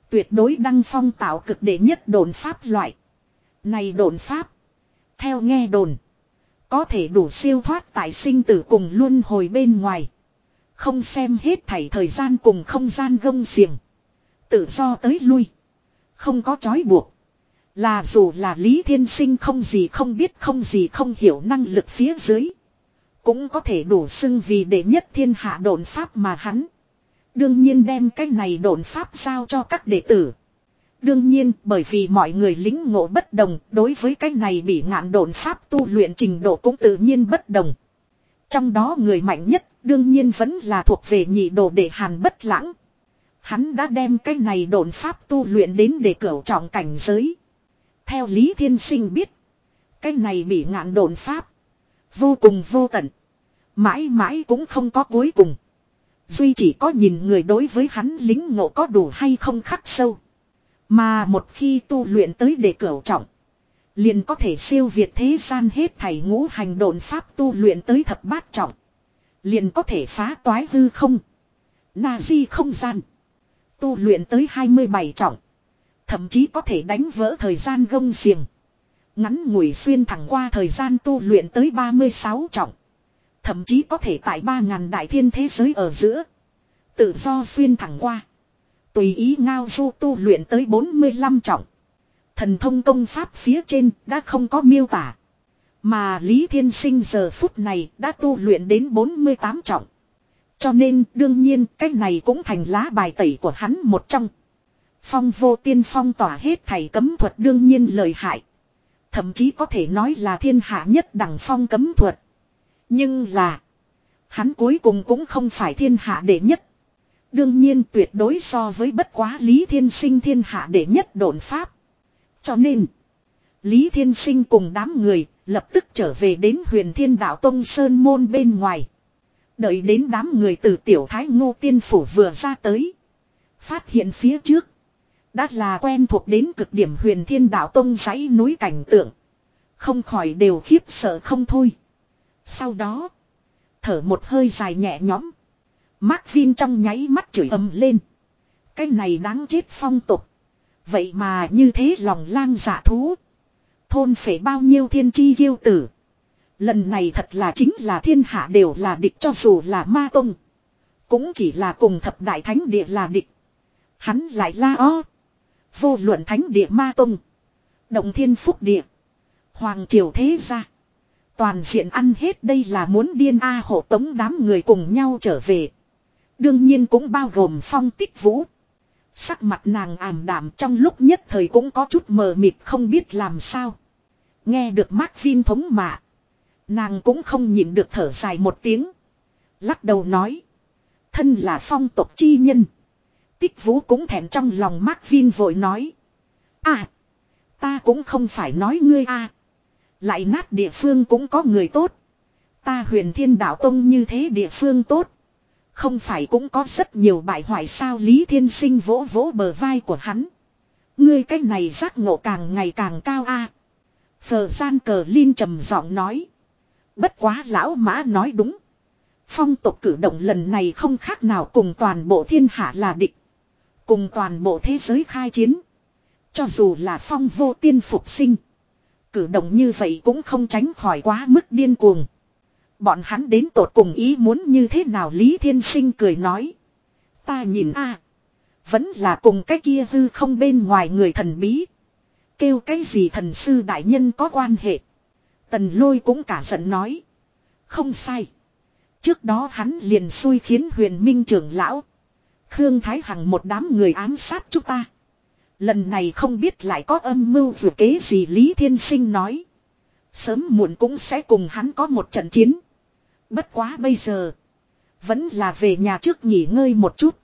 Tuyệt đối đăng phong tạo cực đệ nhất đồn pháp loại. Này đồn pháp. Theo nghe đồn. Có thể đủ siêu thoát tại sinh tử cùng luân hồi bên ngoài. Không xem hết thảy thời gian cùng không gian gông xiềng. Tự do tới lui. Không có trói buộc. Là dù là Lý Thiên Sinh không gì không biết không gì không hiểu năng lực phía dưới. cũng có thể đủ xưng vì đệ nhất thiên hạ đồn pháp mà hắn. Đương nhiên đem cái này đồn pháp giao cho các đệ tử. Đương nhiên, bởi vì mọi người lính ngộ bất đồng, đối với cái này bị ngạn đồn pháp tu luyện trình độ cũng tự nhiên bất đồng. Trong đó người mạnh nhất đương nhiên vẫn là thuộc về nhị đồ để hàn bất lãng. Hắn đã đem cái này đồn pháp tu luyện đến để cửu trọng cảnh giới. Theo Lý Thiên Sinh biết. Cái này bị ngạn đồn pháp. Vô cùng vô tận. Mãi mãi cũng không có cuối cùng. Duy chỉ có nhìn người đối với hắn lính ngộ có đủ hay không khắc sâu. Mà một khi tu luyện tới để cửu trọng. Liền có thể siêu việt thế gian hết thảy ngũ hành đồn pháp tu luyện tới thập bát trọng. Liền có thể phá toái hư không. Na di không gian. Tu luyện tới 27 trọng. Thậm chí có thể đánh vỡ thời gian gông xiềng. Ngắn ngủi xuyên thẳng qua thời gian tu luyện tới 36 trọng. Thậm chí có thể tại 3.000 đại thiên thế giới ở giữa. Tự do xuyên thẳng qua. Tùy ý ngao du tu luyện tới 45 trọng. Thần thông công pháp phía trên đã không có miêu tả. Mà Lý Thiên Sinh giờ phút này đã tu luyện đến 48 trọng. Cho nên đương nhiên cái này cũng thành lá bài tẩy của hắn một trong. Phong vô tiên phong tỏa hết thầy cấm thuật đương nhiên lời hại. Thậm chí có thể nói là thiên hạ nhất đẳng phong cấm thuật. Nhưng là. Hắn cuối cùng cũng không phải thiên hạ đệ nhất. Đương nhiên tuyệt đối so với bất quá Lý Thiên Sinh thiên hạ đệ nhất độn pháp. Cho nên. Lý Thiên Sinh cùng đám người lập tức trở về đến huyền thiên đạo Tông Sơn Môn bên ngoài. Đợi đến đám người từ tiểu thái ngô tiên phủ vừa ra tới. Phát hiện phía trước. Đã là quen thuộc đến cực điểm huyền thiên đạo tông dãy núi cảnh tượng. Không khỏi đều khiếp sợ không thôi. Sau đó. Thở một hơi dài nhẹ nhõm. Mark Vin trong nháy mắt chửi ầm lên. Cái này đáng chết phong tục. Vậy mà như thế lòng lang dạ thú. Thôn phải bao nhiêu thiên chi yêu tử. Lần này thật là chính là thiên hạ đều là địch cho dù là ma tông. Cũng chỉ là cùng thập đại thánh địa là địch. Hắn lại la o. Vô luận thánh địa ma tông. Động thiên phúc địa. Hoàng triều thế gia. Toàn diện ăn hết đây là muốn điên A hộ tống đám người cùng nhau trở về. Đương nhiên cũng bao gồm phong tích vũ. Sắc mặt nàng ảm đạm trong lúc nhất thời cũng có chút mờ mịt không biết làm sao. Nghe được Mark Vin thống mạ. Nàng cũng không nhịn được thở dài một tiếng. Lắc đầu nói. Thân là phong tộc chi nhân. Tích vũ cũng thèm trong lòng Mark Vin vội nói. À. Ta cũng không phải nói ngươi a Lại nát địa phương cũng có người tốt. Ta huyền thiên đạo tông như thế địa phương tốt. Không phải cũng có rất nhiều bại hoại sao Lý Thiên Sinh vỗ vỗ bờ vai của hắn. Ngươi cái này giác ngộ càng ngày càng cao a. Phờ gian cờ Linh trầm giọng nói. Bất quá lão mã nói đúng. Phong tục cử động lần này không khác nào cùng toàn bộ thiên hạ là địch. Cùng toàn bộ thế giới khai chiến. Cho dù là phong vô tiên phục sinh. Cử động như vậy cũng không tránh khỏi quá mức điên cuồng. Bọn hắn đến tột cùng ý muốn như thế nào Lý Thiên Sinh cười nói. Ta nhìn a Vẫn là cùng cái kia hư không bên ngoài người thần bí. Kêu cái gì thần sư đại nhân có quan hệ. Tần lôi cũng cả giận nói. Không sai. Trước đó hắn liền xui khiến huyền minh trưởng lão. Khương Thái Hằng một đám người ám sát chúng ta. Lần này không biết lại có âm mưu vừa kế gì Lý Thiên Sinh nói. Sớm muộn cũng sẽ cùng hắn có một trận chiến. Bất quá bây giờ. Vẫn là về nhà trước nghỉ ngơi một chút.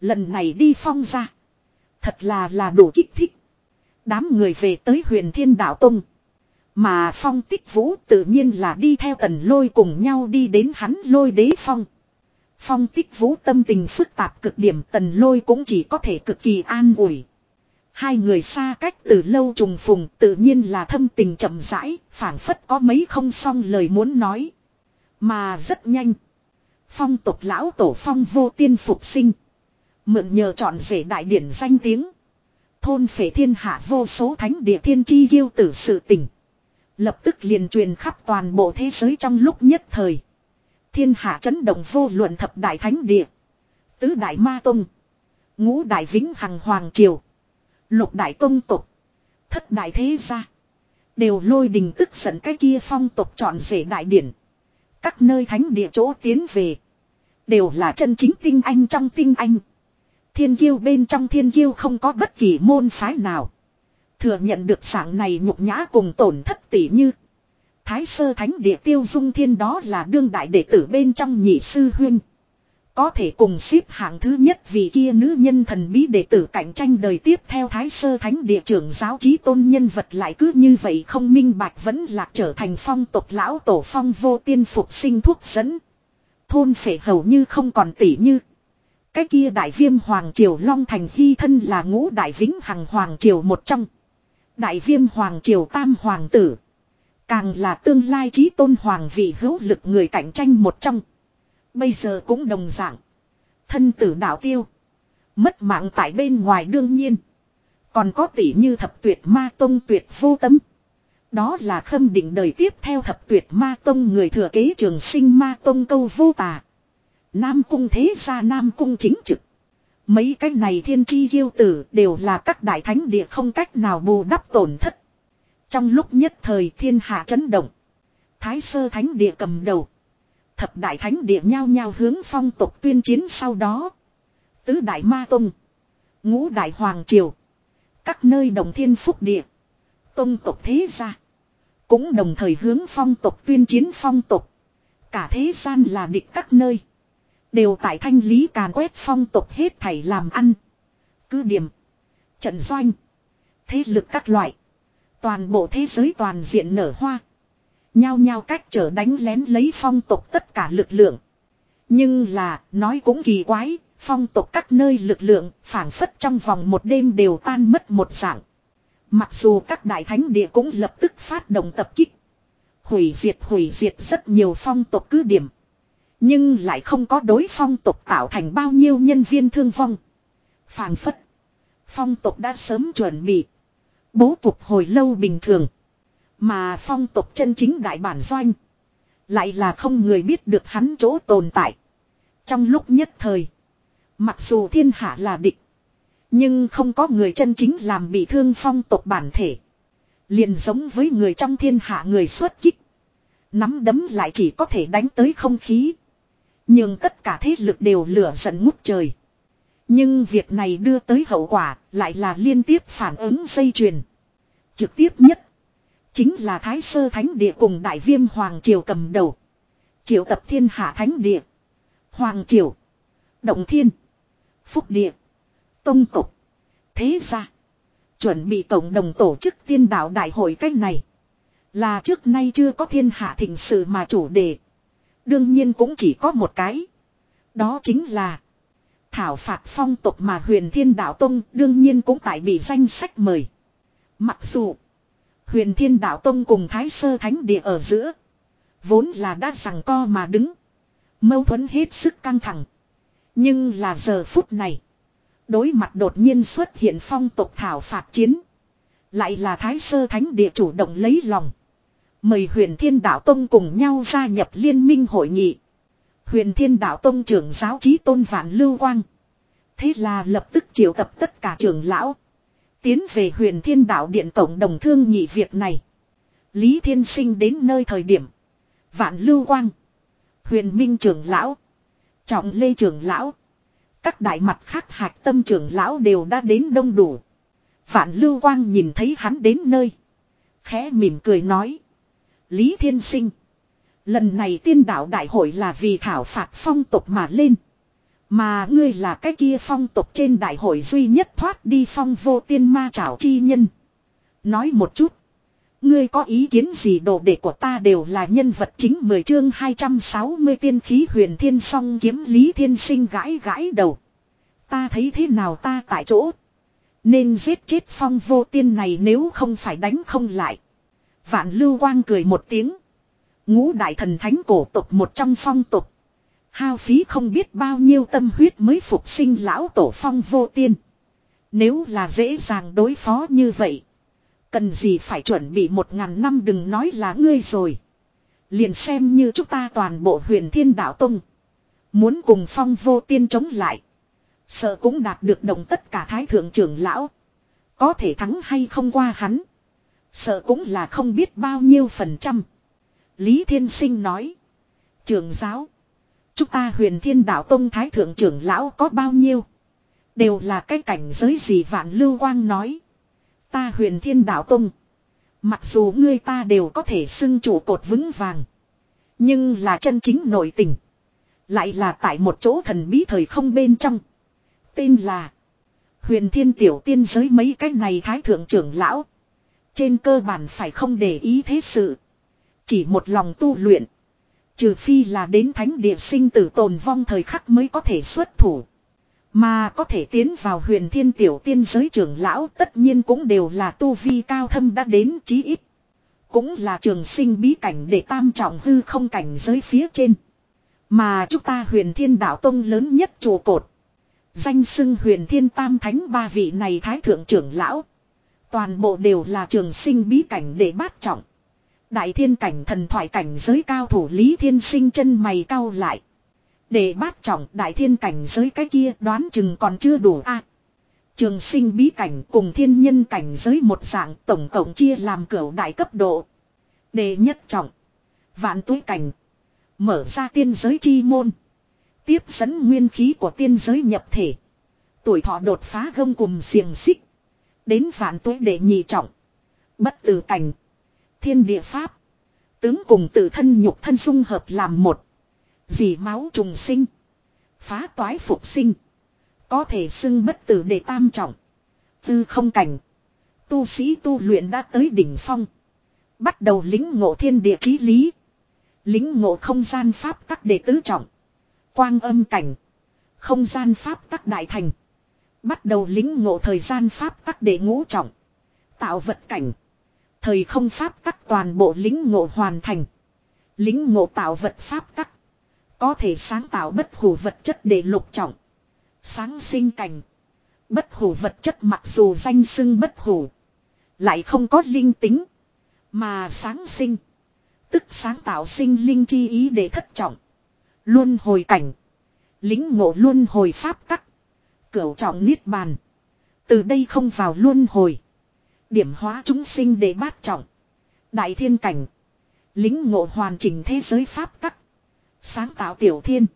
Lần này đi phong ra. Thật là là đủ kích thích. Đám người về tới huyền thiên đạo tông. Mà phong tích vũ tự nhiên là đi theo tần lôi cùng nhau đi đến hắn lôi đế phong. Phong tích vũ tâm tình phức tạp cực điểm tần lôi cũng chỉ có thể cực kỳ an ủi. Hai người xa cách từ lâu trùng phùng tự nhiên là thâm tình chậm rãi, phản phất có mấy không xong lời muốn nói. Mà rất nhanh. Phong tục lão tổ phong vô tiên phục sinh. Mượn nhờ chọn rể đại điển danh tiếng. Thôn phệ thiên hạ vô số thánh địa thiên chi yêu tử sự tình. Lập tức liền truyền khắp toàn bộ thế giới trong lúc nhất thời. Thiên hạ chấn động vô luận thập đại thánh địa. Tứ đại ma tông. Ngũ đại vĩnh hằng hoàng triều. Lục đại tông tục. Thất đại thế gia. Đều lôi đình tức giận cái kia phong tục chọn rể đại điển. Các nơi thánh địa chỗ tiến về. Đều là chân chính tinh anh trong tinh anh. Thiên kiêu bên trong thiên kiêu không có bất kỳ môn phái nào. Thừa nhận được dạng này nhục nhã cùng tổn thất tỷ như. Thái sơ thánh địa tiêu dung thiên đó là đương đại đệ tử bên trong nhị sư huyên. Có thể cùng xếp hạng thứ nhất vì kia nữ nhân thần bí đệ tử cạnh tranh đời tiếp theo thái sơ thánh địa trưởng giáo trí tôn nhân vật lại cứ như vậy không minh bạch vẫn lạc trở thành phong tộc lão tổ phong vô tiên phục sinh thuốc dẫn. Thôn phệ hầu như không còn tỷ như. Cái kia đại viêm hoàng triều long thành hy thân là ngũ đại vĩnh hằng hoàng triều một trong. Đại viêm hoàng triều tam hoàng tử. Càng là tương lai trí tôn hoàng vị hữu lực người cạnh tranh một trong. Bây giờ cũng đồng dạng. Thân tử đạo tiêu. Mất mạng tại bên ngoài đương nhiên. Còn có tỷ như thập tuyệt ma tông tuyệt vô tâm. Đó là khâm định đời tiếp theo thập tuyệt ma tông người thừa kế trường sinh ma tông câu vô tà. Nam cung thế gia, Nam cung chính trực. Mấy cái này thiên chi kiêu tử đều là các đại thánh địa không cách nào bù đắp tổn thất. Trong lúc nhất thời thiên hạ chấn động. Thái sơ thánh địa cầm đầu. Thập đại thánh địa nhao nhao hướng phong tục tuyên chiến sau đó. Tứ đại ma tông. Ngũ đại hoàng triều. Các nơi đồng thiên phúc địa. Tông tộc thế gia. Cũng đồng thời hướng phong tục tuyên chiến phong tục Cả thế gian là địch các nơi. Đều tại thanh lý càn quét phong tục hết thảy làm ăn. Cứ điểm. Trận doanh. Thế lực các loại. Toàn bộ thế giới toàn diện nở hoa. Nhao nhao cách trở đánh lén lấy phong tục tất cả lực lượng. Nhưng là, nói cũng kỳ quái, phong tục các nơi lực lượng, phản phất trong vòng một đêm đều tan mất một dạng. Mặc dù các đại thánh địa cũng lập tức phát động tập kích. Hủy diệt hủy diệt rất nhiều phong tục cứ điểm. Nhưng lại không có đối phong tục tạo thành bao nhiêu nhân viên thương vong. Phàng phất. Phong tục đã sớm chuẩn bị. Bố cục hồi lâu bình thường. Mà phong tục chân chính đại bản doanh. Lại là không người biết được hắn chỗ tồn tại. Trong lúc nhất thời. Mặc dù thiên hạ là địch. Nhưng không có người chân chính làm bị thương phong tục bản thể. Liền giống với người trong thiên hạ người xuất kích. Nắm đấm lại chỉ có thể đánh tới không khí. Nhưng tất cả thế lực đều lửa giận ngút trời. Nhưng việc này đưa tới hậu quả lại là liên tiếp phản ứng dây chuyền. Trực tiếp nhất. Chính là Thái Sơ Thánh Địa cùng Đại Viêm Hoàng Triều cầm đầu. Triệu tập thiên hạ Thánh Địa. Hoàng Triều. Động Thiên. Phúc Địa. Tông Tục. Thế ra. Chuẩn bị tổng đồng tổ chức tiên đạo đại hội cách này. Là trước nay chưa có thiên hạ thịnh sự mà chủ đề. Đương nhiên cũng chỉ có một cái. Đó chính là. Thảo phạt phong tục mà huyền thiên đạo tông đương nhiên cũng tại bị danh sách mời. Mặc dù. Huyền thiên đạo tông cùng thái sơ thánh địa ở giữa. Vốn là đã rằng co mà đứng. Mâu thuẫn hết sức căng thẳng. Nhưng là giờ phút này. Đối mặt đột nhiên xuất hiện phong tục thảo phạt chiến. Lại là thái sơ thánh địa chủ động lấy lòng. Mời huyền thiên đạo tông cùng nhau gia nhập liên minh hội nghị. Huyền thiên đạo tông trưởng giáo trí tôn vạn lưu quang. Thế là lập tức triệu tập tất cả trưởng lão. Tiến về huyền thiên đạo điện tổng đồng thương nhị việc này. Lý thiên sinh đến nơi thời điểm. Vạn lưu quang. Huyền minh trưởng lão. Trọng lê trưởng lão. Các đại mặt khác hạc tâm trưởng lão đều đã đến đông đủ. Vạn lưu quang nhìn thấy hắn đến nơi. Khẽ mỉm cười nói. Lý Thiên Sinh. Lần này tiên đạo đại hội là vì thảo phạt phong tục mà lên. Mà ngươi là cái kia phong tục trên đại hội duy nhất thoát đi phong vô tiên ma trảo chi nhân. Nói một chút. Ngươi có ý kiến gì đồ đệ của ta đều là nhân vật chính 10 chương 260 tiên khí huyền thiên song kiếm lý thiên sinh gãi gãi đầu. Ta thấy thế nào ta tại chỗ. Nên giết chết phong vô tiên này nếu không phải đánh không lại. Vạn lưu quang cười một tiếng. Ngũ đại thần thánh cổ tục một trong phong tục. Hao phí không biết bao nhiêu tâm huyết mới phục sinh lão tổ phong vô tiên. Nếu là dễ dàng đối phó như vậy. Cần gì phải chuẩn bị một ngàn năm đừng nói là ngươi rồi. Liền xem như chúng ta toàn bộ huyền thiên đạo tông. Muốn cùng phong vô tiên chống lại. Sợ cũng đạt được đồng tất cả thái thượng trưởng lão. Có thể thắng hay không qua hắn. Sợ cũng là không biết bao nhiêu phần trăm. Lý Thiên Sinh nói. Trường giáo. Chúng ta huyền thiên đạo tông thái thượng trưởng lão có bao nhiêu? Đều là cái cảnh giới gì vạn lưu quang nói. Ta huyền thiên đạo tông. Mặc dù ngươi ta đều có thể xưng chủ cột vững vàng. Nhưng là chân chính nội tình. Lại là tại một chỗ thần bí thời không bên trong. Tên là. Huyền thiên tiểu tiên giới mấy cái này thái thượng trưởng lão. Trên cơ bản phải không để ý thế sự. Chỉ một lòng tu luyện. Trừ phi là đến thánh địa sinh tử tồn vong thời khắc mới có thể xuất thủ. Mà có thể tiến vào huyền thiên tiểu tiên giới trưởng lão tất nhiên cũng đều là tu vi cao thâm đã đến chí ít. Cũng là trường sinh bí cảnh để tam trọng hư không cảnh giới phía trên. Mà chúng ta huyền thiên đạo tông lớn nhất chùa cột. Danh xưng huyền thiên tam thánh ba vị này thái thượng trưởng lão. Toàn bộ đều là trường sinh bí cảnh để bát trọng. Đại thiên cảnh thần thoại cảnh giới cao thủ lý thiên sinh chân mày cao lại. Để bát trọng đại thiên cảnh giới cái kia đoán chừng còn chưa đủ a. trường sinh bí cảnh cùng thiên nhân cảnh giới một dạng tổng cộng chia làm cửu đại cấp độ. Đệ nhất trọng. Vạn túi cảnh. Mở ra tiên giới chi môn. Tiếp dẫn nguyên khí của tiên giới nhập thể. Tuổi thọ đột phá gông cùng xiềng xích. Đến vạn tuế để nhị trọng. Bất tử cảnh. Thiên địa pháp. Tướng cùng tự thân nhục thân dung hợp làm một. Dì máu trùng sinh. Phá toái phục sinh. Có thể xưng bất tử để tam trọng. Tư không cảnh. Tu sĩ tu luyện đã tới đỉnh phong. Bắt đầu lính ngộ thiên địa chí lý. Lính ngộ không gian pháp tắc đệ tứ trọng. Quang âm cảnh. Không gian pháp tắc đại thành. Bắt đầu lính ngộ thời gian pháp tắc để ngũ trọng. Tạo vật cảnh. Thời không pháp tắc toàn bộ lính ngộ hoàn thành. Lính ngộ tạo vật pháp tắc. Có thể sáng tạo bất hủ vật chất để lục trọng. Sáng sinh cảnh. Bất hủ vật chất mặc dù danh xưng bất hủ. Lại không có linh tính. Mà sáng sinh. Tức sáng tạo sinh linh chi ý để thất trọng. Luân hồi cảnh. Lính ngộ luân hồi pháp tắc. Cửu trọng niết bàn. Từ đây không vào luân hồi. Điểm hóa chúng sinh để bát trọng. Đại thiên cảnh. Lính ngộ hoàn chỉnh thế giới pháp tắc. Sáng tạo tiểu thiên.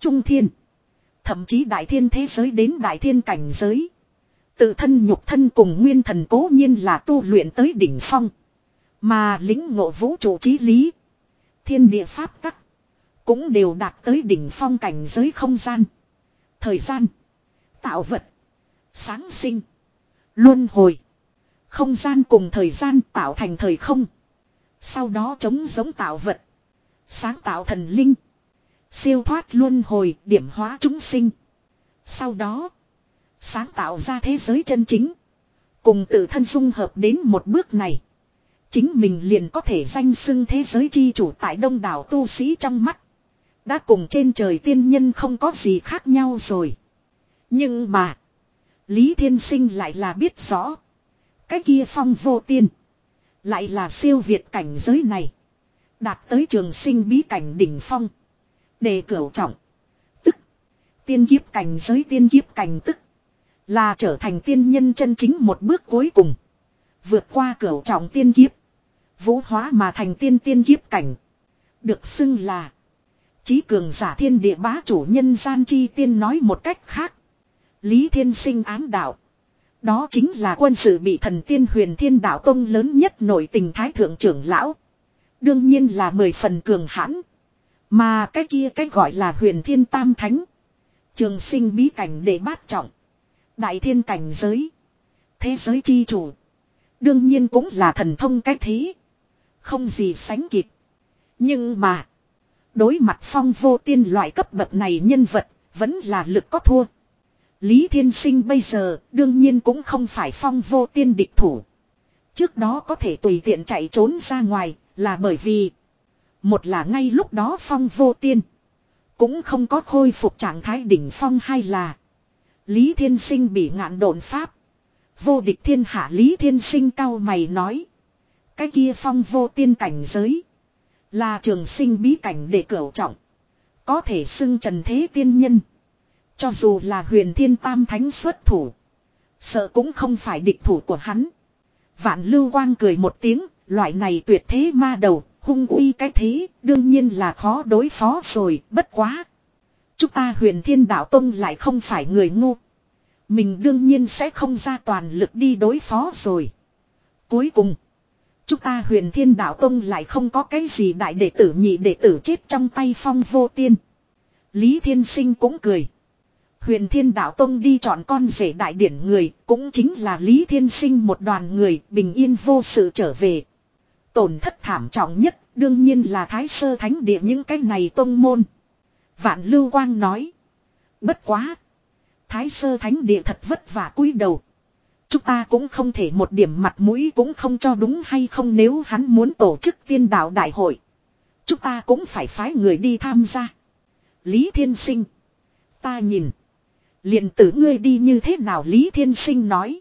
Trung thiên. Thậm chí đại thiên thế giới đến đại thiên cảnh giới. Tự thân nhục thân cùng nguyên thần cố nhiên là tu luyện tới đỉnh phong. Mà lính ngộ vũ trụ trí lý. Thiên địa pháp tắc. Cũng đều đạt tới đỉnh phong cảnh giới không gian. Thời gian. Tạo vật. Sáng sinh. Luân hồi. Không gian cùng thời gian tạo thành thời không. Sau đó chống giống tạo vật. Sáng tạo thần linh. Siêu thoát luân hồi, điểm hóa chúng sinh. Sau đó. Sáng tạo ra thế giới chân chính. Cùng tự thân dung hợp đến một bước này. Chính mình liền có thể danh xưng thế giới chi chủ tại đông đảo tu sĩ trong mắt. Đã cùng trên trời tiên nhân không có gì khác nhau rồi. Nhưng mà. Lý Thiên Sinh lại là biết rõ. Cái kia phong vô tiên. Lại là siêu việt cảnh giới này. Đạt tới trường sinh bí cảnh đỉnh phong. Đề cửu trọng. Tức. Tiên kiếp cảnh giới tiên kiếp cảnh tức. Là trở thành tiên nhân chân chính một bước cuối cùng. Vượt qua cửu trọng tiên kiếp. Vũ hóa mà thành tiên tiên kiếp cảnh. Được xưng là. Chí cường giả thiên địa bá chủ nhân gian chi tiên nói một cách khác. Lý thiên sinh ám đạo. Đó chính là quân sự bị thần tiên huyền thiên đạo tông lớn nhất nổi tình thái thượng trưởng lão. Đương nhiên là mười phần cường hãn. Mà cái kia cái gọi là huyền thiên tam thánh. Trường sinh bí cảnh để bát trọng. Đại thiên cảnh giới. Thế giới chi chủ. Đương nhiên cũng là thần thông cách thế. Không gì sánh kịp. Nhưng mà. Đối mặt phong vô tiên loại cấp bậc này nhân vật. Vẫn là lực có thua. Lý Thiên Sinh bây giờ đương nhiên cũng không phải phong vô tiên địch thủ. Trước đó có thể tùy tiện chạy trốn ra ngoài là bởi vì một là ngay lúc đó phong vô tiên cũng không có khôi phục trạng thái đỉnh phong hay là Lý Thiên Sinh bị ngạn độn pháp. Vô địch thiên hạ, Lý Thiên Sinh cao mày nói. Cái kia phong vô tiên cảnh giới. Là trường sinh bí cảnh để cửu trọng. Có thể xưng trần thế tiên nhân. Cho dù là huyền thiên tam thánh xuất thủ. Sợ cũng không phải địch thủ của hắn. Vạn lưu quang cười một tiếng. Loại này tuyệt thế ma đầu. hung uy cái thế, đương nhiên là khó đối phó rồi, bất quá. Chúng ta huyền thiên đạo tông lại không phải người ngu. Mình đương nhiên sẽ không ra toàn lực đi đối phó rồi. Cuối cùng. Chúng ta huyền thiên đạo tông lại không có cái gì đại đệ tử nhị đệ tử chết trong tay phong vô tiên. Lý thiên sinh cũng cười. Huyền thiên đạo tông đi chọn con rể đại điển người, cũng chính là Lý thiên sinh một đoàn người, bình yên vô sự trở về. Tổn thất thảm trọng nhất, đương nhiên là thái sơ thánh địa những cái này tông môn. Vạn lưu quang nói. Bất quá. Thái sơ thánh địa thật vất vả cúi đầu. Chúng ta cũng không thể một điểm mặt mũi cũng không cho đúng hay không nếu hắn muốn tổ chức tiên đạo đại hội. Chúng ta cũng phải phái người đi tham gia. Lý Thiên Sinh. Ta nhìn liền tử ngươi đi như thế nào Lý Thiên Sinh nói.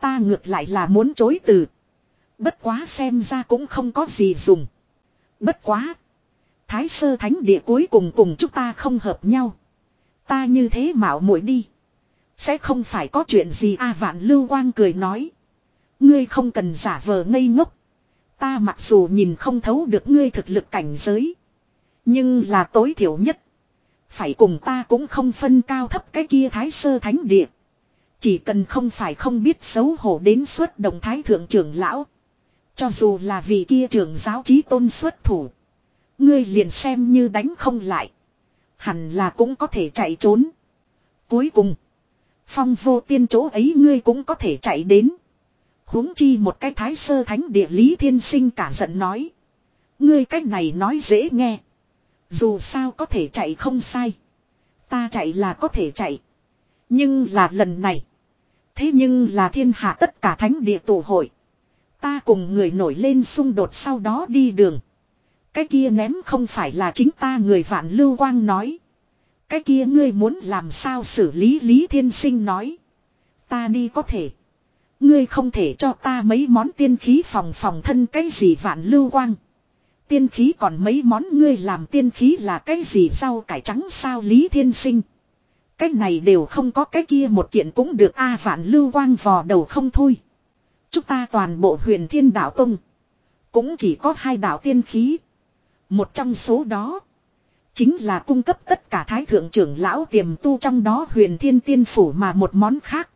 Ta ngược lại là muốn chối từ. Bất quá xem ra cũng không có gì dùng. Bất quá. Thái sơ thánh địa cuối cùng cùng chúng ta không hợp nhau. Ta như thế mạo muội đi. Sẽ không phải có chuyện gì a à, vạn lưu quang cười nói. Ngươi không cần giả vờ ngây ngốc. Ta mặc dù nhìn không thấu được ngươi thực lực cảnh giới. Nhưng là tối thiểu nhất. Phải cùng ta cũng không phân cao thấp cái kia thái sơ thánh địa. Chỉ cần không phải không biết xấu hổ đến suốt đồng thái thượng trưởng lão. Cho dù là vì kia trưởng giáo trí tôn xuất thủ. Ngươi liền xem như đánh không lại. Hẳn là cũng có thể chạy trốn. Cuối cùng. Phong vô tiên chỗ ấy ngươi cũng có thể chạy đến. huống chi một cái thái sơ thánh địa lý thiên sinh cả giận nói. Ngươi cách này nói dễ nghe. Dù sao có thể chạy không sai. Ta chạy là có thể chạy. Nhưng là lần này. Thế nhưng là thiên hạ tất cả thánh địa tụ hội. Ta cùng người nổi lên xung đột sau đó đi đường. Cái kia ném không phải là chính ta người vạn lưu quang nói. Cái kia ngươi muốn làm sao xử lý Lý Thiên Sinh nói. Ta đi có thể. Ngươi không thể cho ta mấy món tiên khí phòng phòng thân cái gì vạn lưu quang. Tiên khí còn mấy món ngươi làm tiên khí là cái gì rau cải trắng sao Lý Thiên Sinh. Cái này đều không có, cái kia một kiện cũng được, a vạn lưu quang vò đầu không thôi. Chúng ta toàn bộ huyền thiên đạo tông. Cũng chỉ có hai đạo tiên khí. Một trong số đó. Chính là cung cấp tất cả thái thượng trưởng lão tiềm tu trong đó huyền thiên tiên phủ mà một món khác.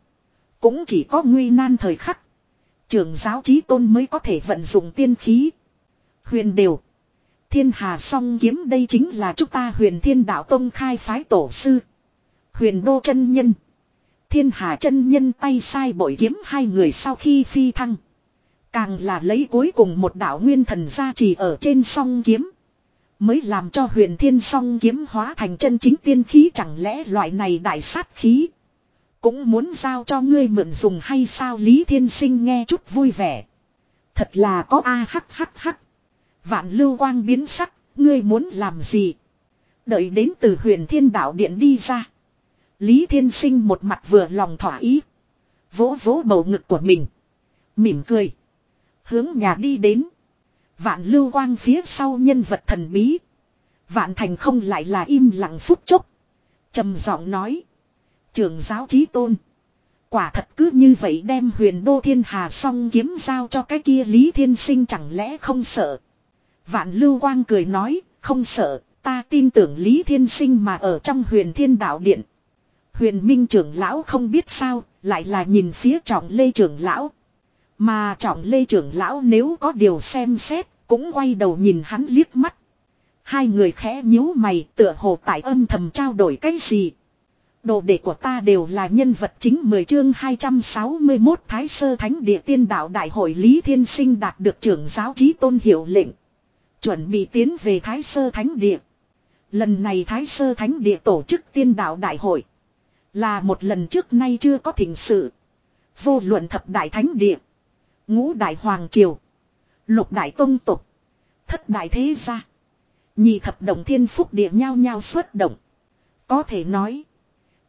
Cũng chỉ có nguy nan thời khắc. Trưởng giáo trí tôn mới có thể vận dụng tiên khí. Huyền đều. Thiên hà song kiếm đây chính là chúng ta huyền thiên đạo tông khai phái tổ sư. Huyền đô chân nhân. Thiên hà chân nhân tay sai bội kiếm hai người sau khi phi thăng. Càng là lấy cuối cùng một đạo nguyên thần gia trì ở trên song kiếm. Mới làm cho huyền thiên song kiếm hóa thành chân chính tiên khí chẳng lẽ loại này đại sát khí. Cũng muốn giao cho ngươi mượn dùng hay sao Lý Thiên Sinh nghe chút vui vẻ. Thật là có a hắc hắc hắc. Vạn lưu quang biến sắc, ngươi muốn làm gì? Đợi đến từ huyền thiên đạo điện đi ra. Lý Thiên Sinh một mặt vừa lòng thỏa ý. Vỗ vỗ bầu ngực của mình. Mỉm cười. Hướng nhà đi đến. Vạn lưu quang phía sau nhân vật thần bí. Vạn thành không lại là im lặng phút chốc. trầm giọng nói. Trường giáo trí tôn. Quả thật cứ như vậy đem huyền đô thiên hà song kiếm giao cho cái kia Lý Thiên Sinh chẳng lẽ không sợ. Vạn lưu quang cười nói, không sợ, ta tin tưởng Lý Thiên Sinh mà ở trong huyền thiên đạo điện. Huyền Minh trưởng lão không biết sao, lại là nhìn phía trọng lê trưởng lão. Mà trọng lê trưởng lão nếu có điều xem xét, cũng quay đầu nhìn hắn liếc mắt. Hai người khẽ nhíu mày tựa hồ tại âm thầm trao đổi cái gì. Đồ đệ của ta đều là nhân vật chính 10 chương 261 Thái Sơ Thánh Địa Tiên Đạo Đại hội Lý Thiên Sinh đạt được trưởng giáo trí tôn hiệu lệnh. Chuẩn bị tiến về Thái Sơ Thánh Địa. Lần này Thái Sơ Thánh Địa tổ chức tiên đạo đại hội. Là một lần trước nay chưa có thỉnh sự. Vô luận thập đại thánh địa. Ngũ đại hoàng triều. Lục đại tông tục. Thất đại thế gia. Nhị thập đồng thiên phúc địa nhau nhau xuất động. Có thể nói.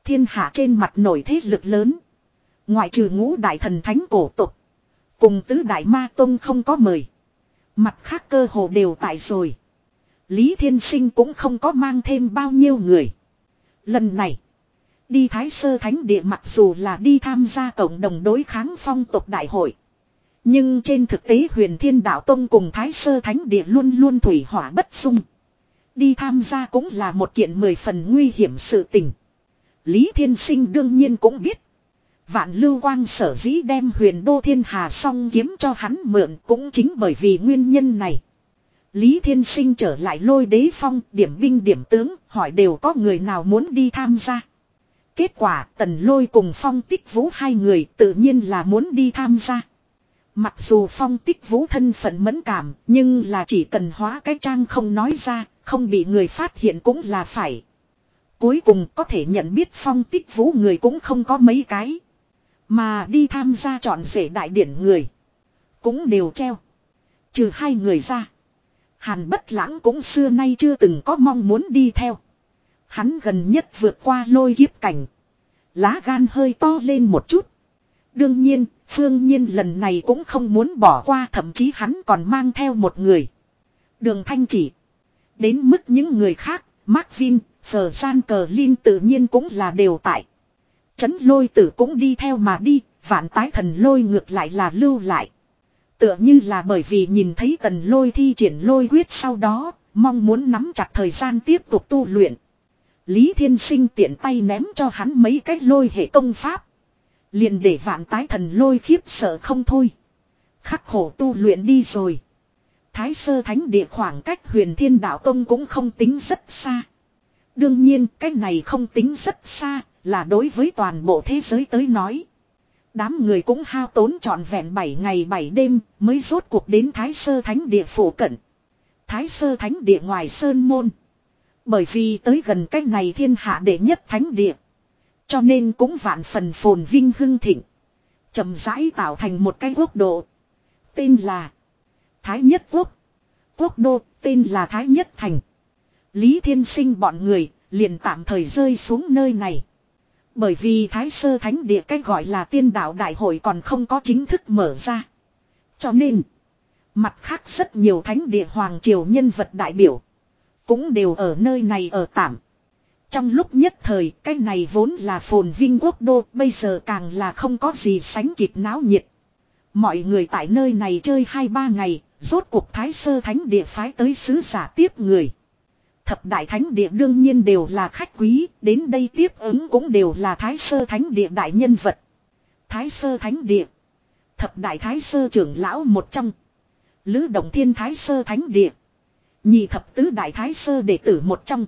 Thiên hạ trên mặt nổi thế lực lớn. Ngoại trừ ngũ đại thần thánh cổ tục. Cùng tứ đại ma tông không có mời. Mặt khác cơ hồ đều tại rồi. Lý Thiên Sinh cũng không có mang thêm bao nhiêu người. Lần này. Đi Thái Sơ Thánh Địa mặc dù là đi tham gia cộng đồng đối kháng phong tục đại hội. Nhưng trên thực tế huyền thiên đạo tông cùng thái sơ thánh địa luôn luôn thủy hỏa bất dung. Đi tham gia cũng là một kiện mười phần nguy hiểm sự tình. Lý Thiên Sinh đương nhiên cũng biết. Vạn lưu quang sở dĩ đem huyền đô thiên hà song kiếm cho hắn mượn cũng chính bởi vì nguyên nhân này. Lý Thiên Sinh trở lại lôi đế phong, điểm binh điểm tướng, hỏi đều có người nào muốn đi tham gia. Kết quả, tần lôi cùng phong tích vũ hai người tự nhiên là muốn đi tham gia. Mặc dù phong tích vũ thân phận mẫn cảm, nhưng là chỉ cần hóa cái trang không nói ra, không bị người phát hiện cũng là phải. Cuối cùng có thể nhận biết phong tích vũ người cũng không có mấy cái. Mà đi tham gia chọn rể đại điển người. Cũng đều treo. Trừ hai người ra. Hàn bất lãng cũng xưa nay chưa từng có mong muốn đi theo. Hắn gần nhất vượt qua lôi kiếp cảnh. Lá gan hơi to lên một chút. Đương nhiên, Phương Nhiên lần này cũng không muốn bỏ qua thậm chí hắn còn mang theo một người. Đường Thanh chỉ. Đến mức những người khác, Mark Vin, Phở San Cờ Linh tự nhiên cũng là đều tại. Chấn lôi tử cũng đi theo mà đi, vạn tái thần lôi ngược lại là lưu lại. Tựa như là bởi vì nhìn thấy tần lôi thi triển lôi quyết sau đó, mong muốn nắm chặt thời gian tiếp tục tu luyện. Lý Thiên Sinh tiện tay ném cho hắn mấy cái lôi hệ công pháp. Liền để vạn tái thần lôi khiếp sợ không thôi. Khắc khổ tu luyện đi rồi. Thái sơ thánh địa khoảng cách huyền thiên đạo tông cũng không tính rất xa. Đương nhiên cái này không tính rất xa là đối với toàn bộ thế giới tới nói. Đám người cũng hao tốn trọn vẹn 7 ngày 7 đêm mới rốt cuộc đến Thái Sơ Thánh Địa phủ cận. Thái Sơ Thánh Địa ngoài Sơn Môn. Bởi vì tới gần cách này thiên hạ đệ nhất Thánh Địa. Cho nên cũng vạn phần phồn vinh hưng thịnh. chậm rãi tạo thành một cái quốc độ. Tên là Thái Nhất Quốc. Quốc đô, tên là Thái Nhất Thành. Lý Thiên Sinh bọn người liền tạm thời rơi xuống nơi này. Bởi vì Thái Sơ Thánh Địa cách gọi là tiên đạo đại hội còn không có chính thức mở ra. Cho nên, mặt khác rất nhiều thánh địa hoàng triều nhân vật đại biểu, cũng đều ở nơi này ở tạm. Trong lúc nhất thời, cái này vốn là phồn vinh quốc đô, bây giờ càng là không có gì sánh kịp náo nhiệt. Mọi người tại nơi này chơi hai ba ngày, rốt cuộc Thái Sơ Thánh Địa phái tới sứ giả tiếp người. Thập đại thánh địa đương nhiên đều là khách quý, đến đây tiếp ứng cũng đều là thái sơ thánh địa đại nhân vật. Thái sơ thánh địa. Thập đại thái sơ trưởng lão một trong. Lữ động thiên thái sơ thánh địa. Nhị thập tứ đại thái sơ đệ tử một trong.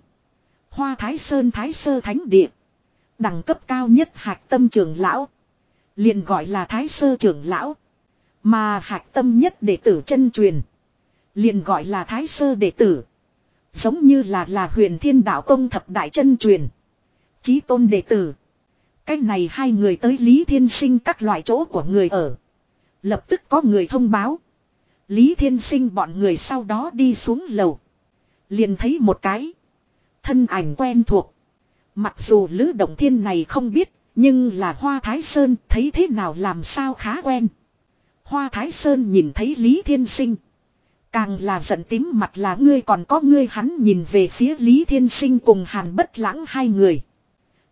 Hoa thái sơn thái sơ thánh địa. Đẳng cấp cao nhất hạc tâm trưởng lão. liền gọi là thái sơ trưởng lão. Mà hạc tâm nhất đệ tử chân truyền. liền gọi là thái sơ đệ tử. Giống như là là huyền thiên đạo tông thập đại chân truyền. Chí tôn đệ tử. Cách này hai người tới Lý Thiên Sinh các loại chỗ của người ở. Lập tức có người thông báo. Lý Thiên Sinh bọn người sau đó đi xuống lầu. Liền thấy một cái. Thân ảnh quen thuộc. Mặc dù Lữ Động Thiên này không biết. Nhưng là Hoa Thái Sơn, thấy thế nào làm sao khá quen. Hoa Thái Sơn nhìn thấy Lý Thiên Sinh. Càng là giận tím mặt là ngươi còn có ngươi hắn nhìn về phía Lý Thiên Sinh cùng Hàn Bất Lãng hai người.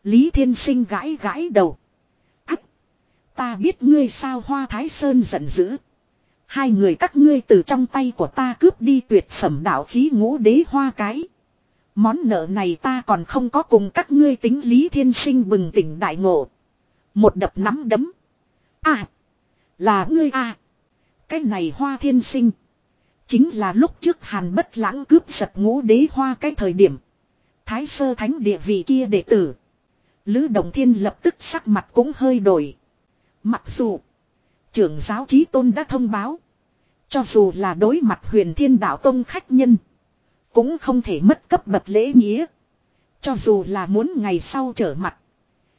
Lý Thiên Sinh gãi gãi đầu. Ách! Ta biết ngươi sao Hoa Thái Sơn giận dữ. Hai người các ngươi từ trong tay của ta cướp đi tuyệt phẩm đạo khí ngũ đế hoa cái. Món nợ này ta còn không có cùng các ngươi tính Lý Thiên Sinh bừng tỉnh đại ngộ. Một đập nắm đấm. À! Là ngươi à! Cái này Hoa Thiên Sinh. Chính là lúc trước hàn bất lãng cướp giật ngũ đế hoa cái thời điểm. Thái sơ thánh địa vị kia đệ tử. Lữ Đồng Thiên lập tức sắc mặt cũng hơi đổi. Mặc dù, trưởng giáo chí tôn đã thông báo. Cho dù là đối mặt huyền thiên đạo tông khách nhân. Cũng không thể mất cấp bậc lễ nghĩa. Cho dù là muốn ngày sau trở mặt.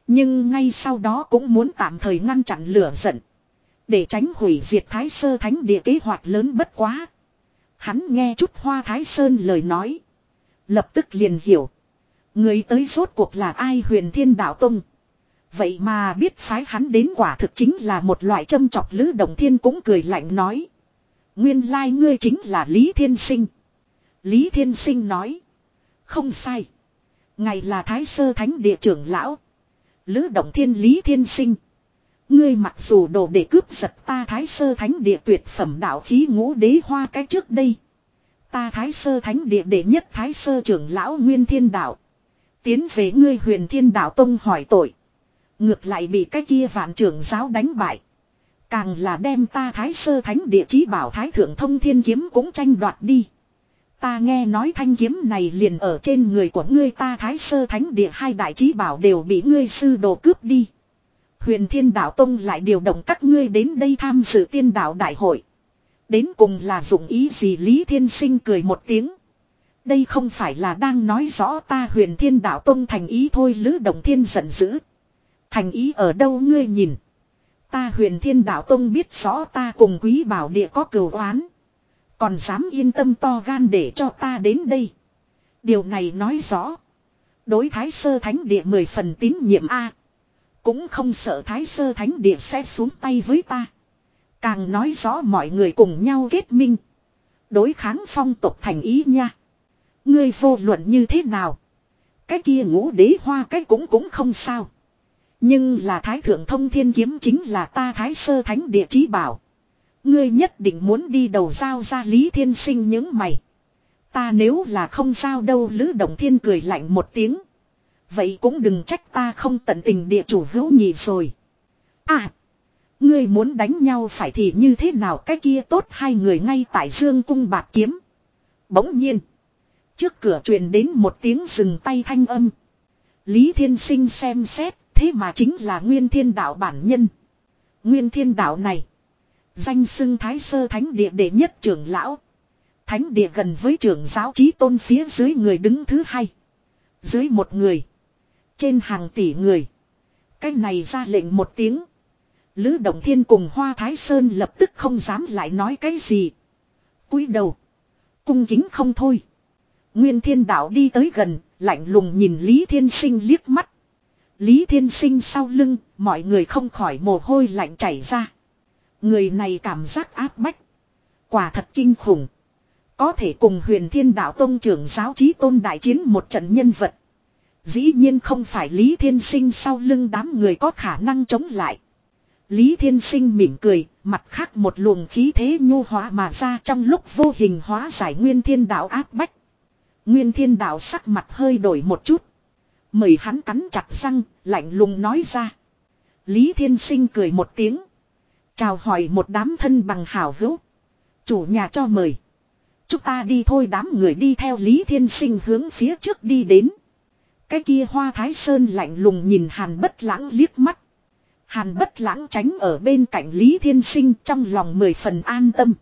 Nhưng ngay sau đó cũng muốn tạm thời ngăn chặn lửa giận. Để tránh hủy diệt thái sơ thánh địa kế hoạch lớn bất quá. Hắn nghe chút hoa thái sơn lời nói. Lập tức liền hiểu. Người tới rốt cuộc là ai huyền thiên đạo tông. Vậy mà biết phái hắn đến quả thực chính là một loại châm chọc lữ đồng thiên cũng cười lạnh nói. Nguyên lai ngươi chính là Lý Thiên Sinh. Lý Thiên Sinh nói. Không sai. Ngài là Thái Sơ Thánh Địa trưởng lão. Lữ Động Thiên Lý Thiên Sinh. Ngươi mặc dù đồ để cướp giật ta thái sơ thánh địa tuyệt phẩm đạo khí ngũ đế hoa cái trước đây. Ta thái sơ thánh địa đệ nhất thái sơ trưởng lão nguyên thiên đạo. Tiến về ngươi huyền thiên đạo tông hỏi tội. Ngược lại bị cái kia vạn trưởng giáo đánh bại. Càng là đem ta thái sơ thánh địa chí bảo thái thượng thông thiên kiếm cũng tranh đoạt đi. Ta nghe nói thanh kiếm này liền ở trên người của ngươi ta thái sơ thánh địa hai đại chí bảo đều bị ngươi sư đồ cướp đi. Huyền thiên đạo tông lại điều động các ngươi đến đây tham dự tiên đạo đại hội. Đến cùng là dụng ý gì Lý Thiên Sinh cười một tiếng. Đây không phải là đang nói rõ ta huyền thiên đạo tông thành ý thôi, Lữ Đồng Thiên giận dữ. Thành ý ở đâu ngươi nhìn. Ta huyền thiên đạo tông biết rõ ta cùng quý bảo địa có cửu oán. Còn dám yên tâm to gan để cho ta đến đây. Điều này nói rõ. Đối thái sơ thánh địa mười phần tín nhiệm A. Cũng không sợ thái sơ thánh địa sẽ xuống tay với ta. Càng nói rõ mọi người cùng nhau kết minh. Đối kháng phong tục thành ý nha. Ngươi vô luận như thế nào. Cái kia ngũ đế hoa cái cũng cũng không sao. Nhưng là thái thượng thông thiên kiếm chính là ta thái sơ thánh địa chí bảo. Ngươi nhất định muốn đi đầu giao ra lý thiên sinh những mày. Ta nếu là không giao đâu, lữ động thiên cười lạnh một tiếng. Vậy cũng đừng trách ta không tận tình địa chủ hữu nhị rồi. À. Ngươi muốn đánh nhau phải thì như thế nào cái kia tốt hai người ngay tại dương cung bạc kiếm. Bỗng nhiên. Trước cửa truyền đến một tiếng dừng tay thanh âm. Lý Thiên Sinh xem xét, thế mà chính là Nguyên Thiên Đạo bản nhân. Nguyên Thiên Đạo này. Danh xưng Thái Sơ Thánh Địa đệ nhất trưởng lão. Thánh Địa gần với trưởng giáo trí tôn phía dưới người đứng thứ hai. Dưới một người. Trên hàng tỷ người. Cái này ra lệnh một tiếng. Lữ Động Thiên cùng Hoa Thái Sơn lập tức không dám lại nói cái gì. cúi đầu. Cung kính không thôi. Nguyên Thiên Đạo đi tới gần, lạnh lùng nhìn Lý Thiên Sinh liếc mắt. Lý Thiên Sinh sau lưng, mọi người không khỏi mồ hôi lạnh chảy ra. Người này cảm giác áp bách. Quả thật kinh khủng. Có thể cùng huyền thiên đạo tông trưởng giáo trí tôn đại chiến một trận nhân vật. Dĩ nhiên không phải Lý Thiên Sinh sau lưng đám người có khả năng chống lại. Lý Thiên Sinh mỉm cười, mặt khác một luồng khí thế nhu hóa mà ra trong lúc vô hình hóa giải nguyên thiên đạo áp bách. Nguyên thiên đạo sắc mặt hơi đổi một chút. Mời hắn cắn chặt răng, lạnh lùng nói ra. Lý Thiên Sinh cười một tiếng. Chào hỏi một đám thân bằng hảo hữu. Chủ nhà cho mời. Chúng ta đi thôi đám người đi theo Lý Thiên Sinh hướng phía trước đi đến. Cái kia hoa thái sơn lạnh lùng nhìn hàn bất lãng liếc mắt. Hàn bất lãng tránh ở bên cạnh Lý Thiên Sinh trong lòng mười phần an tâm.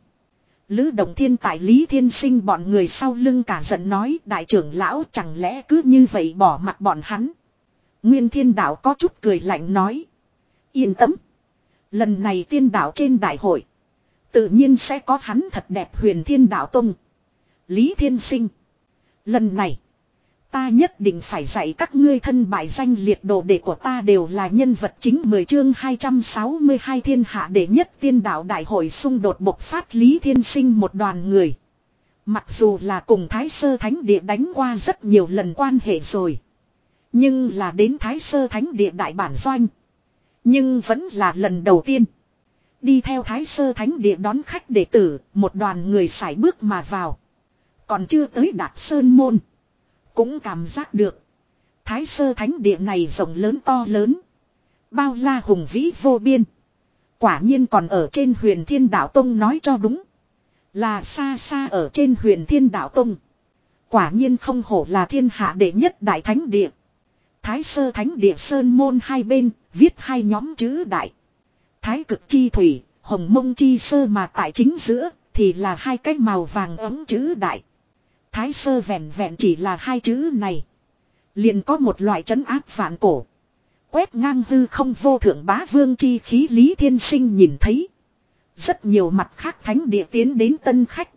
Lữ Đồng Thiên tại Lý Thiên Sinh bọn người sau lưng cả giận nói, đại trưởng lão, chẳng lẽ cứ như vậy bỏ mặt bọn hắn. Nguyên Thiên Đạo có chút cười lạnh nói. Yên tâm. Lần này tiên đạo trên đại hội. Tự nhiên sẽ có hắn thật đẹp huyền thiên đạo tông. Lý Thiên Sinh. Lần này. Ta nhất định phải dạy các ngươi thân bại danh liệt đồ đệ của ta đều là nhân vật chính 10 chương 262 thiên hạ đệ nhất tiên đạo đại hội xung đột bộc phát Lý Thiên Sinh một đoàn người. Mặc dù là cùng Thái Sơ Thánh Địa đánh qua rất nhiều lần quan hệ rồi. Nhưng là đến Thái Sơ Thánh Địa đại bản doanh. Nhưng vẫn là lần đầu tiên. Đi theo Thái Sơ Thánh Địa đón khách đệ tử, một đoàn người sải bước mà vào. Còn chưa tới Đạt Sơn Môn. Cũng cảm giác được. Thái Sơ Thánh Địa này rộng lớn to lớn. Bao la hùng vĩ vô biên. Quả nhiên còn ở trên huyền thiên đạo tông nói cho đúng. Là xa xa ở trên huyền thiên đạo tông. Quả nhiên không hổ là thiên hạ đệ nhất đại thánh địa. Thái sơ thánh địa sơn môn hai bên, viết hai nhóm chữ đại. Thái cực chi thủy, hồng mông chi sơ mà tại chính giữa, thì là hai cái màu vàng ấm chữ đại. Thái sơ vẹn vẹn chỉ là hai chữ này. Liền có một loại trấn áp vạn cổ. Quét ngang hư không vô thượng bá vương chi khí Lý Thiên Sinh nhìn thấy. Rất nhiều mặt khác thánh địa tiến đến tân khách.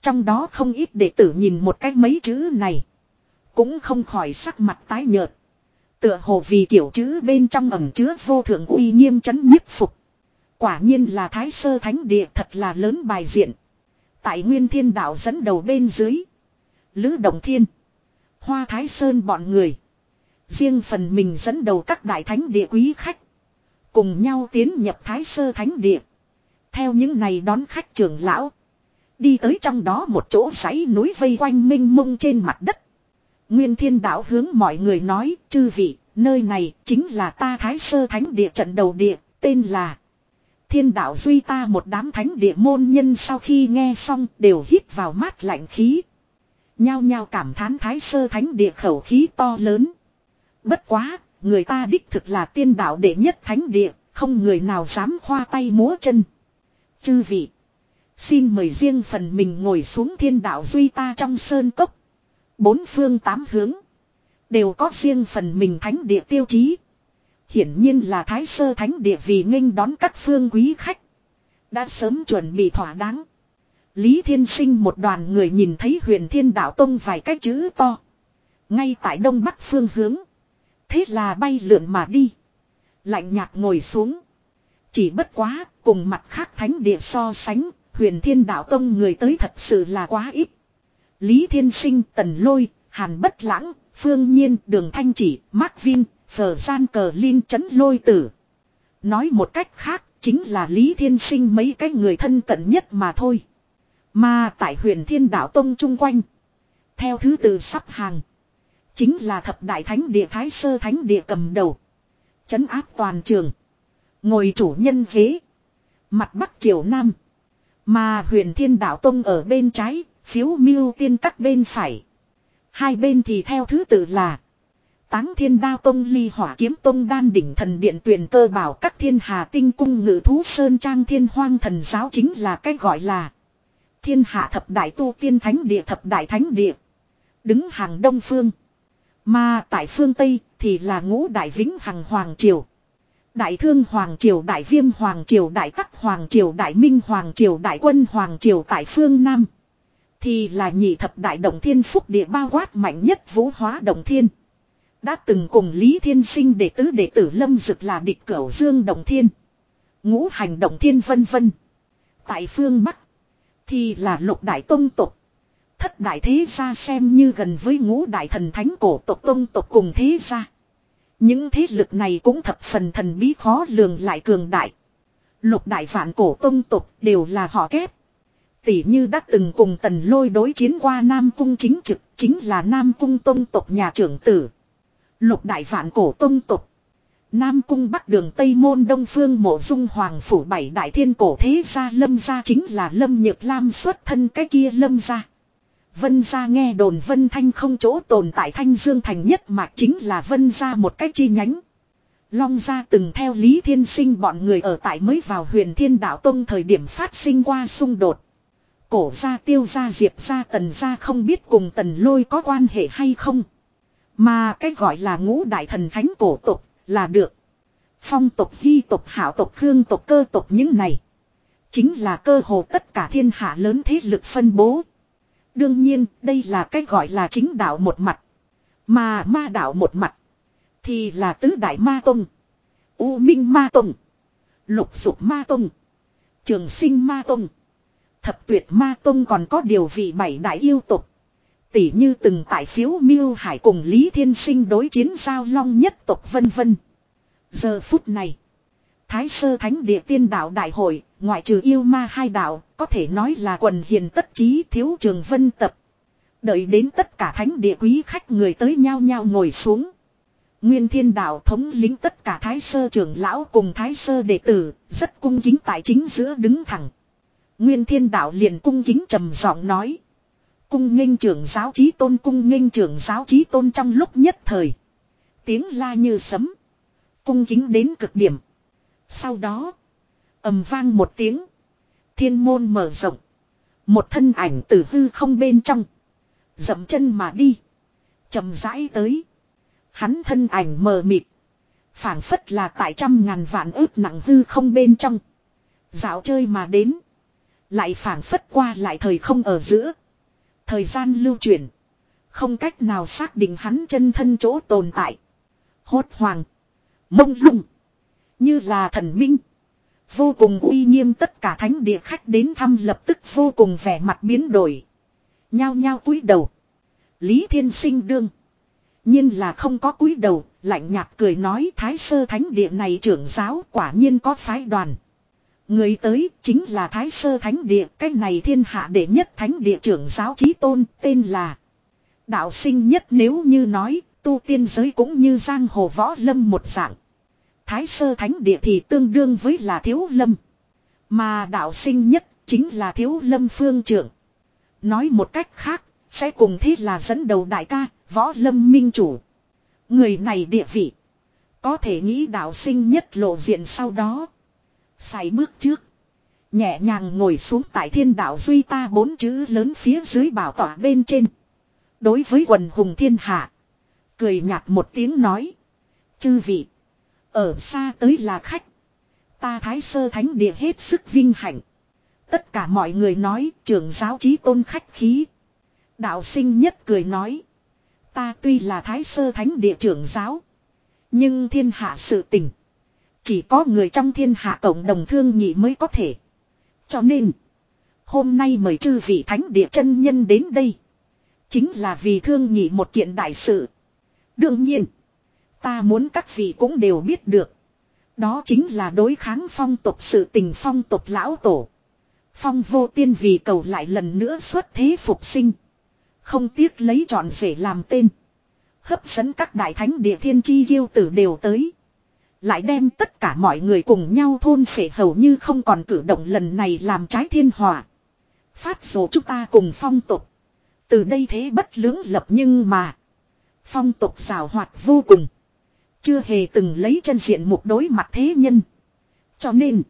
Trong đó không ít đệ tử nhìn một cái mấy chữ này. Cũng không khỏi sắc mặt tái nhợt. Tựa hồ vì kiểu chữ bên trong ẩm chứa vô thượng uy nghiêm chấn nhiếp phục. Quả nhiên là thái sơ thánh địa thật là lớn bài diện. Tại nguyên thiên đạo dẫn đầu bên dưới. Lữ Động Thiên. Hoa Thái Sơn bọn người. Riêng phần mình dẫn đầu các đại thánh địa quý khách. cùng nhau tiến nhập Thái Sơ Thánh Địa. Theo những này đón khách trưởng lão. Đi tới trong đó một chỗ dãy núi vây quanh minh mông trên mặt đất. Nguyên thiên đạo hướng mọi người nói, chư vị, nơi này chính là ta Thái Sơ Thánh Địa trận đầu địa, tên là Thiên đạo duy ta một đám thánh địa môn nhân sau khi nghe xong đều hít vào mát lạnh khí. Nhao nhao cảm thán thái sơ thánh địa khẩu khí to lớn. Bất quá, người ta đích thực là tiên đạo đệ nhất thánh địa, không người nào dám khoa tay múa chân. Chư vị, xin mời riêng phần mình ngồi xuống thiên đạo duy ta trong sơn cốc. Bốn phương tám hướng, đều có riêng phần mình thánh địa tiêu chí. Hiển nhiên là thái sơ thánh địa vì nghênh đón các phương quý khách. Đã sớm chuẩn bị thỏa đáng. Lý Thiên Sinh một đoàn người nhìn thấy huyền thiên đạo tông vài cái chữ to. Ngay tại đông bắc phương hướng. Thế là bay lượn mà đi. Lạnh nhạt ngồi xuống. Chỉ bất quá, cùng mặt khác thánh địa so sánh, huyền thiên đạo tông người tới thật sự là quá ít. Lý Thiên Sinh, Tần Lôi, Hàn Bất Lãng, Phương Nhiên, Đường Thanh Chỉ, Mark Vin, Phở gian cờ liên chấn lôi tử. Nói một cách khác, chính là Lý Thiên Sinh mấy cái người thân cận nhất mà thôi. Mà tại huyền thiên đạo tông chung quanh. Theo thứ tự sắp hàng. Chính là thập đại thánh địa thái sơ thánh địa cầm đầu. Chấn áp toàn trường. Ngồi chủ nhân ghế. Mặt bắc triều nam. Mà huyền thiên đạo tông ở bên trái, phiếu miêu tiên các bên phải. Hai bên thì theo thứ tự là Táng thiên đao tông ly hỏa kiếm tông đan đỉnh thần điện tuyển cơ bảo các thiên hà tinh cung ngự thú sơn trang thiên hoang thần giáo chính là cái gọi là thiên hạ thập đại tu tiên thánh địa thập đại thánh địa. Đứng hàng đông phương. Mà tại phương Tây thì là ngũ đại vĩnh hằng hoàng triều. Đại thương hoàng triều, đại viêm hoàng triều, đại tắc hoàng triều, đại minh hoàng triều, đại quân hoàng triều tại phương Nam. Thì là nhị thập đại động thiên phúc địa bao quát mạnh nhất vũ hóa động thiên. Đã từng cùng Lý Thiên Sinh đệ tứ đệ tử Lâm Dực là địch cửu Dương Đồng Thiên. Ngũ hành Đồng Thiên vân vân. Tại phương Bắc. Thì là lục đại tông tục. Thất đại thế gia xem như gần với ngũ đại thần thánh cổ tộc tông tộc cùng thế gia. Những thế lực này cũng thập phần thần bí khó lường lại cường đại. Lục đại vạn cổ tông tộc đều là họ kép. Tỷ như đã từng cùng tần lôi đối chiến qua Nam Cung chính trực, chính là Nam Cung tông tộc nhà trưởng tử. Lục đại vạn cổ tông tục. Nam cung bắc đường Tây môn đông phương mộ dung hoàng phủ bảy đại thiên cổ thế gia lâm gia chính là lâm nhược lam xuất thân cái kia lâm gia. Vân gia nghe đồn vân thanh không chỗ tồn tại thanh dương thành nhất mà chính là vân gia một cách chi nhánh. Long gia từng theo Lý Thiên Sinh bọn người ở tại mới vào huyền thiên đạo tông thời điểm phát sinh qua xung đột. Cổ gia, tiêu gia, diệp gia, tần gia không biết cùng tần lôi có quan hệ hay không. Mà cái gọi là ngũ đại thần thánh cổ tục là được. Phong tộc, hy tộc, hảo tộc, hương tộc, cơ tộc những này. Chính là cơ hồ tất cả thiên hạ lớn thế lực phân bố. Đương nhiên đây là cái gọi là chính đạo một mặt. Mà ma đạo một mặt. Thì là tứ đại ma tông. U minh ma tông. Lục dục ma tông. Trường sinh ma tông. Thập tuyệt ma tông còn có điều vị bảy đại yêu tục. Tỷ như từng tại phiếu miêu hải cùng Lý Thiên Sinh đối chiến giao long nhất tộc vân vân. Giờ phút này. Thái sơ thánh địa tiên đạo đại hội, ngoại trừ yêu ma hai đạo, có thể nói là quần hiền tất trí thiếu trường vân tập. Đợi đến tất cả thánh địa quý khách người tới nhau nhau ngồi xuống. Nguyên thiên đạo thống lính tất cả thái sơ trưởng lão cùng thái sơ đệ tử, rất cung kính tại chính giữa đứng thẳng. Nguyên thiên đạo liền cung kính trầm giọng nói. Cung nghênh trưởng giáo chí tôn, cung nghênh trưởng giáo chí tôn trong lúc nhất thời. Tiếng la như sấm. Cung kính đến cực điểm. Sau đó. ầm vang một tiếng. Thiên môn mở rộng. Một thân ảnh từ hư không bên trong. Dậm chân mà đi. chậm rãi tới. Hắn thân ảnh mờ mịt. phảng phất là tại trăm ngàn vạn ướp nặng hư không bên trong. Dạo chơi mà đến. Lại phảng phất qua lại thời không ở giữa. Thời gian lưu chuyển. Không cách nào xác định hắn chân thân chỗ tồn tại. Hốt hoàng. Mông lung. Như là thần minh. Vô cùng uy nghiêm tất cả thánh địa khách đến thăm lập tức vô cùng vẻ mặt biến đổi. Nhao nhao cúi đầu. Lý Thiên Sinh đương. nhiên là không có cúi đầu, lạnh nhạt cười nói thái sơ thánh địa này trưởng giáo quả nhiên có phái đoàn. Người tới chính là thái sơ thánh địa, cái này thiên hạ đệ nhất thánh địa trưởng giáo trí tôn, tên là đạo sinh nhất nếu như nói, tu tiên giới cũng như giang hồ võ lâm một dạng. Thái sơ thánh địa thì tương đương với là thiếu lâm. Mà đạo sinh nhất chính là thiếu lâm phương trưởng. Nói một cách khác, sẽ cùng thế là dẫn đầu đại ca, võ lâm minh chủ. Người này địa vị. Có thể nghĩ đạo sinh nhất lộ diện sau đó. Xài bước trước. Nhẹ nhàng ngồi xuống tại thiên đạo duy ta bốn chữ lớn phía dưới bảo tỏa bên trên. Đối với quần hùng thiên hạ. Cười nhạt một tiếng nói. Chư vị. Ở xa tới là khách. Ta thái sơ thánh địa hết sức vinh hạnh. Tất cả mọi người nói trưởng giáo trí tôn khách khí. Đạo sinh nhất cười nói. Ta tuy là thái sơ thánh địa trưởng giáo. Nhưng thiên hạ sự tình. Chỉ có người trong thiên hạ cộng đồng thương nhị mới có thể. Cho nên. Hôm nay mời chư vị thánh địa chân nhân đến đây. Chính là vì thương nhị một kiện đại sự. Đương nhiên. Ta muốn các vị cũng đều biết được. Đó chính là đối kháng phong tục sự tình phong tục lão tổ. Phong vô tiên vì cầu lại lần nữa xuất thế phục sinh. Không tiếc lấy trọn rể làm tên. Hấp dẫn các đại thánh địa thiên chi yêu tử đều tới. Lại đem tất cả mọi người cùng nhau thôn phệ hầu như không còn cử động lần này làm trái thiên hòa. Phát số chúng ta cùng phong tục. Từ đây thế bất lưỡng lập nhưng mà. Phong tục xào hoạt vô cùng. Chưa hề từng lấy chân diện một đối mặt thế nhân. Cho nên.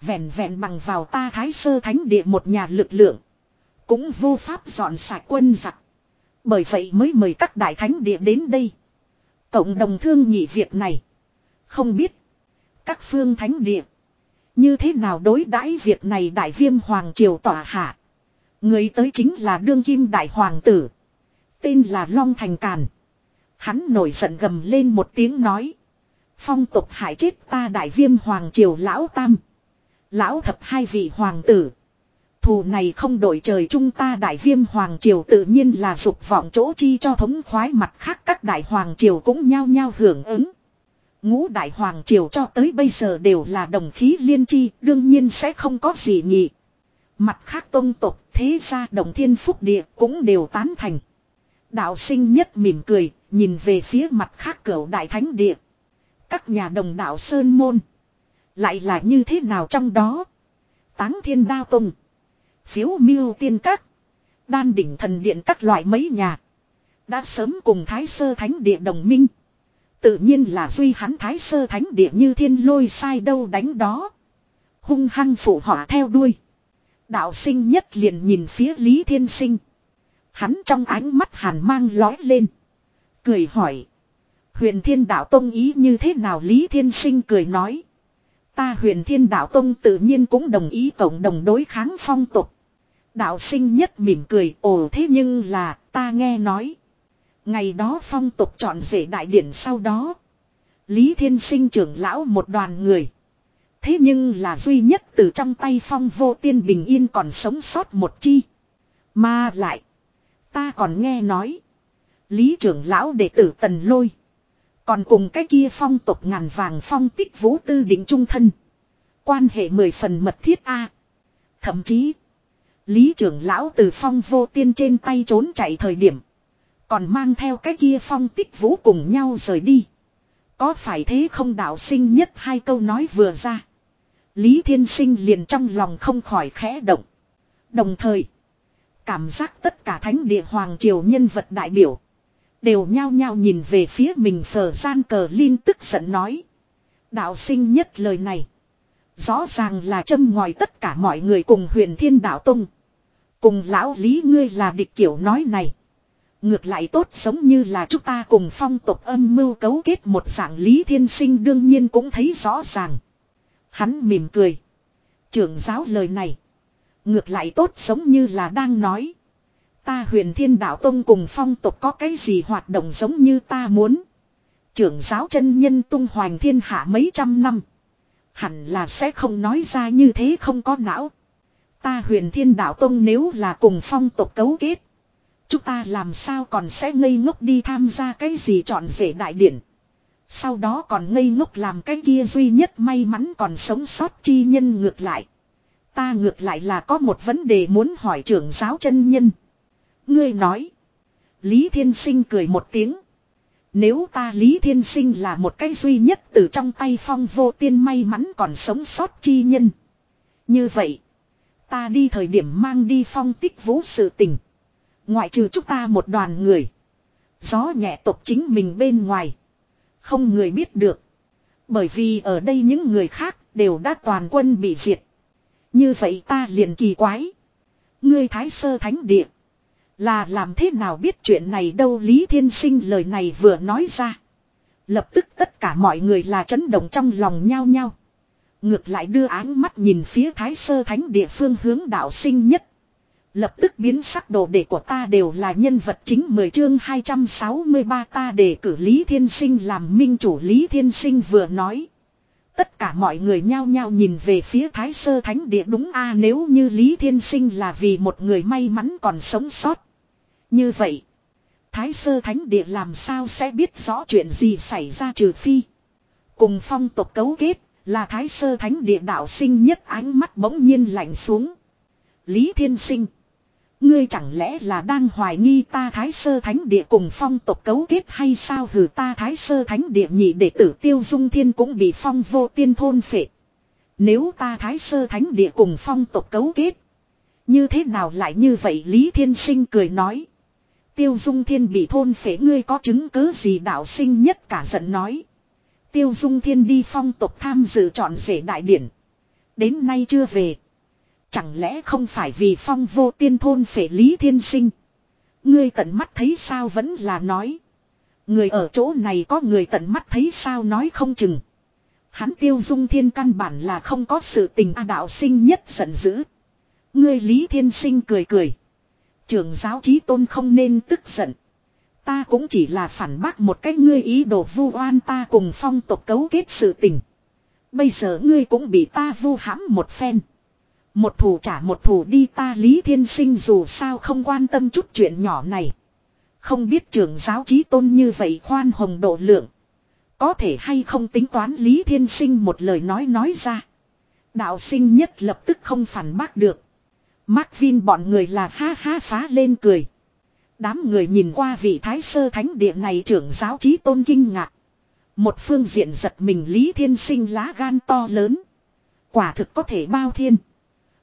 Vẹn vẹn bằng vào ta thái sơ thánh địa một nhà lực lượng. Cũng vô pháp dọn sạch quân giặc. Bởi vậy mới mời các đại thánh địa đến đây. Cộng đồng thương nhị việc này. Không biết. Các phương thánh địa. Như thế nào đối đãi việc này đại viêm hoàng triều tỏa hạ. Người tới chính là đương kim đại hoàng tử. Tên là Long Thành Càn. Hắn nổi giận gầm lên một tiếng nói. Phong tục hại chết ta đại viêm hoàng triều lão tam. Lão thập hai vị hoàng tử. Thù này không đổi trời chung ta đại viêm hoàng triều tự nhiên là dục vọng chỗ chi cho thống khoái mặt khác các đại hoàng triều cũng nhao nhao hưởng ứng. Ngũ đại hoàng triều cho tới bây giờ đều là đồng khí liên chi, đương nhiên sẽ không có gì nhỉ. Mặt khác tôn tộc thế gia đồng thiên phúc địa cũng đều tán thành. Đạo sinh nhất mỉm cười, nhìn về phía mặt khác cửu đại thánh địa. Các nhà đồng đạo Sơn Môn. Lại là như thế nào trong đó? Táng thiên đao tùng. Phiếu miêu tiên các. Đan đỉnh thần điện các loại mấy nhà. Đã sớm cùng Thái Sơ Thánh Địa đồng minh. Tự nhiên là duy hắn Thái Sơ Thánh Địa như thiên lôi sai đâu đánh đó. Hung hăng phụ họa theo đuôi. Đạo sinh nhất liền nhìn phía Lý Thiên Sinh. Hắn trong ánh mắt hàn mang lói lên. Cười hỏi. Huyền Thiên Đạo Tông ý như thế nào Lý Thiên Sinh cười nói. Ta huyền Thiên Đạo Tông tự nhiên cũng đồng ý cộng đồng đối kháng phong tục. Đạo sinh nhất mỉm cười ồ, thế nhưng là, ta nghe nói. Ngày đó phong tục chọn rể đại điển sau đó. Lý Thiên Sinh trưởng lão một đoàn người. Thế nhưng là duy nhất từ trong tay phong vô tiên bình yên còn sống sót một chi. Mà lại. Ta còn nghe nói. Lý trưởng lão đệ tử tần lôi. Còn cùng cái kia phong tục ngàn vàng phong tích vũ tư định trung thân. Quan hệ mười phần mật thiết A. Thậm chí. Lý trưởng lão từ phong vô tiên trên tay trốn chạy thời điểm. Còn mang theo cái kia phong tích vũ cùng nhau rời đi. Có phải thế không đạo sinh nhất hai câu nói vừa ra. Lý thiên sinh liền trong lòng không khỏi khẽ động. Đồng thời. Cảm giác tất cả thánh địa hoàng triều nhân vật đại biểu. Đều nhao nhao nhìn về phía mình phở gian cờ Linh tức giận nói. Đạo sinh nhất lời này. Rõ ràng là châm ngòi tất cả mọi người cùng huyền thiên đạo tông. Cùng lão lý ngươi là địch kiểu nói này. Ngược lại tốt giống như là chúng ta cùng phong tục âm mưu cấu kết một dạng lý thiên sinh đương nhiên cũng thấy rõ ràng. Hắn mỉm cười. Trưởng giáo lời này. Ngược lại tốt giống như là đang nói. Ta huyền thiên đạo tông cùng phong tục có cái gì hoạt động giống như ta muốn. Trưởng giáo chân nhân tung hoành thiên hạ mấy trăm năm. Hẳn là sẽ không nói ra như thế không có não. Ta huyền thiên đạo tông nếu là cùng phong tục cấu kết. Chúng ta làm sao còn sẽ ngây ngốc đi tham gia cái gì chọn rể đại điển. Sau đó còn ngây ngốc làm cái kia duy nhất may mắn còn sống sót chi nhân ngược lại. Ta ngược lại là có một vấn đề muốn hỏi trưởng giáo chân nhân. Ngươi nói. Lý Thiên Sinh cười một tiếng. Nếu ta Lý Thiên Sinh là một cái duy nhất từ trong tay phong vô tiên may mắn còn sống sót chi nhân. Như vậy. Ta đi thời điểm mang đi phong tích vũ sự tình. Ngoại trừ chúng ta một đoàn người. Gió nhẹ tộc chính mình bên ngoài. Không người biết được. Bởi vì ở đây những người khác đều đã toàn quân bị diệt. Như vậy ta liền kỳ quái. Ngươi thái sơ thánh địa. Là làm thế nào biết chuyện này đâu Lý Thiên Sinh lời này vừa nói ra. Lập tức tất cả mọi người là chấn động trong lòng nhau nhau. Ngược lại đưa áng mắt nhìn phía thái sơ thánh địa phương hướng đạo sinh nhất. Lập tức biến sắc đồ đệ của ta đều là nhân vật chính 10 chương 263 ta để cử Lý Thiên Sinh làm minh chủ Lý Thiên Sinh vừa nói. Tất cả mọi người nhao nhao nhìn về phía Thái Sơ Thánh Địa đúng a nếu như Lý Thiên Sinh là vì một người may mắn còn sống sót. Như vậy, Thái Sơ Thánh Địa làm sao sẽ biết rõ chuyện gì xảy ra trừ phi. Cùng phong tộc cấu kết, là Thái Sơ Thánh Địa đạo sinh nhất ánh mắt bỗng nhiên lạnh xuống. Lý Thiên Sinh. Ngươi chẳng lẽ là đang hoài nghi ta Thái Sơ Thánh Địa cùng phong tộc cấu kết hay sao hử ta Thái Sơ Thánh Địa nhị đệ tử Tiêu Dung Thiên cũng bị phong vô tiên thôn phệ. Nếu ta Thái Sơ Thánh Địa cùng phong tộc cấu kết. Như thế nào lại như vậy Lý Thiên Sinh cười nói. Tiêu Dung Thiên bị thôn phệ, ngươi có chứng cứ gì đạo sinh nhất cả giận nói. Tiêu Dung Thiên đi phong tộc tham dự chọn rể đại điển. Đến nay chưa về. Chẳng lẽ không phải vì phong vô tiên thôn phệ lý thiên sinh. Ngươi tận mắt thấy sao vẫn là nói. Người ở chỗ này có người tận mắt thấy sao nói không chừng. Hắn tiêu dung thiên căn bản là không có sự tình a đạo sinh nhất giận dữ. Ngươi lý thiên sinh cười cười. Trường giáo trí tôn không nên tức giận. Ta cũng chỉ là phản bác một cách ngươi ý đồ vu oan ta cùng phong tộc cấu kết sự tình. Bây giờ ngươi cũng bị ta vu hãm một phen. Một thủ trả một thủ đi ta Lý Thiên Sinh dù sao không quan tâm chút chuyện nhỏ này. Không biết trưởng giáo trí tôn như vậy khoan hồng độ lượng. Có thể hay không tính toán Lý Thiên Sinh một lời nói nói ra. Đạo sinh nhất lập tức không phản bác được. Mark Vin bọn người là ha ha phá lên cười. Đám người nhìn qua vị thái sơ thánh địa này trưởng giáo trí tôn kinh ngạc. Một phương diện giật mình Lý Thiên Sinh lá gan to lớn. Quả thực có thể bao thiên.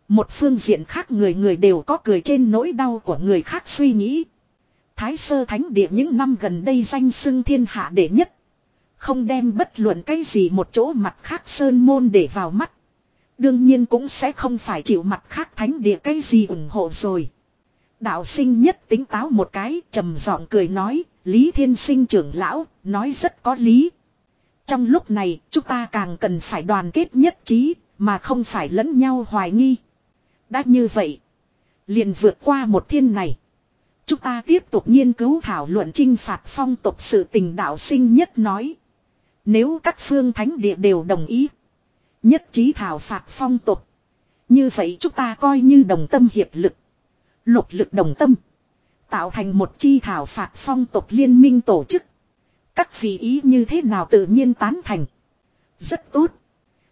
Một phương diện khác người người đều có cười trên nỗi đau của người khác suy nghĩ. Thái sơ thánh địa những năm gần đây danh xưng thiên hạ đệ nhất. Không đem bất luận cái gì một chỗ mặt khác sơn môn để vào mắt. Đương nhiên cũng sẽ không phải chịu mặt khác thánh địa cái gì ủng hộ rồi. Đạo sinh nhất tính táo một cái trầm giọng cười nói, Lý Thiên Sinh trưởng lão, nói rất có lý. Trong lúc này, chúng ta càng cần phải đoàn kết nhất trí, mà không phải lẫn nhau hoài nghi. Đã như vậy. Liền vượt qua một thiên này. Chúng ta tiếp tục nghiên cứu thảo luận trinh phạt phong tục sự tình đạo sinh nhất nói. Nếu các phương thánh địa đều đồng ý. Nhất trí thảo phạt phong tục. Như vậy chúng ta coi như đồng tâm hiệp lực. Lục lực đồng tâm. Tạo thành một chi thảo phạt phong tục liên minh tổ chức. Các vị ý như thế nào tự nhiên tán thành. Rất tốt.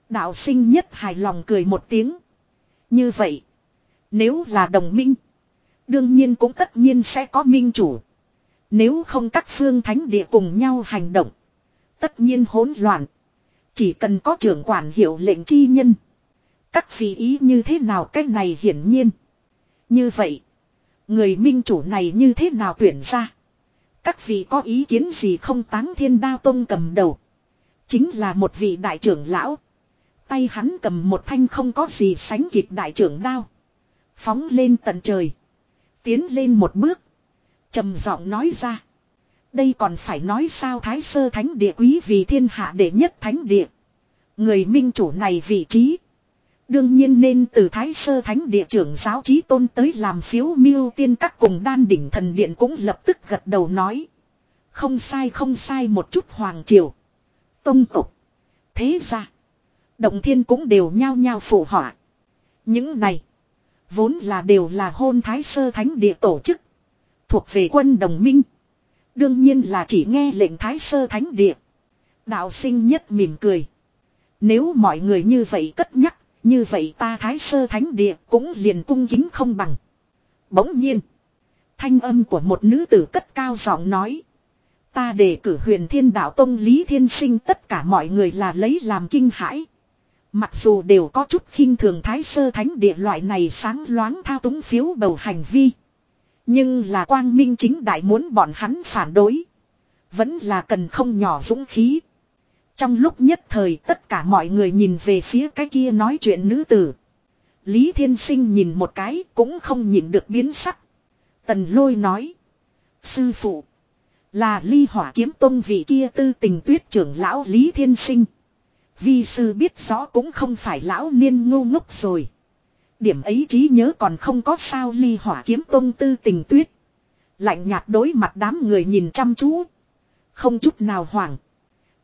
Đạo sinh nhất hài lòng cười một tiếng. Như vậy. Nếu là đồng minh. Đương nhiên cũng tất nhiên sẽ có minh chủ. Nếu không các phương thánh địa cùng nhau hành động. Tất nhiên hỗn loạn. Chỉ cần có trưởng quản hiệu lệnh chi nhân. Các vị ý như thế nào cái này hiển nhiên. Như vậy. Người minh chủ này như thế nào tuyển ra. Các vị có ý kiến gì không táng thiên đao tông cầm đầu. Chính là một vị đại trưởng lão. Tay hắn cầm một thanh không có gì sánh kịp đại trưởng đao. Phóng lên tận trời. Tiến lên một bước. trầm giọng nói ra. Đây còn phải nói sao thái sơ thánh địa quý vì thiên hạ đệ nhất thánh địa. Người minh chủ này vị trí. Đương nhiên nên từ thái sơ thánh địa trưởng giáo trí tôn tới làm phiếu miêu tiên các cùng đan đỉnh thần điện cũng lập tức gật đầu nói. Không sai không sai một chút hoàng triều. Tông tục. Thế ra. Động thiên cũng đều nhao nhao phụ họa. Những này. Vốn là đều là hôn thái sơ thánh địa tổ chức. Thuộc về quân đồng minh. Đương nhiên là chỉ nghe lệnh thái sơ thánh địa. Đạo sinh nhất mỉm cười. Nếu mọi người như vậy cất nhắc, như vậy ta thái sơ thánh địa cũng liền cung kính không bằng. Bỗng nhiên. Thanh âm của một nữ tử cất cao giọng nói. Ta đề cử huyền thiên đạo tông Lý Thiên Sinh tất cả mọi người là lấy làm kinh hãi. Mặc dù đều có chút khinh thường thái sơ thánh địa loại này sáng loáng thao túng phiếu bầu hành vi. Nhưng là quang minh chính đại muốn bọn hắn phản đối. Vẫn là cần không nhỏ dũng khí. Trong lúc nhất thời tất cả mọi người nhìn về phía cái kia nói chuyện nữ tử. Lý Thiên Sinh nhìn một cái cũng không nhìn được biến sắc. Tần lôi nói. Sư phụ. Là ly hỏa kiếm tông vị kia tư tình tuyết trưởng lão Lý Thiên Sinh. Vi sư biết rõ cũng không phải lão niên ngu ngốc rồi. Điểm ấy trí nhớ còn không có sao ly hỏa kiếm tông tư tình tuyết. Lạnh nhạt đối mặt đám người nhìn chăm chú. Không chút nào hoảng.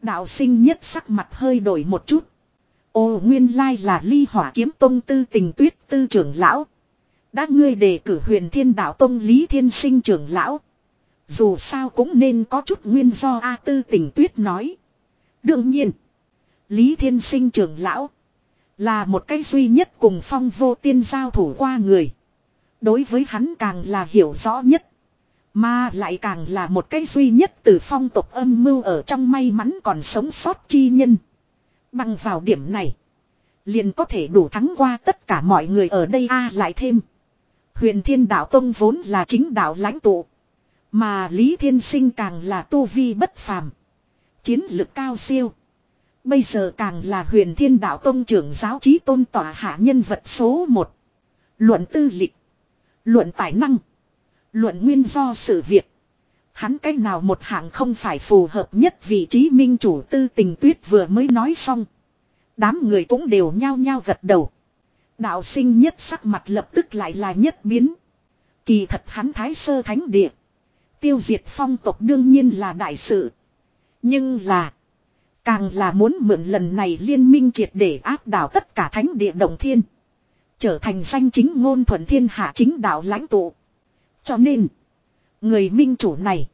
Đạo sinh nhất sắc mặt hơi đổi một chút. Ồ nguyên lai là ly hỏa kiếm tông tư tình tuyết tư trưởng lão. Đã ngươi đề cử huyền thiên đạo tông lý thiên sinh trưởng lão. Dù sao cũng nên có chút nguyên do A tư tình tuyết nói. Đương nhiên. Lý thiên sinh trưởng lão. Là một cái duy nhất cùng phong vô tiên giao thủ qua người. Đối với hắn càng là hiểu rõ nhất. Mà lại càng là một cái duy nhất từ phong tục âm mưu ở trong may mắn còn sống sót chi nhân. Bằng vào điểm này. Liền có thể đủ thắng qua tất cả mọi người ở đây a lại thêm. Huyền thiên đạo tông vốn là chính đạo lãnh tụ. Mà Lý Thiên Sinh càng là tu vi bất phàm. Chiến lực cao siêu. Bây giờ càng là huyền thiên đạo tông trưởng giáo trí tôn tỏa hạ nhân vật số 1. Luận tư lịch. Luận tài năng. Luận nguyên do sự việc. Hắn cách nào một hạng không phải phù hợp nhất vị trí minh chủ tư tình tuyết vừa mới nói xong. Đám người cũng đều nhao nhao gật đầu. Đạo sinh nhất sắc mặt lập tức lại là nhất biến. Kỳ thật hắn thái sơ thánh địa. Tiêu diệt phong tộc đương nhiên là đại sự. Nhưng là. Càng là muốn mượn lần này liên minh triệt để áp đảo tất cả thánh địa đồng thiên. Trở thành danh chính ngôn thuận thiên hạ chính đạo lãnh tụ. Cho nên. Người minh chủ này.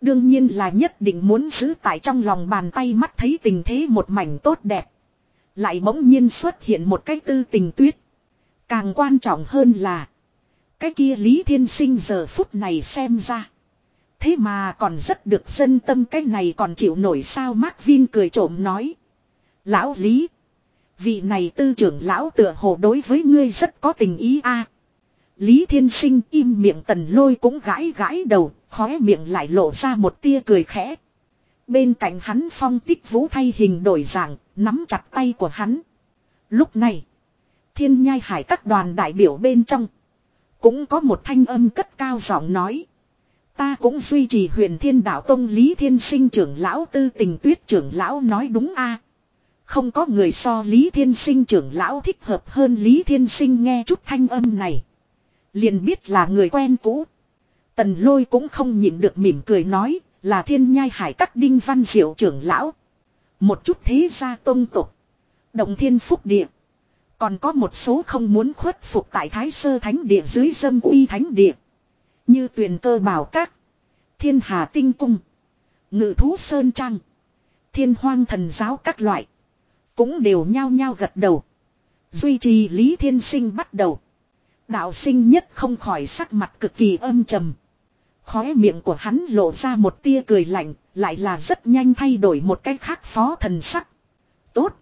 Đương nhiên là nhất định muốn giữ tại trong lòng bàn tay mắt thấy tình thế một mảnh tốt đẹp. Lại bỗng nhiên xuất hiện một cái tư tình tuyết. Càng quan trọng hơn là. Cái kia Lý Thiên Sinh giờ phút này xem ra. Thế mà còn rất được dân tâm cái này còn chịu nổi sao Mark Vin cười trộm nói. Lão Lý. Vị này tư trưởng lão tựa hồ đối với ngươi rất có tình ý a. Lý Thiên Sinh im miệng tần lôi cũng gãi gãi đầu, khóe miệng lại lộ ra một tia cười khẽ. Bên cạnh hắn phong tích vũ thay hình đổi dạng, nắm chặt tay của hắn. Lúc này, thiên nhai hải các đoàn đại biểu bên trong. Cũng có một thanh âm cất cao giọng nói. Ta cũng duy trì huyền thiên đạo tông Lý Thiên Sinh trưởng lão tư tình tuyết trưởng lão nói đúng a Không có người so Lý Thiên Sinh trưởng lão thích hợp hơn Lý Thiên Sinh nghe chút thanh âm này. Liền biết là người quen cũ. Tần lôi cũng không nhịn được mỉm cười nói, là thiên nhai hải các đinh văn diệu trưởng lão. Một chút thế gia tông tục. Động thiên phúc địa. Còn có một số không muốn khuất phục tại Thái Sơ Thánh Địa dưới dâm uy Thánh Địa. Như tuyển cơ bảo các. Thiên Hà Tinh Cung. Ngự thú Sơn trang Thiên hoang thần giáo các loại. Cũng đều nhao nhao gật đầu. Duy trì Lý Thiên Sinh bắt đầu. Đạo sinh nhất không khỏi sắc mặt cực kỳ âm trầm. Khóe miệng của hắn lộ ra một tia cười lạnh, lại là rất nhanh thay đổi một cách khác phó thần sắc. Tốt.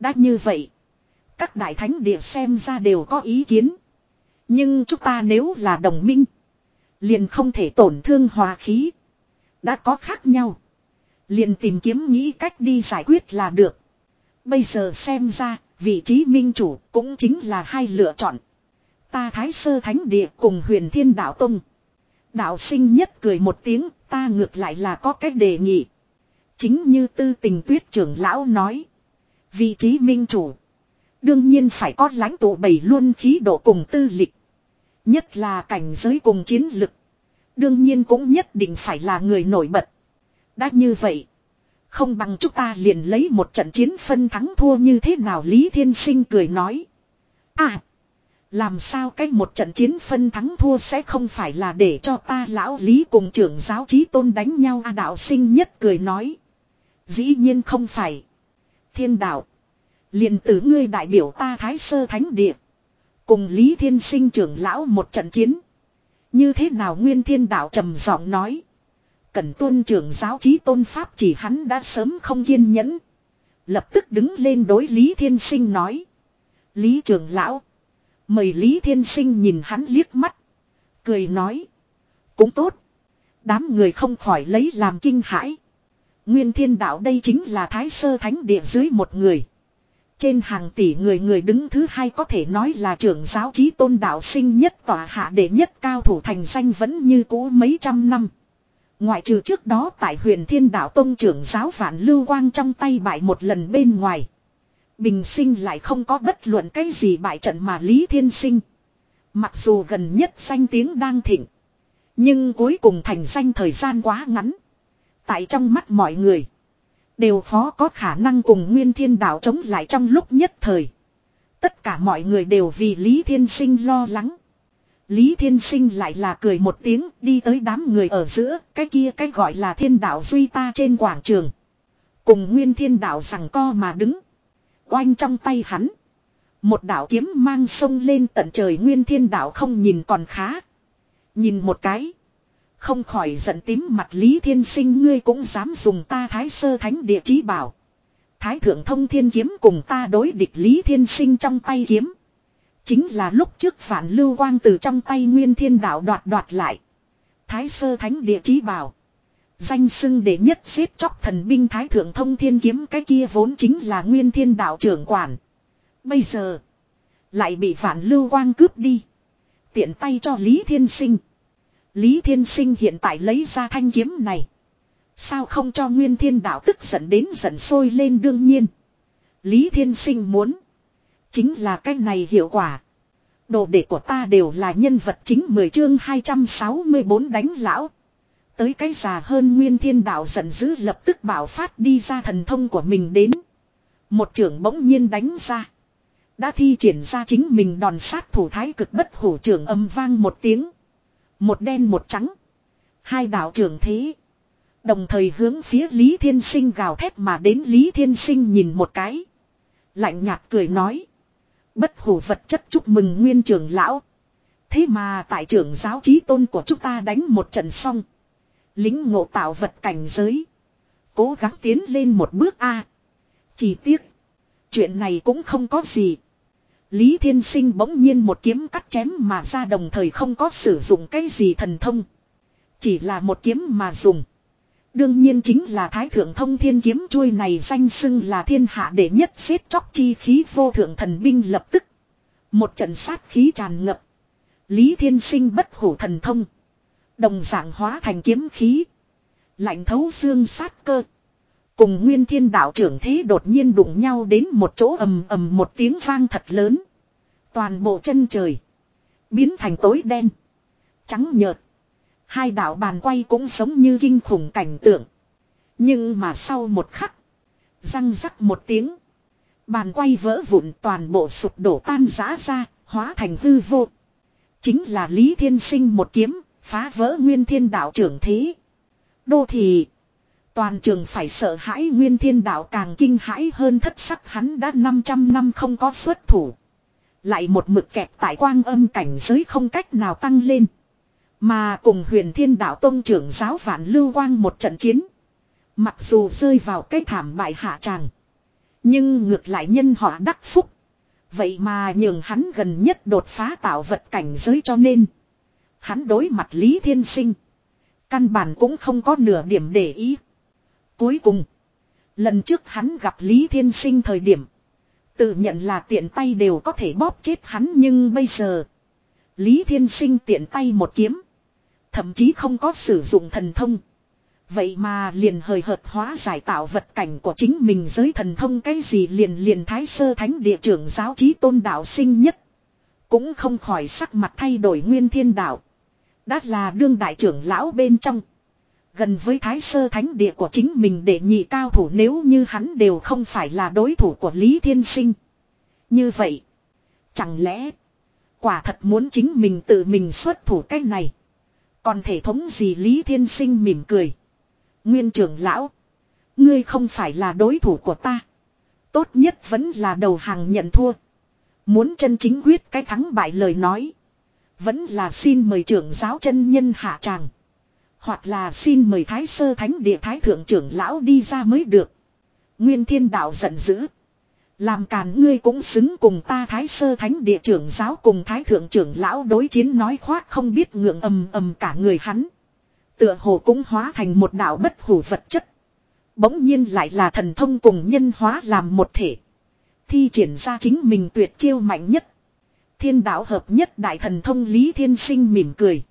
Đã như vậy. Các đại thánh địa xem ra đều có ý kiến. Nhưng chúng ta nếu là đồng minh. Liền không thể tổn thương hòa khí. Đã có khác nhau. Liền tìm kiếm nghĩ cách đi giải quyết là được. Bây giờ xem ra, vị trí minh chủ cũng chính là hai lựa chọn. Ta Thái Sơ Thánh Địa cùng huyền thiên đạo tông. Đạo sinh nhất cười một tiếng, ta ngược lại là có cách đề nghị. Chính như tư tình tuyết trưởng lão nói. Vị trí minh chủ. Đương nhiên phải có lãnh tụ bảy luôn khí độ cùng tư lịch. Nhất là cảnh giới cùng chiến lực. Đương nhiên cũng nhất định phải là người nổi bật. Đã như vậy. Không bằng chúng ta liền lấy một trận chiến phân thắng thua như thế nào Lý Thiên Sinh cười nói. À. Làm sao cách một trận chiến phân thắng thua sẽ không phải là để cho ta lão lý cùng trưởng giáo trí tôn đánh nhau a đạo sinh nhất cười nói. Dĩ nhiên không phải. Thiên đạo. liền tử ngươi đại biểu ta thái sơ thánh địa. Cùng Lý Thiên Sinh trưởng lão một trận chiến. Như thế nào Nguyên Thiên Đạo trầm giọng nói. Cẩn tuân trưởng giáo chí tôn pháp chỉ hắn đã sớm không kiên nhẫn. Lập tức đứng lên đối Lý Thiên Sinh nói. Lý trưởng lão. Mời Lý Thiên Sinh nhìn hắn liếc mắt. Cười nói. Cũng tốt. Đám người không khỏi lấy làm kinh hãi. Nguyên thiên đạo đây chính là thái sơ thánh địa dưới một người. Trên hàng tỷ người người đứng thứ hai có thể nói là trưởng giáo trí tôn đạo sinh nhất tòa hạ đệ nhất cao thủ thành danh vẫn như cũ mấy trăm năm. Ngoại trừ trước đó tại huyền thiên đạo tông trưởng giáo vạn lưu quang trong tay bại một lần bên ngoài. Bình sinh lại không có bất luận cái gì bại trận mà Lý Thiên Sinh. Mặc dù gần nhất danh tiếng đang thịnh. Nhưng cuối cùng thành danh thời gian quá ngắn. Tại trong mắt mọi người. Đều khó có khả năng cùng Nguyên Thiên Đạo chống lại trong lúc nhất thời. Tất cả mọi người đều vì Lý Thiên Sinh lo lắng. Lý Thiên Sinh lại là cười một tiếng đi tới đám người ở giữa, cái kia cái gọi là thiên đạo duy ta trên quảng trường. Cùng Nguyên Thiên Đạo rằng co mà đứng. Oanh trong tay hắn. Một đạo kiếm mang sông lên tận trời Nguyên Thiên Đạo không nhìn còn khá. Nhìn một cái. Không khỏi giận tím mặt Lý Thiên Sinh, ngươi cũng dám dùng ta thái sơ thánh địa chí bảo. Thái thượng thông thiên kiếm cùng ta đối địch Lý Thiên Sinh trong tay kiếm. Chính là lúc trước phản lưu quang từ trong tay nguyên thiên đạo đoạt đoạt lại. Thái sơ thánh địa chí bảo. Danh xưng để nhất xếp chóc thần binh thái thượng thông thiên kiếm, cái kia vốn chính là nguyên thiên đạo trưởng quản. Bây giờ. Lại bị phản lưu quang cướp đi. Tiện tay cho Lý Thiên Sinh. Lý Thiên Sinh hiện tại lấy ra thanh kiếm này. Sao không cho Nguyên Thiên Đạo tức giận đến giận sôi lên đương nhiên. Lý Thiên Sinh muốn. Chính là cái này hiệu quả. Đồ đệ của ta đều là nhân vật chính 10 chương 264 đánh lão. Tới cái già hơn Nguyên Thiên Đạo giận dữ lập tức bảo phát đi ra thần thông của mình đến. Một trưởng bỗng nhiên đánh ra. Đã thi triển ra chính mình đòn sát thủ thái cực bất hủ trưởng âm vang một tiếng. Một đen một trắng. Hai đạo trưởng thế. Đồng thời hướng phía Lý Thiên Sinh gào thét mà đến Lý Thiên Sinh nhìn một cái. Lạnh nhạt cười nói. Bất hủ vật chất chúc mừng nguyên trưởng lão. Thế mà tại trưởng giáo trí tôn của chúng ta đánh một trận xong. Lính ngộ tạo vật cảnh giới. Cố gắng tiến lên một bước A. Chỉ tiếc. Chuyện này cũng không có gì. Lý Thiên Sinh bỗng nhiên một kiếm cắt chém mà ra đồng thời không có sử dụng cái gì thần thông. Chỉ là một kiếm mà dùng. Đương nhiên chính là Thái Thượng Thông Thiên Kiếm chuôi này danh xưng là thiên hạ đệ nhất xếp chóc chi khí vô thượng thần binh lập tức. Một trận sát khí tràn ngập. Lý Thiên Sinh bất hủ thần thông. Đồng dạng hóa thành kiếm khí. Lạnh thấu xương sát cơ. Cùng nguyên thiên đạo trưởng thế đột nhiên đụng nhau đến một chỗ ầm ầm một tiếng vang thật lớn. Toàn bộ chân trời. Biến thành tối đen. Trắng nhợt. Hai đạo bàn quay cũng giống như kinh khủng cảnh tượng. Nhưng mà sau một khắc. Răng rắc một tiếng. Bàn quay vỡ vụn toàn bộ sụp đổ tan rã ra. Hóa thành hư vô. Chính là Lý Thiên Sinh một kiếm. Phá vỡ nguyên thiên đạo trưởng thế. Đô thị. Toàn trường phải sợ hãi nguyên thiên đạo càng kinh hãi hơn thất sắc hắn đã 500 năm không có xuất thủ. Lại một mực kẹp tại quang âm cảnh giới không cách nào tăng lên. Mà cùng huyền thiên đạo tông trưởng giáo vạn lưu quang một trận chiến. Mặc dù rơi vào cái thảm bại hạ tràng. Nhưng ngược lại nhân họ đắc phúc. Vậy mà nhường hắn gần nhất đột phá tạo vật cảnh giới cho nên. Hắn đối mặt Lý Thiên Sinh. Căn bản cũng không có nửa điểm để ý. Cuối cùng. Lần trước hắn gặp Lý Thiên Sinh thời điểm. Tự nhận là tiện tay đều có thể bóp chết hắn nhưng bây giờ. Lý Thiên Sinh tiện tay một kiếm. Thậm chí không có sử dụng thần thông. Vậy mà liền hời hợt hóa giải tạo vật cảnh của chính mình giới thần thông cái gì liền liền thái sơ thánh địa trưởng giáo trí tôn đạo sinh nhất. Cũng không khỏi sắc mặt thay đổi nguyên thiên đạo. Đã là đương đại trưởng lão bên trong. Gần với thái sơ thánh địa của chính mình để nhị cao thủ nếu như hắn đều không phải là đối thủ của Lý Thiên Sinh. Như vậy. Chẳng lẽ. Quả thật muốn chính mình tự mình xuất thủ cách này. Còn thể thống gì Lý Thiên Sinh mỉm cười. Nguyên trưởng lão. Ngươi không phải là đối thủ của ta. Tốt nhất vẫn là đầu hàng nhận thua. Muốn chân chính quyết cái thắng bại lời nói. Vẫn là xin mời trưởng giáo chân nhân hạ tràng. Hoặc là xin mời thái sơ thánh địa thái thượng trưởng lão đi ra mới được. Nguyên thiên đạo giận dữ. Làm càn ngươi cũng xứng cùng ta thái sơ thánh địa trưởng giáo cùng thái thượng trưởng lão đối chiến nói khoác không biết ngượng ầm ầm cả người hắn. Tựa hồ cũng hóa thành một đạo bất hủ vật chất. Bỗng nhiên lại là thần thông cùng nhân hóa làm một thể. Thi triển ra chính mình tuyệt chiêu mạnh nhất. Thiên đạo hợp nhất đại thần thông Lý Thiên Sinh mỉm cười.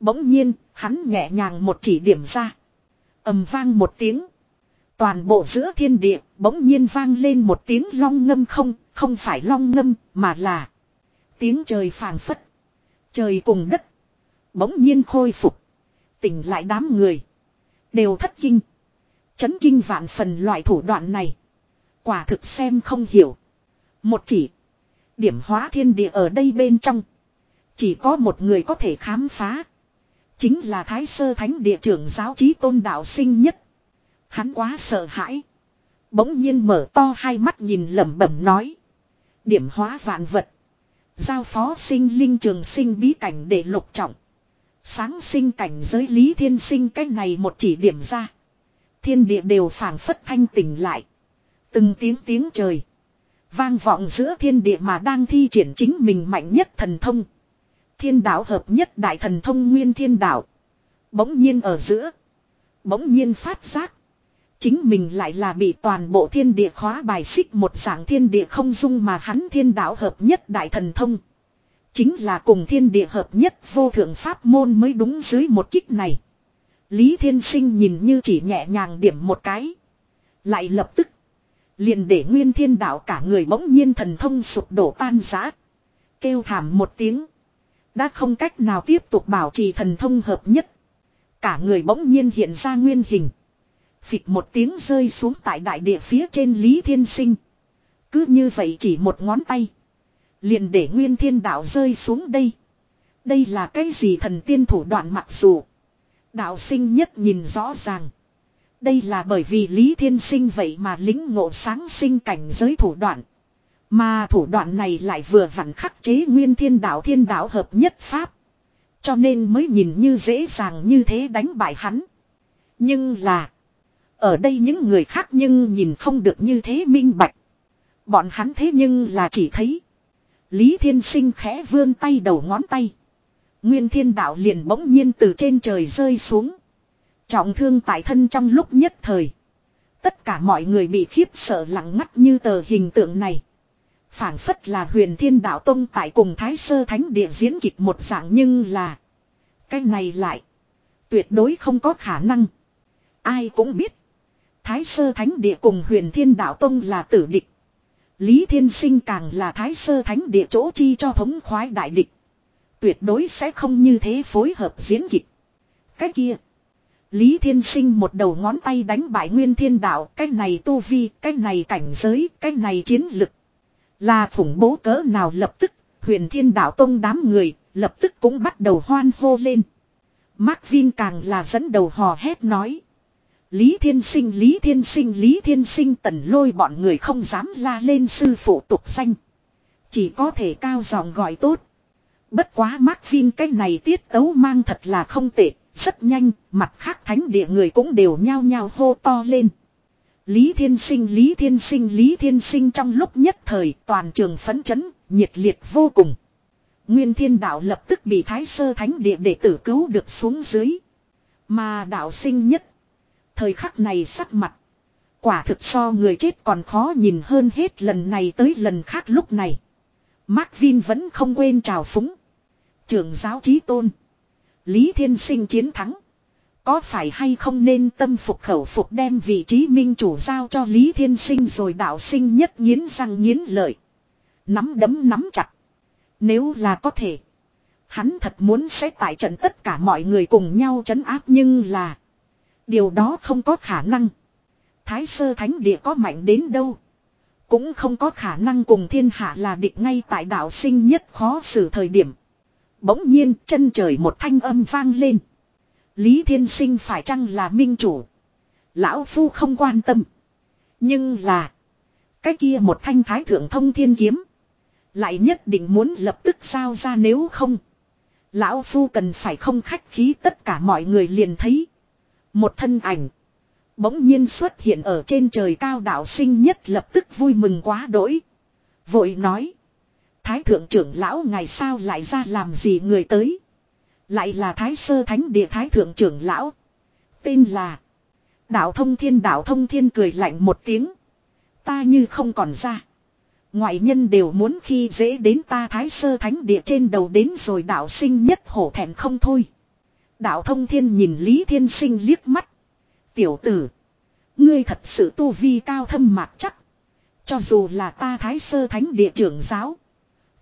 Bỗng nhiên, hắn nhẹ nhàng một chỉ điểm ra. ầm vang một tiếng. Toàn bộ giữa thiên địa bỗng nhiên vang lên một tiếng long ngâm không, không phải long ngâm, mà là tiếng trời phàng phất. Trời cùng đất. Bỗng nhiên khôi phục. Tỉnh lại đám người. Đều thất kinh. Chấn kinh vạn phần loại thủ đoạn này. Quả thực xem không hiểu. Một chỉ. Điểm hóa thiên địa ở đây bên trong. Chỉ có một người có thể khám phá. Chính là Thái Sơ Thánh địa trưởng giáo trí tôn đạo sinh nhất. Hắn quá sợ hãi. Bỗng nhiên mở to hai mắt nhìn lẩm bẩm nói. Điểm hóa vạn vật. Giao phó sinh linh trường sinh bí cảnh để lục trọng. Sáng sinh cảnh giới lý thiên sinh cách này một chỉ điểm ra. Thiên địa đều phảng phất thanh tỉnh lại. Từng tiếng tiếng trời. Vang vọng giữa thiên địa mà đang thi triển chính mình mạnh nhất thần thông. Thiên đạo hợp nhất đại thần thông nguyên thiên đạo. Bỗng nhiên ở giữa. Bỗng nhiên phát giác. Chính mình lại là bị toàn bộ thiên địa khóa bài xích một dạng thiên địa không dung mà hắn thiên đạo hợp nhất đại thần thông. Chính là cùng thiên địa hợp nhất vô thượng pháp môn mới đúng dưới một kích này. Lý Thiên Sinh nhìn như chỉ nhẹ nhàng điểm một cái. Lại lập tức. Liền để nguyên thiên đạo cả người bỗng nhiên thần thông sụp đổ tan rã. Kêu thảm một tiếng. Đã không cách nào tiếp tục bảo trì thần thông hợp nhất. Cả người bỗng nhiên hiện ra nguyên hình. Phịch một tiếng rơi xuống tại đại địa phía trên Lý Thiên Sinh. Cứ như vậy chỉ một ngón tay. Liền để nguyên thiên đạo rơi xuống đây. Đây là cái gì thần tiên thủ đoạn mặc dù. Đạo sinh nhất nhìn rõ ràng. Đây là bởi vì Lý Thiên Sinh vậy mà lính ngộ sáng sinh cảnh giới thủ đoạn. Mà thủ đoạn này lại vừa vặn khắc chế nguyên thiên đạo thiên đạo hợp nhất pháp. Cho nên mới nhìn như dễ dàng như thế đánh bại hắn. Nhưng là. Ở đây những người khác nhưng nhìn không được như thế minh bạch. Bọn hắn thế nhưng là chỉ thấy. Lý Thiên Sinh khẽ vươn tay đầu ngón tay. Nguyên thiên đạo liền bỗng nhiên từ trên trời rơi xuống. Trọng thương tại thân trong lúc nhất thời. Tất cả mọi người bị khiếp sợ lặng ngắt như tờ hình tượng này phảng phất là huyền thiên đạo tông tại cùng thái sơ thánh địa diễn kịch một dạng nhưng là. Cái này lại. Tuyệt đối không có khả năng. Ai cũng biết. Thái sơ thánh địa cùng huyền thiên đạo tông là tử địch. Lý thiên sinh càng là thái sơ thánh địa chỗ chi cho thống khoái đại địch. Tuyệt đối sẽ không như thế phối hợp diễn kịch. Cái kia. Lý Thiên Sinh một đầu ngón tay đánh bại Nguyên Thiên Đạo, cái này tu vi, cái này cảnh giới, cái này chiến lực. Là khủng bố cỡ nào lập tức, huyền Thiên Đạo Tông đám người, lập tức cũng bắt đầu hoan hô lên. Mark Vin càng là dẫn đầu hò hét nói. Lý Thiên Sinh, Lý Thiên Sinh, Lý Thiên Sinh tần lôi bọn người không dám la lên sư phụ tục danh. Chỉ có thể cao giọng gọi tốt. Bất quá Mark Vin cái này tiết tấu mang thật là không tệ, rất nhanh, mặt khác thánh địa người cũng đều nhao nhao hô to lên. Lý Thiên Sinh, Lý Thiên Sinh, Lý Thiên Sinh trong lúc nhất thời toàn trường phấn chấn, nhiệt liệt vô cùng. Nguyên Thiên Đạo lập tức bị Thái Sơ Thánh Địa để tử cứu được xuống dưới. Mà đạo sinh nhất. Thời khắc này sắc mặt. Quả thực so người chết còn khó nhìn hơn hết lần này tới lần khác lúc này. Mark Vin vẫn không quên chào phúng. Trưởng giáo trí tôn. Lý Thiên Sinh chiến thắng. Có phải hay không nên tâm phục khẩu phục đem vị trí minh chủ giao cho Lý Thiên Sinh rồi đạo sinh nhất nghiến răng nghiến lợi. Nắm đấm nắm chặt. Nếu là có thể. Hắn thật muốn sẽ tại trận tất cả mọi người cùng nhau chấn áp nhưng là. Điều đó không có khả năng. Thái sơ thánh địa có mạnh đến đâu. Cũng không có khả năng cùng thiên hạ là địch ngay tại đạo sinh nhất khó xử thời điểm. Bỗng nhiên chân trời một thanh âm vang lên. Lý thiên sinh phải chăng là minh chủ. Lão Phu không quan tâm. Nhưng là. Cái kia một thanh thái thượng thông thiên kiếm. Lại nhất định muốn lập tức sao ra nếu không. Lão Phu cần phải không khách khí tất cả mọi người liền thấy. Một thân ảnh. Bỗng nhiên xuất hiện ở trên trời cao đạo sinh nhất lập tức vui mừng quá đỗi. Vội nói. Thái thượng trưởng lão ngày sao lại ra làm gì người tới. Lại là thái sơ thánh địa thái thượng trưởng lão. Tên là. Đạo thông thiên đạo thông thiên cười lạnh một tiếng. Ta như không còn ra. Ngoại nhân đều muốn khi dễ đến ta thái sơ thánh địa trên đầu đến rồi đạo sinh nhất hổ thẹn không thôi. Đạo thông thiên nhìn Lý Thiên Sinh liếc mắt. Tiểu tử. Ngươi thật sự tu vi cao thâm mạc chắc. Cho dù là ta thái sơ thánh địa trưởng giáo.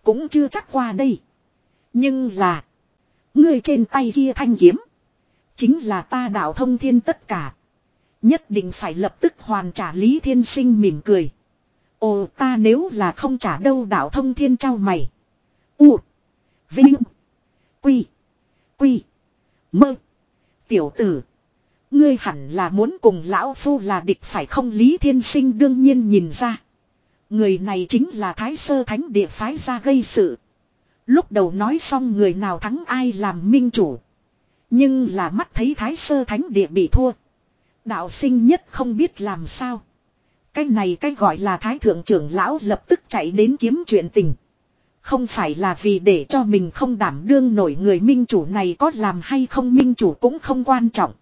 Cũng chưa chắc qua đây. Nhưng là. Ngươi trên tay kia thanh kiếm. Chính là ta đạo thông thiên tất cả. Nhất định phải lập tức hoàn trả Lý Thiên Sinh mỉm cười. Ồ, ta nếu là không trả đâu đạo thông thiên trao mày. U. Vinh. Quy. Quy. Mơ. Tiểu tử. Ngươi hẳn là muốn cùng lão phu là địch phải không Lý Thiên Sinh đương nhiên nhìn ra. Người này chính là Thái Sơ Thánh Địa phái ra gây sự. Lúc đầu nói xong người nào thắng ai làm minh chủ. Nhưng là mắt thấy Thái Sơ Thánh Địa bị thua. Đạo sinh nhất không biết làm sao. Cái này cái gọi là Thái Thượng trưởng lão lập tức chạy đến kiếm chuyện tình. Không phải là vì để cho mình không đảm đương nổi người minh chủ này có làm hay không minh chủ cũng không quan trọng.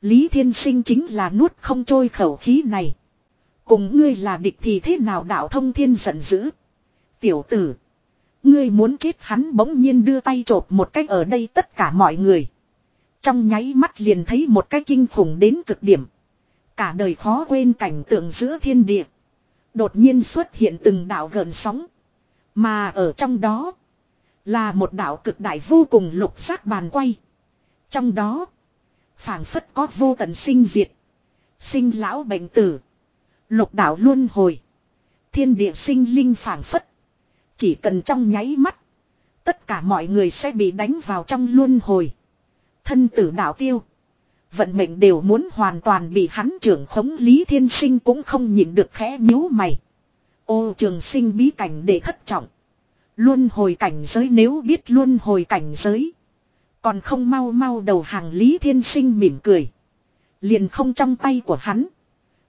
Lý Thiên Sinh chính là nuốt không trôi khẩu khí này. Cùng ngươi là địch thì thế nào đạo thông thiên giận dữ. Tiểu tử. Ngươi muốn chết hắn bỗng nhiên đưa tay chộp một cách ở đây tất cả mọi người. Trong nháy mắt liền thấy một cái kinh khủng đến cực điểm. Cả đời khó quên cảnh tượng giữa thiên địa. Đột nhiên xuất hiện từng đạo gần sóng. Mà ở trong đó. Là một đạo cực đại vô cùng lục sắc bàn quay. Trong đó. phảng phất có vô tận sinh diệt. Sinh lão bệnh tử. Lục đạo luân hồi. Thiên địa sinh linh phảng phất. Chỉ cần trong nháy mắt. Tất cả mọi người sẽ bị đánh vào trong luân hồi. Thân tử đạo tiêu. Vận mệnh đều muốn hoàn toàn bị hắn trưởng khống, Lý Thiên Sinh cũng không nhịn được khẽ nhíu mày. Ô trường sinh bí cảnh để thất trọng. Luân hồi cảnh giới nếu biết luân hồi cảnh giới. Còn không mau mau đầu hàng Lý Thiên Sinh mỉm cười. Liền không trong tay của hắn.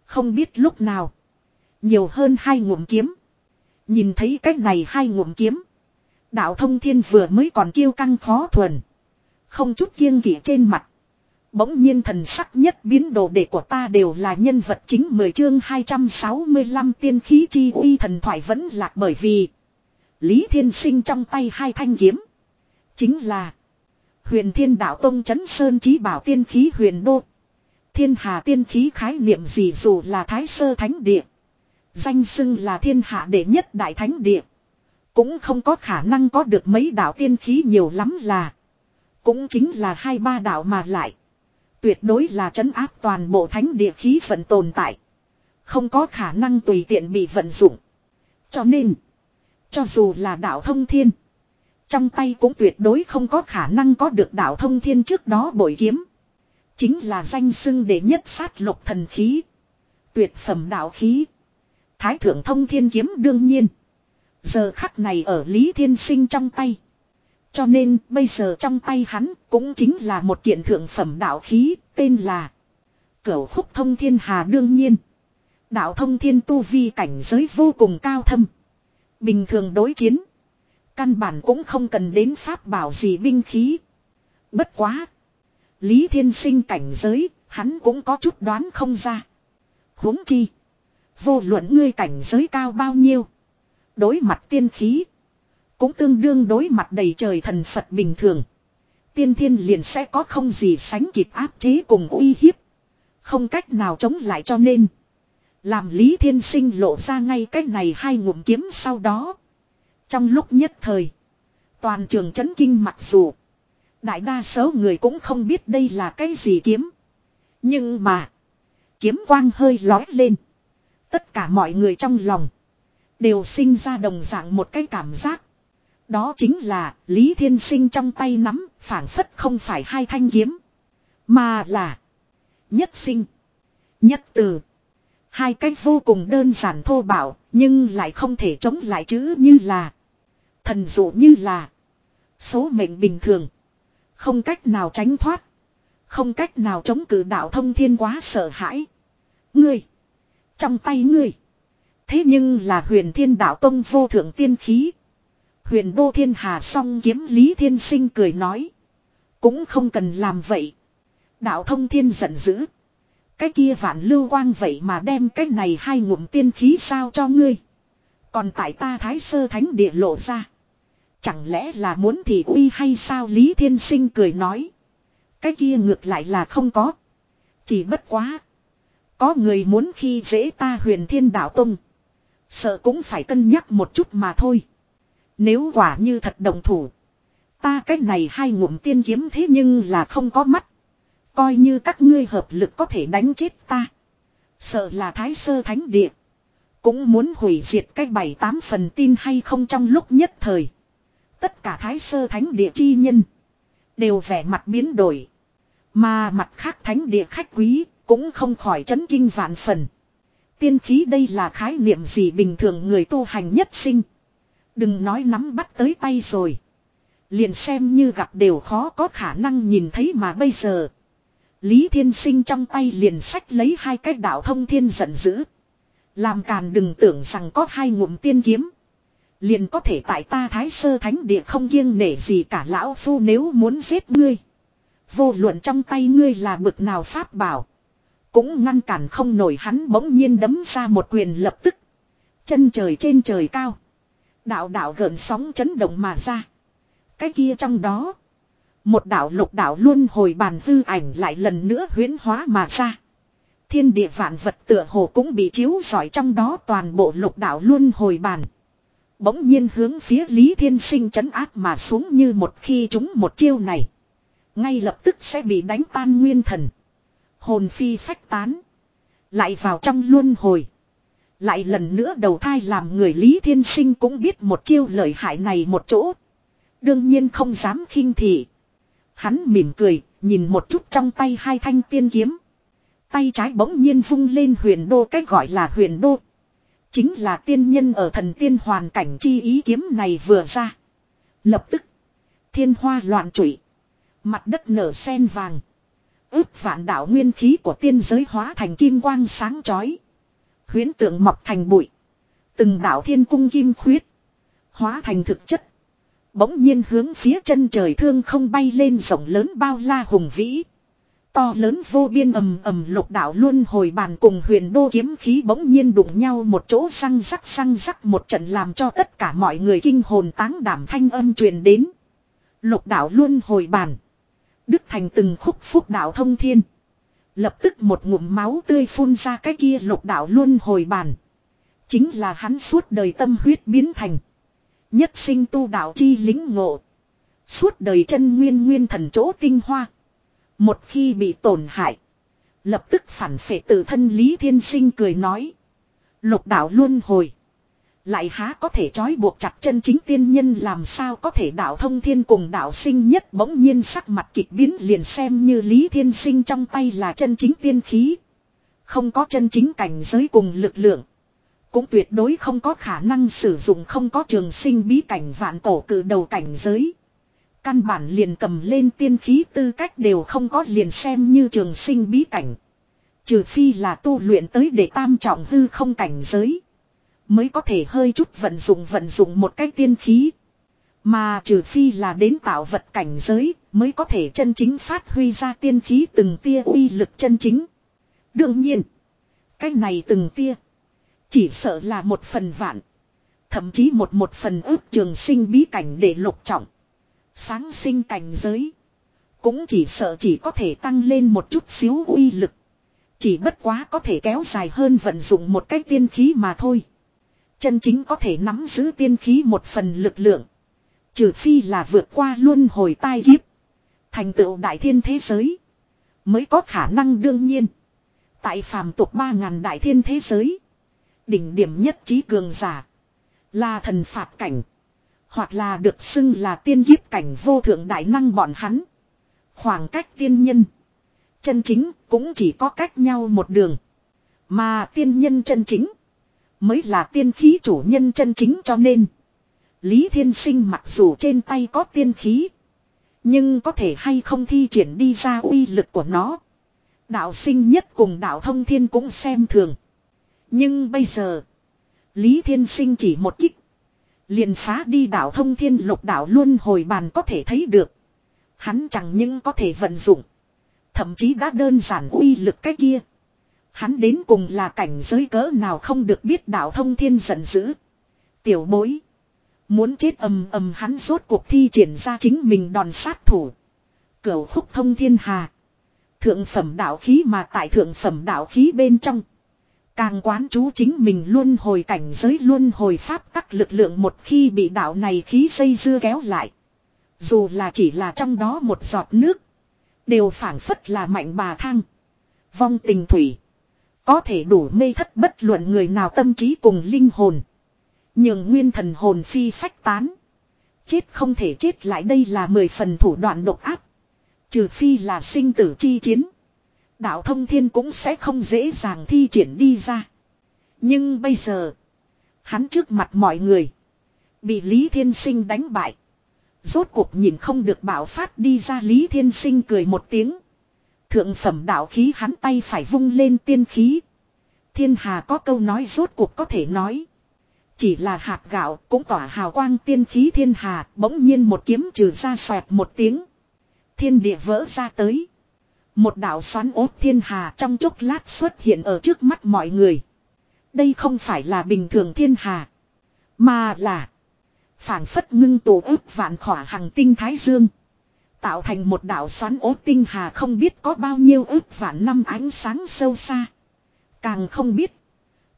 Không biết lúc nào. Nhiều hơn hai ngụm kiếm. Nhìn thấy cách này hai ngụm kiếm. Đạo thông thiên vừa mới còn kêu căng khó thuần. Không chút kiêng kỵ trên mặt. Bỗng nhiên thần sắc nhất biến đồ đệ của ta đều là nhân vật chính 10 chương 265 tiên khí chi uy thần thoại vẫn lạc bởi vì Lý Thiên Sinh trong tay hai thanh kiếm. Chính là Huyền Thiên Đạo Tông Chấn Sơn Chí Bảo tiên khí huyền đô. Thiên hà tiên khí khái niệm gì dù là Thái Sơ Thánh Địa. Danh xưng là thiên hạ đệ nhất đại thánh địa. Cũng không có khả năng có được mấy đạo tiên khí nhiều lắm là. Cũng chính là hai ba đạo mà lại. Tuyệt đối là trấn áp toàn bộ thánh địa khí vận tồn tại. Không có khả năng tùy tiện bị vận dụng. Cho nên. Cho dù là đạo thông thiên. Trong tay cũng tuyệt đối không có khả năng có được đạo thông thiên trước đó bội kiếm. Chính là danh xưng đệ nhất sát lục thần khí. Tuyệt phẩm đạo khí. Thái thượng thông thiên kiếm đương nhiên. Giờ khắc này ở Lý Thiên Sinh trong tay. Cho nên bây giờ trong tay hắn cũng chính là một kiện thượng phẩm đạo khí tên là Cửu khúc thông thiên hà đương nhiên. Đạo thông thiên tu vi cảnh giới vô cùng cao thâm. Bình thường đối chiến. Căn bản cũng không cần đến pháp bảo gì binh khí. Bất quá. Lý thiên sinh cảnh giới, hắn cũng có chút đoán không ra. huống chi. Vô luận ngươi cảnh giới cao bao nhiêu. Đối mặt tiên khí. Cũng tương đương đối mặt đầy trời thần Phật bình thường. Tiên thiên liền sẽ có không gì sánh kịp áp chế cùng uy hiếp. Không cách nào chống lại cho nên. Làm Lý Thiên Sinh lộ ra ngay cách này hai ngụm kiếm sau đó. Trong lúc nhất thời. Toàn trường chấn kinh mặc dù. Đại đa số người cũng không biết đây là cái gì kiếm. Nhưng mà. Kiếm quang hơi lói lên. Tất cả mọi người trong lòng. Đều sinh ra đồng dạng một cái cảm giác. Đó chính là Lý Thiên Sinh trong tay nắm phản phất không phải hai thanh kiếm. Mà là nhất sinh, nhất từ. Hai cách vô cùng đơn giản thô bạo nhưng lại không thể chống lại chữ như là thần dụ như là số mệnh bình thường. Không cách nào tránh thoát. Không cách nào chống cự đạo thông thiên quá sợ hãi. Ngươi. Trong tay ngươi. Thế nhưng là huyền thiên đạo tông vô thượng tiên khí. Huyền đô thiên hà song kiếm lý thiên sinh cười nói. Cũng không cần làm vậy. Đạo thông thiên giận dữ. Cái kia vạn lưu quang vậy mà đem cái này hai ngụm tiên khí sao cho ngươi. Còn tại ta thái sơ thánh địa lộ ra. Chẳng lẽ là muốn thì uy hay sao Lý Thiên Sinh cười nói. Cái kia ngược lại là không có. Chỉ bất quá. Có người muốn khi dễ ta huyền thiên đạo tông. Sợ cũng phải cân nhắc một chút mà thôi. Nếu quả như thật đồng thủ. Ta cách này hai ngụm tiên kiếm thế nhưng là không có mắt. Coi như các ngươi hợp lực có thể đánh chết ta. Sợ là thái sơ thánh địa. Cũng muốn hủy diệt cách bảy tám phần tin hay không trong lúc nhất thời. Tất cả thái sơ thánh địa chi nhân. Đều vẻ mặt biến đổi. Mà mặt khác thánh địa khách quý. Cũng không khỏi chấn kinh vạn phần. Tiên khí đây là khái niệm gì bình thường người tu hành nhất sinh. Đừng nói nắm bắt tới tay rồi. Liền xem như gặp đều khó có khả năng nhìn thấy mà bây giờ. Lý Thiên Sinh trong tay liền sách lấy hai cái đạo thông thiên giận dữ. Làm càn đừng tưởng rằng có hai ngụm tiên kiếm. Liền có thể tại ta thái sơ thánh địa không kiêng nể gì cả lão phu nếu muốn giết ngươi. Vô luận trong tay ngươi là bực nào pháp bảo. Cũng ngăn cản không nổi hắn bỗng nhiên đấm ra một quyền lập tức. Chân trời trên trời cao. Đạo đạo gợn sóng chấn động mà ra. Cái kia trong đó. Một đạo lục đạo luôn hồi bàn hư ảnh lại lần nữa huyến hóa mà ra. Thiên địa vạn vật tựa hồ cũng bị chiếu giỏi trong đó toàn bộ lục đạo luôn hồi bàn. Bỗng nhiên hướng phía Lý Thiên Sinh chấn áp mà xuống như một khi chúng một chiêu này. Ngay lập tức sẽ bị đánh tan nguyên thần. Hồn phi phách tán. Lại vào trong luân hồi. Lại lần nữa đầu thai làm người Lý Thiên Sinh cũng biết một chiêu lợi hại này một chỗ. Đương nhiên không dám khinh thị. Hắn mỉm cười, nhìn một chút trong tay hai thanh tiên kiếm. Tay trái bỗng nhiên vung lên huyền đô cách gọi là huyền đô. Chính là tiên nhân ở thần tiên hoàn cảnh chi ý kiếm này vừa ra. Lập tức, thiên hoa loạn trụy. Mặt đất nở sen vàng. Ước vạn đạo nguyên khí của tiên giới hóa thành kim quang sáng chói. Huyến tượng mọc thành bụi. Từng đạo thiên cung kim khuyết. Hóa thành thực chất. Bỗng nhiên hướng phía chân trời thương không bay lên rộng lớn bao la hùng vĩ. To lớn vô biên ầm ầm lục đạo luôn hồi bàn cùng huyền đô kiếm khí bỗng nhiên đụng nhau một chỗ răng rắc răng rắc một trận làm cho tất cả mọi người kinh hồn táng đảm thanh âm truyền đến. Lục đạo luôn hồi bàn. Đức thành từng khúc phúc đạo thông thiên. Lập tức một ngụm máu tươi phun ra cái kia lục đạo luôn hồi bàn. Chính là hắn suốt đời tâm huyết biến thành. Nhất sinh tu đạo chi lính ngộ. Suốt đời chân nguyên nguyên thần chỗ tinh hoa. Một khi bị tổn hại. Lập tức phản phệ tự thân Lý Thiên Sinh cười nói. Lục đạo luôn hồi. Lại há có thể trói buộc chặt chân chính tiên nhân làm sao có thể đạo thông thiên cùng đạo sinh nhất bỗng nhiên sắc mặt kịch biến liền xem như Lý Thiên Sinh trong tay là chân chính tiên khí. Không có chân chính cảnh giới cùng lực lượng. Cũng tuyệt đối không có khả năng sử dụng không có trường sinh bí cảnh vạn cổ cử đầu cảnh giới. Căn bản liền cầm lên tiên khí tư cách đều không có liền xem như trường sinh bí cảnh. Trừ phi là tu luyện tới để tam trọng hư không cảnh giới. Mới có thể hơi chút vận dụng vận dụng một cách tiên khí. Mà trừ phi là đến tạo vật cảnh giới mới có thể chân chính phát huy ra tiên khí từng tia uy lực chân chính. Đương nhiên, cái này từng tia chỉ sợ là một phần vạn. Thậm chí một một phần ước trường sinh bí cảnh để lục trọng. Sáng sinh cảnh giới. Cũng chỉ sợ chỉ có thể tăng lên một chút xíu uy lực. Chỉ bất quá có thể kéo dài hơn vận dụng một cách tiên khí mà thôi. Chân chính có thể nắm giữ tiên khí một phần lực lượng. Trừ phi là vượt qua luôn hồi tai kiếp. Thành tựu đại thiên thế giới. Mới có khả năng đương nhiên. Tại phàm tục ba ngàn đại thiên thế giới. Đỉnh điểm nhất trí cường giả. Là thần phạt cảnh. Hoặc là được xưng là tiên kiếp cảnh vô thượng đại năng bọn hắn. Khoảng cách tiên nhân. Chân chính cũng chỉ có cách nhau một đường. Mà tiên nhân chân chính. Mới là tiên khí chủ nhân chân chính cho nên. Lý Thiên Sinh mặc dù trên tay có tiên khí. Nhưng có thể hay không thi triển đi ra uy lực của nó. Đạo sinh nhất cùng đạo thông thiên cũng xem thường. Nhưng bây giờ. Lý Thiên Sinh chỉ một kích. liền phá đi đạo thông thiên lục đạo luôn hồi bàn có thể thấy được. Hắn chẳng những có thể vận dụng. Thậm chí đã đơn giản uy lực cái kia. Hắn đến cùng là cảnh giới cỡ nào không được biết đạo thông thiên giận dữ. Tiểu bối. Muốn chết ầm ầm hắn rốt cuộc thi triển ra chính mình đòn sát thủ. Cửu khúc thông thiên hà. Thượng phẩm đạo khí mà tại thượng phẩm đạo khí bên trong. Càng quán chú chính mình luôn hồi cảnh giới luôn hồi pháp các lực lượng một khi bị đạo này khí xây dưa kéo lại. Dù là chỉ là trong đó một giọt nước. Đều phản phất là mạnh bà thang. Vong tình thủy. Có thể đủ mê thất bất luận người nào tâm trí cùng linh hồn. Nhưng nguyên thần hồn phi phách tán. Chết không thể chết lại đây là mười phần thủ đoạn độc áp. Trừ phi là sinh tử chi chiến. Đạo thông thiên cũng sẽ không dễ dàng thi triển đi ra. Nhưng bây giờ. Hắn trước mặt mọi người. Bị Lý Thiên Sinh đánh bại. Rốt cuộc nhìn không được bảo phát đi ra Lý Thiên Sinh cười một tiếng. Thượng phẩm đạo khí hắn tay phải vung lên tiên khí. Thiên hà có câu nói rốt cuộc có thể nói. Chỉ là hạt gạo cũng tỏa hào quang tiên khí thiên hà bỗng nhiên một kiếm trừ ra xoẹt một tiếng. Thiên địa vỡ ra tới. Một đạo xoắn ốt thiên hà trong chốc lát xuất hiện ở trước mắt mọi người. Đây không phải là bình thường thiên hà. Mà là. phảng phất ngưng tổ ước vạn khỏa hàng tinh thái dương. Tạo thành một đảo xoắn ố tinh hà không biết có bao nhiêu ước vạn năm ánh sáng sâu xa. Càng không biết.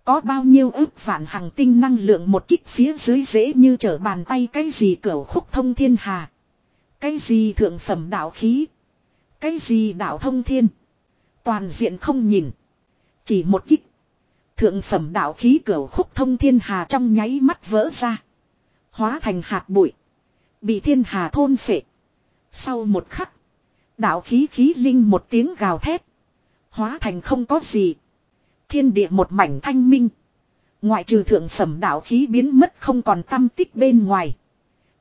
Có bao nhiêu ước vạn hàng tinh năng lượng một kích phía dưới dễ như trở bàn tay cái gì cửa khúc thông thiên hà. Cái gì thượng phẩm đạo khí. Cái gì đạo thông thiên. Toàn diện không nhìn. Chỉ một kích. Thượng phẩm đạo khí cửa khúc thông thiên hà trong nháy mắt vỡ ra. Hóa thành hạt bụi. Bị thiên hà thôn phệ. Sau một khắc. Đạo khí khí linh một tiếng gào thét. Hóa thành không có gì. Thiên địa một mảnh thanh minh. Ngoại trừ thượng phẩm đạo khí biến mất không còn tâm tích bên ngoài.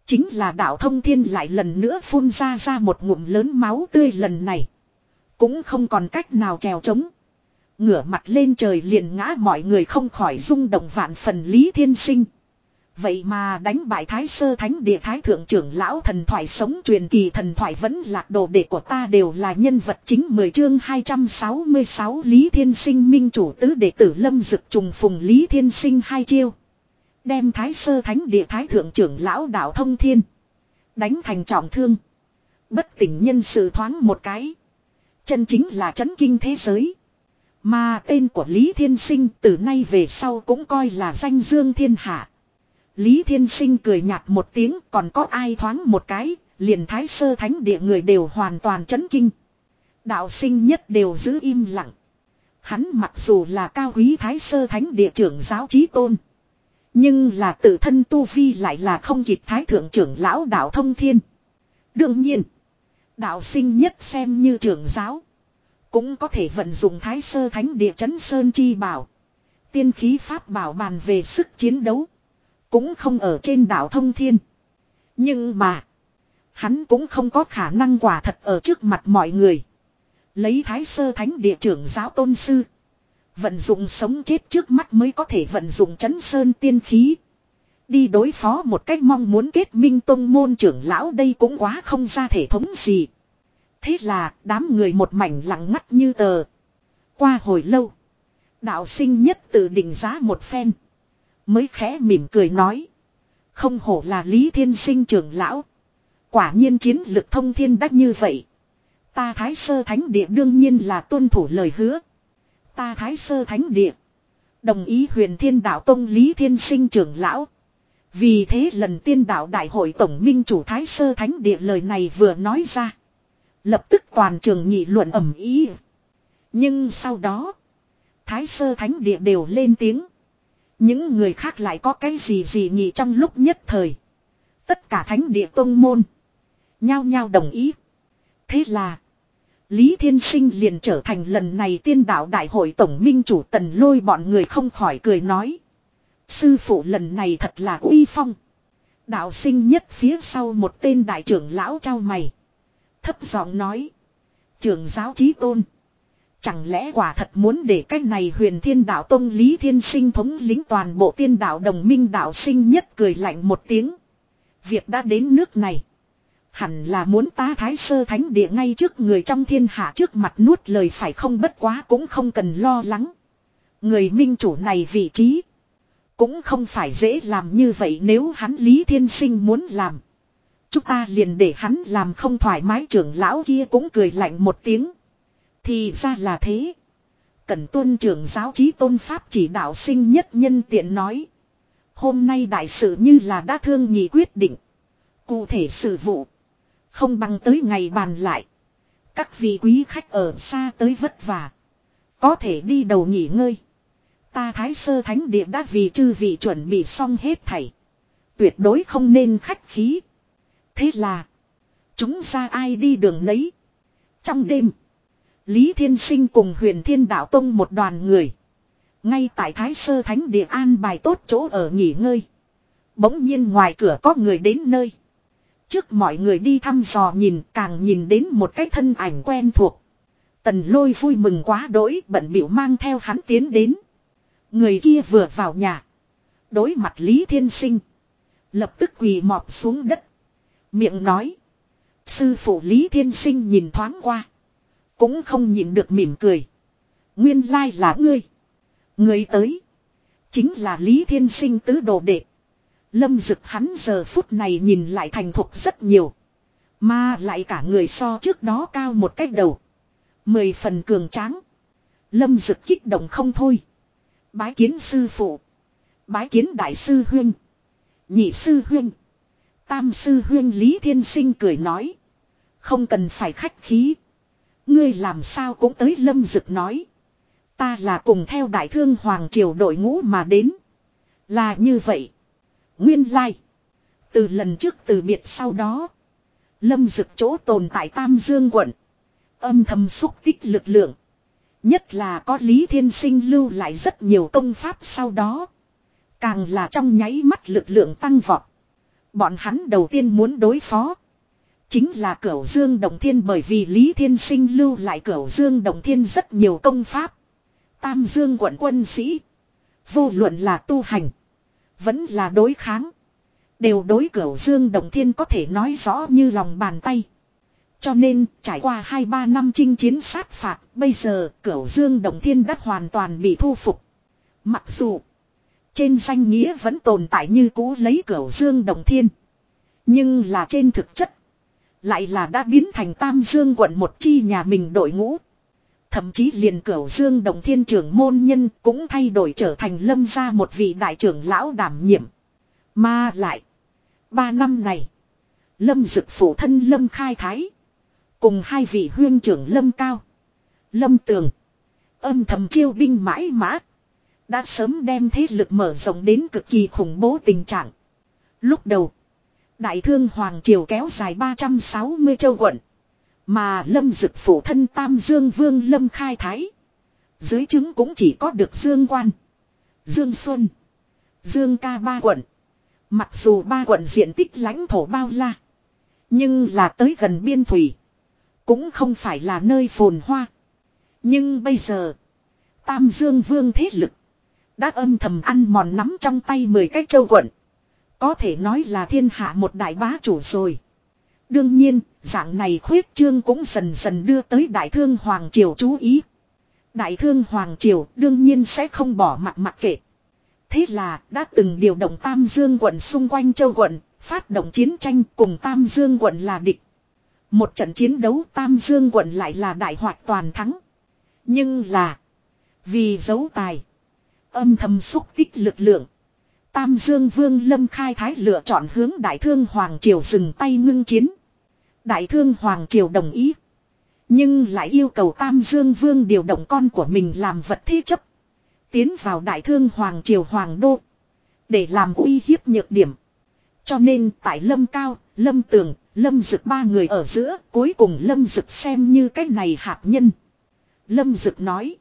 Chính là đạo thông thiên lại lần nữa phun ra ra một ngụm lớn máu tươi lần này. Cũng không còn cách nào trèo trống. Ngửa mặt lên trời liền ngã mọi người không khỏi rung động vạn phần Lý Thiên Sinh. Vậy mà đánh bại Thái Sơ Thánh Địa Thái Thượng trưởng Lão thần thoại sống truyền kỳ thần thoại vẫn lạc đồ đệ của ta đều là nhân vật chính 10 chương 266 Lý Thiên Sinh minh chủ tứ đệ tử Lâm Dực trùng phùng Lý Thiên Sinh hai chiêu. Đem Thái Sơ Thánh Địa Thái Thượng trưởng Lão đạo thông thiên. Đánh thành trọng thương. Bất tỉnh nhân sự thoáng một cái. Chân chính là chấn kinh thế giới. Mà tên của Lý Thiên Sinh từ nay về sau cũng coi là danh dương thiên hạ. Lý Thiên Sinh cười nhạt một tiếng còn có ai thoáng một cái, liền thái sơ thánh địa người đều hoàn toàn chấn kinh. Đạo sinh nhất đều giữ im lặng. Hắn mặc dù là cao quý thái sơ thánh địa trưởng giáo trí tôn. Nhưng là tự thân tu vi lại là không kịp thái thượng trưởng lão đạo thông thiên. Đương nhiên, đạo sinh nhất xem như trưởng giáo. Cũng có thể vận dụng thái sơ thánh địa chấn sơn chi bảo. Tiên khí pháp bảo bàn về sức chiến đấu. Cũng không ở trên đảo thông thiên. Nhưng mà. Hắn cũng không có khả năng quả thật ở trước mặt mọi người. Lấy thái sơ thánh địa trưởng giáo tôn sư. Vận dụng sống chết trước mắt mới có thể vận dụng chấn sơn tiên khí. Đi đối phó một cách mong muốn kết minh tông môn trưởng lão đây cũng quá không ra thể thống gì. Thế là, đám người một mảnh lặng ngắt như tờ. Qua hồi lâu. Đạo sinh nhất tự định giá một phen. Mới khẽ mỉm cười nói. Không hổ là Lý Thiên Sinh trưởng lão. Quả nhiên chiến lực thông thiên đắc như vậy. Ta Thái Sơ Thánh Địa đương nhiên là tuân thủ lời hứa. Ta Thái Sơ Thánh Địa. Đồng ý huyền thiên đạo tông Lý Thiên Sinh trưởng lão. Vì thế lần tiên đạo đại hội tổng minh chủ Thái Sơ Thánh Địa lời này vừa nói ra. Lập tức toàn trường nghị luận ẩm ý. Nhưng sau đó. Thái Sơ Thánh Địa đều lên tiếng. Những người khác lại có cái gì gì nhỉ trong lúc nhất thời. Tất cả thánh địa tôn môn. Nhao nhao đồng ý. Thế là. Lý Thiên Sinh liền trở thành lần này tiên đạo đại hội tổng minh chủ tần lôi bọn người không khỏi cười nói. Sư phụ lần này thật là uy phong. Đạo sinh nhất phía sau một tên đại trưởng lão trao mày. Thấp giọng nói. Trưởng giáo trí tôn. Chẳng lẽ quả thật muốn để cách này huyền thiên đạo tông Lý Thiên Sinh thống lính toàn bộ tiên đạo đồng minh đạo sinh nhất cười lạnh một tiếng. Việc đã đến nước này. Hẳn là muốn ta thái sơ thánh địa ngay trước người trong thiên hạ trước mặt nuốt lời phải không bất quá cũng không cần lo lắng. Người minh chủ này vị trí. Cũng không phải dễ làm như vậy nếu hắn Lý Thiên Sinh muốn làm. Chúng ta liền để hắn làm không thoải mái trưởng lão kia cũng cười lạnh một tiếng. Thì ra là thế. Cần tuân trưởng giáo trí tôn pháp chỉ đạo sinh nhất nhân tiện nói. Hôm nay đại sự như là đã thương nhị quyết định. Cụ thể sự vụ. Không bằng tới ngày bàn lại. Các vị quý khách ở xa tới vất vả. Có thể đi đầu nghỉ ngơi. Ta thái sơ thánh địa đã vì chư vị chuẩn bị xong hết thảy. Tuyệt đối không nên khách khí. Thế là. Chúng ra ai đi đường lấy. Trong đêm. Lý Thiên Sinh cùng huyền thiên đạo tông một đoàn người. Ngay tại Thái Sơ Thánh Địa an bài tốt chỗ ở nghỉ ngơi. Bỗng nhiên ngoài cửa có người đến nơi. Trước mọi người đi thăm dò nhìn, càng nhìn đến một cái thân ảnh quen thuộc. Tần lôi vui mừng quá đỗi, bận biểu mang theo hắn tiến đến. Người kia vừa vào nhà. Đối mặt Lý Thiên Sinh. Lập tức quỳ mọp xuống đất. Miệng nói. Sư phụ Lý Thiên Sinh nhìn thoáng qua. Cũng không nhịn được mỉm cười. Nguyên lai là ngươi. Ngươi tới. Chính là Lý Thiên Sinh tứ đồ đệ. Lâm dực hắn giờ phút này nhìn lại thành thục rất nhiều. Mà lại cả người so trước đó cao một cách đầu. Mười phần cường tráng. Lâm dực kích động không thôi. Bái kiến sư phụ. Bái kiến đại sư huyên. Nhị sư huyên. Tam sư huyên Lý Thiên Sinh cười nói. Không cần phải khách khí. Ngươi làm sao cũng tới lâm dực nói. Ta là cùng theo đại thương hoàng triều đội ngũ mà đến. Là như vậy. Nguyên lai. Từ lần trước từ biệt sau đó. Lâm dực chỗ tồn tại Tam Dương quận. Âm thầm xúc tích lực lượng. Nhất là có Lý Thiên Sinh lưu lại rất nhiều công pháp sau đó. Càng là trong nháy mắt lực lượng tăng vọt. Bọn hắn đầu tiên muốn đối phó. Chính là cửu dương đồng thiên bởi vì Lý Thiên Sinh lưu lại cửu dương đồng thiên rất nhiều công pháp. Tam dương quận quân sĩ. Vô luận là tu hành. Vẫn là đối kháng. Đều đối cửu dương đồng thiên có thể nói rõ như lòng bàn tay. Cho nên, trải qua 2-3 năm chinh chiến sát phạt. Bây giờ cửu dương đồng thiên đã hoàn toàn bị thu phục. Mặc dù. Trên danh nghĩa vẫn tồn tại như cũ lấy cửu dương đồng thiên. Nhưng là trên thực chất. Lại là đã biến thành Tam Dương quận một chi nhà mình đội ngũ. Thậm chí liền cửu Dương Đồng Thiên trưởng môn nhân cũng thay đổi trở thành lâm gia một vị đại trưởng lão đảm nhiệm. Mà lại. Ba năm này. Lâm dực phụ thân lâm khai thái. Cùng hai vị huyên trưởng lâm cao. Lâm tường. Âm thầm chiêu binh mãi mã. Đã sớm đem thế lực mở rộng đến cực kỳ khủng bố tình trạng. Lúc đầu. Đại thương Hoàng Triều kéo dài 360 châu quận. Mà lâm dực phủ thân Tam Dương Vương Lâm Khai Thái. Dưới chứng cũng chỉ có được Dương Quan. Dương Xuân. Dương Ca ba quận. Mặc dù ba quận diện tích lãnh thổ bao la. Nhưng là tới gần biên thủy. Cũng không phải là nơi phồn hoa. Nhưng bây giờ. Tam Dương Vương thế lực. Đã âm thầm ăn mòn nắm trong tay 10 cái châu quận. Có thể nói là thiên hạ một đại bá chủ rồi. Đương nhiên, dạng này khuyết trương cũng dần dần đưa tới đại thương Hoàng Triều chú ý. Đại thương Hoàng Triều đương nhiên sẽ không bỏ mặt mặc kệ. Thế là đã từng điều động Tam Dương quận xung quanh châu quận, phát động chiến tranh cùng Tam Dương quận là địch. Một trận chiến đấu Tam Dương quận lại là đại hoạt toàn thắng. Nhưng là vì dấu tài, âm thầm xúc tích lực lượng. Tam Dương Vương Lâm Khai Thái lựa chọn hướng Đại Thương Hoàng Triều dừng tay ngưng chiến. Đại Thương Hoàng Triều đồng ý. Nhưng lại yêu cầu Tam Dương Vương điều động con của mình làm vật thi chấp. Tiến vào đại thương Hoàng Triều Hoàng Đô. Để làm uy hiếp nhược điểm. Cho nên tại Lâm Cao, Lâm Tường, Lâm Dực ba người ở giữa, cuối cùng Lâm Dực xem như cái này hạt nhân. Lâm Dực nói.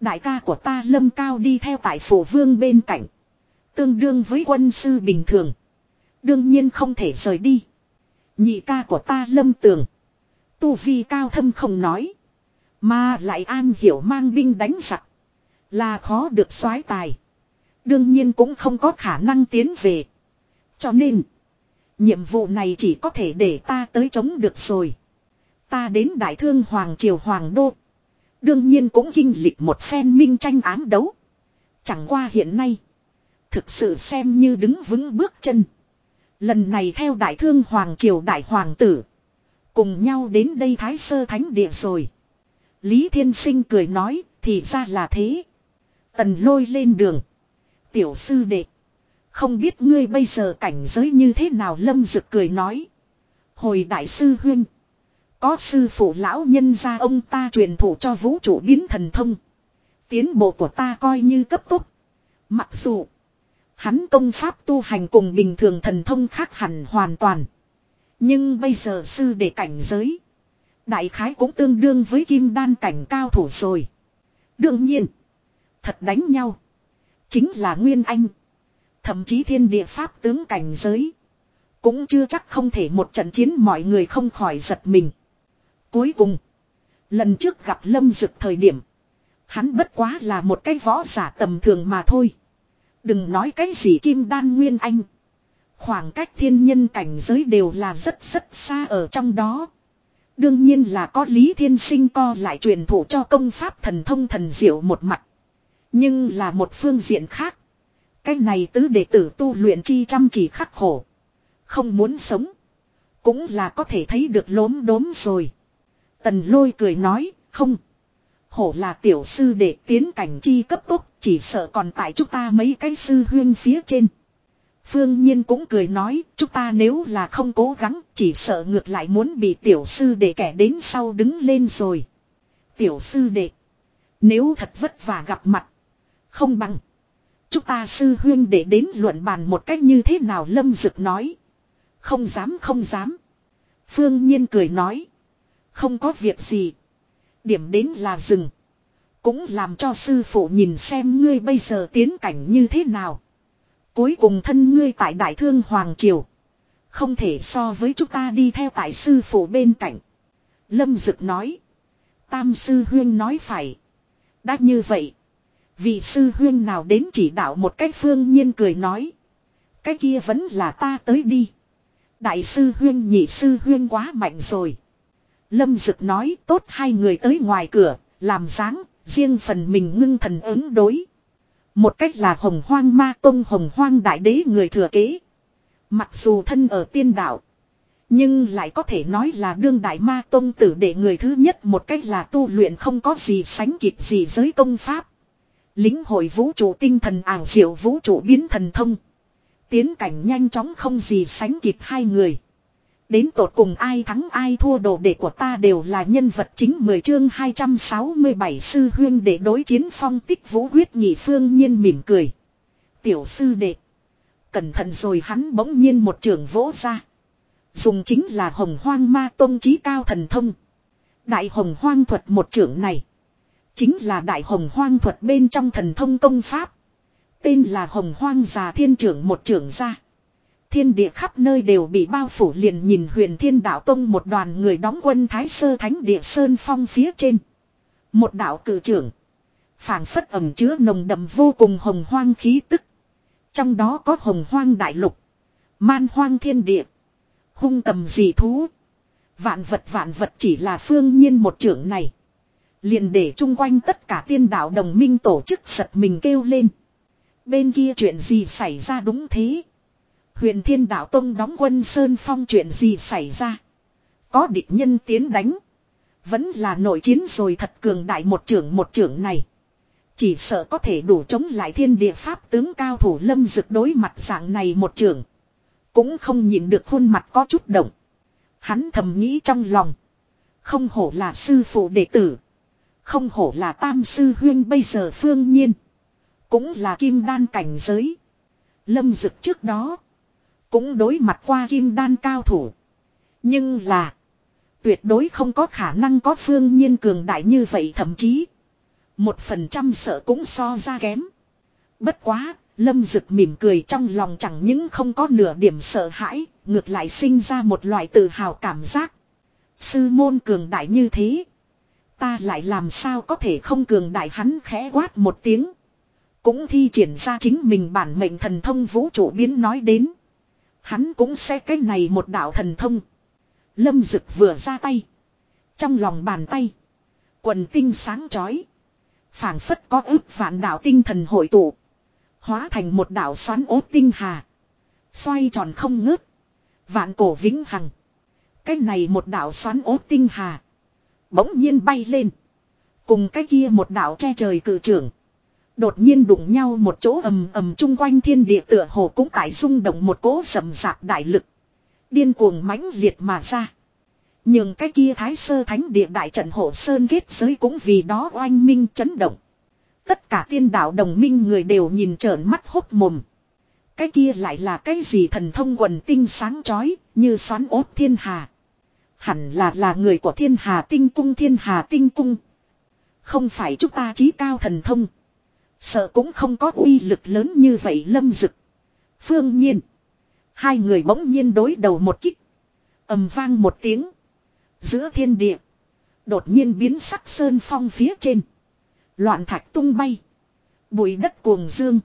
Đại ca của ta Lâm Cao đi theo tại phổ vương bên cạnh. Tương đương với quân sư bình thường. Đương nhiên không thể rời đi. Nhị ca của ta Lâm Tường. Tu vi cao thâm không nói. Mà lại an hiểu mang binh đánh giặc. Là khó được soái tài. Đương nhiên cũng không có khả năng tiến về. Cho nên. Nhiệm vụ này chỉ có thể để ta tới chống được rồi. Ta đến Đại Thương Hoàng Triều Hoàng Đô. Đương nhiên cũng kinh lịch một phen minh tranh ám đấu. Chẳng qua hiện nay. Thực sự xem như đứng vững bước chân. Lần này theo Đại Thương Hoàng Triều Đại Hoàng Tử. Cùng nhau đến đây Thái Sơ Thánh Địa rồi. Lý Thiên Sinh cười nói, thì ra là thế. Tần lôi lên đường. Tiểu sư đệ. Không biết ngươi bây giờ cảnh giới như thế nào lâm dực cười nói. Hồi đại sư huyên. Có sư phụ lão nhân gia ông ta truyền thụ cho vũ trụ biến thần thông. Tiến bộ của ta coi như cấp tốc. Mặc dù. Hắn công pháp tu hành cùng bình thường thần thông khác hẳn hoàn toàn. Nhưng bây giờ sư để cảnh giới. Đại khái cũng tương đương với kim đan cảnh cao thủ rồi. Đương nhiên. Thật đánh nhau. Chính là Nguyên Anh. Thậm chí thiên địa pháp tướng cảnh giới. Cũng chưa chắc không thể một trận chiến mọi người không khỏi giật mình. Cuối cùng. Lần trước gặp Lâm Dực thời điểm. Hắn bất quá là một cái võ giả tầm thường mà thôi. Đừng nói cái gì kim đan nguyên anh. Khoảng cách thiên nhân cảnh giới đều là rất rất xa ở trong đó. Đương nhiên là có Lý Thiên Sinh co lại truyền thụ cho công pháp thần thông thần diệu một mặt. Nhưng là một phương diện khác. Cái này tứ đệ tử tu luyện chi chăm chỉ khắc khổ. Không muốn sống. Cũng là có thể thấy được lốm đốm rồi. Tần lôi cười nói, không. Hổ là tiểu sư đệ tiến cảnh chi cấp tốc, chỉ sợ còn tại chúng ta mấy cái sư huyên phía trên. Phương Nhiên cũng cười nói, chúng ta nếu là không cố gắng, chỉ sợ ngược lại muốn bị tiểu sư đệ kẻ đến sau đứng lên rồi. Tiểu sư đệ, nếu thật vất vả gặp mặt, không bằng. Chúng ta sư huyên để đến luận bàn một cách như thế nào Lâm Dực nói. Không dám không dám. Phương Nhiên cười nói. Không có việc gì. Điểm đến là rừng. Cũng làm cho sư phụ nhìn xem ngươi bây giờ tiến cảnh như thế nào. Cuối cùng thân ngươi tại Đại Thương Hoàng Triều. Không thể so với chúng ta đi theo tại sư phụ bên cạnh. Lâm Dực nói. Tam sư huyên nói phải. Đã như vậy. Vị sư huyên nào đến chỉ đạo một cách phương nhiên cười nói. Cái kia vẫn là ta tới đi. Đại sư huyên nhị sư huyên quá mạnh rồi. Lâm Dực nói tốt hai người tới ngoài cửa, làm dáng, riêng phần mình ngưng thần ứng đối. Một cách là hồng hoang ma tông hồng hoang đại đế người thừa kế. Mặc dù thân ở tiên đạo. Nhưng lại có thể nói là đương đại ma tông tử đệ người thứ nhất một cách là tu luyện không có gì sánh kịp gì giới công pháp. Lính hội vũ trụ tinh thần ảo diệu vũ trụ biến thần thông. Tiến cảnh nhanh chóng không gì sánh kịp hai người. Đến tột cùng ai thắng ai thua đồ đệ của ta đều là nhân vật chính 10 chương 267 sư huyên để đối chiến phong tích vũ huyết nhị phương nhiên mỉm cười. Tiểu sư đệ. Cẩn thận rồi hắn bỗng nhiên một trường vỗ ra. Dùng chính là hồng hoang ma tông trí cao thần thông. Đại hồng hoang thuật một trưởng này. Chính là đại hồng hoang thuật bên trong thần thông công pháp. Tên là hồng hoang già thiên trưởng một trưởng gia. Thiên địa khắp nơi đều bị bao phủ liền nhìn huyền thiên đạo tông một đoàn người đóng quân thái sơ thánh địa sơn phong phía trên. Một đạo cử trưởng. phảng phất ẩm chứa nồng đậm vô cùng hồng hoang khí tức. Trong đó có hồng hoang đại lục. Man hoang thiên địa. Hung cầm dị thú. Vạn vật vạn vật chỉ là phương nhiên một trưởng này. Liền để chung quanh tất cả tiên đạo đồng minh tổ chức giật mình kêu lên. Bên kia chuyện gì xảy ra đúng thế. Huyền Thiên Đạo Tông đóng quân Sơn Phong chuyện gì xảy ra? Có địch nhân tiến đánh. Vẫn là nội chiến rồi thật cường đại một trưởng một trưởng này. Chỉ sợ có thể đủ chống lại thiên địa pháp tướng cao thủ lâm dực đối mặt dạng này một trưởng. Cũng không nhìn được khuôn mặt có chút động. Hắn thầm nghĩ trong lòng. Không hổ là sư phụ đệ tử. Không hổ là tam sư huyên bây giờ phương nhiên. Cũng là kim đan cảnh giới. Lâm Dực trước đó. Cũng đối mặt qua kim đan cao thủ. Nhưng là. Tuyệt đối không có khả năng có phương nhiên cường đại như vậy thậm chí. Một phần trăm sợ cũng so ra kém. Bất quá, Lâm Dực mỉm cười trong lòng chẳng những không có nửa điểm sợ hãi, ngược lại sinh ra một loại tự hào cảm giác. Sư môn cường đại như thế. Ta lại làm sao có thể không cường đại hắn khẽ quát một tiếng. Cũng thi triển ra chính mình bản mệnh thần thông vũ trụ biến nói đến. Hắn cũng sẽ cái này một đạo thần thông. Lâm Dực vừa ra tay. Trong lòng bàn tay. Quần tinh sáng chói phảng phất có ước vạn đạo tinh thần hội tụ. Hóa thành một đạo xoắn ốt tinh hà. Xoay tròn không ngớt. Vạn cổ vĩnh hằng. Cái này một đạo xoắn ốt tinh hà. Bỗng nhiên bay lên. Cùng cái kia một đạo che trời cử trưởng. Đột nhiên đụng nhau một chỗ ầm ầm chung quanh thiên địa tựa hồ cũng tại rung động một cỗ sầm sạc đại lực. Điên cuồng mãnh liệt mà ra. Nhưng cái kia thái sơ thánh địa đại trận hộ sơn kết giới cũng vì đó oanh minh chấn động. Tất cả tiên đạo đồng minh người đều nhìn trợn mắt hốt mồm. Cái kia lại là cái gì thần thông quần tinh sáng chói như xoắn ốt thiên hà. Hẳn là là người của thiên hà tinh cung, thiên hà tinh cung. Không phải chúng ta trí cao thần thông. Sợ cũng không có uy lực lớn như vậy lâm dực. Phương nhiên. Hai người bỗng nhiên đối đầu một kích. ầm vang một tiếng. Giữa thiên địa. Đột nhiên biến sắc sơn phong phía trên. Loạn thạch tung bay. Bụi đất cuồng dương.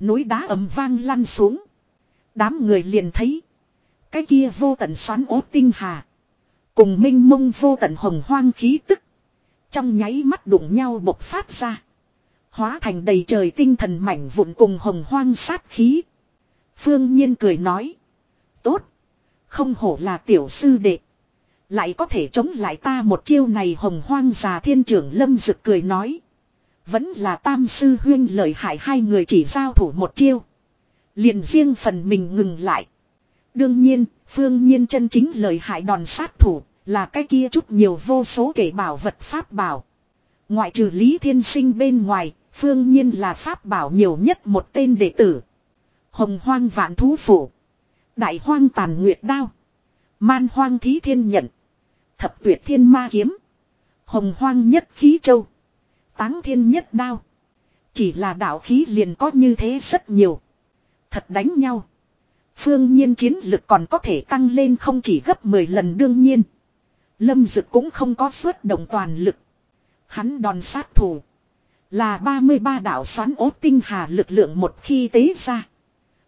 Núi đá ầm vang lăn xuống. Đám người liền thấy. Cái kia vô tận xoắn ố tinh hà. Cùng minh mông vô tận hồng hoang khí tức. Trong nháy mắt đụng nhau bộc phát ra. Hóa thành đầy trời tinh thần mảnh vụn cùng hồng hoang sát khí. Phương Nhiên cười nói. Tốt. Không hổ là tiểu sư đệ. Lại có thể chống lại ta một chiêu này hồng hoang già thiên trưởng lâm dực cười nói. Vẫn là tam sư huyên lợi hại hai người chỉ giao thủ một chiêu. Liền riêng phần mình ngừng lại. Đương nhiên, phương nhiên chân chính lợi hại đòn sát thủ, là cái kia chút nhiều vô số kể bảo vật pháp bảo. Ngoại trừ Lý Thiên Sinh bên ngoài, phương nhiên là pháp bảo nhiều nhất một tên đệ tử. Hồng hoang vạn thú phủ. Đại hoang tàn nguyệt đao. Man hoang thí thiên nhận. Thập tuyệt thiên ma kiếm. Hồng hoang nhất khí châu. Táng thiên nhất đao. Chỉ là đạo khí liền có như thế rất nhiều. Thật đánh nhau. Phương nhiên chiến lực còn có thể tăng lên không chỉ gấp 10 lần đương nhiên. Lâm Dực cũng không có suốt động toàn lực. Hắn đòn sát thủ. Là 33 đạo xoắn ốt tinh hà lực lượng một khi tế ra.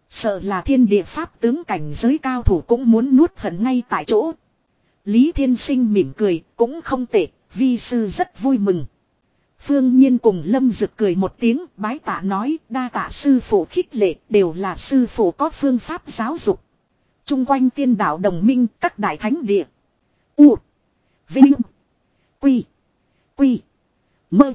Sợ là thiên địa pháp tướng cảnh giới cao thủ cũng muốn nuốt hận ngay tại chỗ. Lý Thiên Sinh mỉm cười, cũng không tệ, vi sư rất vui mừng. Phương Nhiên cùng Lâm Dực cười một tiếng, bái tạ nói, đa tạ sư phụ khích lệ, đều là sư phụ có phương pháp giáo dục. Trung quanh tiên đạo đồng minh, các đại thánh địa. U. Vinh. Quy. Quy. Mơ.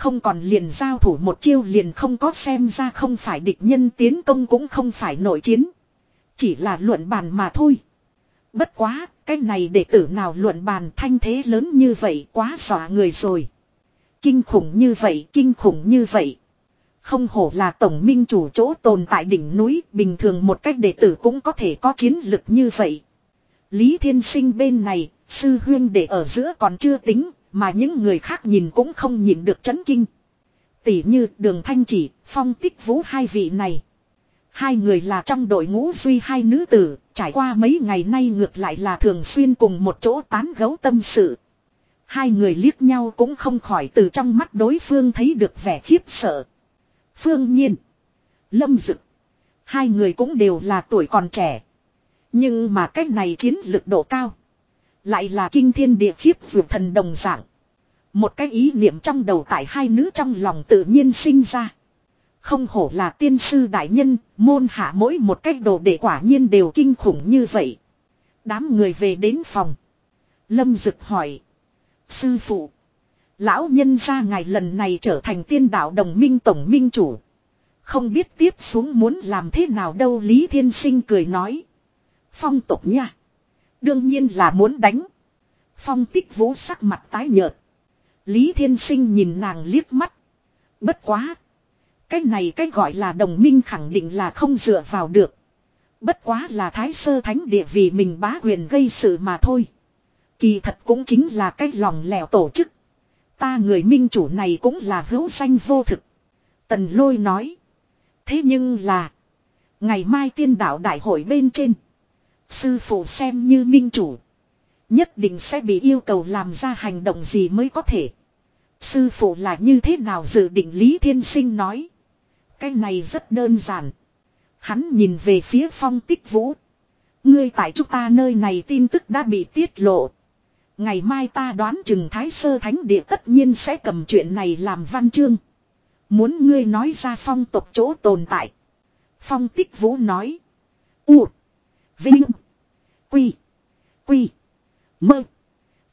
Không còn liền giao thủ một chiêu liền không có xem ra không phải địch nhân tiến công cũng không phải nội chiến. Chỉ là luận bàn mà thôi. Bất quá, cái này đệ tử nào luận bàn thanh thế lớn như vậy quá xỏa người rồi. Kinh khủng như vậy, kinh khủng như vậy. Không hổ là tổng minh chủ chỗ tồn tại đỉnh núi, bình thường một cách đệ tử cũng có thể có chiến lực như vậy. Lý Thiên Sinh bên này, sư huyên đệ ở giữa còn chưa tính, mà những người khác nhìn cũng không nhìn được chấn kinh. Tỷ như đường thanh chỉ, phong tích vũ hai vị này. Hai người là trong đội ngũ duy hai nữ tử, trải qua mấy ngày nay ngược lại là thường xuyên cùng một chỗ tán gấu tâm sự. Hai người liếc nhau cũng không khỏi từ trong mắt đối phương thấy được vẻ khiếp sợ. Phương nhiên. Lâm dực. Hai người cũng đều là tuổi còn trẻ. Nhưng mà cách này chiến lực độ cao. Lại là kinh thiên địa khiếp vượt thần đồng dạng. Một cái ý niệm trong đầu tại hai nữ trong lòng tự nhiên sinh ra. Không hổ là tiên sư đại nhân, môn hạ mỗi một cách đồ để quả nhiên đều kinh khủng như vậy. Đám người về đến phòng. Lâm Dực hỏi. Sư phụ. Lão nhân ra ngài lần này trở thành tiên đạo đồng minh tổng minh chủ. Không biết tiếp xuống muốn làm thế nào đâu Lý Thiên Sinh cười nói. Phong tục nha. Đương nhiên là muốn đánh. Phong tích vũ sắc mặt tái nhợt. Lý Thiên Sinh nhìn nàng liếc mắt. Bất quá. Cái này cái gọi là đồng minh khẳng định là không dựa vào được. Bất quá là thái sơ thánh địa vì mình bá quyền gây sự mà thôi. Kỳ thật cũng chính là cái lòng lẻo tổ chức. Ta người minh chủ này cũng là hữu danh vô thực. Tần lôi nói. Thế nhưng là. Ngày mai tiên đạo đại hội bên trên. Sư phụ xem như minh chủ. Nhất định sẽ bị yêu cầu làm ra hành động gì mới có thể. Sư phụ là như thế nào dự định Lý Thiên Sinh nói. Cái này rất đơn giản. Hắn nhìn về phía phong tích vũ. Ngươi tại chúng ta nơi này tin tức đã bị tiết lộ. Ngày mai ta đoán chừng Thái Sơ Thánh Địa tất nhiên sẽ cầm chuyện này làm văn chương. Muốn ngươi nói ra phong tộc chỗ tồn tại. Phong tích vũ nói. U. Vinh. Quy. Quy. Mơ.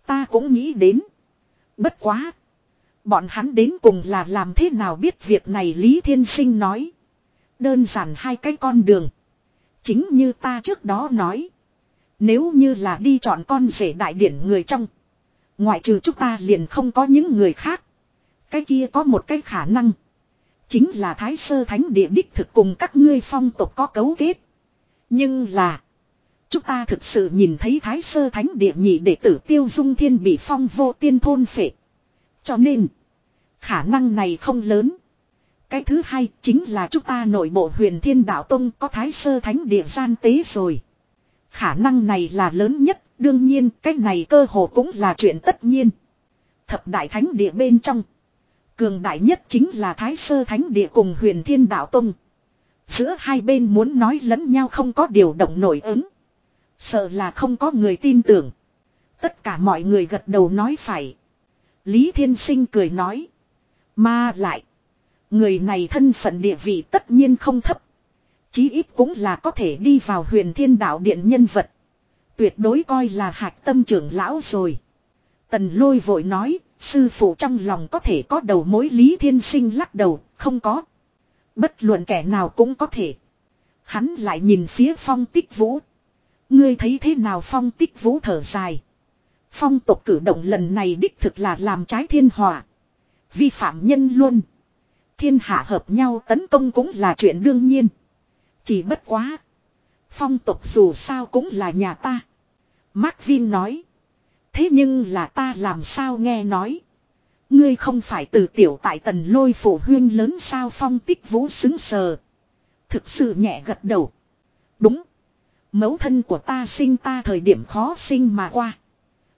Ta cũng nghĩ đến. Bất quá. Bọn hắn đến cùng là làm thế nào biết việc này Lý Thiên Sinh nói. Đơn giản hai cái con đường. Chính như ta trước đó nói. Nếu như là đi chọn con rể đại điển người trong. Ngoại trừ chúng ta liền không có những người khác. Cái kia có một cái khả năng. Chính là Thái Sơ Thánh Địa đích thực cùng các ngươi phong tục có cấu kết. Nhưng là. Chúng ta thực sự nhìn thấy Thái Sơ Thánh Địa nhị đệ tử Tiêu Dung Thiên bị phong vô tiên thôn phệ. Cho nên. Khả năng này không lớn. Cái thứ hai chính là chúng ta nội bộ huyền thiên đạo tông có thái sơ thánh địa gian tế rồi. Khả năng này là lớn nhất, đương nhiên cái này cơ hồ cũng là chuyện tất nhiên. Thập đại thánh địa bên trong. Cường đại nhất chính là thái sơ thánh địa cùng huyền thiên đạo tông. Giữa hai bên muốn nói lẫn nhau không có điều động nổi ứng. Sợ là không có người tin tưởng. Tất cả mọi người gật đầu nói phải. Lý Thiên Sinh cười nói. Mà lại. Người này thân phận địa vị tất nhiên không thấp. Chí ít cũng là có thể đi vào huyền thiên đạo điện nhân vật. Tuyệt đối coi là hạch tâm trưởng lão rồi. Tần lôi vội nói, sư phụ trong lòng có thể có đầu mối lý thiên sinh lắc đầu, không có. Bất luận kẻ nào cũng có thể. Hắn lại nhìn phía phong tích vũ. Ngươi thấy thế nào phong tích vũ thở dài. Phong tộc cử động lần này đích thực là làm trái thiên hòa. Vi phạm nhân luôn. Thiên hạ hợp nhau tấn công cũng là chuyện đương nhiên. Chỉ bất quá. Phong tục dù sao cũng là nhà ta. Mark Vin nói. Thế nhưng là ta làm sao nghe nói. Ngươi không phải từ tiểu tại tần lôi phổ huyên lớn sao phong tích vũ xứng sờ. Thực sự nhẹ gật đầu. Đúng. Mẫu thân của ta sinh ta thời điểm khó sinh mà qua.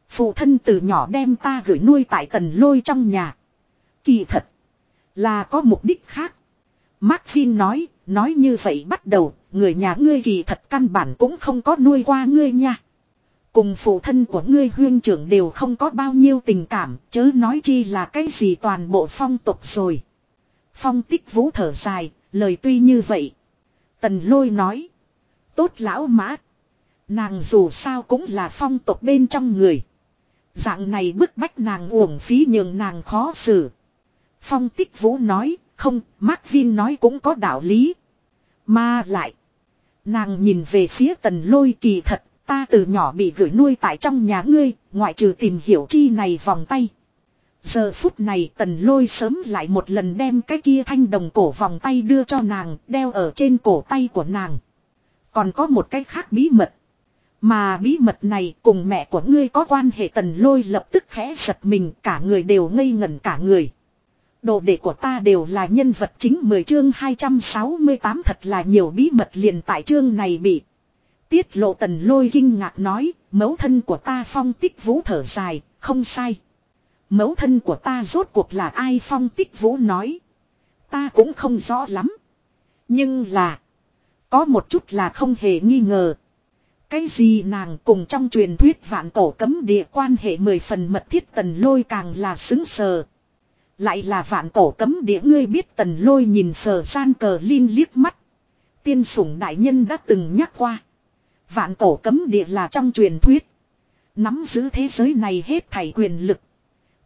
Phụ thân từ nhỏ đem ta gửi nuôi tại tần lôi trong nhà. Kỳ thật. Là có mục đích khác. Mark Vin nói, nói như vậy bắt đầu, người nhà ngươi kỳ thật căn bản cũng không có nuôi qua ngươi nha. Cùng phụ thân của ngươi huyên trưởng đều không có bao nhiêu tình cảm, chớ nói chi là cái gì toàn bộ phong tục rồi. Phong tích vũ thở dài, lời tuy như vậy. Tần lôi nói. Tốt lão mã. Nàng dù sao cũng là phong tục bên trong người. Dạng này bức bách nàng uổng phí nhường nàng khó xử. Phong tích vũ nói, không, Mark Vin nói cũng có đạo lý. Mà lại, nàng nhìn về phía tần lôi kỳ thật, ta từ nhỏ bị gửi nuôi tại trong nhà ngươi, ngoại trừ tìm hiểu chi này vòng tay. Giờ phút này tần lôi sớm lại một lần đem cái kia thanh đồng cổ vòng tay đưa cho nàng, đeo ở trên cổ tay của nàng. Còn có một cái khác bí mật. Mà bí mật này cùng mẹ của ngươi có quan hệ tần lôi lập tức khẽ giật mình cả người đều ngây ngẩn cả người. Đồ đệ của ta đều là nhân vật chính 10 chương 268 thật là nhiều bí mật liền tại chương này bị. Tiết lộ tần lôi kinh ngạc nói, mẫu thân của ta phong tích vũ thở dài, không sai. Mẫu thân của ta rốt cuộc là ai phong tích vũ nói. Ta cũng không rõ lắm. Nhưng là, có một chút là không hề nghi ngờ. Cái gì nàng cùng trong truyền thuyết vạn cổ cấm địa quan hệ mười phần mật thiết tần lôi càng là xứng sờ. Lại là vạn cổ cấm địa ngươi biết tần lôi nhìn phờ san cờ linh liếc mắt. Tiên sủng đại nhân đã từng nhắc qua. Vạn cổ cấm địa là trong truyền thuyết. Nắm giữ thế giới này hết thảy quyền lực.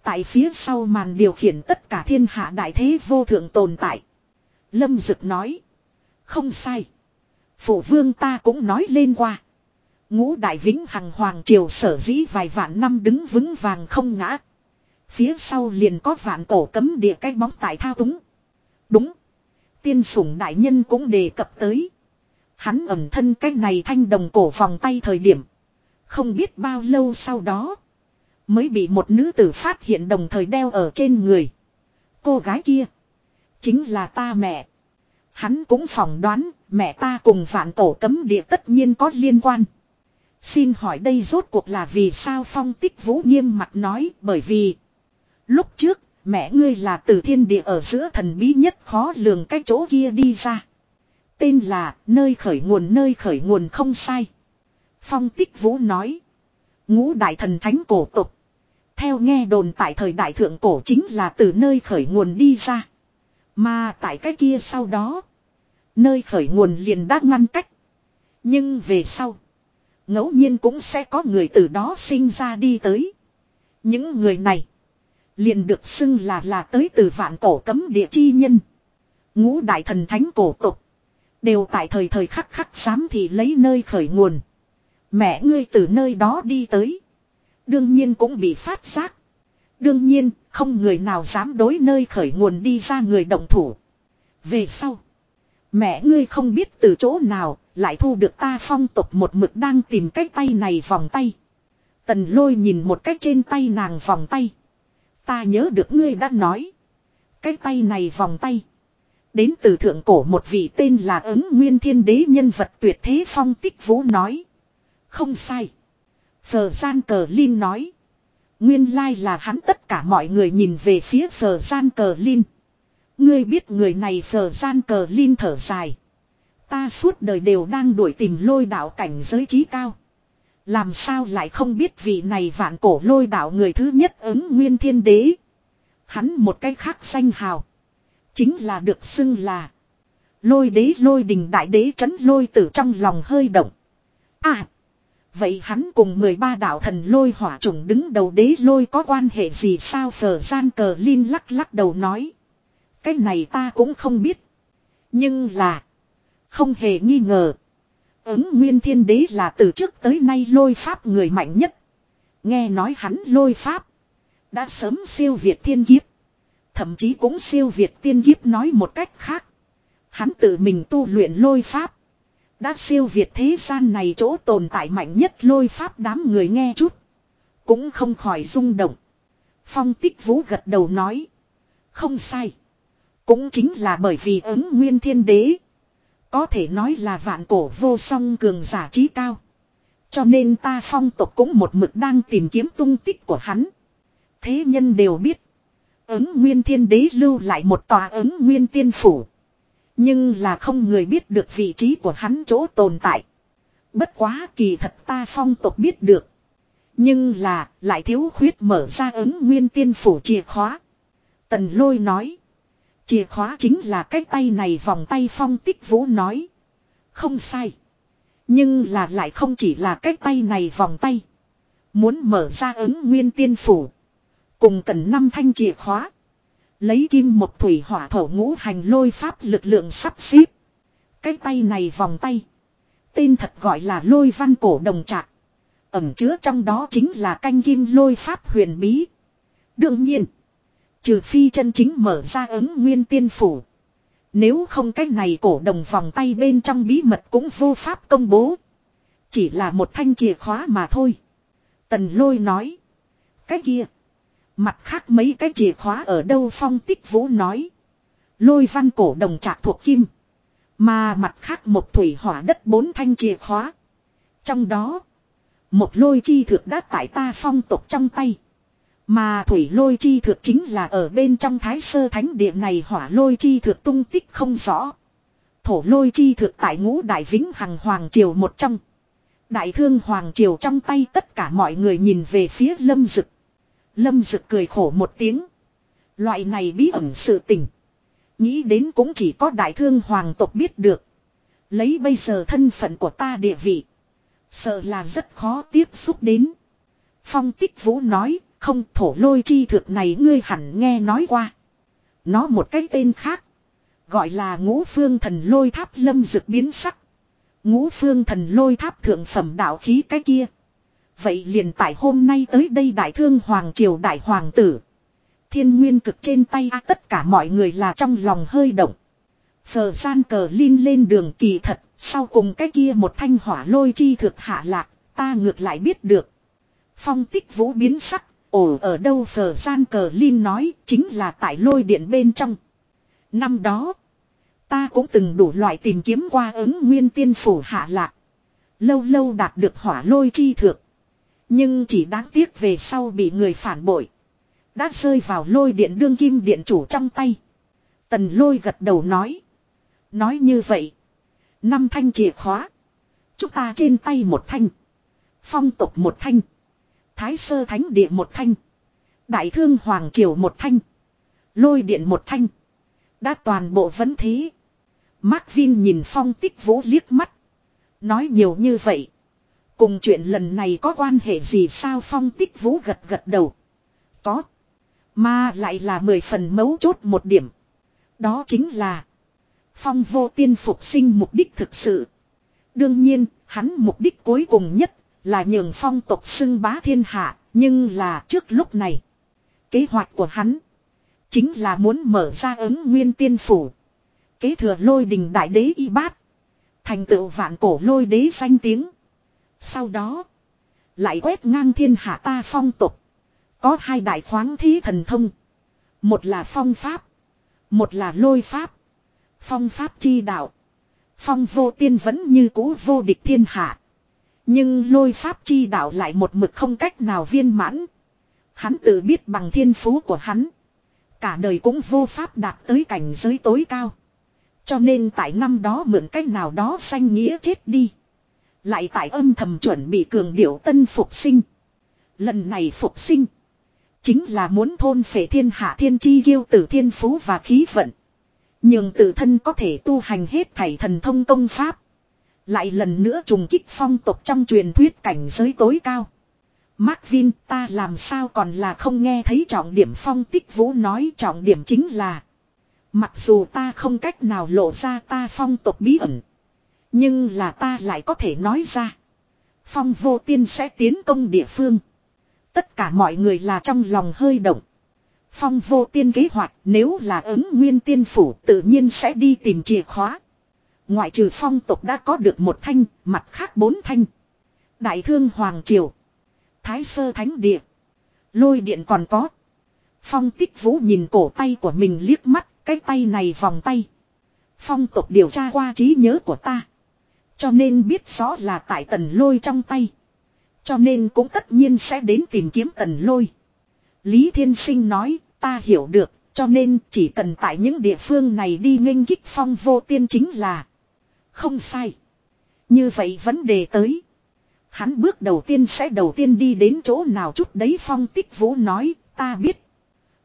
Tại phía sau màn điều khiển tất cả thiên hạ đại thế vô thượng tồn tại. Lâm Dực nói. Không sai. Phụ vương ta cũng nói lên qua. Ngũ đại vĩnh hằng hoàng triều sở dĩ vài vạn năm đứng vững vàng không ngã. Phía sau liền có vạn cổ cấm địa cái bóng tại thao túng. Đúng. Tiên sủng đại nhân cũng đề cập tới. Hắn ẩm thân cái này thanh đồng cổ vòng tay thời điểm. Không biết bao lâu sau đó. Mới bị một nữ tử phát hiện đồng thời đeo ở trên người. Cô gái kia. Chính là ta mẹ. Hắn cũng phỏng đoán, mẹ ta cùng vạn tổ cấm địa tất nhiên có liên quan. Xin hỏi đây rốt cuộc là vì sao phong tích vũ nghiêm mặt nói, bởi vì. Lúc trước, mẹ ngươi là từ thiên địa ở giữa thần bí nhất khó lường cái chỗ kia đi ra. Tên là, nơi khởi nguồn, nơi khởi nguồn không sai. Phong tích vũ nói. Ngũ đại thần thánh cổ tục. Theo nghe đồn tại thời đại thượng cổ chính là từ nơi khởi nguồn đi ra. Mà tại cái kia sau đó. Nơi khởi nguồn liền đã ngăn cách. Nhưng về sau. ngẫu nhiên cũng sẽ có người từ đó sinh ra đi tới. Những người này. Liền được xưng là là tới từ vạn cổ cấm địa chi nhân. Ngũ đại thần thánh cổ tục. Đều tại thời thời khắc khắc dám thì lấy nơi khởi nguồn. Mẹ ngươi từ nơi đó đi tới. Đương nhiên cũng bị phát giác. Đương nhiên, không người nào dám đối nơi khởi nguồn đi ra người động thủ. Về sau. Mẹ ngươi không biết từ chỗ nào, lại thu được ta phong tục một mực đang tìm cái tay này vòng tay. Tần lôi nhìn một cách trên tay nàng vòng tay. Ta nhớ được ngươi đã nói. Cái tay này vòng tay. Đến từ thượng cổ một vị tên là ứng nguyên thiên đế nhân vật tuyệt thế phong tích vũ nói. Không sai. Phờ gian cờ Linh nói. Nguyên lai là hắn tất cả mọi người nhìn về phía phờ gian cờ Linh. Ngươi biết người này phờ gian cờ Linh thở dài. Ta suốt đời đều đang đuổi tìm lôi đạo cảnh giới trí cao. Làm sao lại không biết vị này vạn cổ lôi đạo người thứ nhất ứng nguyên thiên đế. Hắn một cách khác danh hào. Chính là được xưng là. Lôi đế lôi đình đại đế chấn lôi tử trong lòng hơi động. À. Vậy hắn cùng 13 đạo thần lôi hỏa trùng đứng đầu đế lôi có quan hệ gì sao phở gian cờ Linh lắc lắc đầu nói. Cái này ta cũng không biết. Nhưng là. Không hề nghi ngờ. Ứng nguyên thiên đế là từ trước tới nay lôi pháp người mạnh nhất. Nghe nói hắn lôi pháp. Đã sớm siêu việt thiên kiếp. Thậm chí cũng siêu việt tiên kiếp nói một cách khác. Hắn tự mình tu luyện lôi pháp. Đã siêu việt thế gian này chỗ tồn tại mạnh nhất lôi pháp đám người nghe chút. Cũng không khỏi rung động. Phong tích vũ gật đầu nói. Không sai. Cũng chính là bởi vì ứng nguyên thiên đế. Có thể nói là vạn cổ vô song cường giả trí cao. Cho nên ta phong tộc cũng một mực đang tìm kiếm tung tích của hắn. Thế nhân đều biết. Ứng nguyên thiên đế lưu lại một tòa ứng nguyên tiên phủ. Nhưng là không người biết được vị trí của hắn chỗ tồn tại. Bất quá kỳ thật ta phong tộc biết được. Nhưng là, lại thiếu khuyết mở ra ứng nguyên tiên phủ chìa khóa. Tần lôi nói. Chìa khóa chính là cái tay này vòng tay phong tích vũ nói. Không sai. Nhưng là lại không chỉ là cái tay này vòng tay. Muốn mở ra ứng nguyên tiên phủ. Cùng cần năm thanh chìa khóa. Lấy kim một thủy hỏa thổ ngũ hành lôi pháp lực lượng sắp xếp. Cái tay này vòng tay. Tên thật gọi là lôi văn cổ đồng trạc. Ẩm chứa trong đó chính là canh kim lôi pháp huyền bí. Đương nhiên. Trừ phi chân chính mở ra ứng nguyên tiên phủ. Nếu không cái này cổ đồng vòng tay bên trong bí mật cũng vô pháp công bố. Chỉ là một thanh chìa khóa mà thôi. Tần lôi nói. Cái kia. Mặt khác mấy cái chìa khóa ở đâu phong tích vũ nói. Lôi văn cổ đồng trạc thuộc kim. Mà mặt khác một thủy hỏa đất bốn thanh chìa khóa. Trong đó. Một lôi chi thực đã tại ta phong tục trong tay. Mà thủy lôi chi thực chính là ở bên trong thái sơ thánh địa này hỏa lôi chi thực tung tích không rõ. Thổ lôi chi thực tại ngũ đại vĩnh hằng hoàng triều một trong. Đại thương hoàng triều trong tay tất cả mọi người nhìn về phía lâm dực. Lâm Dực cười khổ một tiếng. Loại này bí ẩn sự tình. Nghĩ đến cũng chỉ có đại thương hoàng tộc biết được. Lấy bây giờ thân phận của ta địa vị. Sợ là rất khó tiếp xúc đến. Phong tích vũ nói, không thổ lôi chi thực này ngươi hẳn nghe nói qua. Nó một cái tên khác. Gọi là ngũ phương thần lôi tháp lâm dực biến sắc. Ngũ phương thần lôi tháp thượng phẩm đạo khí cái kia. Vậy liền tại hôm nay tới đây đại thương hoàng triều đại hoàng tử. Thiên nguyên cực trên tay a tất cả mọi người là trong lòng hơi động. Phờ gian cờ linh lên đường kỳ thật, sau cùng cái kia một thanh hỏa lôi chi thực hạ lạc, ta ngược lại biết được. Phong tích vũ biến sắc, ồ ở đâu phờ gian cờ linh nói, chính là tại lôi điện bên trong. Năm đó, ta cũng từng đủ loại tìm kiếm qua ứng nguyên tiên phủ hạ lạc. Lâu lâu đạt được hỏa lôi chi thực. Nhưng chỉ đáng tiếc về sau bị người phản bội. Đã rơi vào lôi điện đương kim điện chủ trong tay. Tần lôi gật đầu nói. Nói như vậy. Năm thanh chìa khóa. Chúng ta trên tay một thanh. Phong tục một thanh. Thái sơ thánh địa một thanh. Đại thương hoàng triều một thanh. Lôi điện một thanh. Đã toàn bộ vấn thế. Mark Vin nhìn phong tích vũ liếc mắt. Nói nhiều như vậy. Cùng chuyện lần này có quan hệ gì sao phong tích vũ gật gật đầu. Có. Mà lại là mười phần mấu chốt một điểm. Đó chính là. Phong vô tiên phục sinh mục đích thực sự. Đương nhiên, hắn mục đích cuối cùng nhất là nhường phong tộc xưng bá thiên hạ. Nhưng là trước lúc này. Kế hoạch của hắn. Chính là muốn mở ra ứng nguyên tiên phủ. Kế thừa lôi đình đại đế y bát. Thành tựu vạn cổ lôi đế danh tiếng. Sau đó. Lại quét ngang thiên hạ ta phong tục. Có hai đại khoáng thí thần thông. Một là phong pháp. Một là lôi pháp. Phong pháp chi đạo. Phong vô tiên vẫn như cũ vô địch thiên hạ. Nhưng lôi pháp chi đạo lại một mực không cách nào viên mãn. Hắn tự biết bằng thiên phú của hắn. Cả đời cũng vô pháp đạt tới cảnh giới tối cao. Cho nên tại năm đó mượn cách nào đó sanh nghĩa chết đi. Lại tại âm thầm chuẩn bị cường điệu tân phục sinh. Lần này phục sinh. Chính là muốn thôn phệ thiên hạ thiên chi ghiêu tử thiên phú và khí vận. Nhưng tự thân có thể tu hành hết thảy thần thông công pháp. Lại lần nữa trùng kích phong tục trong truyền thuyết cảnh giới tối cao. Mark Vin, ta làm sao còn là không nghe thấy trọng điểm phong tích vũ nói trọng điểm chính là. Mặc dù ta không cách nào lộ ra ta phong tục bí ẩn. Nhưng là ta lại có thể nói ra. Phong vô tiên sẽ tiến công địa phương. Tất cả mọi người là trong lòng hơi động. Phong vô tiên kế hoạch nếu là ứng nguyên tiên phủ tự nhiên sẽ đi tìm chìa khóa. Ngoại trừ phong tục đã có được một thanh, mặt khác bốn thanh. Đại thương Hoàng Triều. Thái sơ thánh địa. Lôi điện còn có. Phong tích vũ nhìn cổ tay của mình liếc mắt, cái tay này vòng tay. Phong tục điều tra qua trí nhớ của ta. Cho nên biết rõ là tại tần lôi trong tay. Cho nên cũng tất nhiên sẽ đến tìm kiếm tần lôi. Lý Thiên Sinh nói, ta hiểu được, cho nên chỉ cần tại những địa phương này đi nghênh kích phong vô tiên chính là. Không sai. Như vậy vấn đề tới. Hắn bước đầu tiên sẽ đầu tiên đi đến chỗ nào chút đấy phong tích vũ nói, ta biết.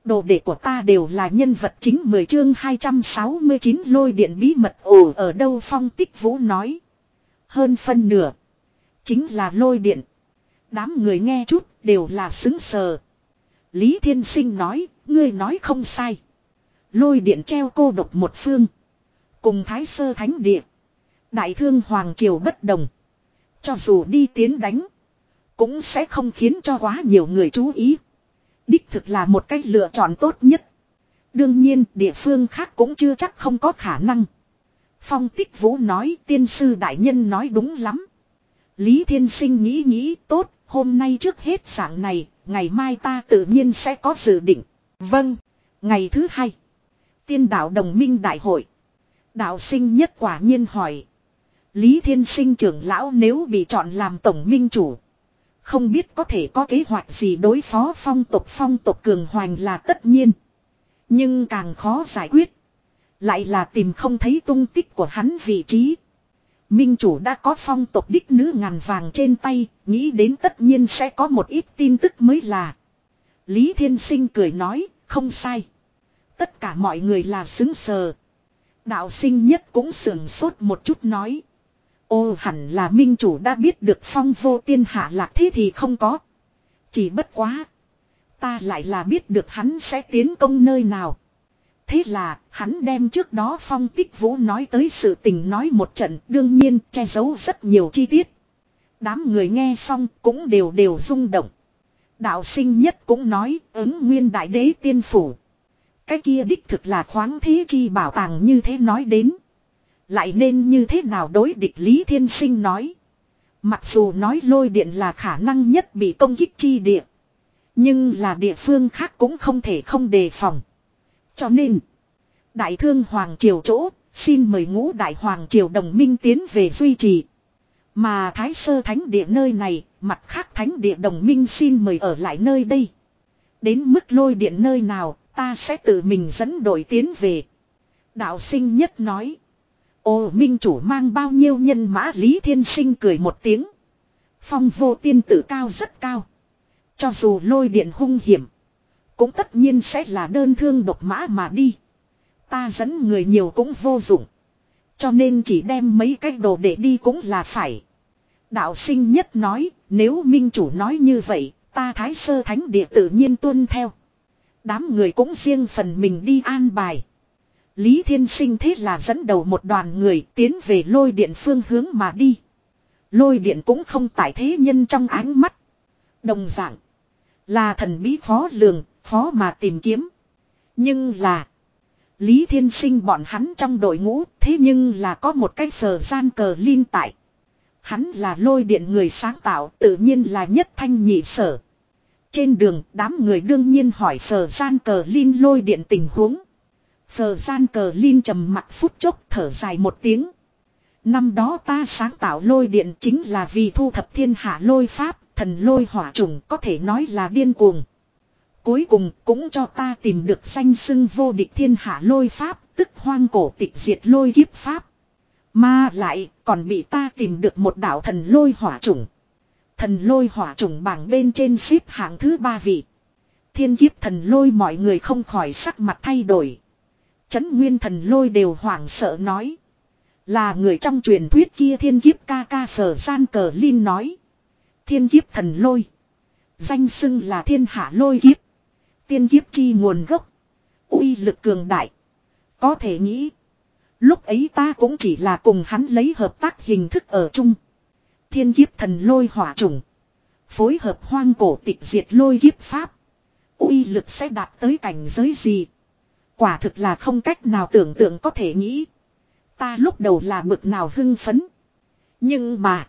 Đồ đệ của ta đều là nhân vật chính 10 chương 269 lôi điện bí mật ồ ở đâu phong tích vũ nói. Hơn phân nửa. Chính là lôi điện. Đám người nghe chút đều là xứng sờ. Lý Thiên Sinh nói, ngươi nói không sai. Lôi điện treo cô độc một phương. Cùng Thái Sơ Thánh Địa. Đại thương Hoàng Triều bất đồng. Cho dù đi tiến đánh. Cũng sẽ không khiến cho quá nhiều người chú ý. Đích thực là một cách lựa chọn tốt nhất. Đương nhiên địa phương khác cũng chưa chắc không có khả năng. Phong tích vũ nói tiên sư đại nhân nói đúng lắm. Lý Thiên Sinh nghĩ nghĩ tốt, hôm nay trước hết sáng này, ngày mai ta tự nhiên sẽ có dự định. Vâng, ngày thứ hai. Tiên đạo đồng minh đại hội. Đạo sinh nhất quả nhiên hỏi. Lý Thiên Sinh trưởng lão nếu bị chọn làm tổng minh chủ. Không biết có thể có kế hoạch gì đối phó phong tục phong tục cường hoành là tất nhiên. Nhưng càng khó giải quyết. Lại là tìm không thấy tung tích của hắn vị trí. Minh chủ đã có phong tộc đích nữ ngàn vàng trên tay, nghĩ đến tất nhiên sẽ có một ít tin tức mới là. Lý Thiên Sinh cười nói, không sai. Tất cả mọi người là xứng sờ. Đạo sinh nhất cũng sườn sốt một chút nói. Ô hẳn là minh chủ đã biết được phong vô tiên hạ lạc thế thì không có. Chỉ bất quá. Ta lại là biết được hắn sẽ tiến công nơi nào. Thế là, hắn đem trước đó phong tích vũ nói tới sự tình nói một trận, đương nhiên che giấu rất nhiều chi tiết. Đám người nghe xong cũng đều đều rung động. Đạo sinh nhất cũng nói ứng nguyên đại đế tiên phủ. Cái kia đích thực là khoáng thế chi bảo tàng như thế nói đến. Lại nên như thế nào đối địch Lý Thiên Sinh nói. Mặc dù nói lôi điện là khả năng nhất bị công kích chi địa. Nhưng là địa phương khác cũng không thể không đề phòng. Cho nên, Đại thương Hoàng Triều chỗ, xin mời ngũ Đại Hoàng Triều đồng minh tiến về duy trì. Mà Thái Sơ Thánh Địa nơi này, mặt khác Thánh Địa đồng minh xin mời ở lại nơi đây. Đến mức lôi điện nơi nào, ta sẽ tự mình dẫn đội tiến về. Đạo sinh nhất nói. Ô minh chủ mang bao nhiêu nhân mã Lý Thiên Sinh cười một tiếng. Phong vô tiên tử cao rất cao. Cho dù lôi điện hung hiểm. Cũng tất nhiên sẽ là đơn thương độc mã mà đi. Ta dẫn người nhiều cũng vô dụng. Cho nên chỉ đem mấy cái đồ để đi cũng là phải. Đạo sinh nhất nói, nếu minh chủ nói như vậy, ta thái sơ thánh địa tự nhiên tuân theo. Đám người cũng riêng phần mình đi an bài. Lý Thiên Sinh thế là dẫn đầu một đoàn người tiến về lôi điện phương hướng mà đi. Lôi điện cũng không tại thế nhân trong ánh mắt. Đồng dạng. Là thần bí khó lường, khó mà tìm kiếm. Nhưng là. Lý Thiên Sinh bọn hắn trong đội ngũ thế nhưng là có một cái phờ gian cờ liên tại. Hắn là lôi điện người sáng tạo tự nhiên là nhất thanh nhị sở. Trên đường đám người đương nhiên hỏi phờ gian cờ liên lôi điện tình huống. Phờ gian cờ Linh trầm mặt phút chốc thở dài một tiếng. Năm đó ta sáng tạo lôi điện chính là vì thu thập thiên hạ lôi pháp, thần lôi hỏa trùng có thể nói là điên cuồng. Cuối cùng cũng cho ta tìm được danh xưng vô địch thiên hạ lôi pháp, tức hoang cổ tịch diệt lôi kiếp pháp. Mà lại còn bị ta tìm được một đạo thần lôi hỏa trùng. Thần lôi hỏa trùng bảng bên trên xếp hạng thứ ba vị. Thiên kiếp thần lôi mọi người không khỏi sắc mặt thay đổi. Chấn nguyên thần lôi đều hoảng sợ nói. Là người trong truyền thuyết kia thiên kiếp ca ca phở gian cờ Linh nói. Thiên kiếp thần lôi. Danh xưng là thiên hạ lôi kiếp. Tiên kiếp chi nguồn gốc. uy lực cường đại. Có thể nghĩ. Lúc ấy ta cũng chỉ là cùng hắn lấy hợp tác hình thức ở chung. Thiên kiếp thần lôi hỏa trùng. Phối hợp hoang cổ tịch diệt lôi kiếp pháp. uy lực sẽ đạt tới cảnh giới gì. Quả thực là không cách nào tưởng tượng có thể nghĩ. Ta lúc đầu là bực nào hưng phấn. Nhưng mà.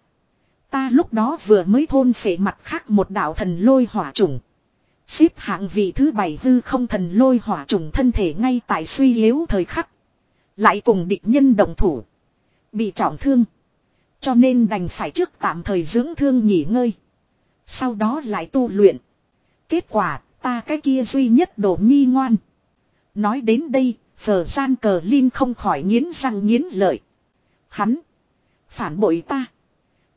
Ta lúc đó vừa mới thôn phệ mặt khác một đạo thần lôi hỏa trùng. Xếp hạng vị thứ bảy hư không thần lôi hỏa trùng thân thể ngay tại suy yếu thời khắc. Lại cùng địch nhân đồng thủ. Bị trọng thương. Cho nên đành phải trước tạm thời dưỡng thương nghỉ ngơi. Sau đó lại tu luyện. Kết quả ta cái kia duy nhất đổ nhi ngoan. Nói đến đây, phở gian cờ Linh không khỏi nghiến răng nghiến lợi. Hắn. Phản bội ta.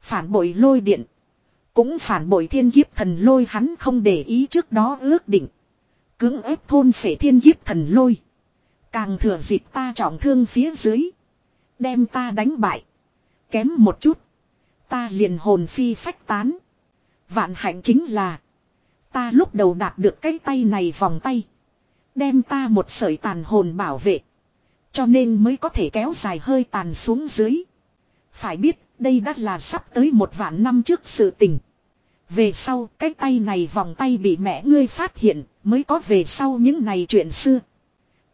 Phản bội lôi điện. Cũng phản bội thiên kiếp thần lôi hắn không để ý trước đó ước định. Cưỡng ép thôn phệ thiên kiếp thần lôi. Càng thừa dịp ta trọng thương phía dưới. Đem ta đánh bại. Kém một chút. Ta liền hồn phi phách tán. Vạn hạnh chính là. Ta lúc đầu đạt được cái tay này vòng tay. Đem ta một sợi tàn hồn bảo vệ. Cho nên mới có thể kéo dài hơi tàn xuống dưới. Phải biết, đây đã là sắp tới một vạn năm trước sự tình. Về sau, cái tay này vòng tay bị mẹ ngươi phát hiện, mới có về sau những này chuyện xưa.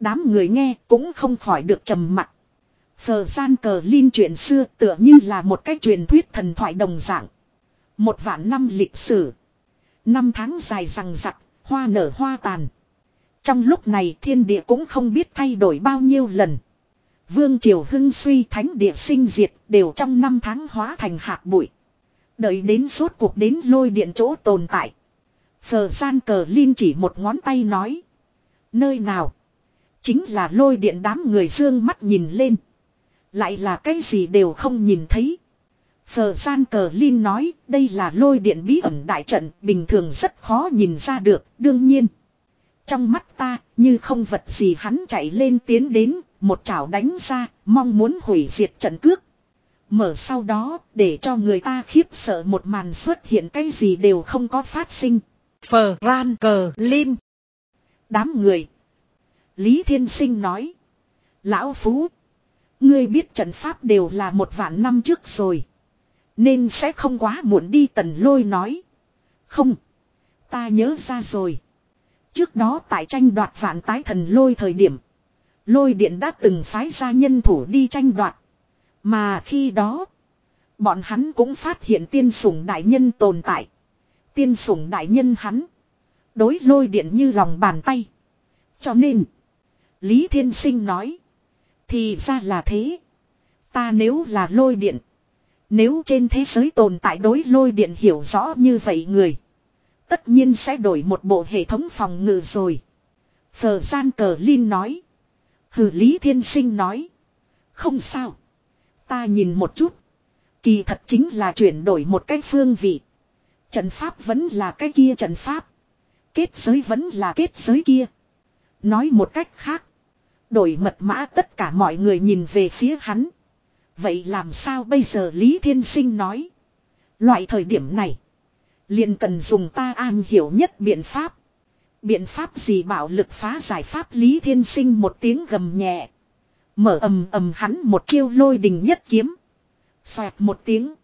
Đám người nghe cũng không khỏi được trầm mặc. Phờ gian cờ liên chuyện xưa tựa như là một cái truyền thuyết thần thoại đồng dạng. Một vạn năm lịch sử. Năm tháng dài rằng rặc, hoa nở hoa tàn. Trong lúc này thiên địa cũng không biết thay đổi bao nhiêu lần. Vương triều hưng suy thánh địa sinh diệt đều trong năm tháng hóa thành hạt bụi. Đợi đến suốt cuộc đến lôi điện chỗ tồn tại. Phờ gian cờ Linh chỉ một ngón tay nói. Nơi nào? Chính là lôi điện đám người dương mắt nhìn lên. Lại là cái gì đều không nhìn thấy. Phờ gian cờ Linh nói đây là lôi điện bí ẩn đại trận bình thường rất khó nhìn ra được đương nhiên. Trong mắt ta, như không vật gì hắn chạy lên tiến đến, một chảo đánh ra, mong muốn hủy diệt trận cước. Mở sau đó, để cho người ta khiếp sợ một màn xuất hiện cái gì đều không có phát sinh. Phờ ran cờ Lin Đám người. Lý Thiên Sinh nói. Lão Phú. Ngươi biết trận pháp đều là một vạn năm trước rồi. Nên sẽ không quá muộn đi tần lôi nói. Không. Ta nhớ ra rồi. Trước đó tại tranh đoạt vạn tái thần lôi thời điểm. Lôi điện đã từng phái ra nhân thủ đi tranh đoạt. Mà khi đó. Bọn hắn cũng phát hiện tiên sủng đại nhân tồn tại. Tiên sủng đại nhân hắn. Đối lôi điện như lòng bàn tay. Cho nên. Lý Thiên Sinh nói. Thì ra là thế. Ta nếu là lôi điện. Nếu trên thế giới tồn tại đối lôi điện hiểu rõ như vậy người. Tất nhiên sẽ đổi một bộ hệ thống phòng ngự rồi. Phờ gian cờ Linh nói. Hừ, Lý Thiên Sinh nói. Không sao. Ta nhìn một chút. Kỳ thật chính là chuyển đổi một cái phương vị. Trận pháp vẫn là cái kia trận pháp. Kết giới vẫn là kết giới kia. Nói một cách khác. Đổi mật mã tất cả mọi người nhìn về phía hắn. Vậy làm sao bây giờ Lý Thiên Sinh nói. Loại thời điểm này. liền cần dùng ta an hiểu nhất biện pháp. Biện pháp gì bạo lực phá giải pháp Lý Thiên Sinh một tiếng gầm nhẹ. Mở ầm ầm hắn một chiêu lôi đình nhất kiếm. Xoẹt một tiếng.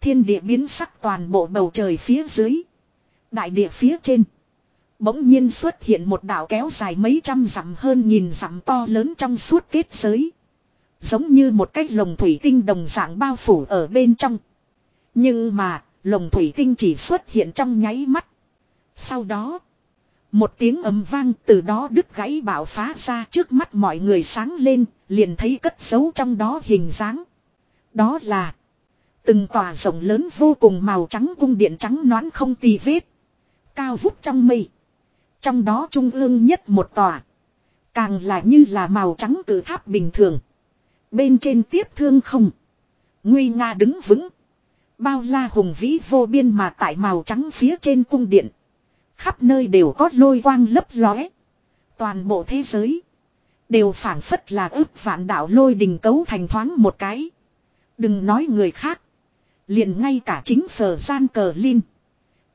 Thiên địa biến sắc toàn bộ bầu trời phía dưới. Đại địa phía trên. Bỗng nhiên xuất hiện một đảo kéo dài mấy trăm dặm hơn nghìn dặm to lớn trong suốt kết giới. Giống như một cái lồng thủy tinh đồng dạng bao phủ ở bên trong. Nhưng mà, lồng thủy tinh chỉ xuất hiện trong nháy mắt. Sau đó, một tiếng ầm vang từ đó đứt gãy bạo phá ra trước mắt mọi người sáng lên, liền thấy cất giấu trong đó hình dáng. Đó là từng tòa rộng lớn vô cùng màu trắng cung điện trắng nõn không tì vết. Cao vút trong mây. Trong đó trung ương nhất một tòa. Càng là như là màu trắng cử tháp bình thường. Bên trên tiếp thương không. Nguy nga đứng vững. Bao la hùng vĩ vô biên mà tại màu trắng phía trên cung điện. Khắp nơi đều có lôi quang lấp lóe. Toàn bộ thế giới. Đều phản phất là ước vạn đạo lôi đình cấu thành thoáng một cái. Đừng nói người khác. liền ngay cả chính phở gian cờ linh.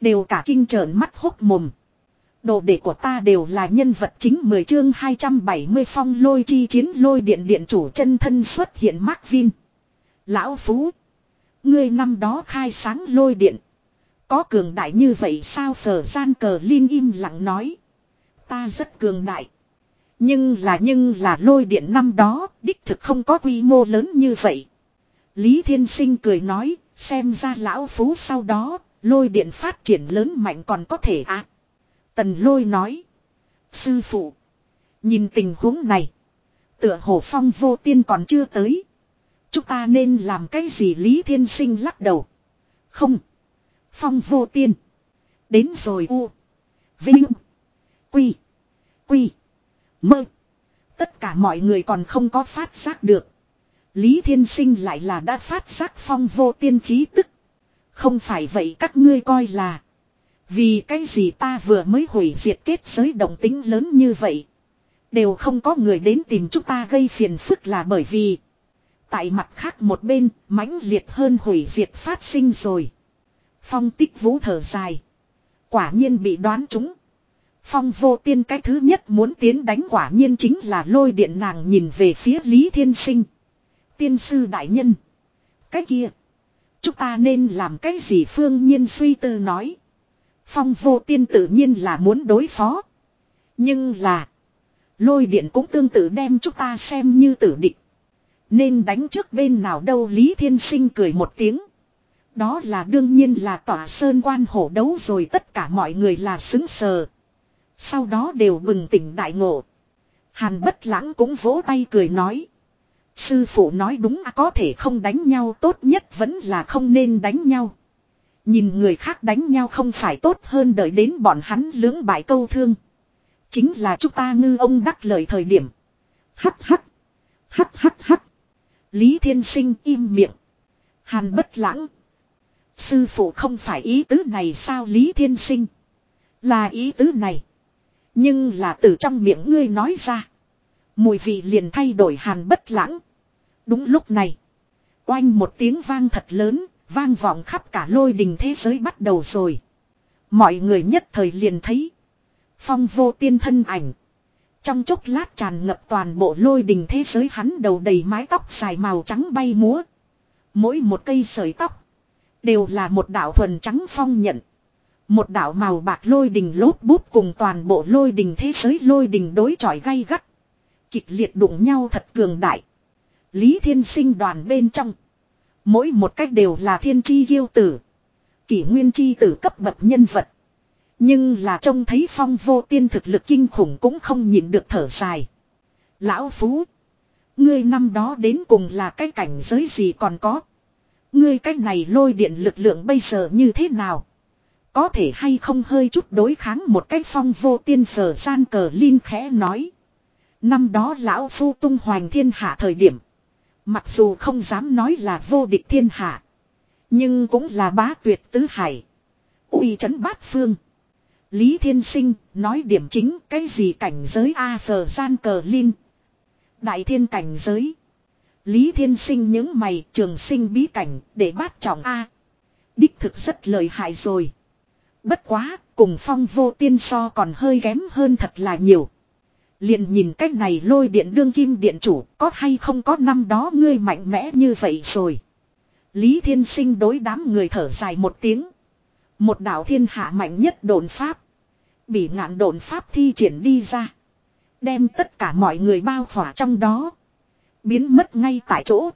Đều cả kinh trợn mắt hốc mồm. Đồ đệ của ta đều là nhân vật chính 10 chương 270 phong lôi chi chiến lôi điện điện chủ chân thân xuất hiện Mark Vin. Lão Phú. Ngươi năm đó khai sáng lôi điện. Có cường đại như vậy sao phở gian cờ Linh im lặng nói. Ta rất cường đại. Nhưng là nhưng là lôi điện năm đó, đích thực không có quy mô lớn như vậy. Lý Thiên Sinh cười nói, xem ra lão phú sau đó, lôi điện phát triển lớn mạnh còn có thể à. Tần lôi nói. Sư phụ. Nhìn tình huống này. Tựa hồ phong vô tiên còn chưa tới. Chúng ta nên làm cái gì Lý Thiên Sinh lắc đầu. Không. Phong vô tiên. Đến rồi u. Vinh. Quy. Quy. Mơ. Tất cả mọi người còn không có phát giác được. Lý Thiên Sinh lại là đã phát giác phong vô tiên khí tức. Không phải vậy các ngươi coi là. Vì cái gì ta vừa mới hủy diệt kết giới động tính lớn như vậy. Đều không có người đến tìm chúng ta gây phiền phức là bởi vì. Tại mặt khác một bên, mãnh liệt hơn hủy diệt phát sinh rồi. Phong tích vũ thở dài. Quả nhiên bị đoán trúng. Phong vô tiên cái thứ nhất muốn tiến đánh quả nhiên chính là lôi điện nàng nhìn về phía Lý Thiên Sinh. Tiên sư đại nhân. Cái kia. Chúng ta nên làm cái gì phương nhiên suy tư nói. Phong vô tiên tự nhiên là muốn đối phó. Nhưng là. Lôi điện cũng tương tự đem chúng ta xem như tử địch. Nên đánh trước bên nào đâu Lý Thiên Sinh cười một tiếng. Đó là đương nhiên là tỏa sơn quan hổ đấu rồi, tất cả mọi người là xứng sờ. Sau đó đều bừng tỉnh đại ngộ. Hàn bất lãng cũng vỗ tay cười nói. Sư phụ nói đúng à có thể không đánh nhau, tốt nhất vẫn là không nên đánh nhau. Nhìn người khác đánh nhau không phải tốt hơn đợi đến bọn hắn lưỡng bại câu thương. Chính là chúng ta ngư ông đắc lời thời điểm. Hắt hắt. Hắt hắt hắt. Lý Thiên Sinh im miệng. Hàn bất lãng. Sư phụ không phải ý tứ này sao Lý Thiên Sinh. Là ý tứ này. Nhưng là từ trong miệng ngươi nói ra. Mùi vị liền thay đổi hàn bất lãng. Đúng lúc này. Oanh một tiếng vang thật lớn. Vang vọng khắp cả lôi đình thế giới bắt đầu rồi. Mọi người nhất thời liền thấy. Phong vô tiên thân ảnh. Trong chốc lát tràn ngập toàn bộ lôi đình thế giới hắn đầu đầy mái tóc dài màu trắng bay múa. Mỗi một cây sợi tóc. Đều là một đạo thuần trắng phong nhận. Một đạo màu bạc lôi đình lốp bút cùng toàn bộ lôi đình thế giới lôi đình đối chọi gay gắt. Kịch liệt đụng nhau thật cường đại. Lý Thiên Sinh đoàn bên trong. Mỗi một cách đều là thiên chi yêu tử. Kỷ nguyên chi tử cấp bậc nhân vật. Nhưng là trông thấy phong vô tiên thực lực kinh khủng cũng không nhịn được thở dài. Lão Phú. Ngươi năm đó đến cùng là cái cảnh giới gì còn có. Ngươi cách này lôi điện lực lượng bây giờ như thế nào. Có thể hay không hơi chút đối kháng một cách phong vô tiên phở gian cờ linh khẽ nói. Năm đó lão phu tung hoành thiên hạ thời điểm. Mặc dù không dám nói là vô địch thiên hạ. Nhưng cũng là bá tuyệt tứ hải. uy chấn bát phương. Lý Thiên Sinh nói điểm chính cái gì cảnh giới A phờ gian cờ linh. Đại thiên cảnh giới. Lý Thiên Sinh những mày trường sinh bí cảnh để bát trọng A. Đích thực rất lợi hại rồi. Bất quá, cùng phong vô tiên so còn hơi kém hơn thật là nhiều. Liền nhìn cách này lôi điện đương kim điện chủ có hay không có năm đó ngươi mạnh mẽ như vậy rồi. Lý Thiên Sinh đối đám người thở dài một tiếng. Một đạo thiên hạ mạnh nhất đồn pháp. Bị ngạn đồn pháp thi triển đi ra. Đem tất cả mọi người bao khỏa trong đó. Biến mất ngay tại chỗ.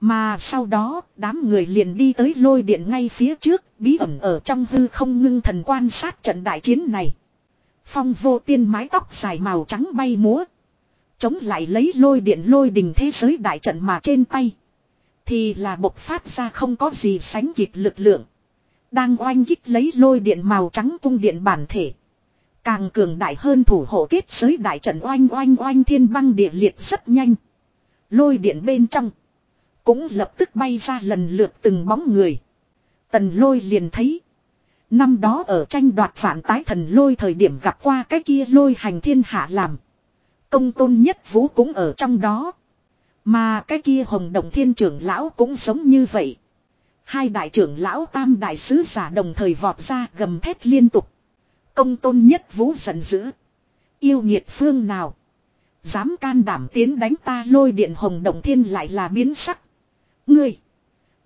Mà sau đó, đám người liền đi tới lôi điện ngay phía trước, bí ẩn ở trong hư không ngưng thần quan sát trận đại chiến này. Phong vô tiên mái tóc dài màu trắng bay múa. Chống lại lấy lôi điện lôi đình thế giới đại trận mà trên tay. Thì là bộc phát ra không có gì sánh kịp lực lượng. Đang oanh kích lấy lôi điện màu trắng cung điện bản thể. Càng cường đại hơn thủ hộ kết giới đại trận oanh oanh oanh thiên băng địa liệt rất nhanh. Lôi điện bên trong. Cũng lập tức bay ra lần lượt từng bóng người. Tần lôi liền thấy. Năm đó ở tranh đoạt phản tái thần lôi thời điểm gặp qua cái kia lôi hành thiên hạ làm. Công tôn nhất vũ cũng ở trong đó. Mà cái kia hồng đồng thiên trưởng lão cũng sống như vậy. Hai đại trưởng lão tam đại sứ giả đồng thời vọt ra gầm thét liên tục. Công tôn nhất vũ giận dữ. Yêu nhiệt phương nào. Dám can đảm tiến đánh ta lôi điện hồng động thiên lại là biến sắc. Ngươi.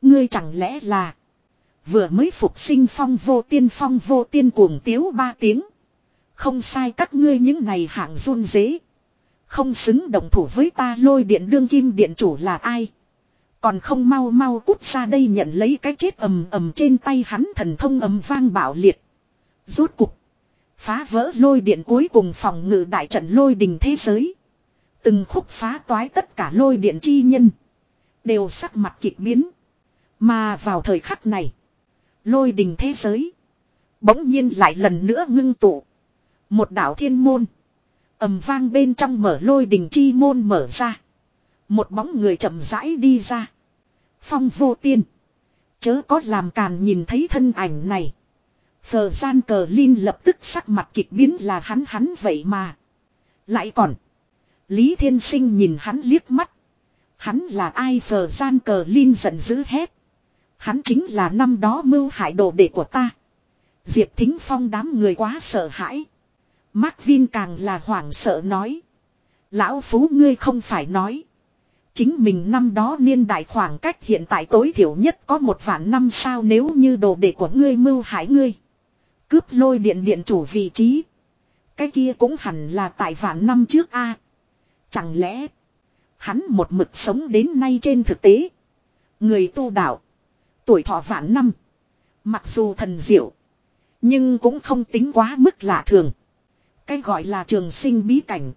Ngươi chẳng lẽ là. Vừa mới phục sinh phong vô tiên phong vô tiên cuồng tiếu ba tiếng. Không sai các ngươi những này hạng run dế. Không xứng đồng thủ với ta lôi điện đương kim điện chủ là ai. Còn không mau mau cút ra đây nhận lấy cái chết ầm ầm trên tay hắn thần thông ầm vang bạo liệt. Rốt cục. Phá vỡ lôi điện cuối cùng phòng ngự đại trận lôi đình thế giới. Từng khúc phá toái tất cả lôi điện chi nhân. Đều sắc mặt kịch biến. Mà vào thời khắc này. Lôi đình thế giới. Bỗng nhiên lại lần nữa ngưng tụ. Một đảo thiên môn. ầm vang bên trong mở lôi đình chi môn mở ra. Một bóng người chậm rãi đi ra. Phong vô tiên. Chớ có làm càn nhìn thấy thân ảnh này. Phờ gian cờ Linh lập tức sắc mặt kịch biến là hắn hắn vậy mà. Lại còn. Lý Thiên Sinh nhìn hắn liếc mắt. Hắn là ai phờ gian cờ Linh giận dữ hét. Hắn chính là năm đó mưu hại đồ đệ của ta. Diệp Thính Phong đám người quá sợ hãi. Mark Vin càng là hoảng sợ nói. Lão Phú ngươi không phải nói. Chính mình năm đó niên đại khoảng cách hiện tại tối thiểu nhất có một vạn năm sao nếu như đồ đệ của ngươi mưu hại ngươi. Cướp lôi điện điện chủ vị trí. Cái kia cũng hẳn là tại vạn năm trước a. Chẳng lẽ. Hắn một mực sống đến nay trên thực tế. Người tu đạo. Tuổi thọ vạn năm. Mặc dù thần diệu. Nhưng cũng không tính quá mức lạ thường. Cái gọi là trường sinh bí cảnh.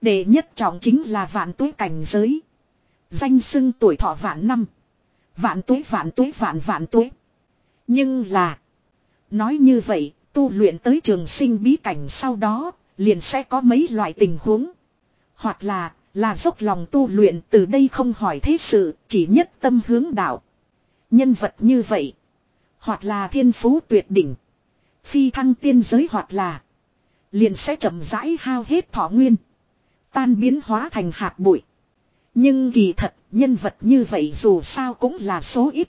Đệ nhất trọng chính là vạn tuế cảnh giới. Danh xưng tuổi thọ vạn năm. Vạn tuế vạn tuế vạn vạn tuế. Nhưng là. Nói như vậy, tu luyện tới trường sinh bí cảnh sau đó, liền sẽ có mấy loại tình huống. Hoặc là, là dốc lòng tu luyện từ đây không hỏi thế sự, chỉ nhất tâm hướng đạo. Nhân vật như vậy. Hoặc là thiên phú tuyệt đỉnh. Phi thăng tiên giới hoặc là. Liền sẽ chậm rãi hao hết thọ nguyên. Tan biến hóa thành hạt bụi. Nhưng kỳ thật nhân vật như vậy dù sao cũng là số ít.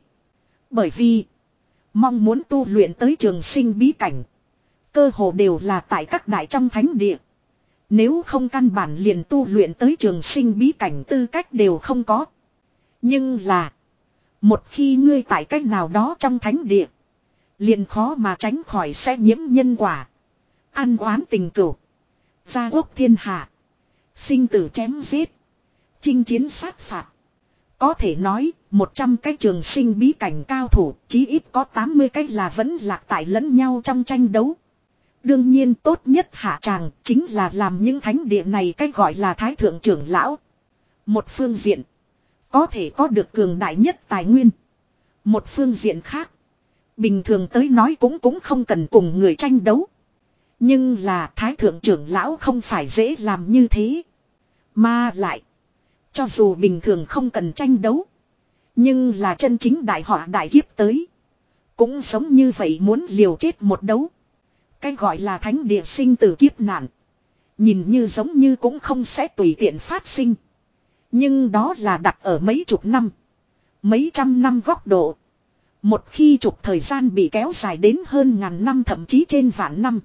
Bởi vì. Mong muốn tu luyện tới trường sinh bí cảnh. Cơ hồ đều là tại các đại trong thánh địa. Nếu không căn bản liền tu luyện tới trường sinh bí cảnh tư cách đều không có. Nhưng là. Một khi ngươi tại cách nào đó trong thánh địa. liền khó mà tránh khỏi sẽ nhiễm nhân quả. Ăn oán tình cửu. Gia quốc thiên hạ. Sinh tử chém giết. Chinh chiến sát phạt. Có thể nói, 100 cái trường sinh bí cảnh cao thủ, chí ít có 80 cái là vẫn lạc tại lẫn nhau trong tranh đấu. Đương nhiên tốt nhất hạ tràng chính là làm những thánh địa này cách gọi là thái thượng trưởng lão. Một phương diện, có thể có được cường đại nhất tài nguyên. Một phương diện khác, bình thường tới nói cũng cũng không cần cùng người tranh đấu. Nhưng là thái thượng trưởng lão không phải dễ làm như thế. Mà lại, cho dù bình thường không cần tranh đấu. Nhưng là chân chính đại họa đại kiếp tới. Cũng giống như vậy muốn liều chết một đấu. Cái gọi là thánh địa sinh từ kiếp nạn. Nhìn như giống như cũng không sẽ tùy tiện phát sinh. Nhưng đó là đặt ở mấy chục năm. Mấy trăm năm góc độ. Một khi chục thời gian bị kéo dài đến hơn ngàn năm thậm chí trên vạn năm.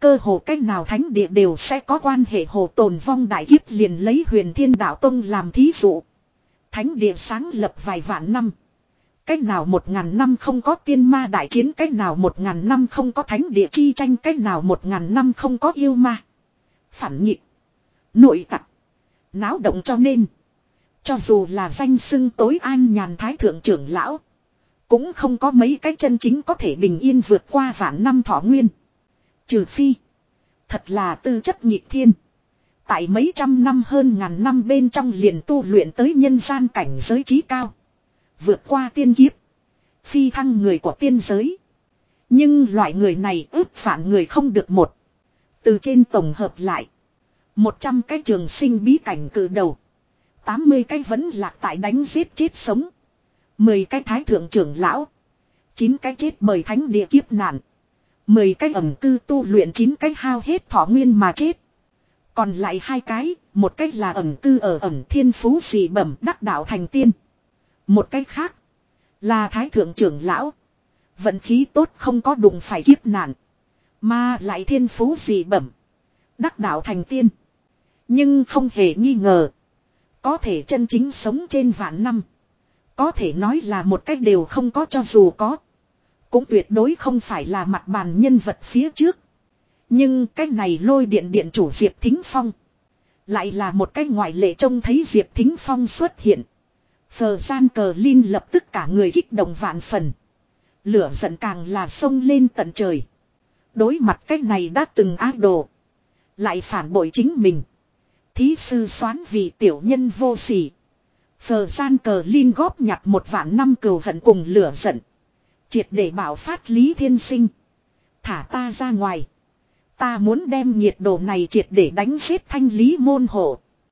Cơ hồ cách nào thánh địa đều sẽ có quan hệ hồ tồn vong đại kiếp liền lấy huyền thiên đạo tông làm thí dụ. Thánh địa sáng lập vài vạn năm. Cách nào một ngàn năm không có tiên ma đại chiến, cách nào một ngàn năm không có thánh địa chi tranh, cách nào một ngàn năm không có yêu ma. Phản nhịp. Nội tặc. Náo động cho nên. Cho dù là danh xưng tối an nhàn thái thượng trưởng lão. Cũng không có mấy cái chân chính có thể bình yên vượt qua vạn năm thọ nguyên. Trừ phi. Thật là tư chất nhịp thiên. Tại mấy trăm năm hơn ngàn năm bên trong liền tu luyện tới nhân gian cảnh giới trí cao. Vượt qua tiên kiếp. Phi thăng người của tiên giới. Nhưng loại người này ước phản người không được một. Từ trên tổng hợp lại. một trăm cái trường sinh bí cảnh cử đầu. tám mươi cái vẫn lạc tại đánh giết chết sống. mười cái thái thượng trưởng lão. chín cái chết bởi thánh địa kiếp nạn. mười cái ẩm cư tu luyện chín cái hao hết thọ nguyên mà chết. Còn lại hai cái, một cái là ẩm cư ở ẩm thiên phú dị bẩm đắc đạo thành tiên. Một cách khác, là thái thượng trưởng lão. Vận khí tốt không có đụng phải kiếp nạn. Mà lại thiên phú dị bẩm. Đắc đạo thành tiên. Nhưng không hề nghi ngờ. Có thể chân chính sống trên vạn năm. Có thể nói là một cách đều không có cho dù có. Cũng tuyệt đối không phải là mặt bàn nhân vật phía trước. Nhưng cái này lôi điện điện chủ Diệp Thính Phong. Lại là một cái ngoại lệ trông thấy Diệp Thính Phong xuất hiện. Phờ gian cờ Linh lập tức cả người kích động vạn phần. Lửa giận càng là sông lên tận trời. Đối mặt cách này đã từng ác đồ. Lại phản bội chính mình. Thí sư xoán vì tiểu nhân vô sỉ. Phờ gian cờ Linh góp nhặt một vạn năm cừu hận cùng lửa giận. Triệt để bảo phát Lý Thiên Sinh. Thả ta ra ngoài. Ta muốn đem nhiệt độ này triệt để đánh xếp thanh lý môn hộ.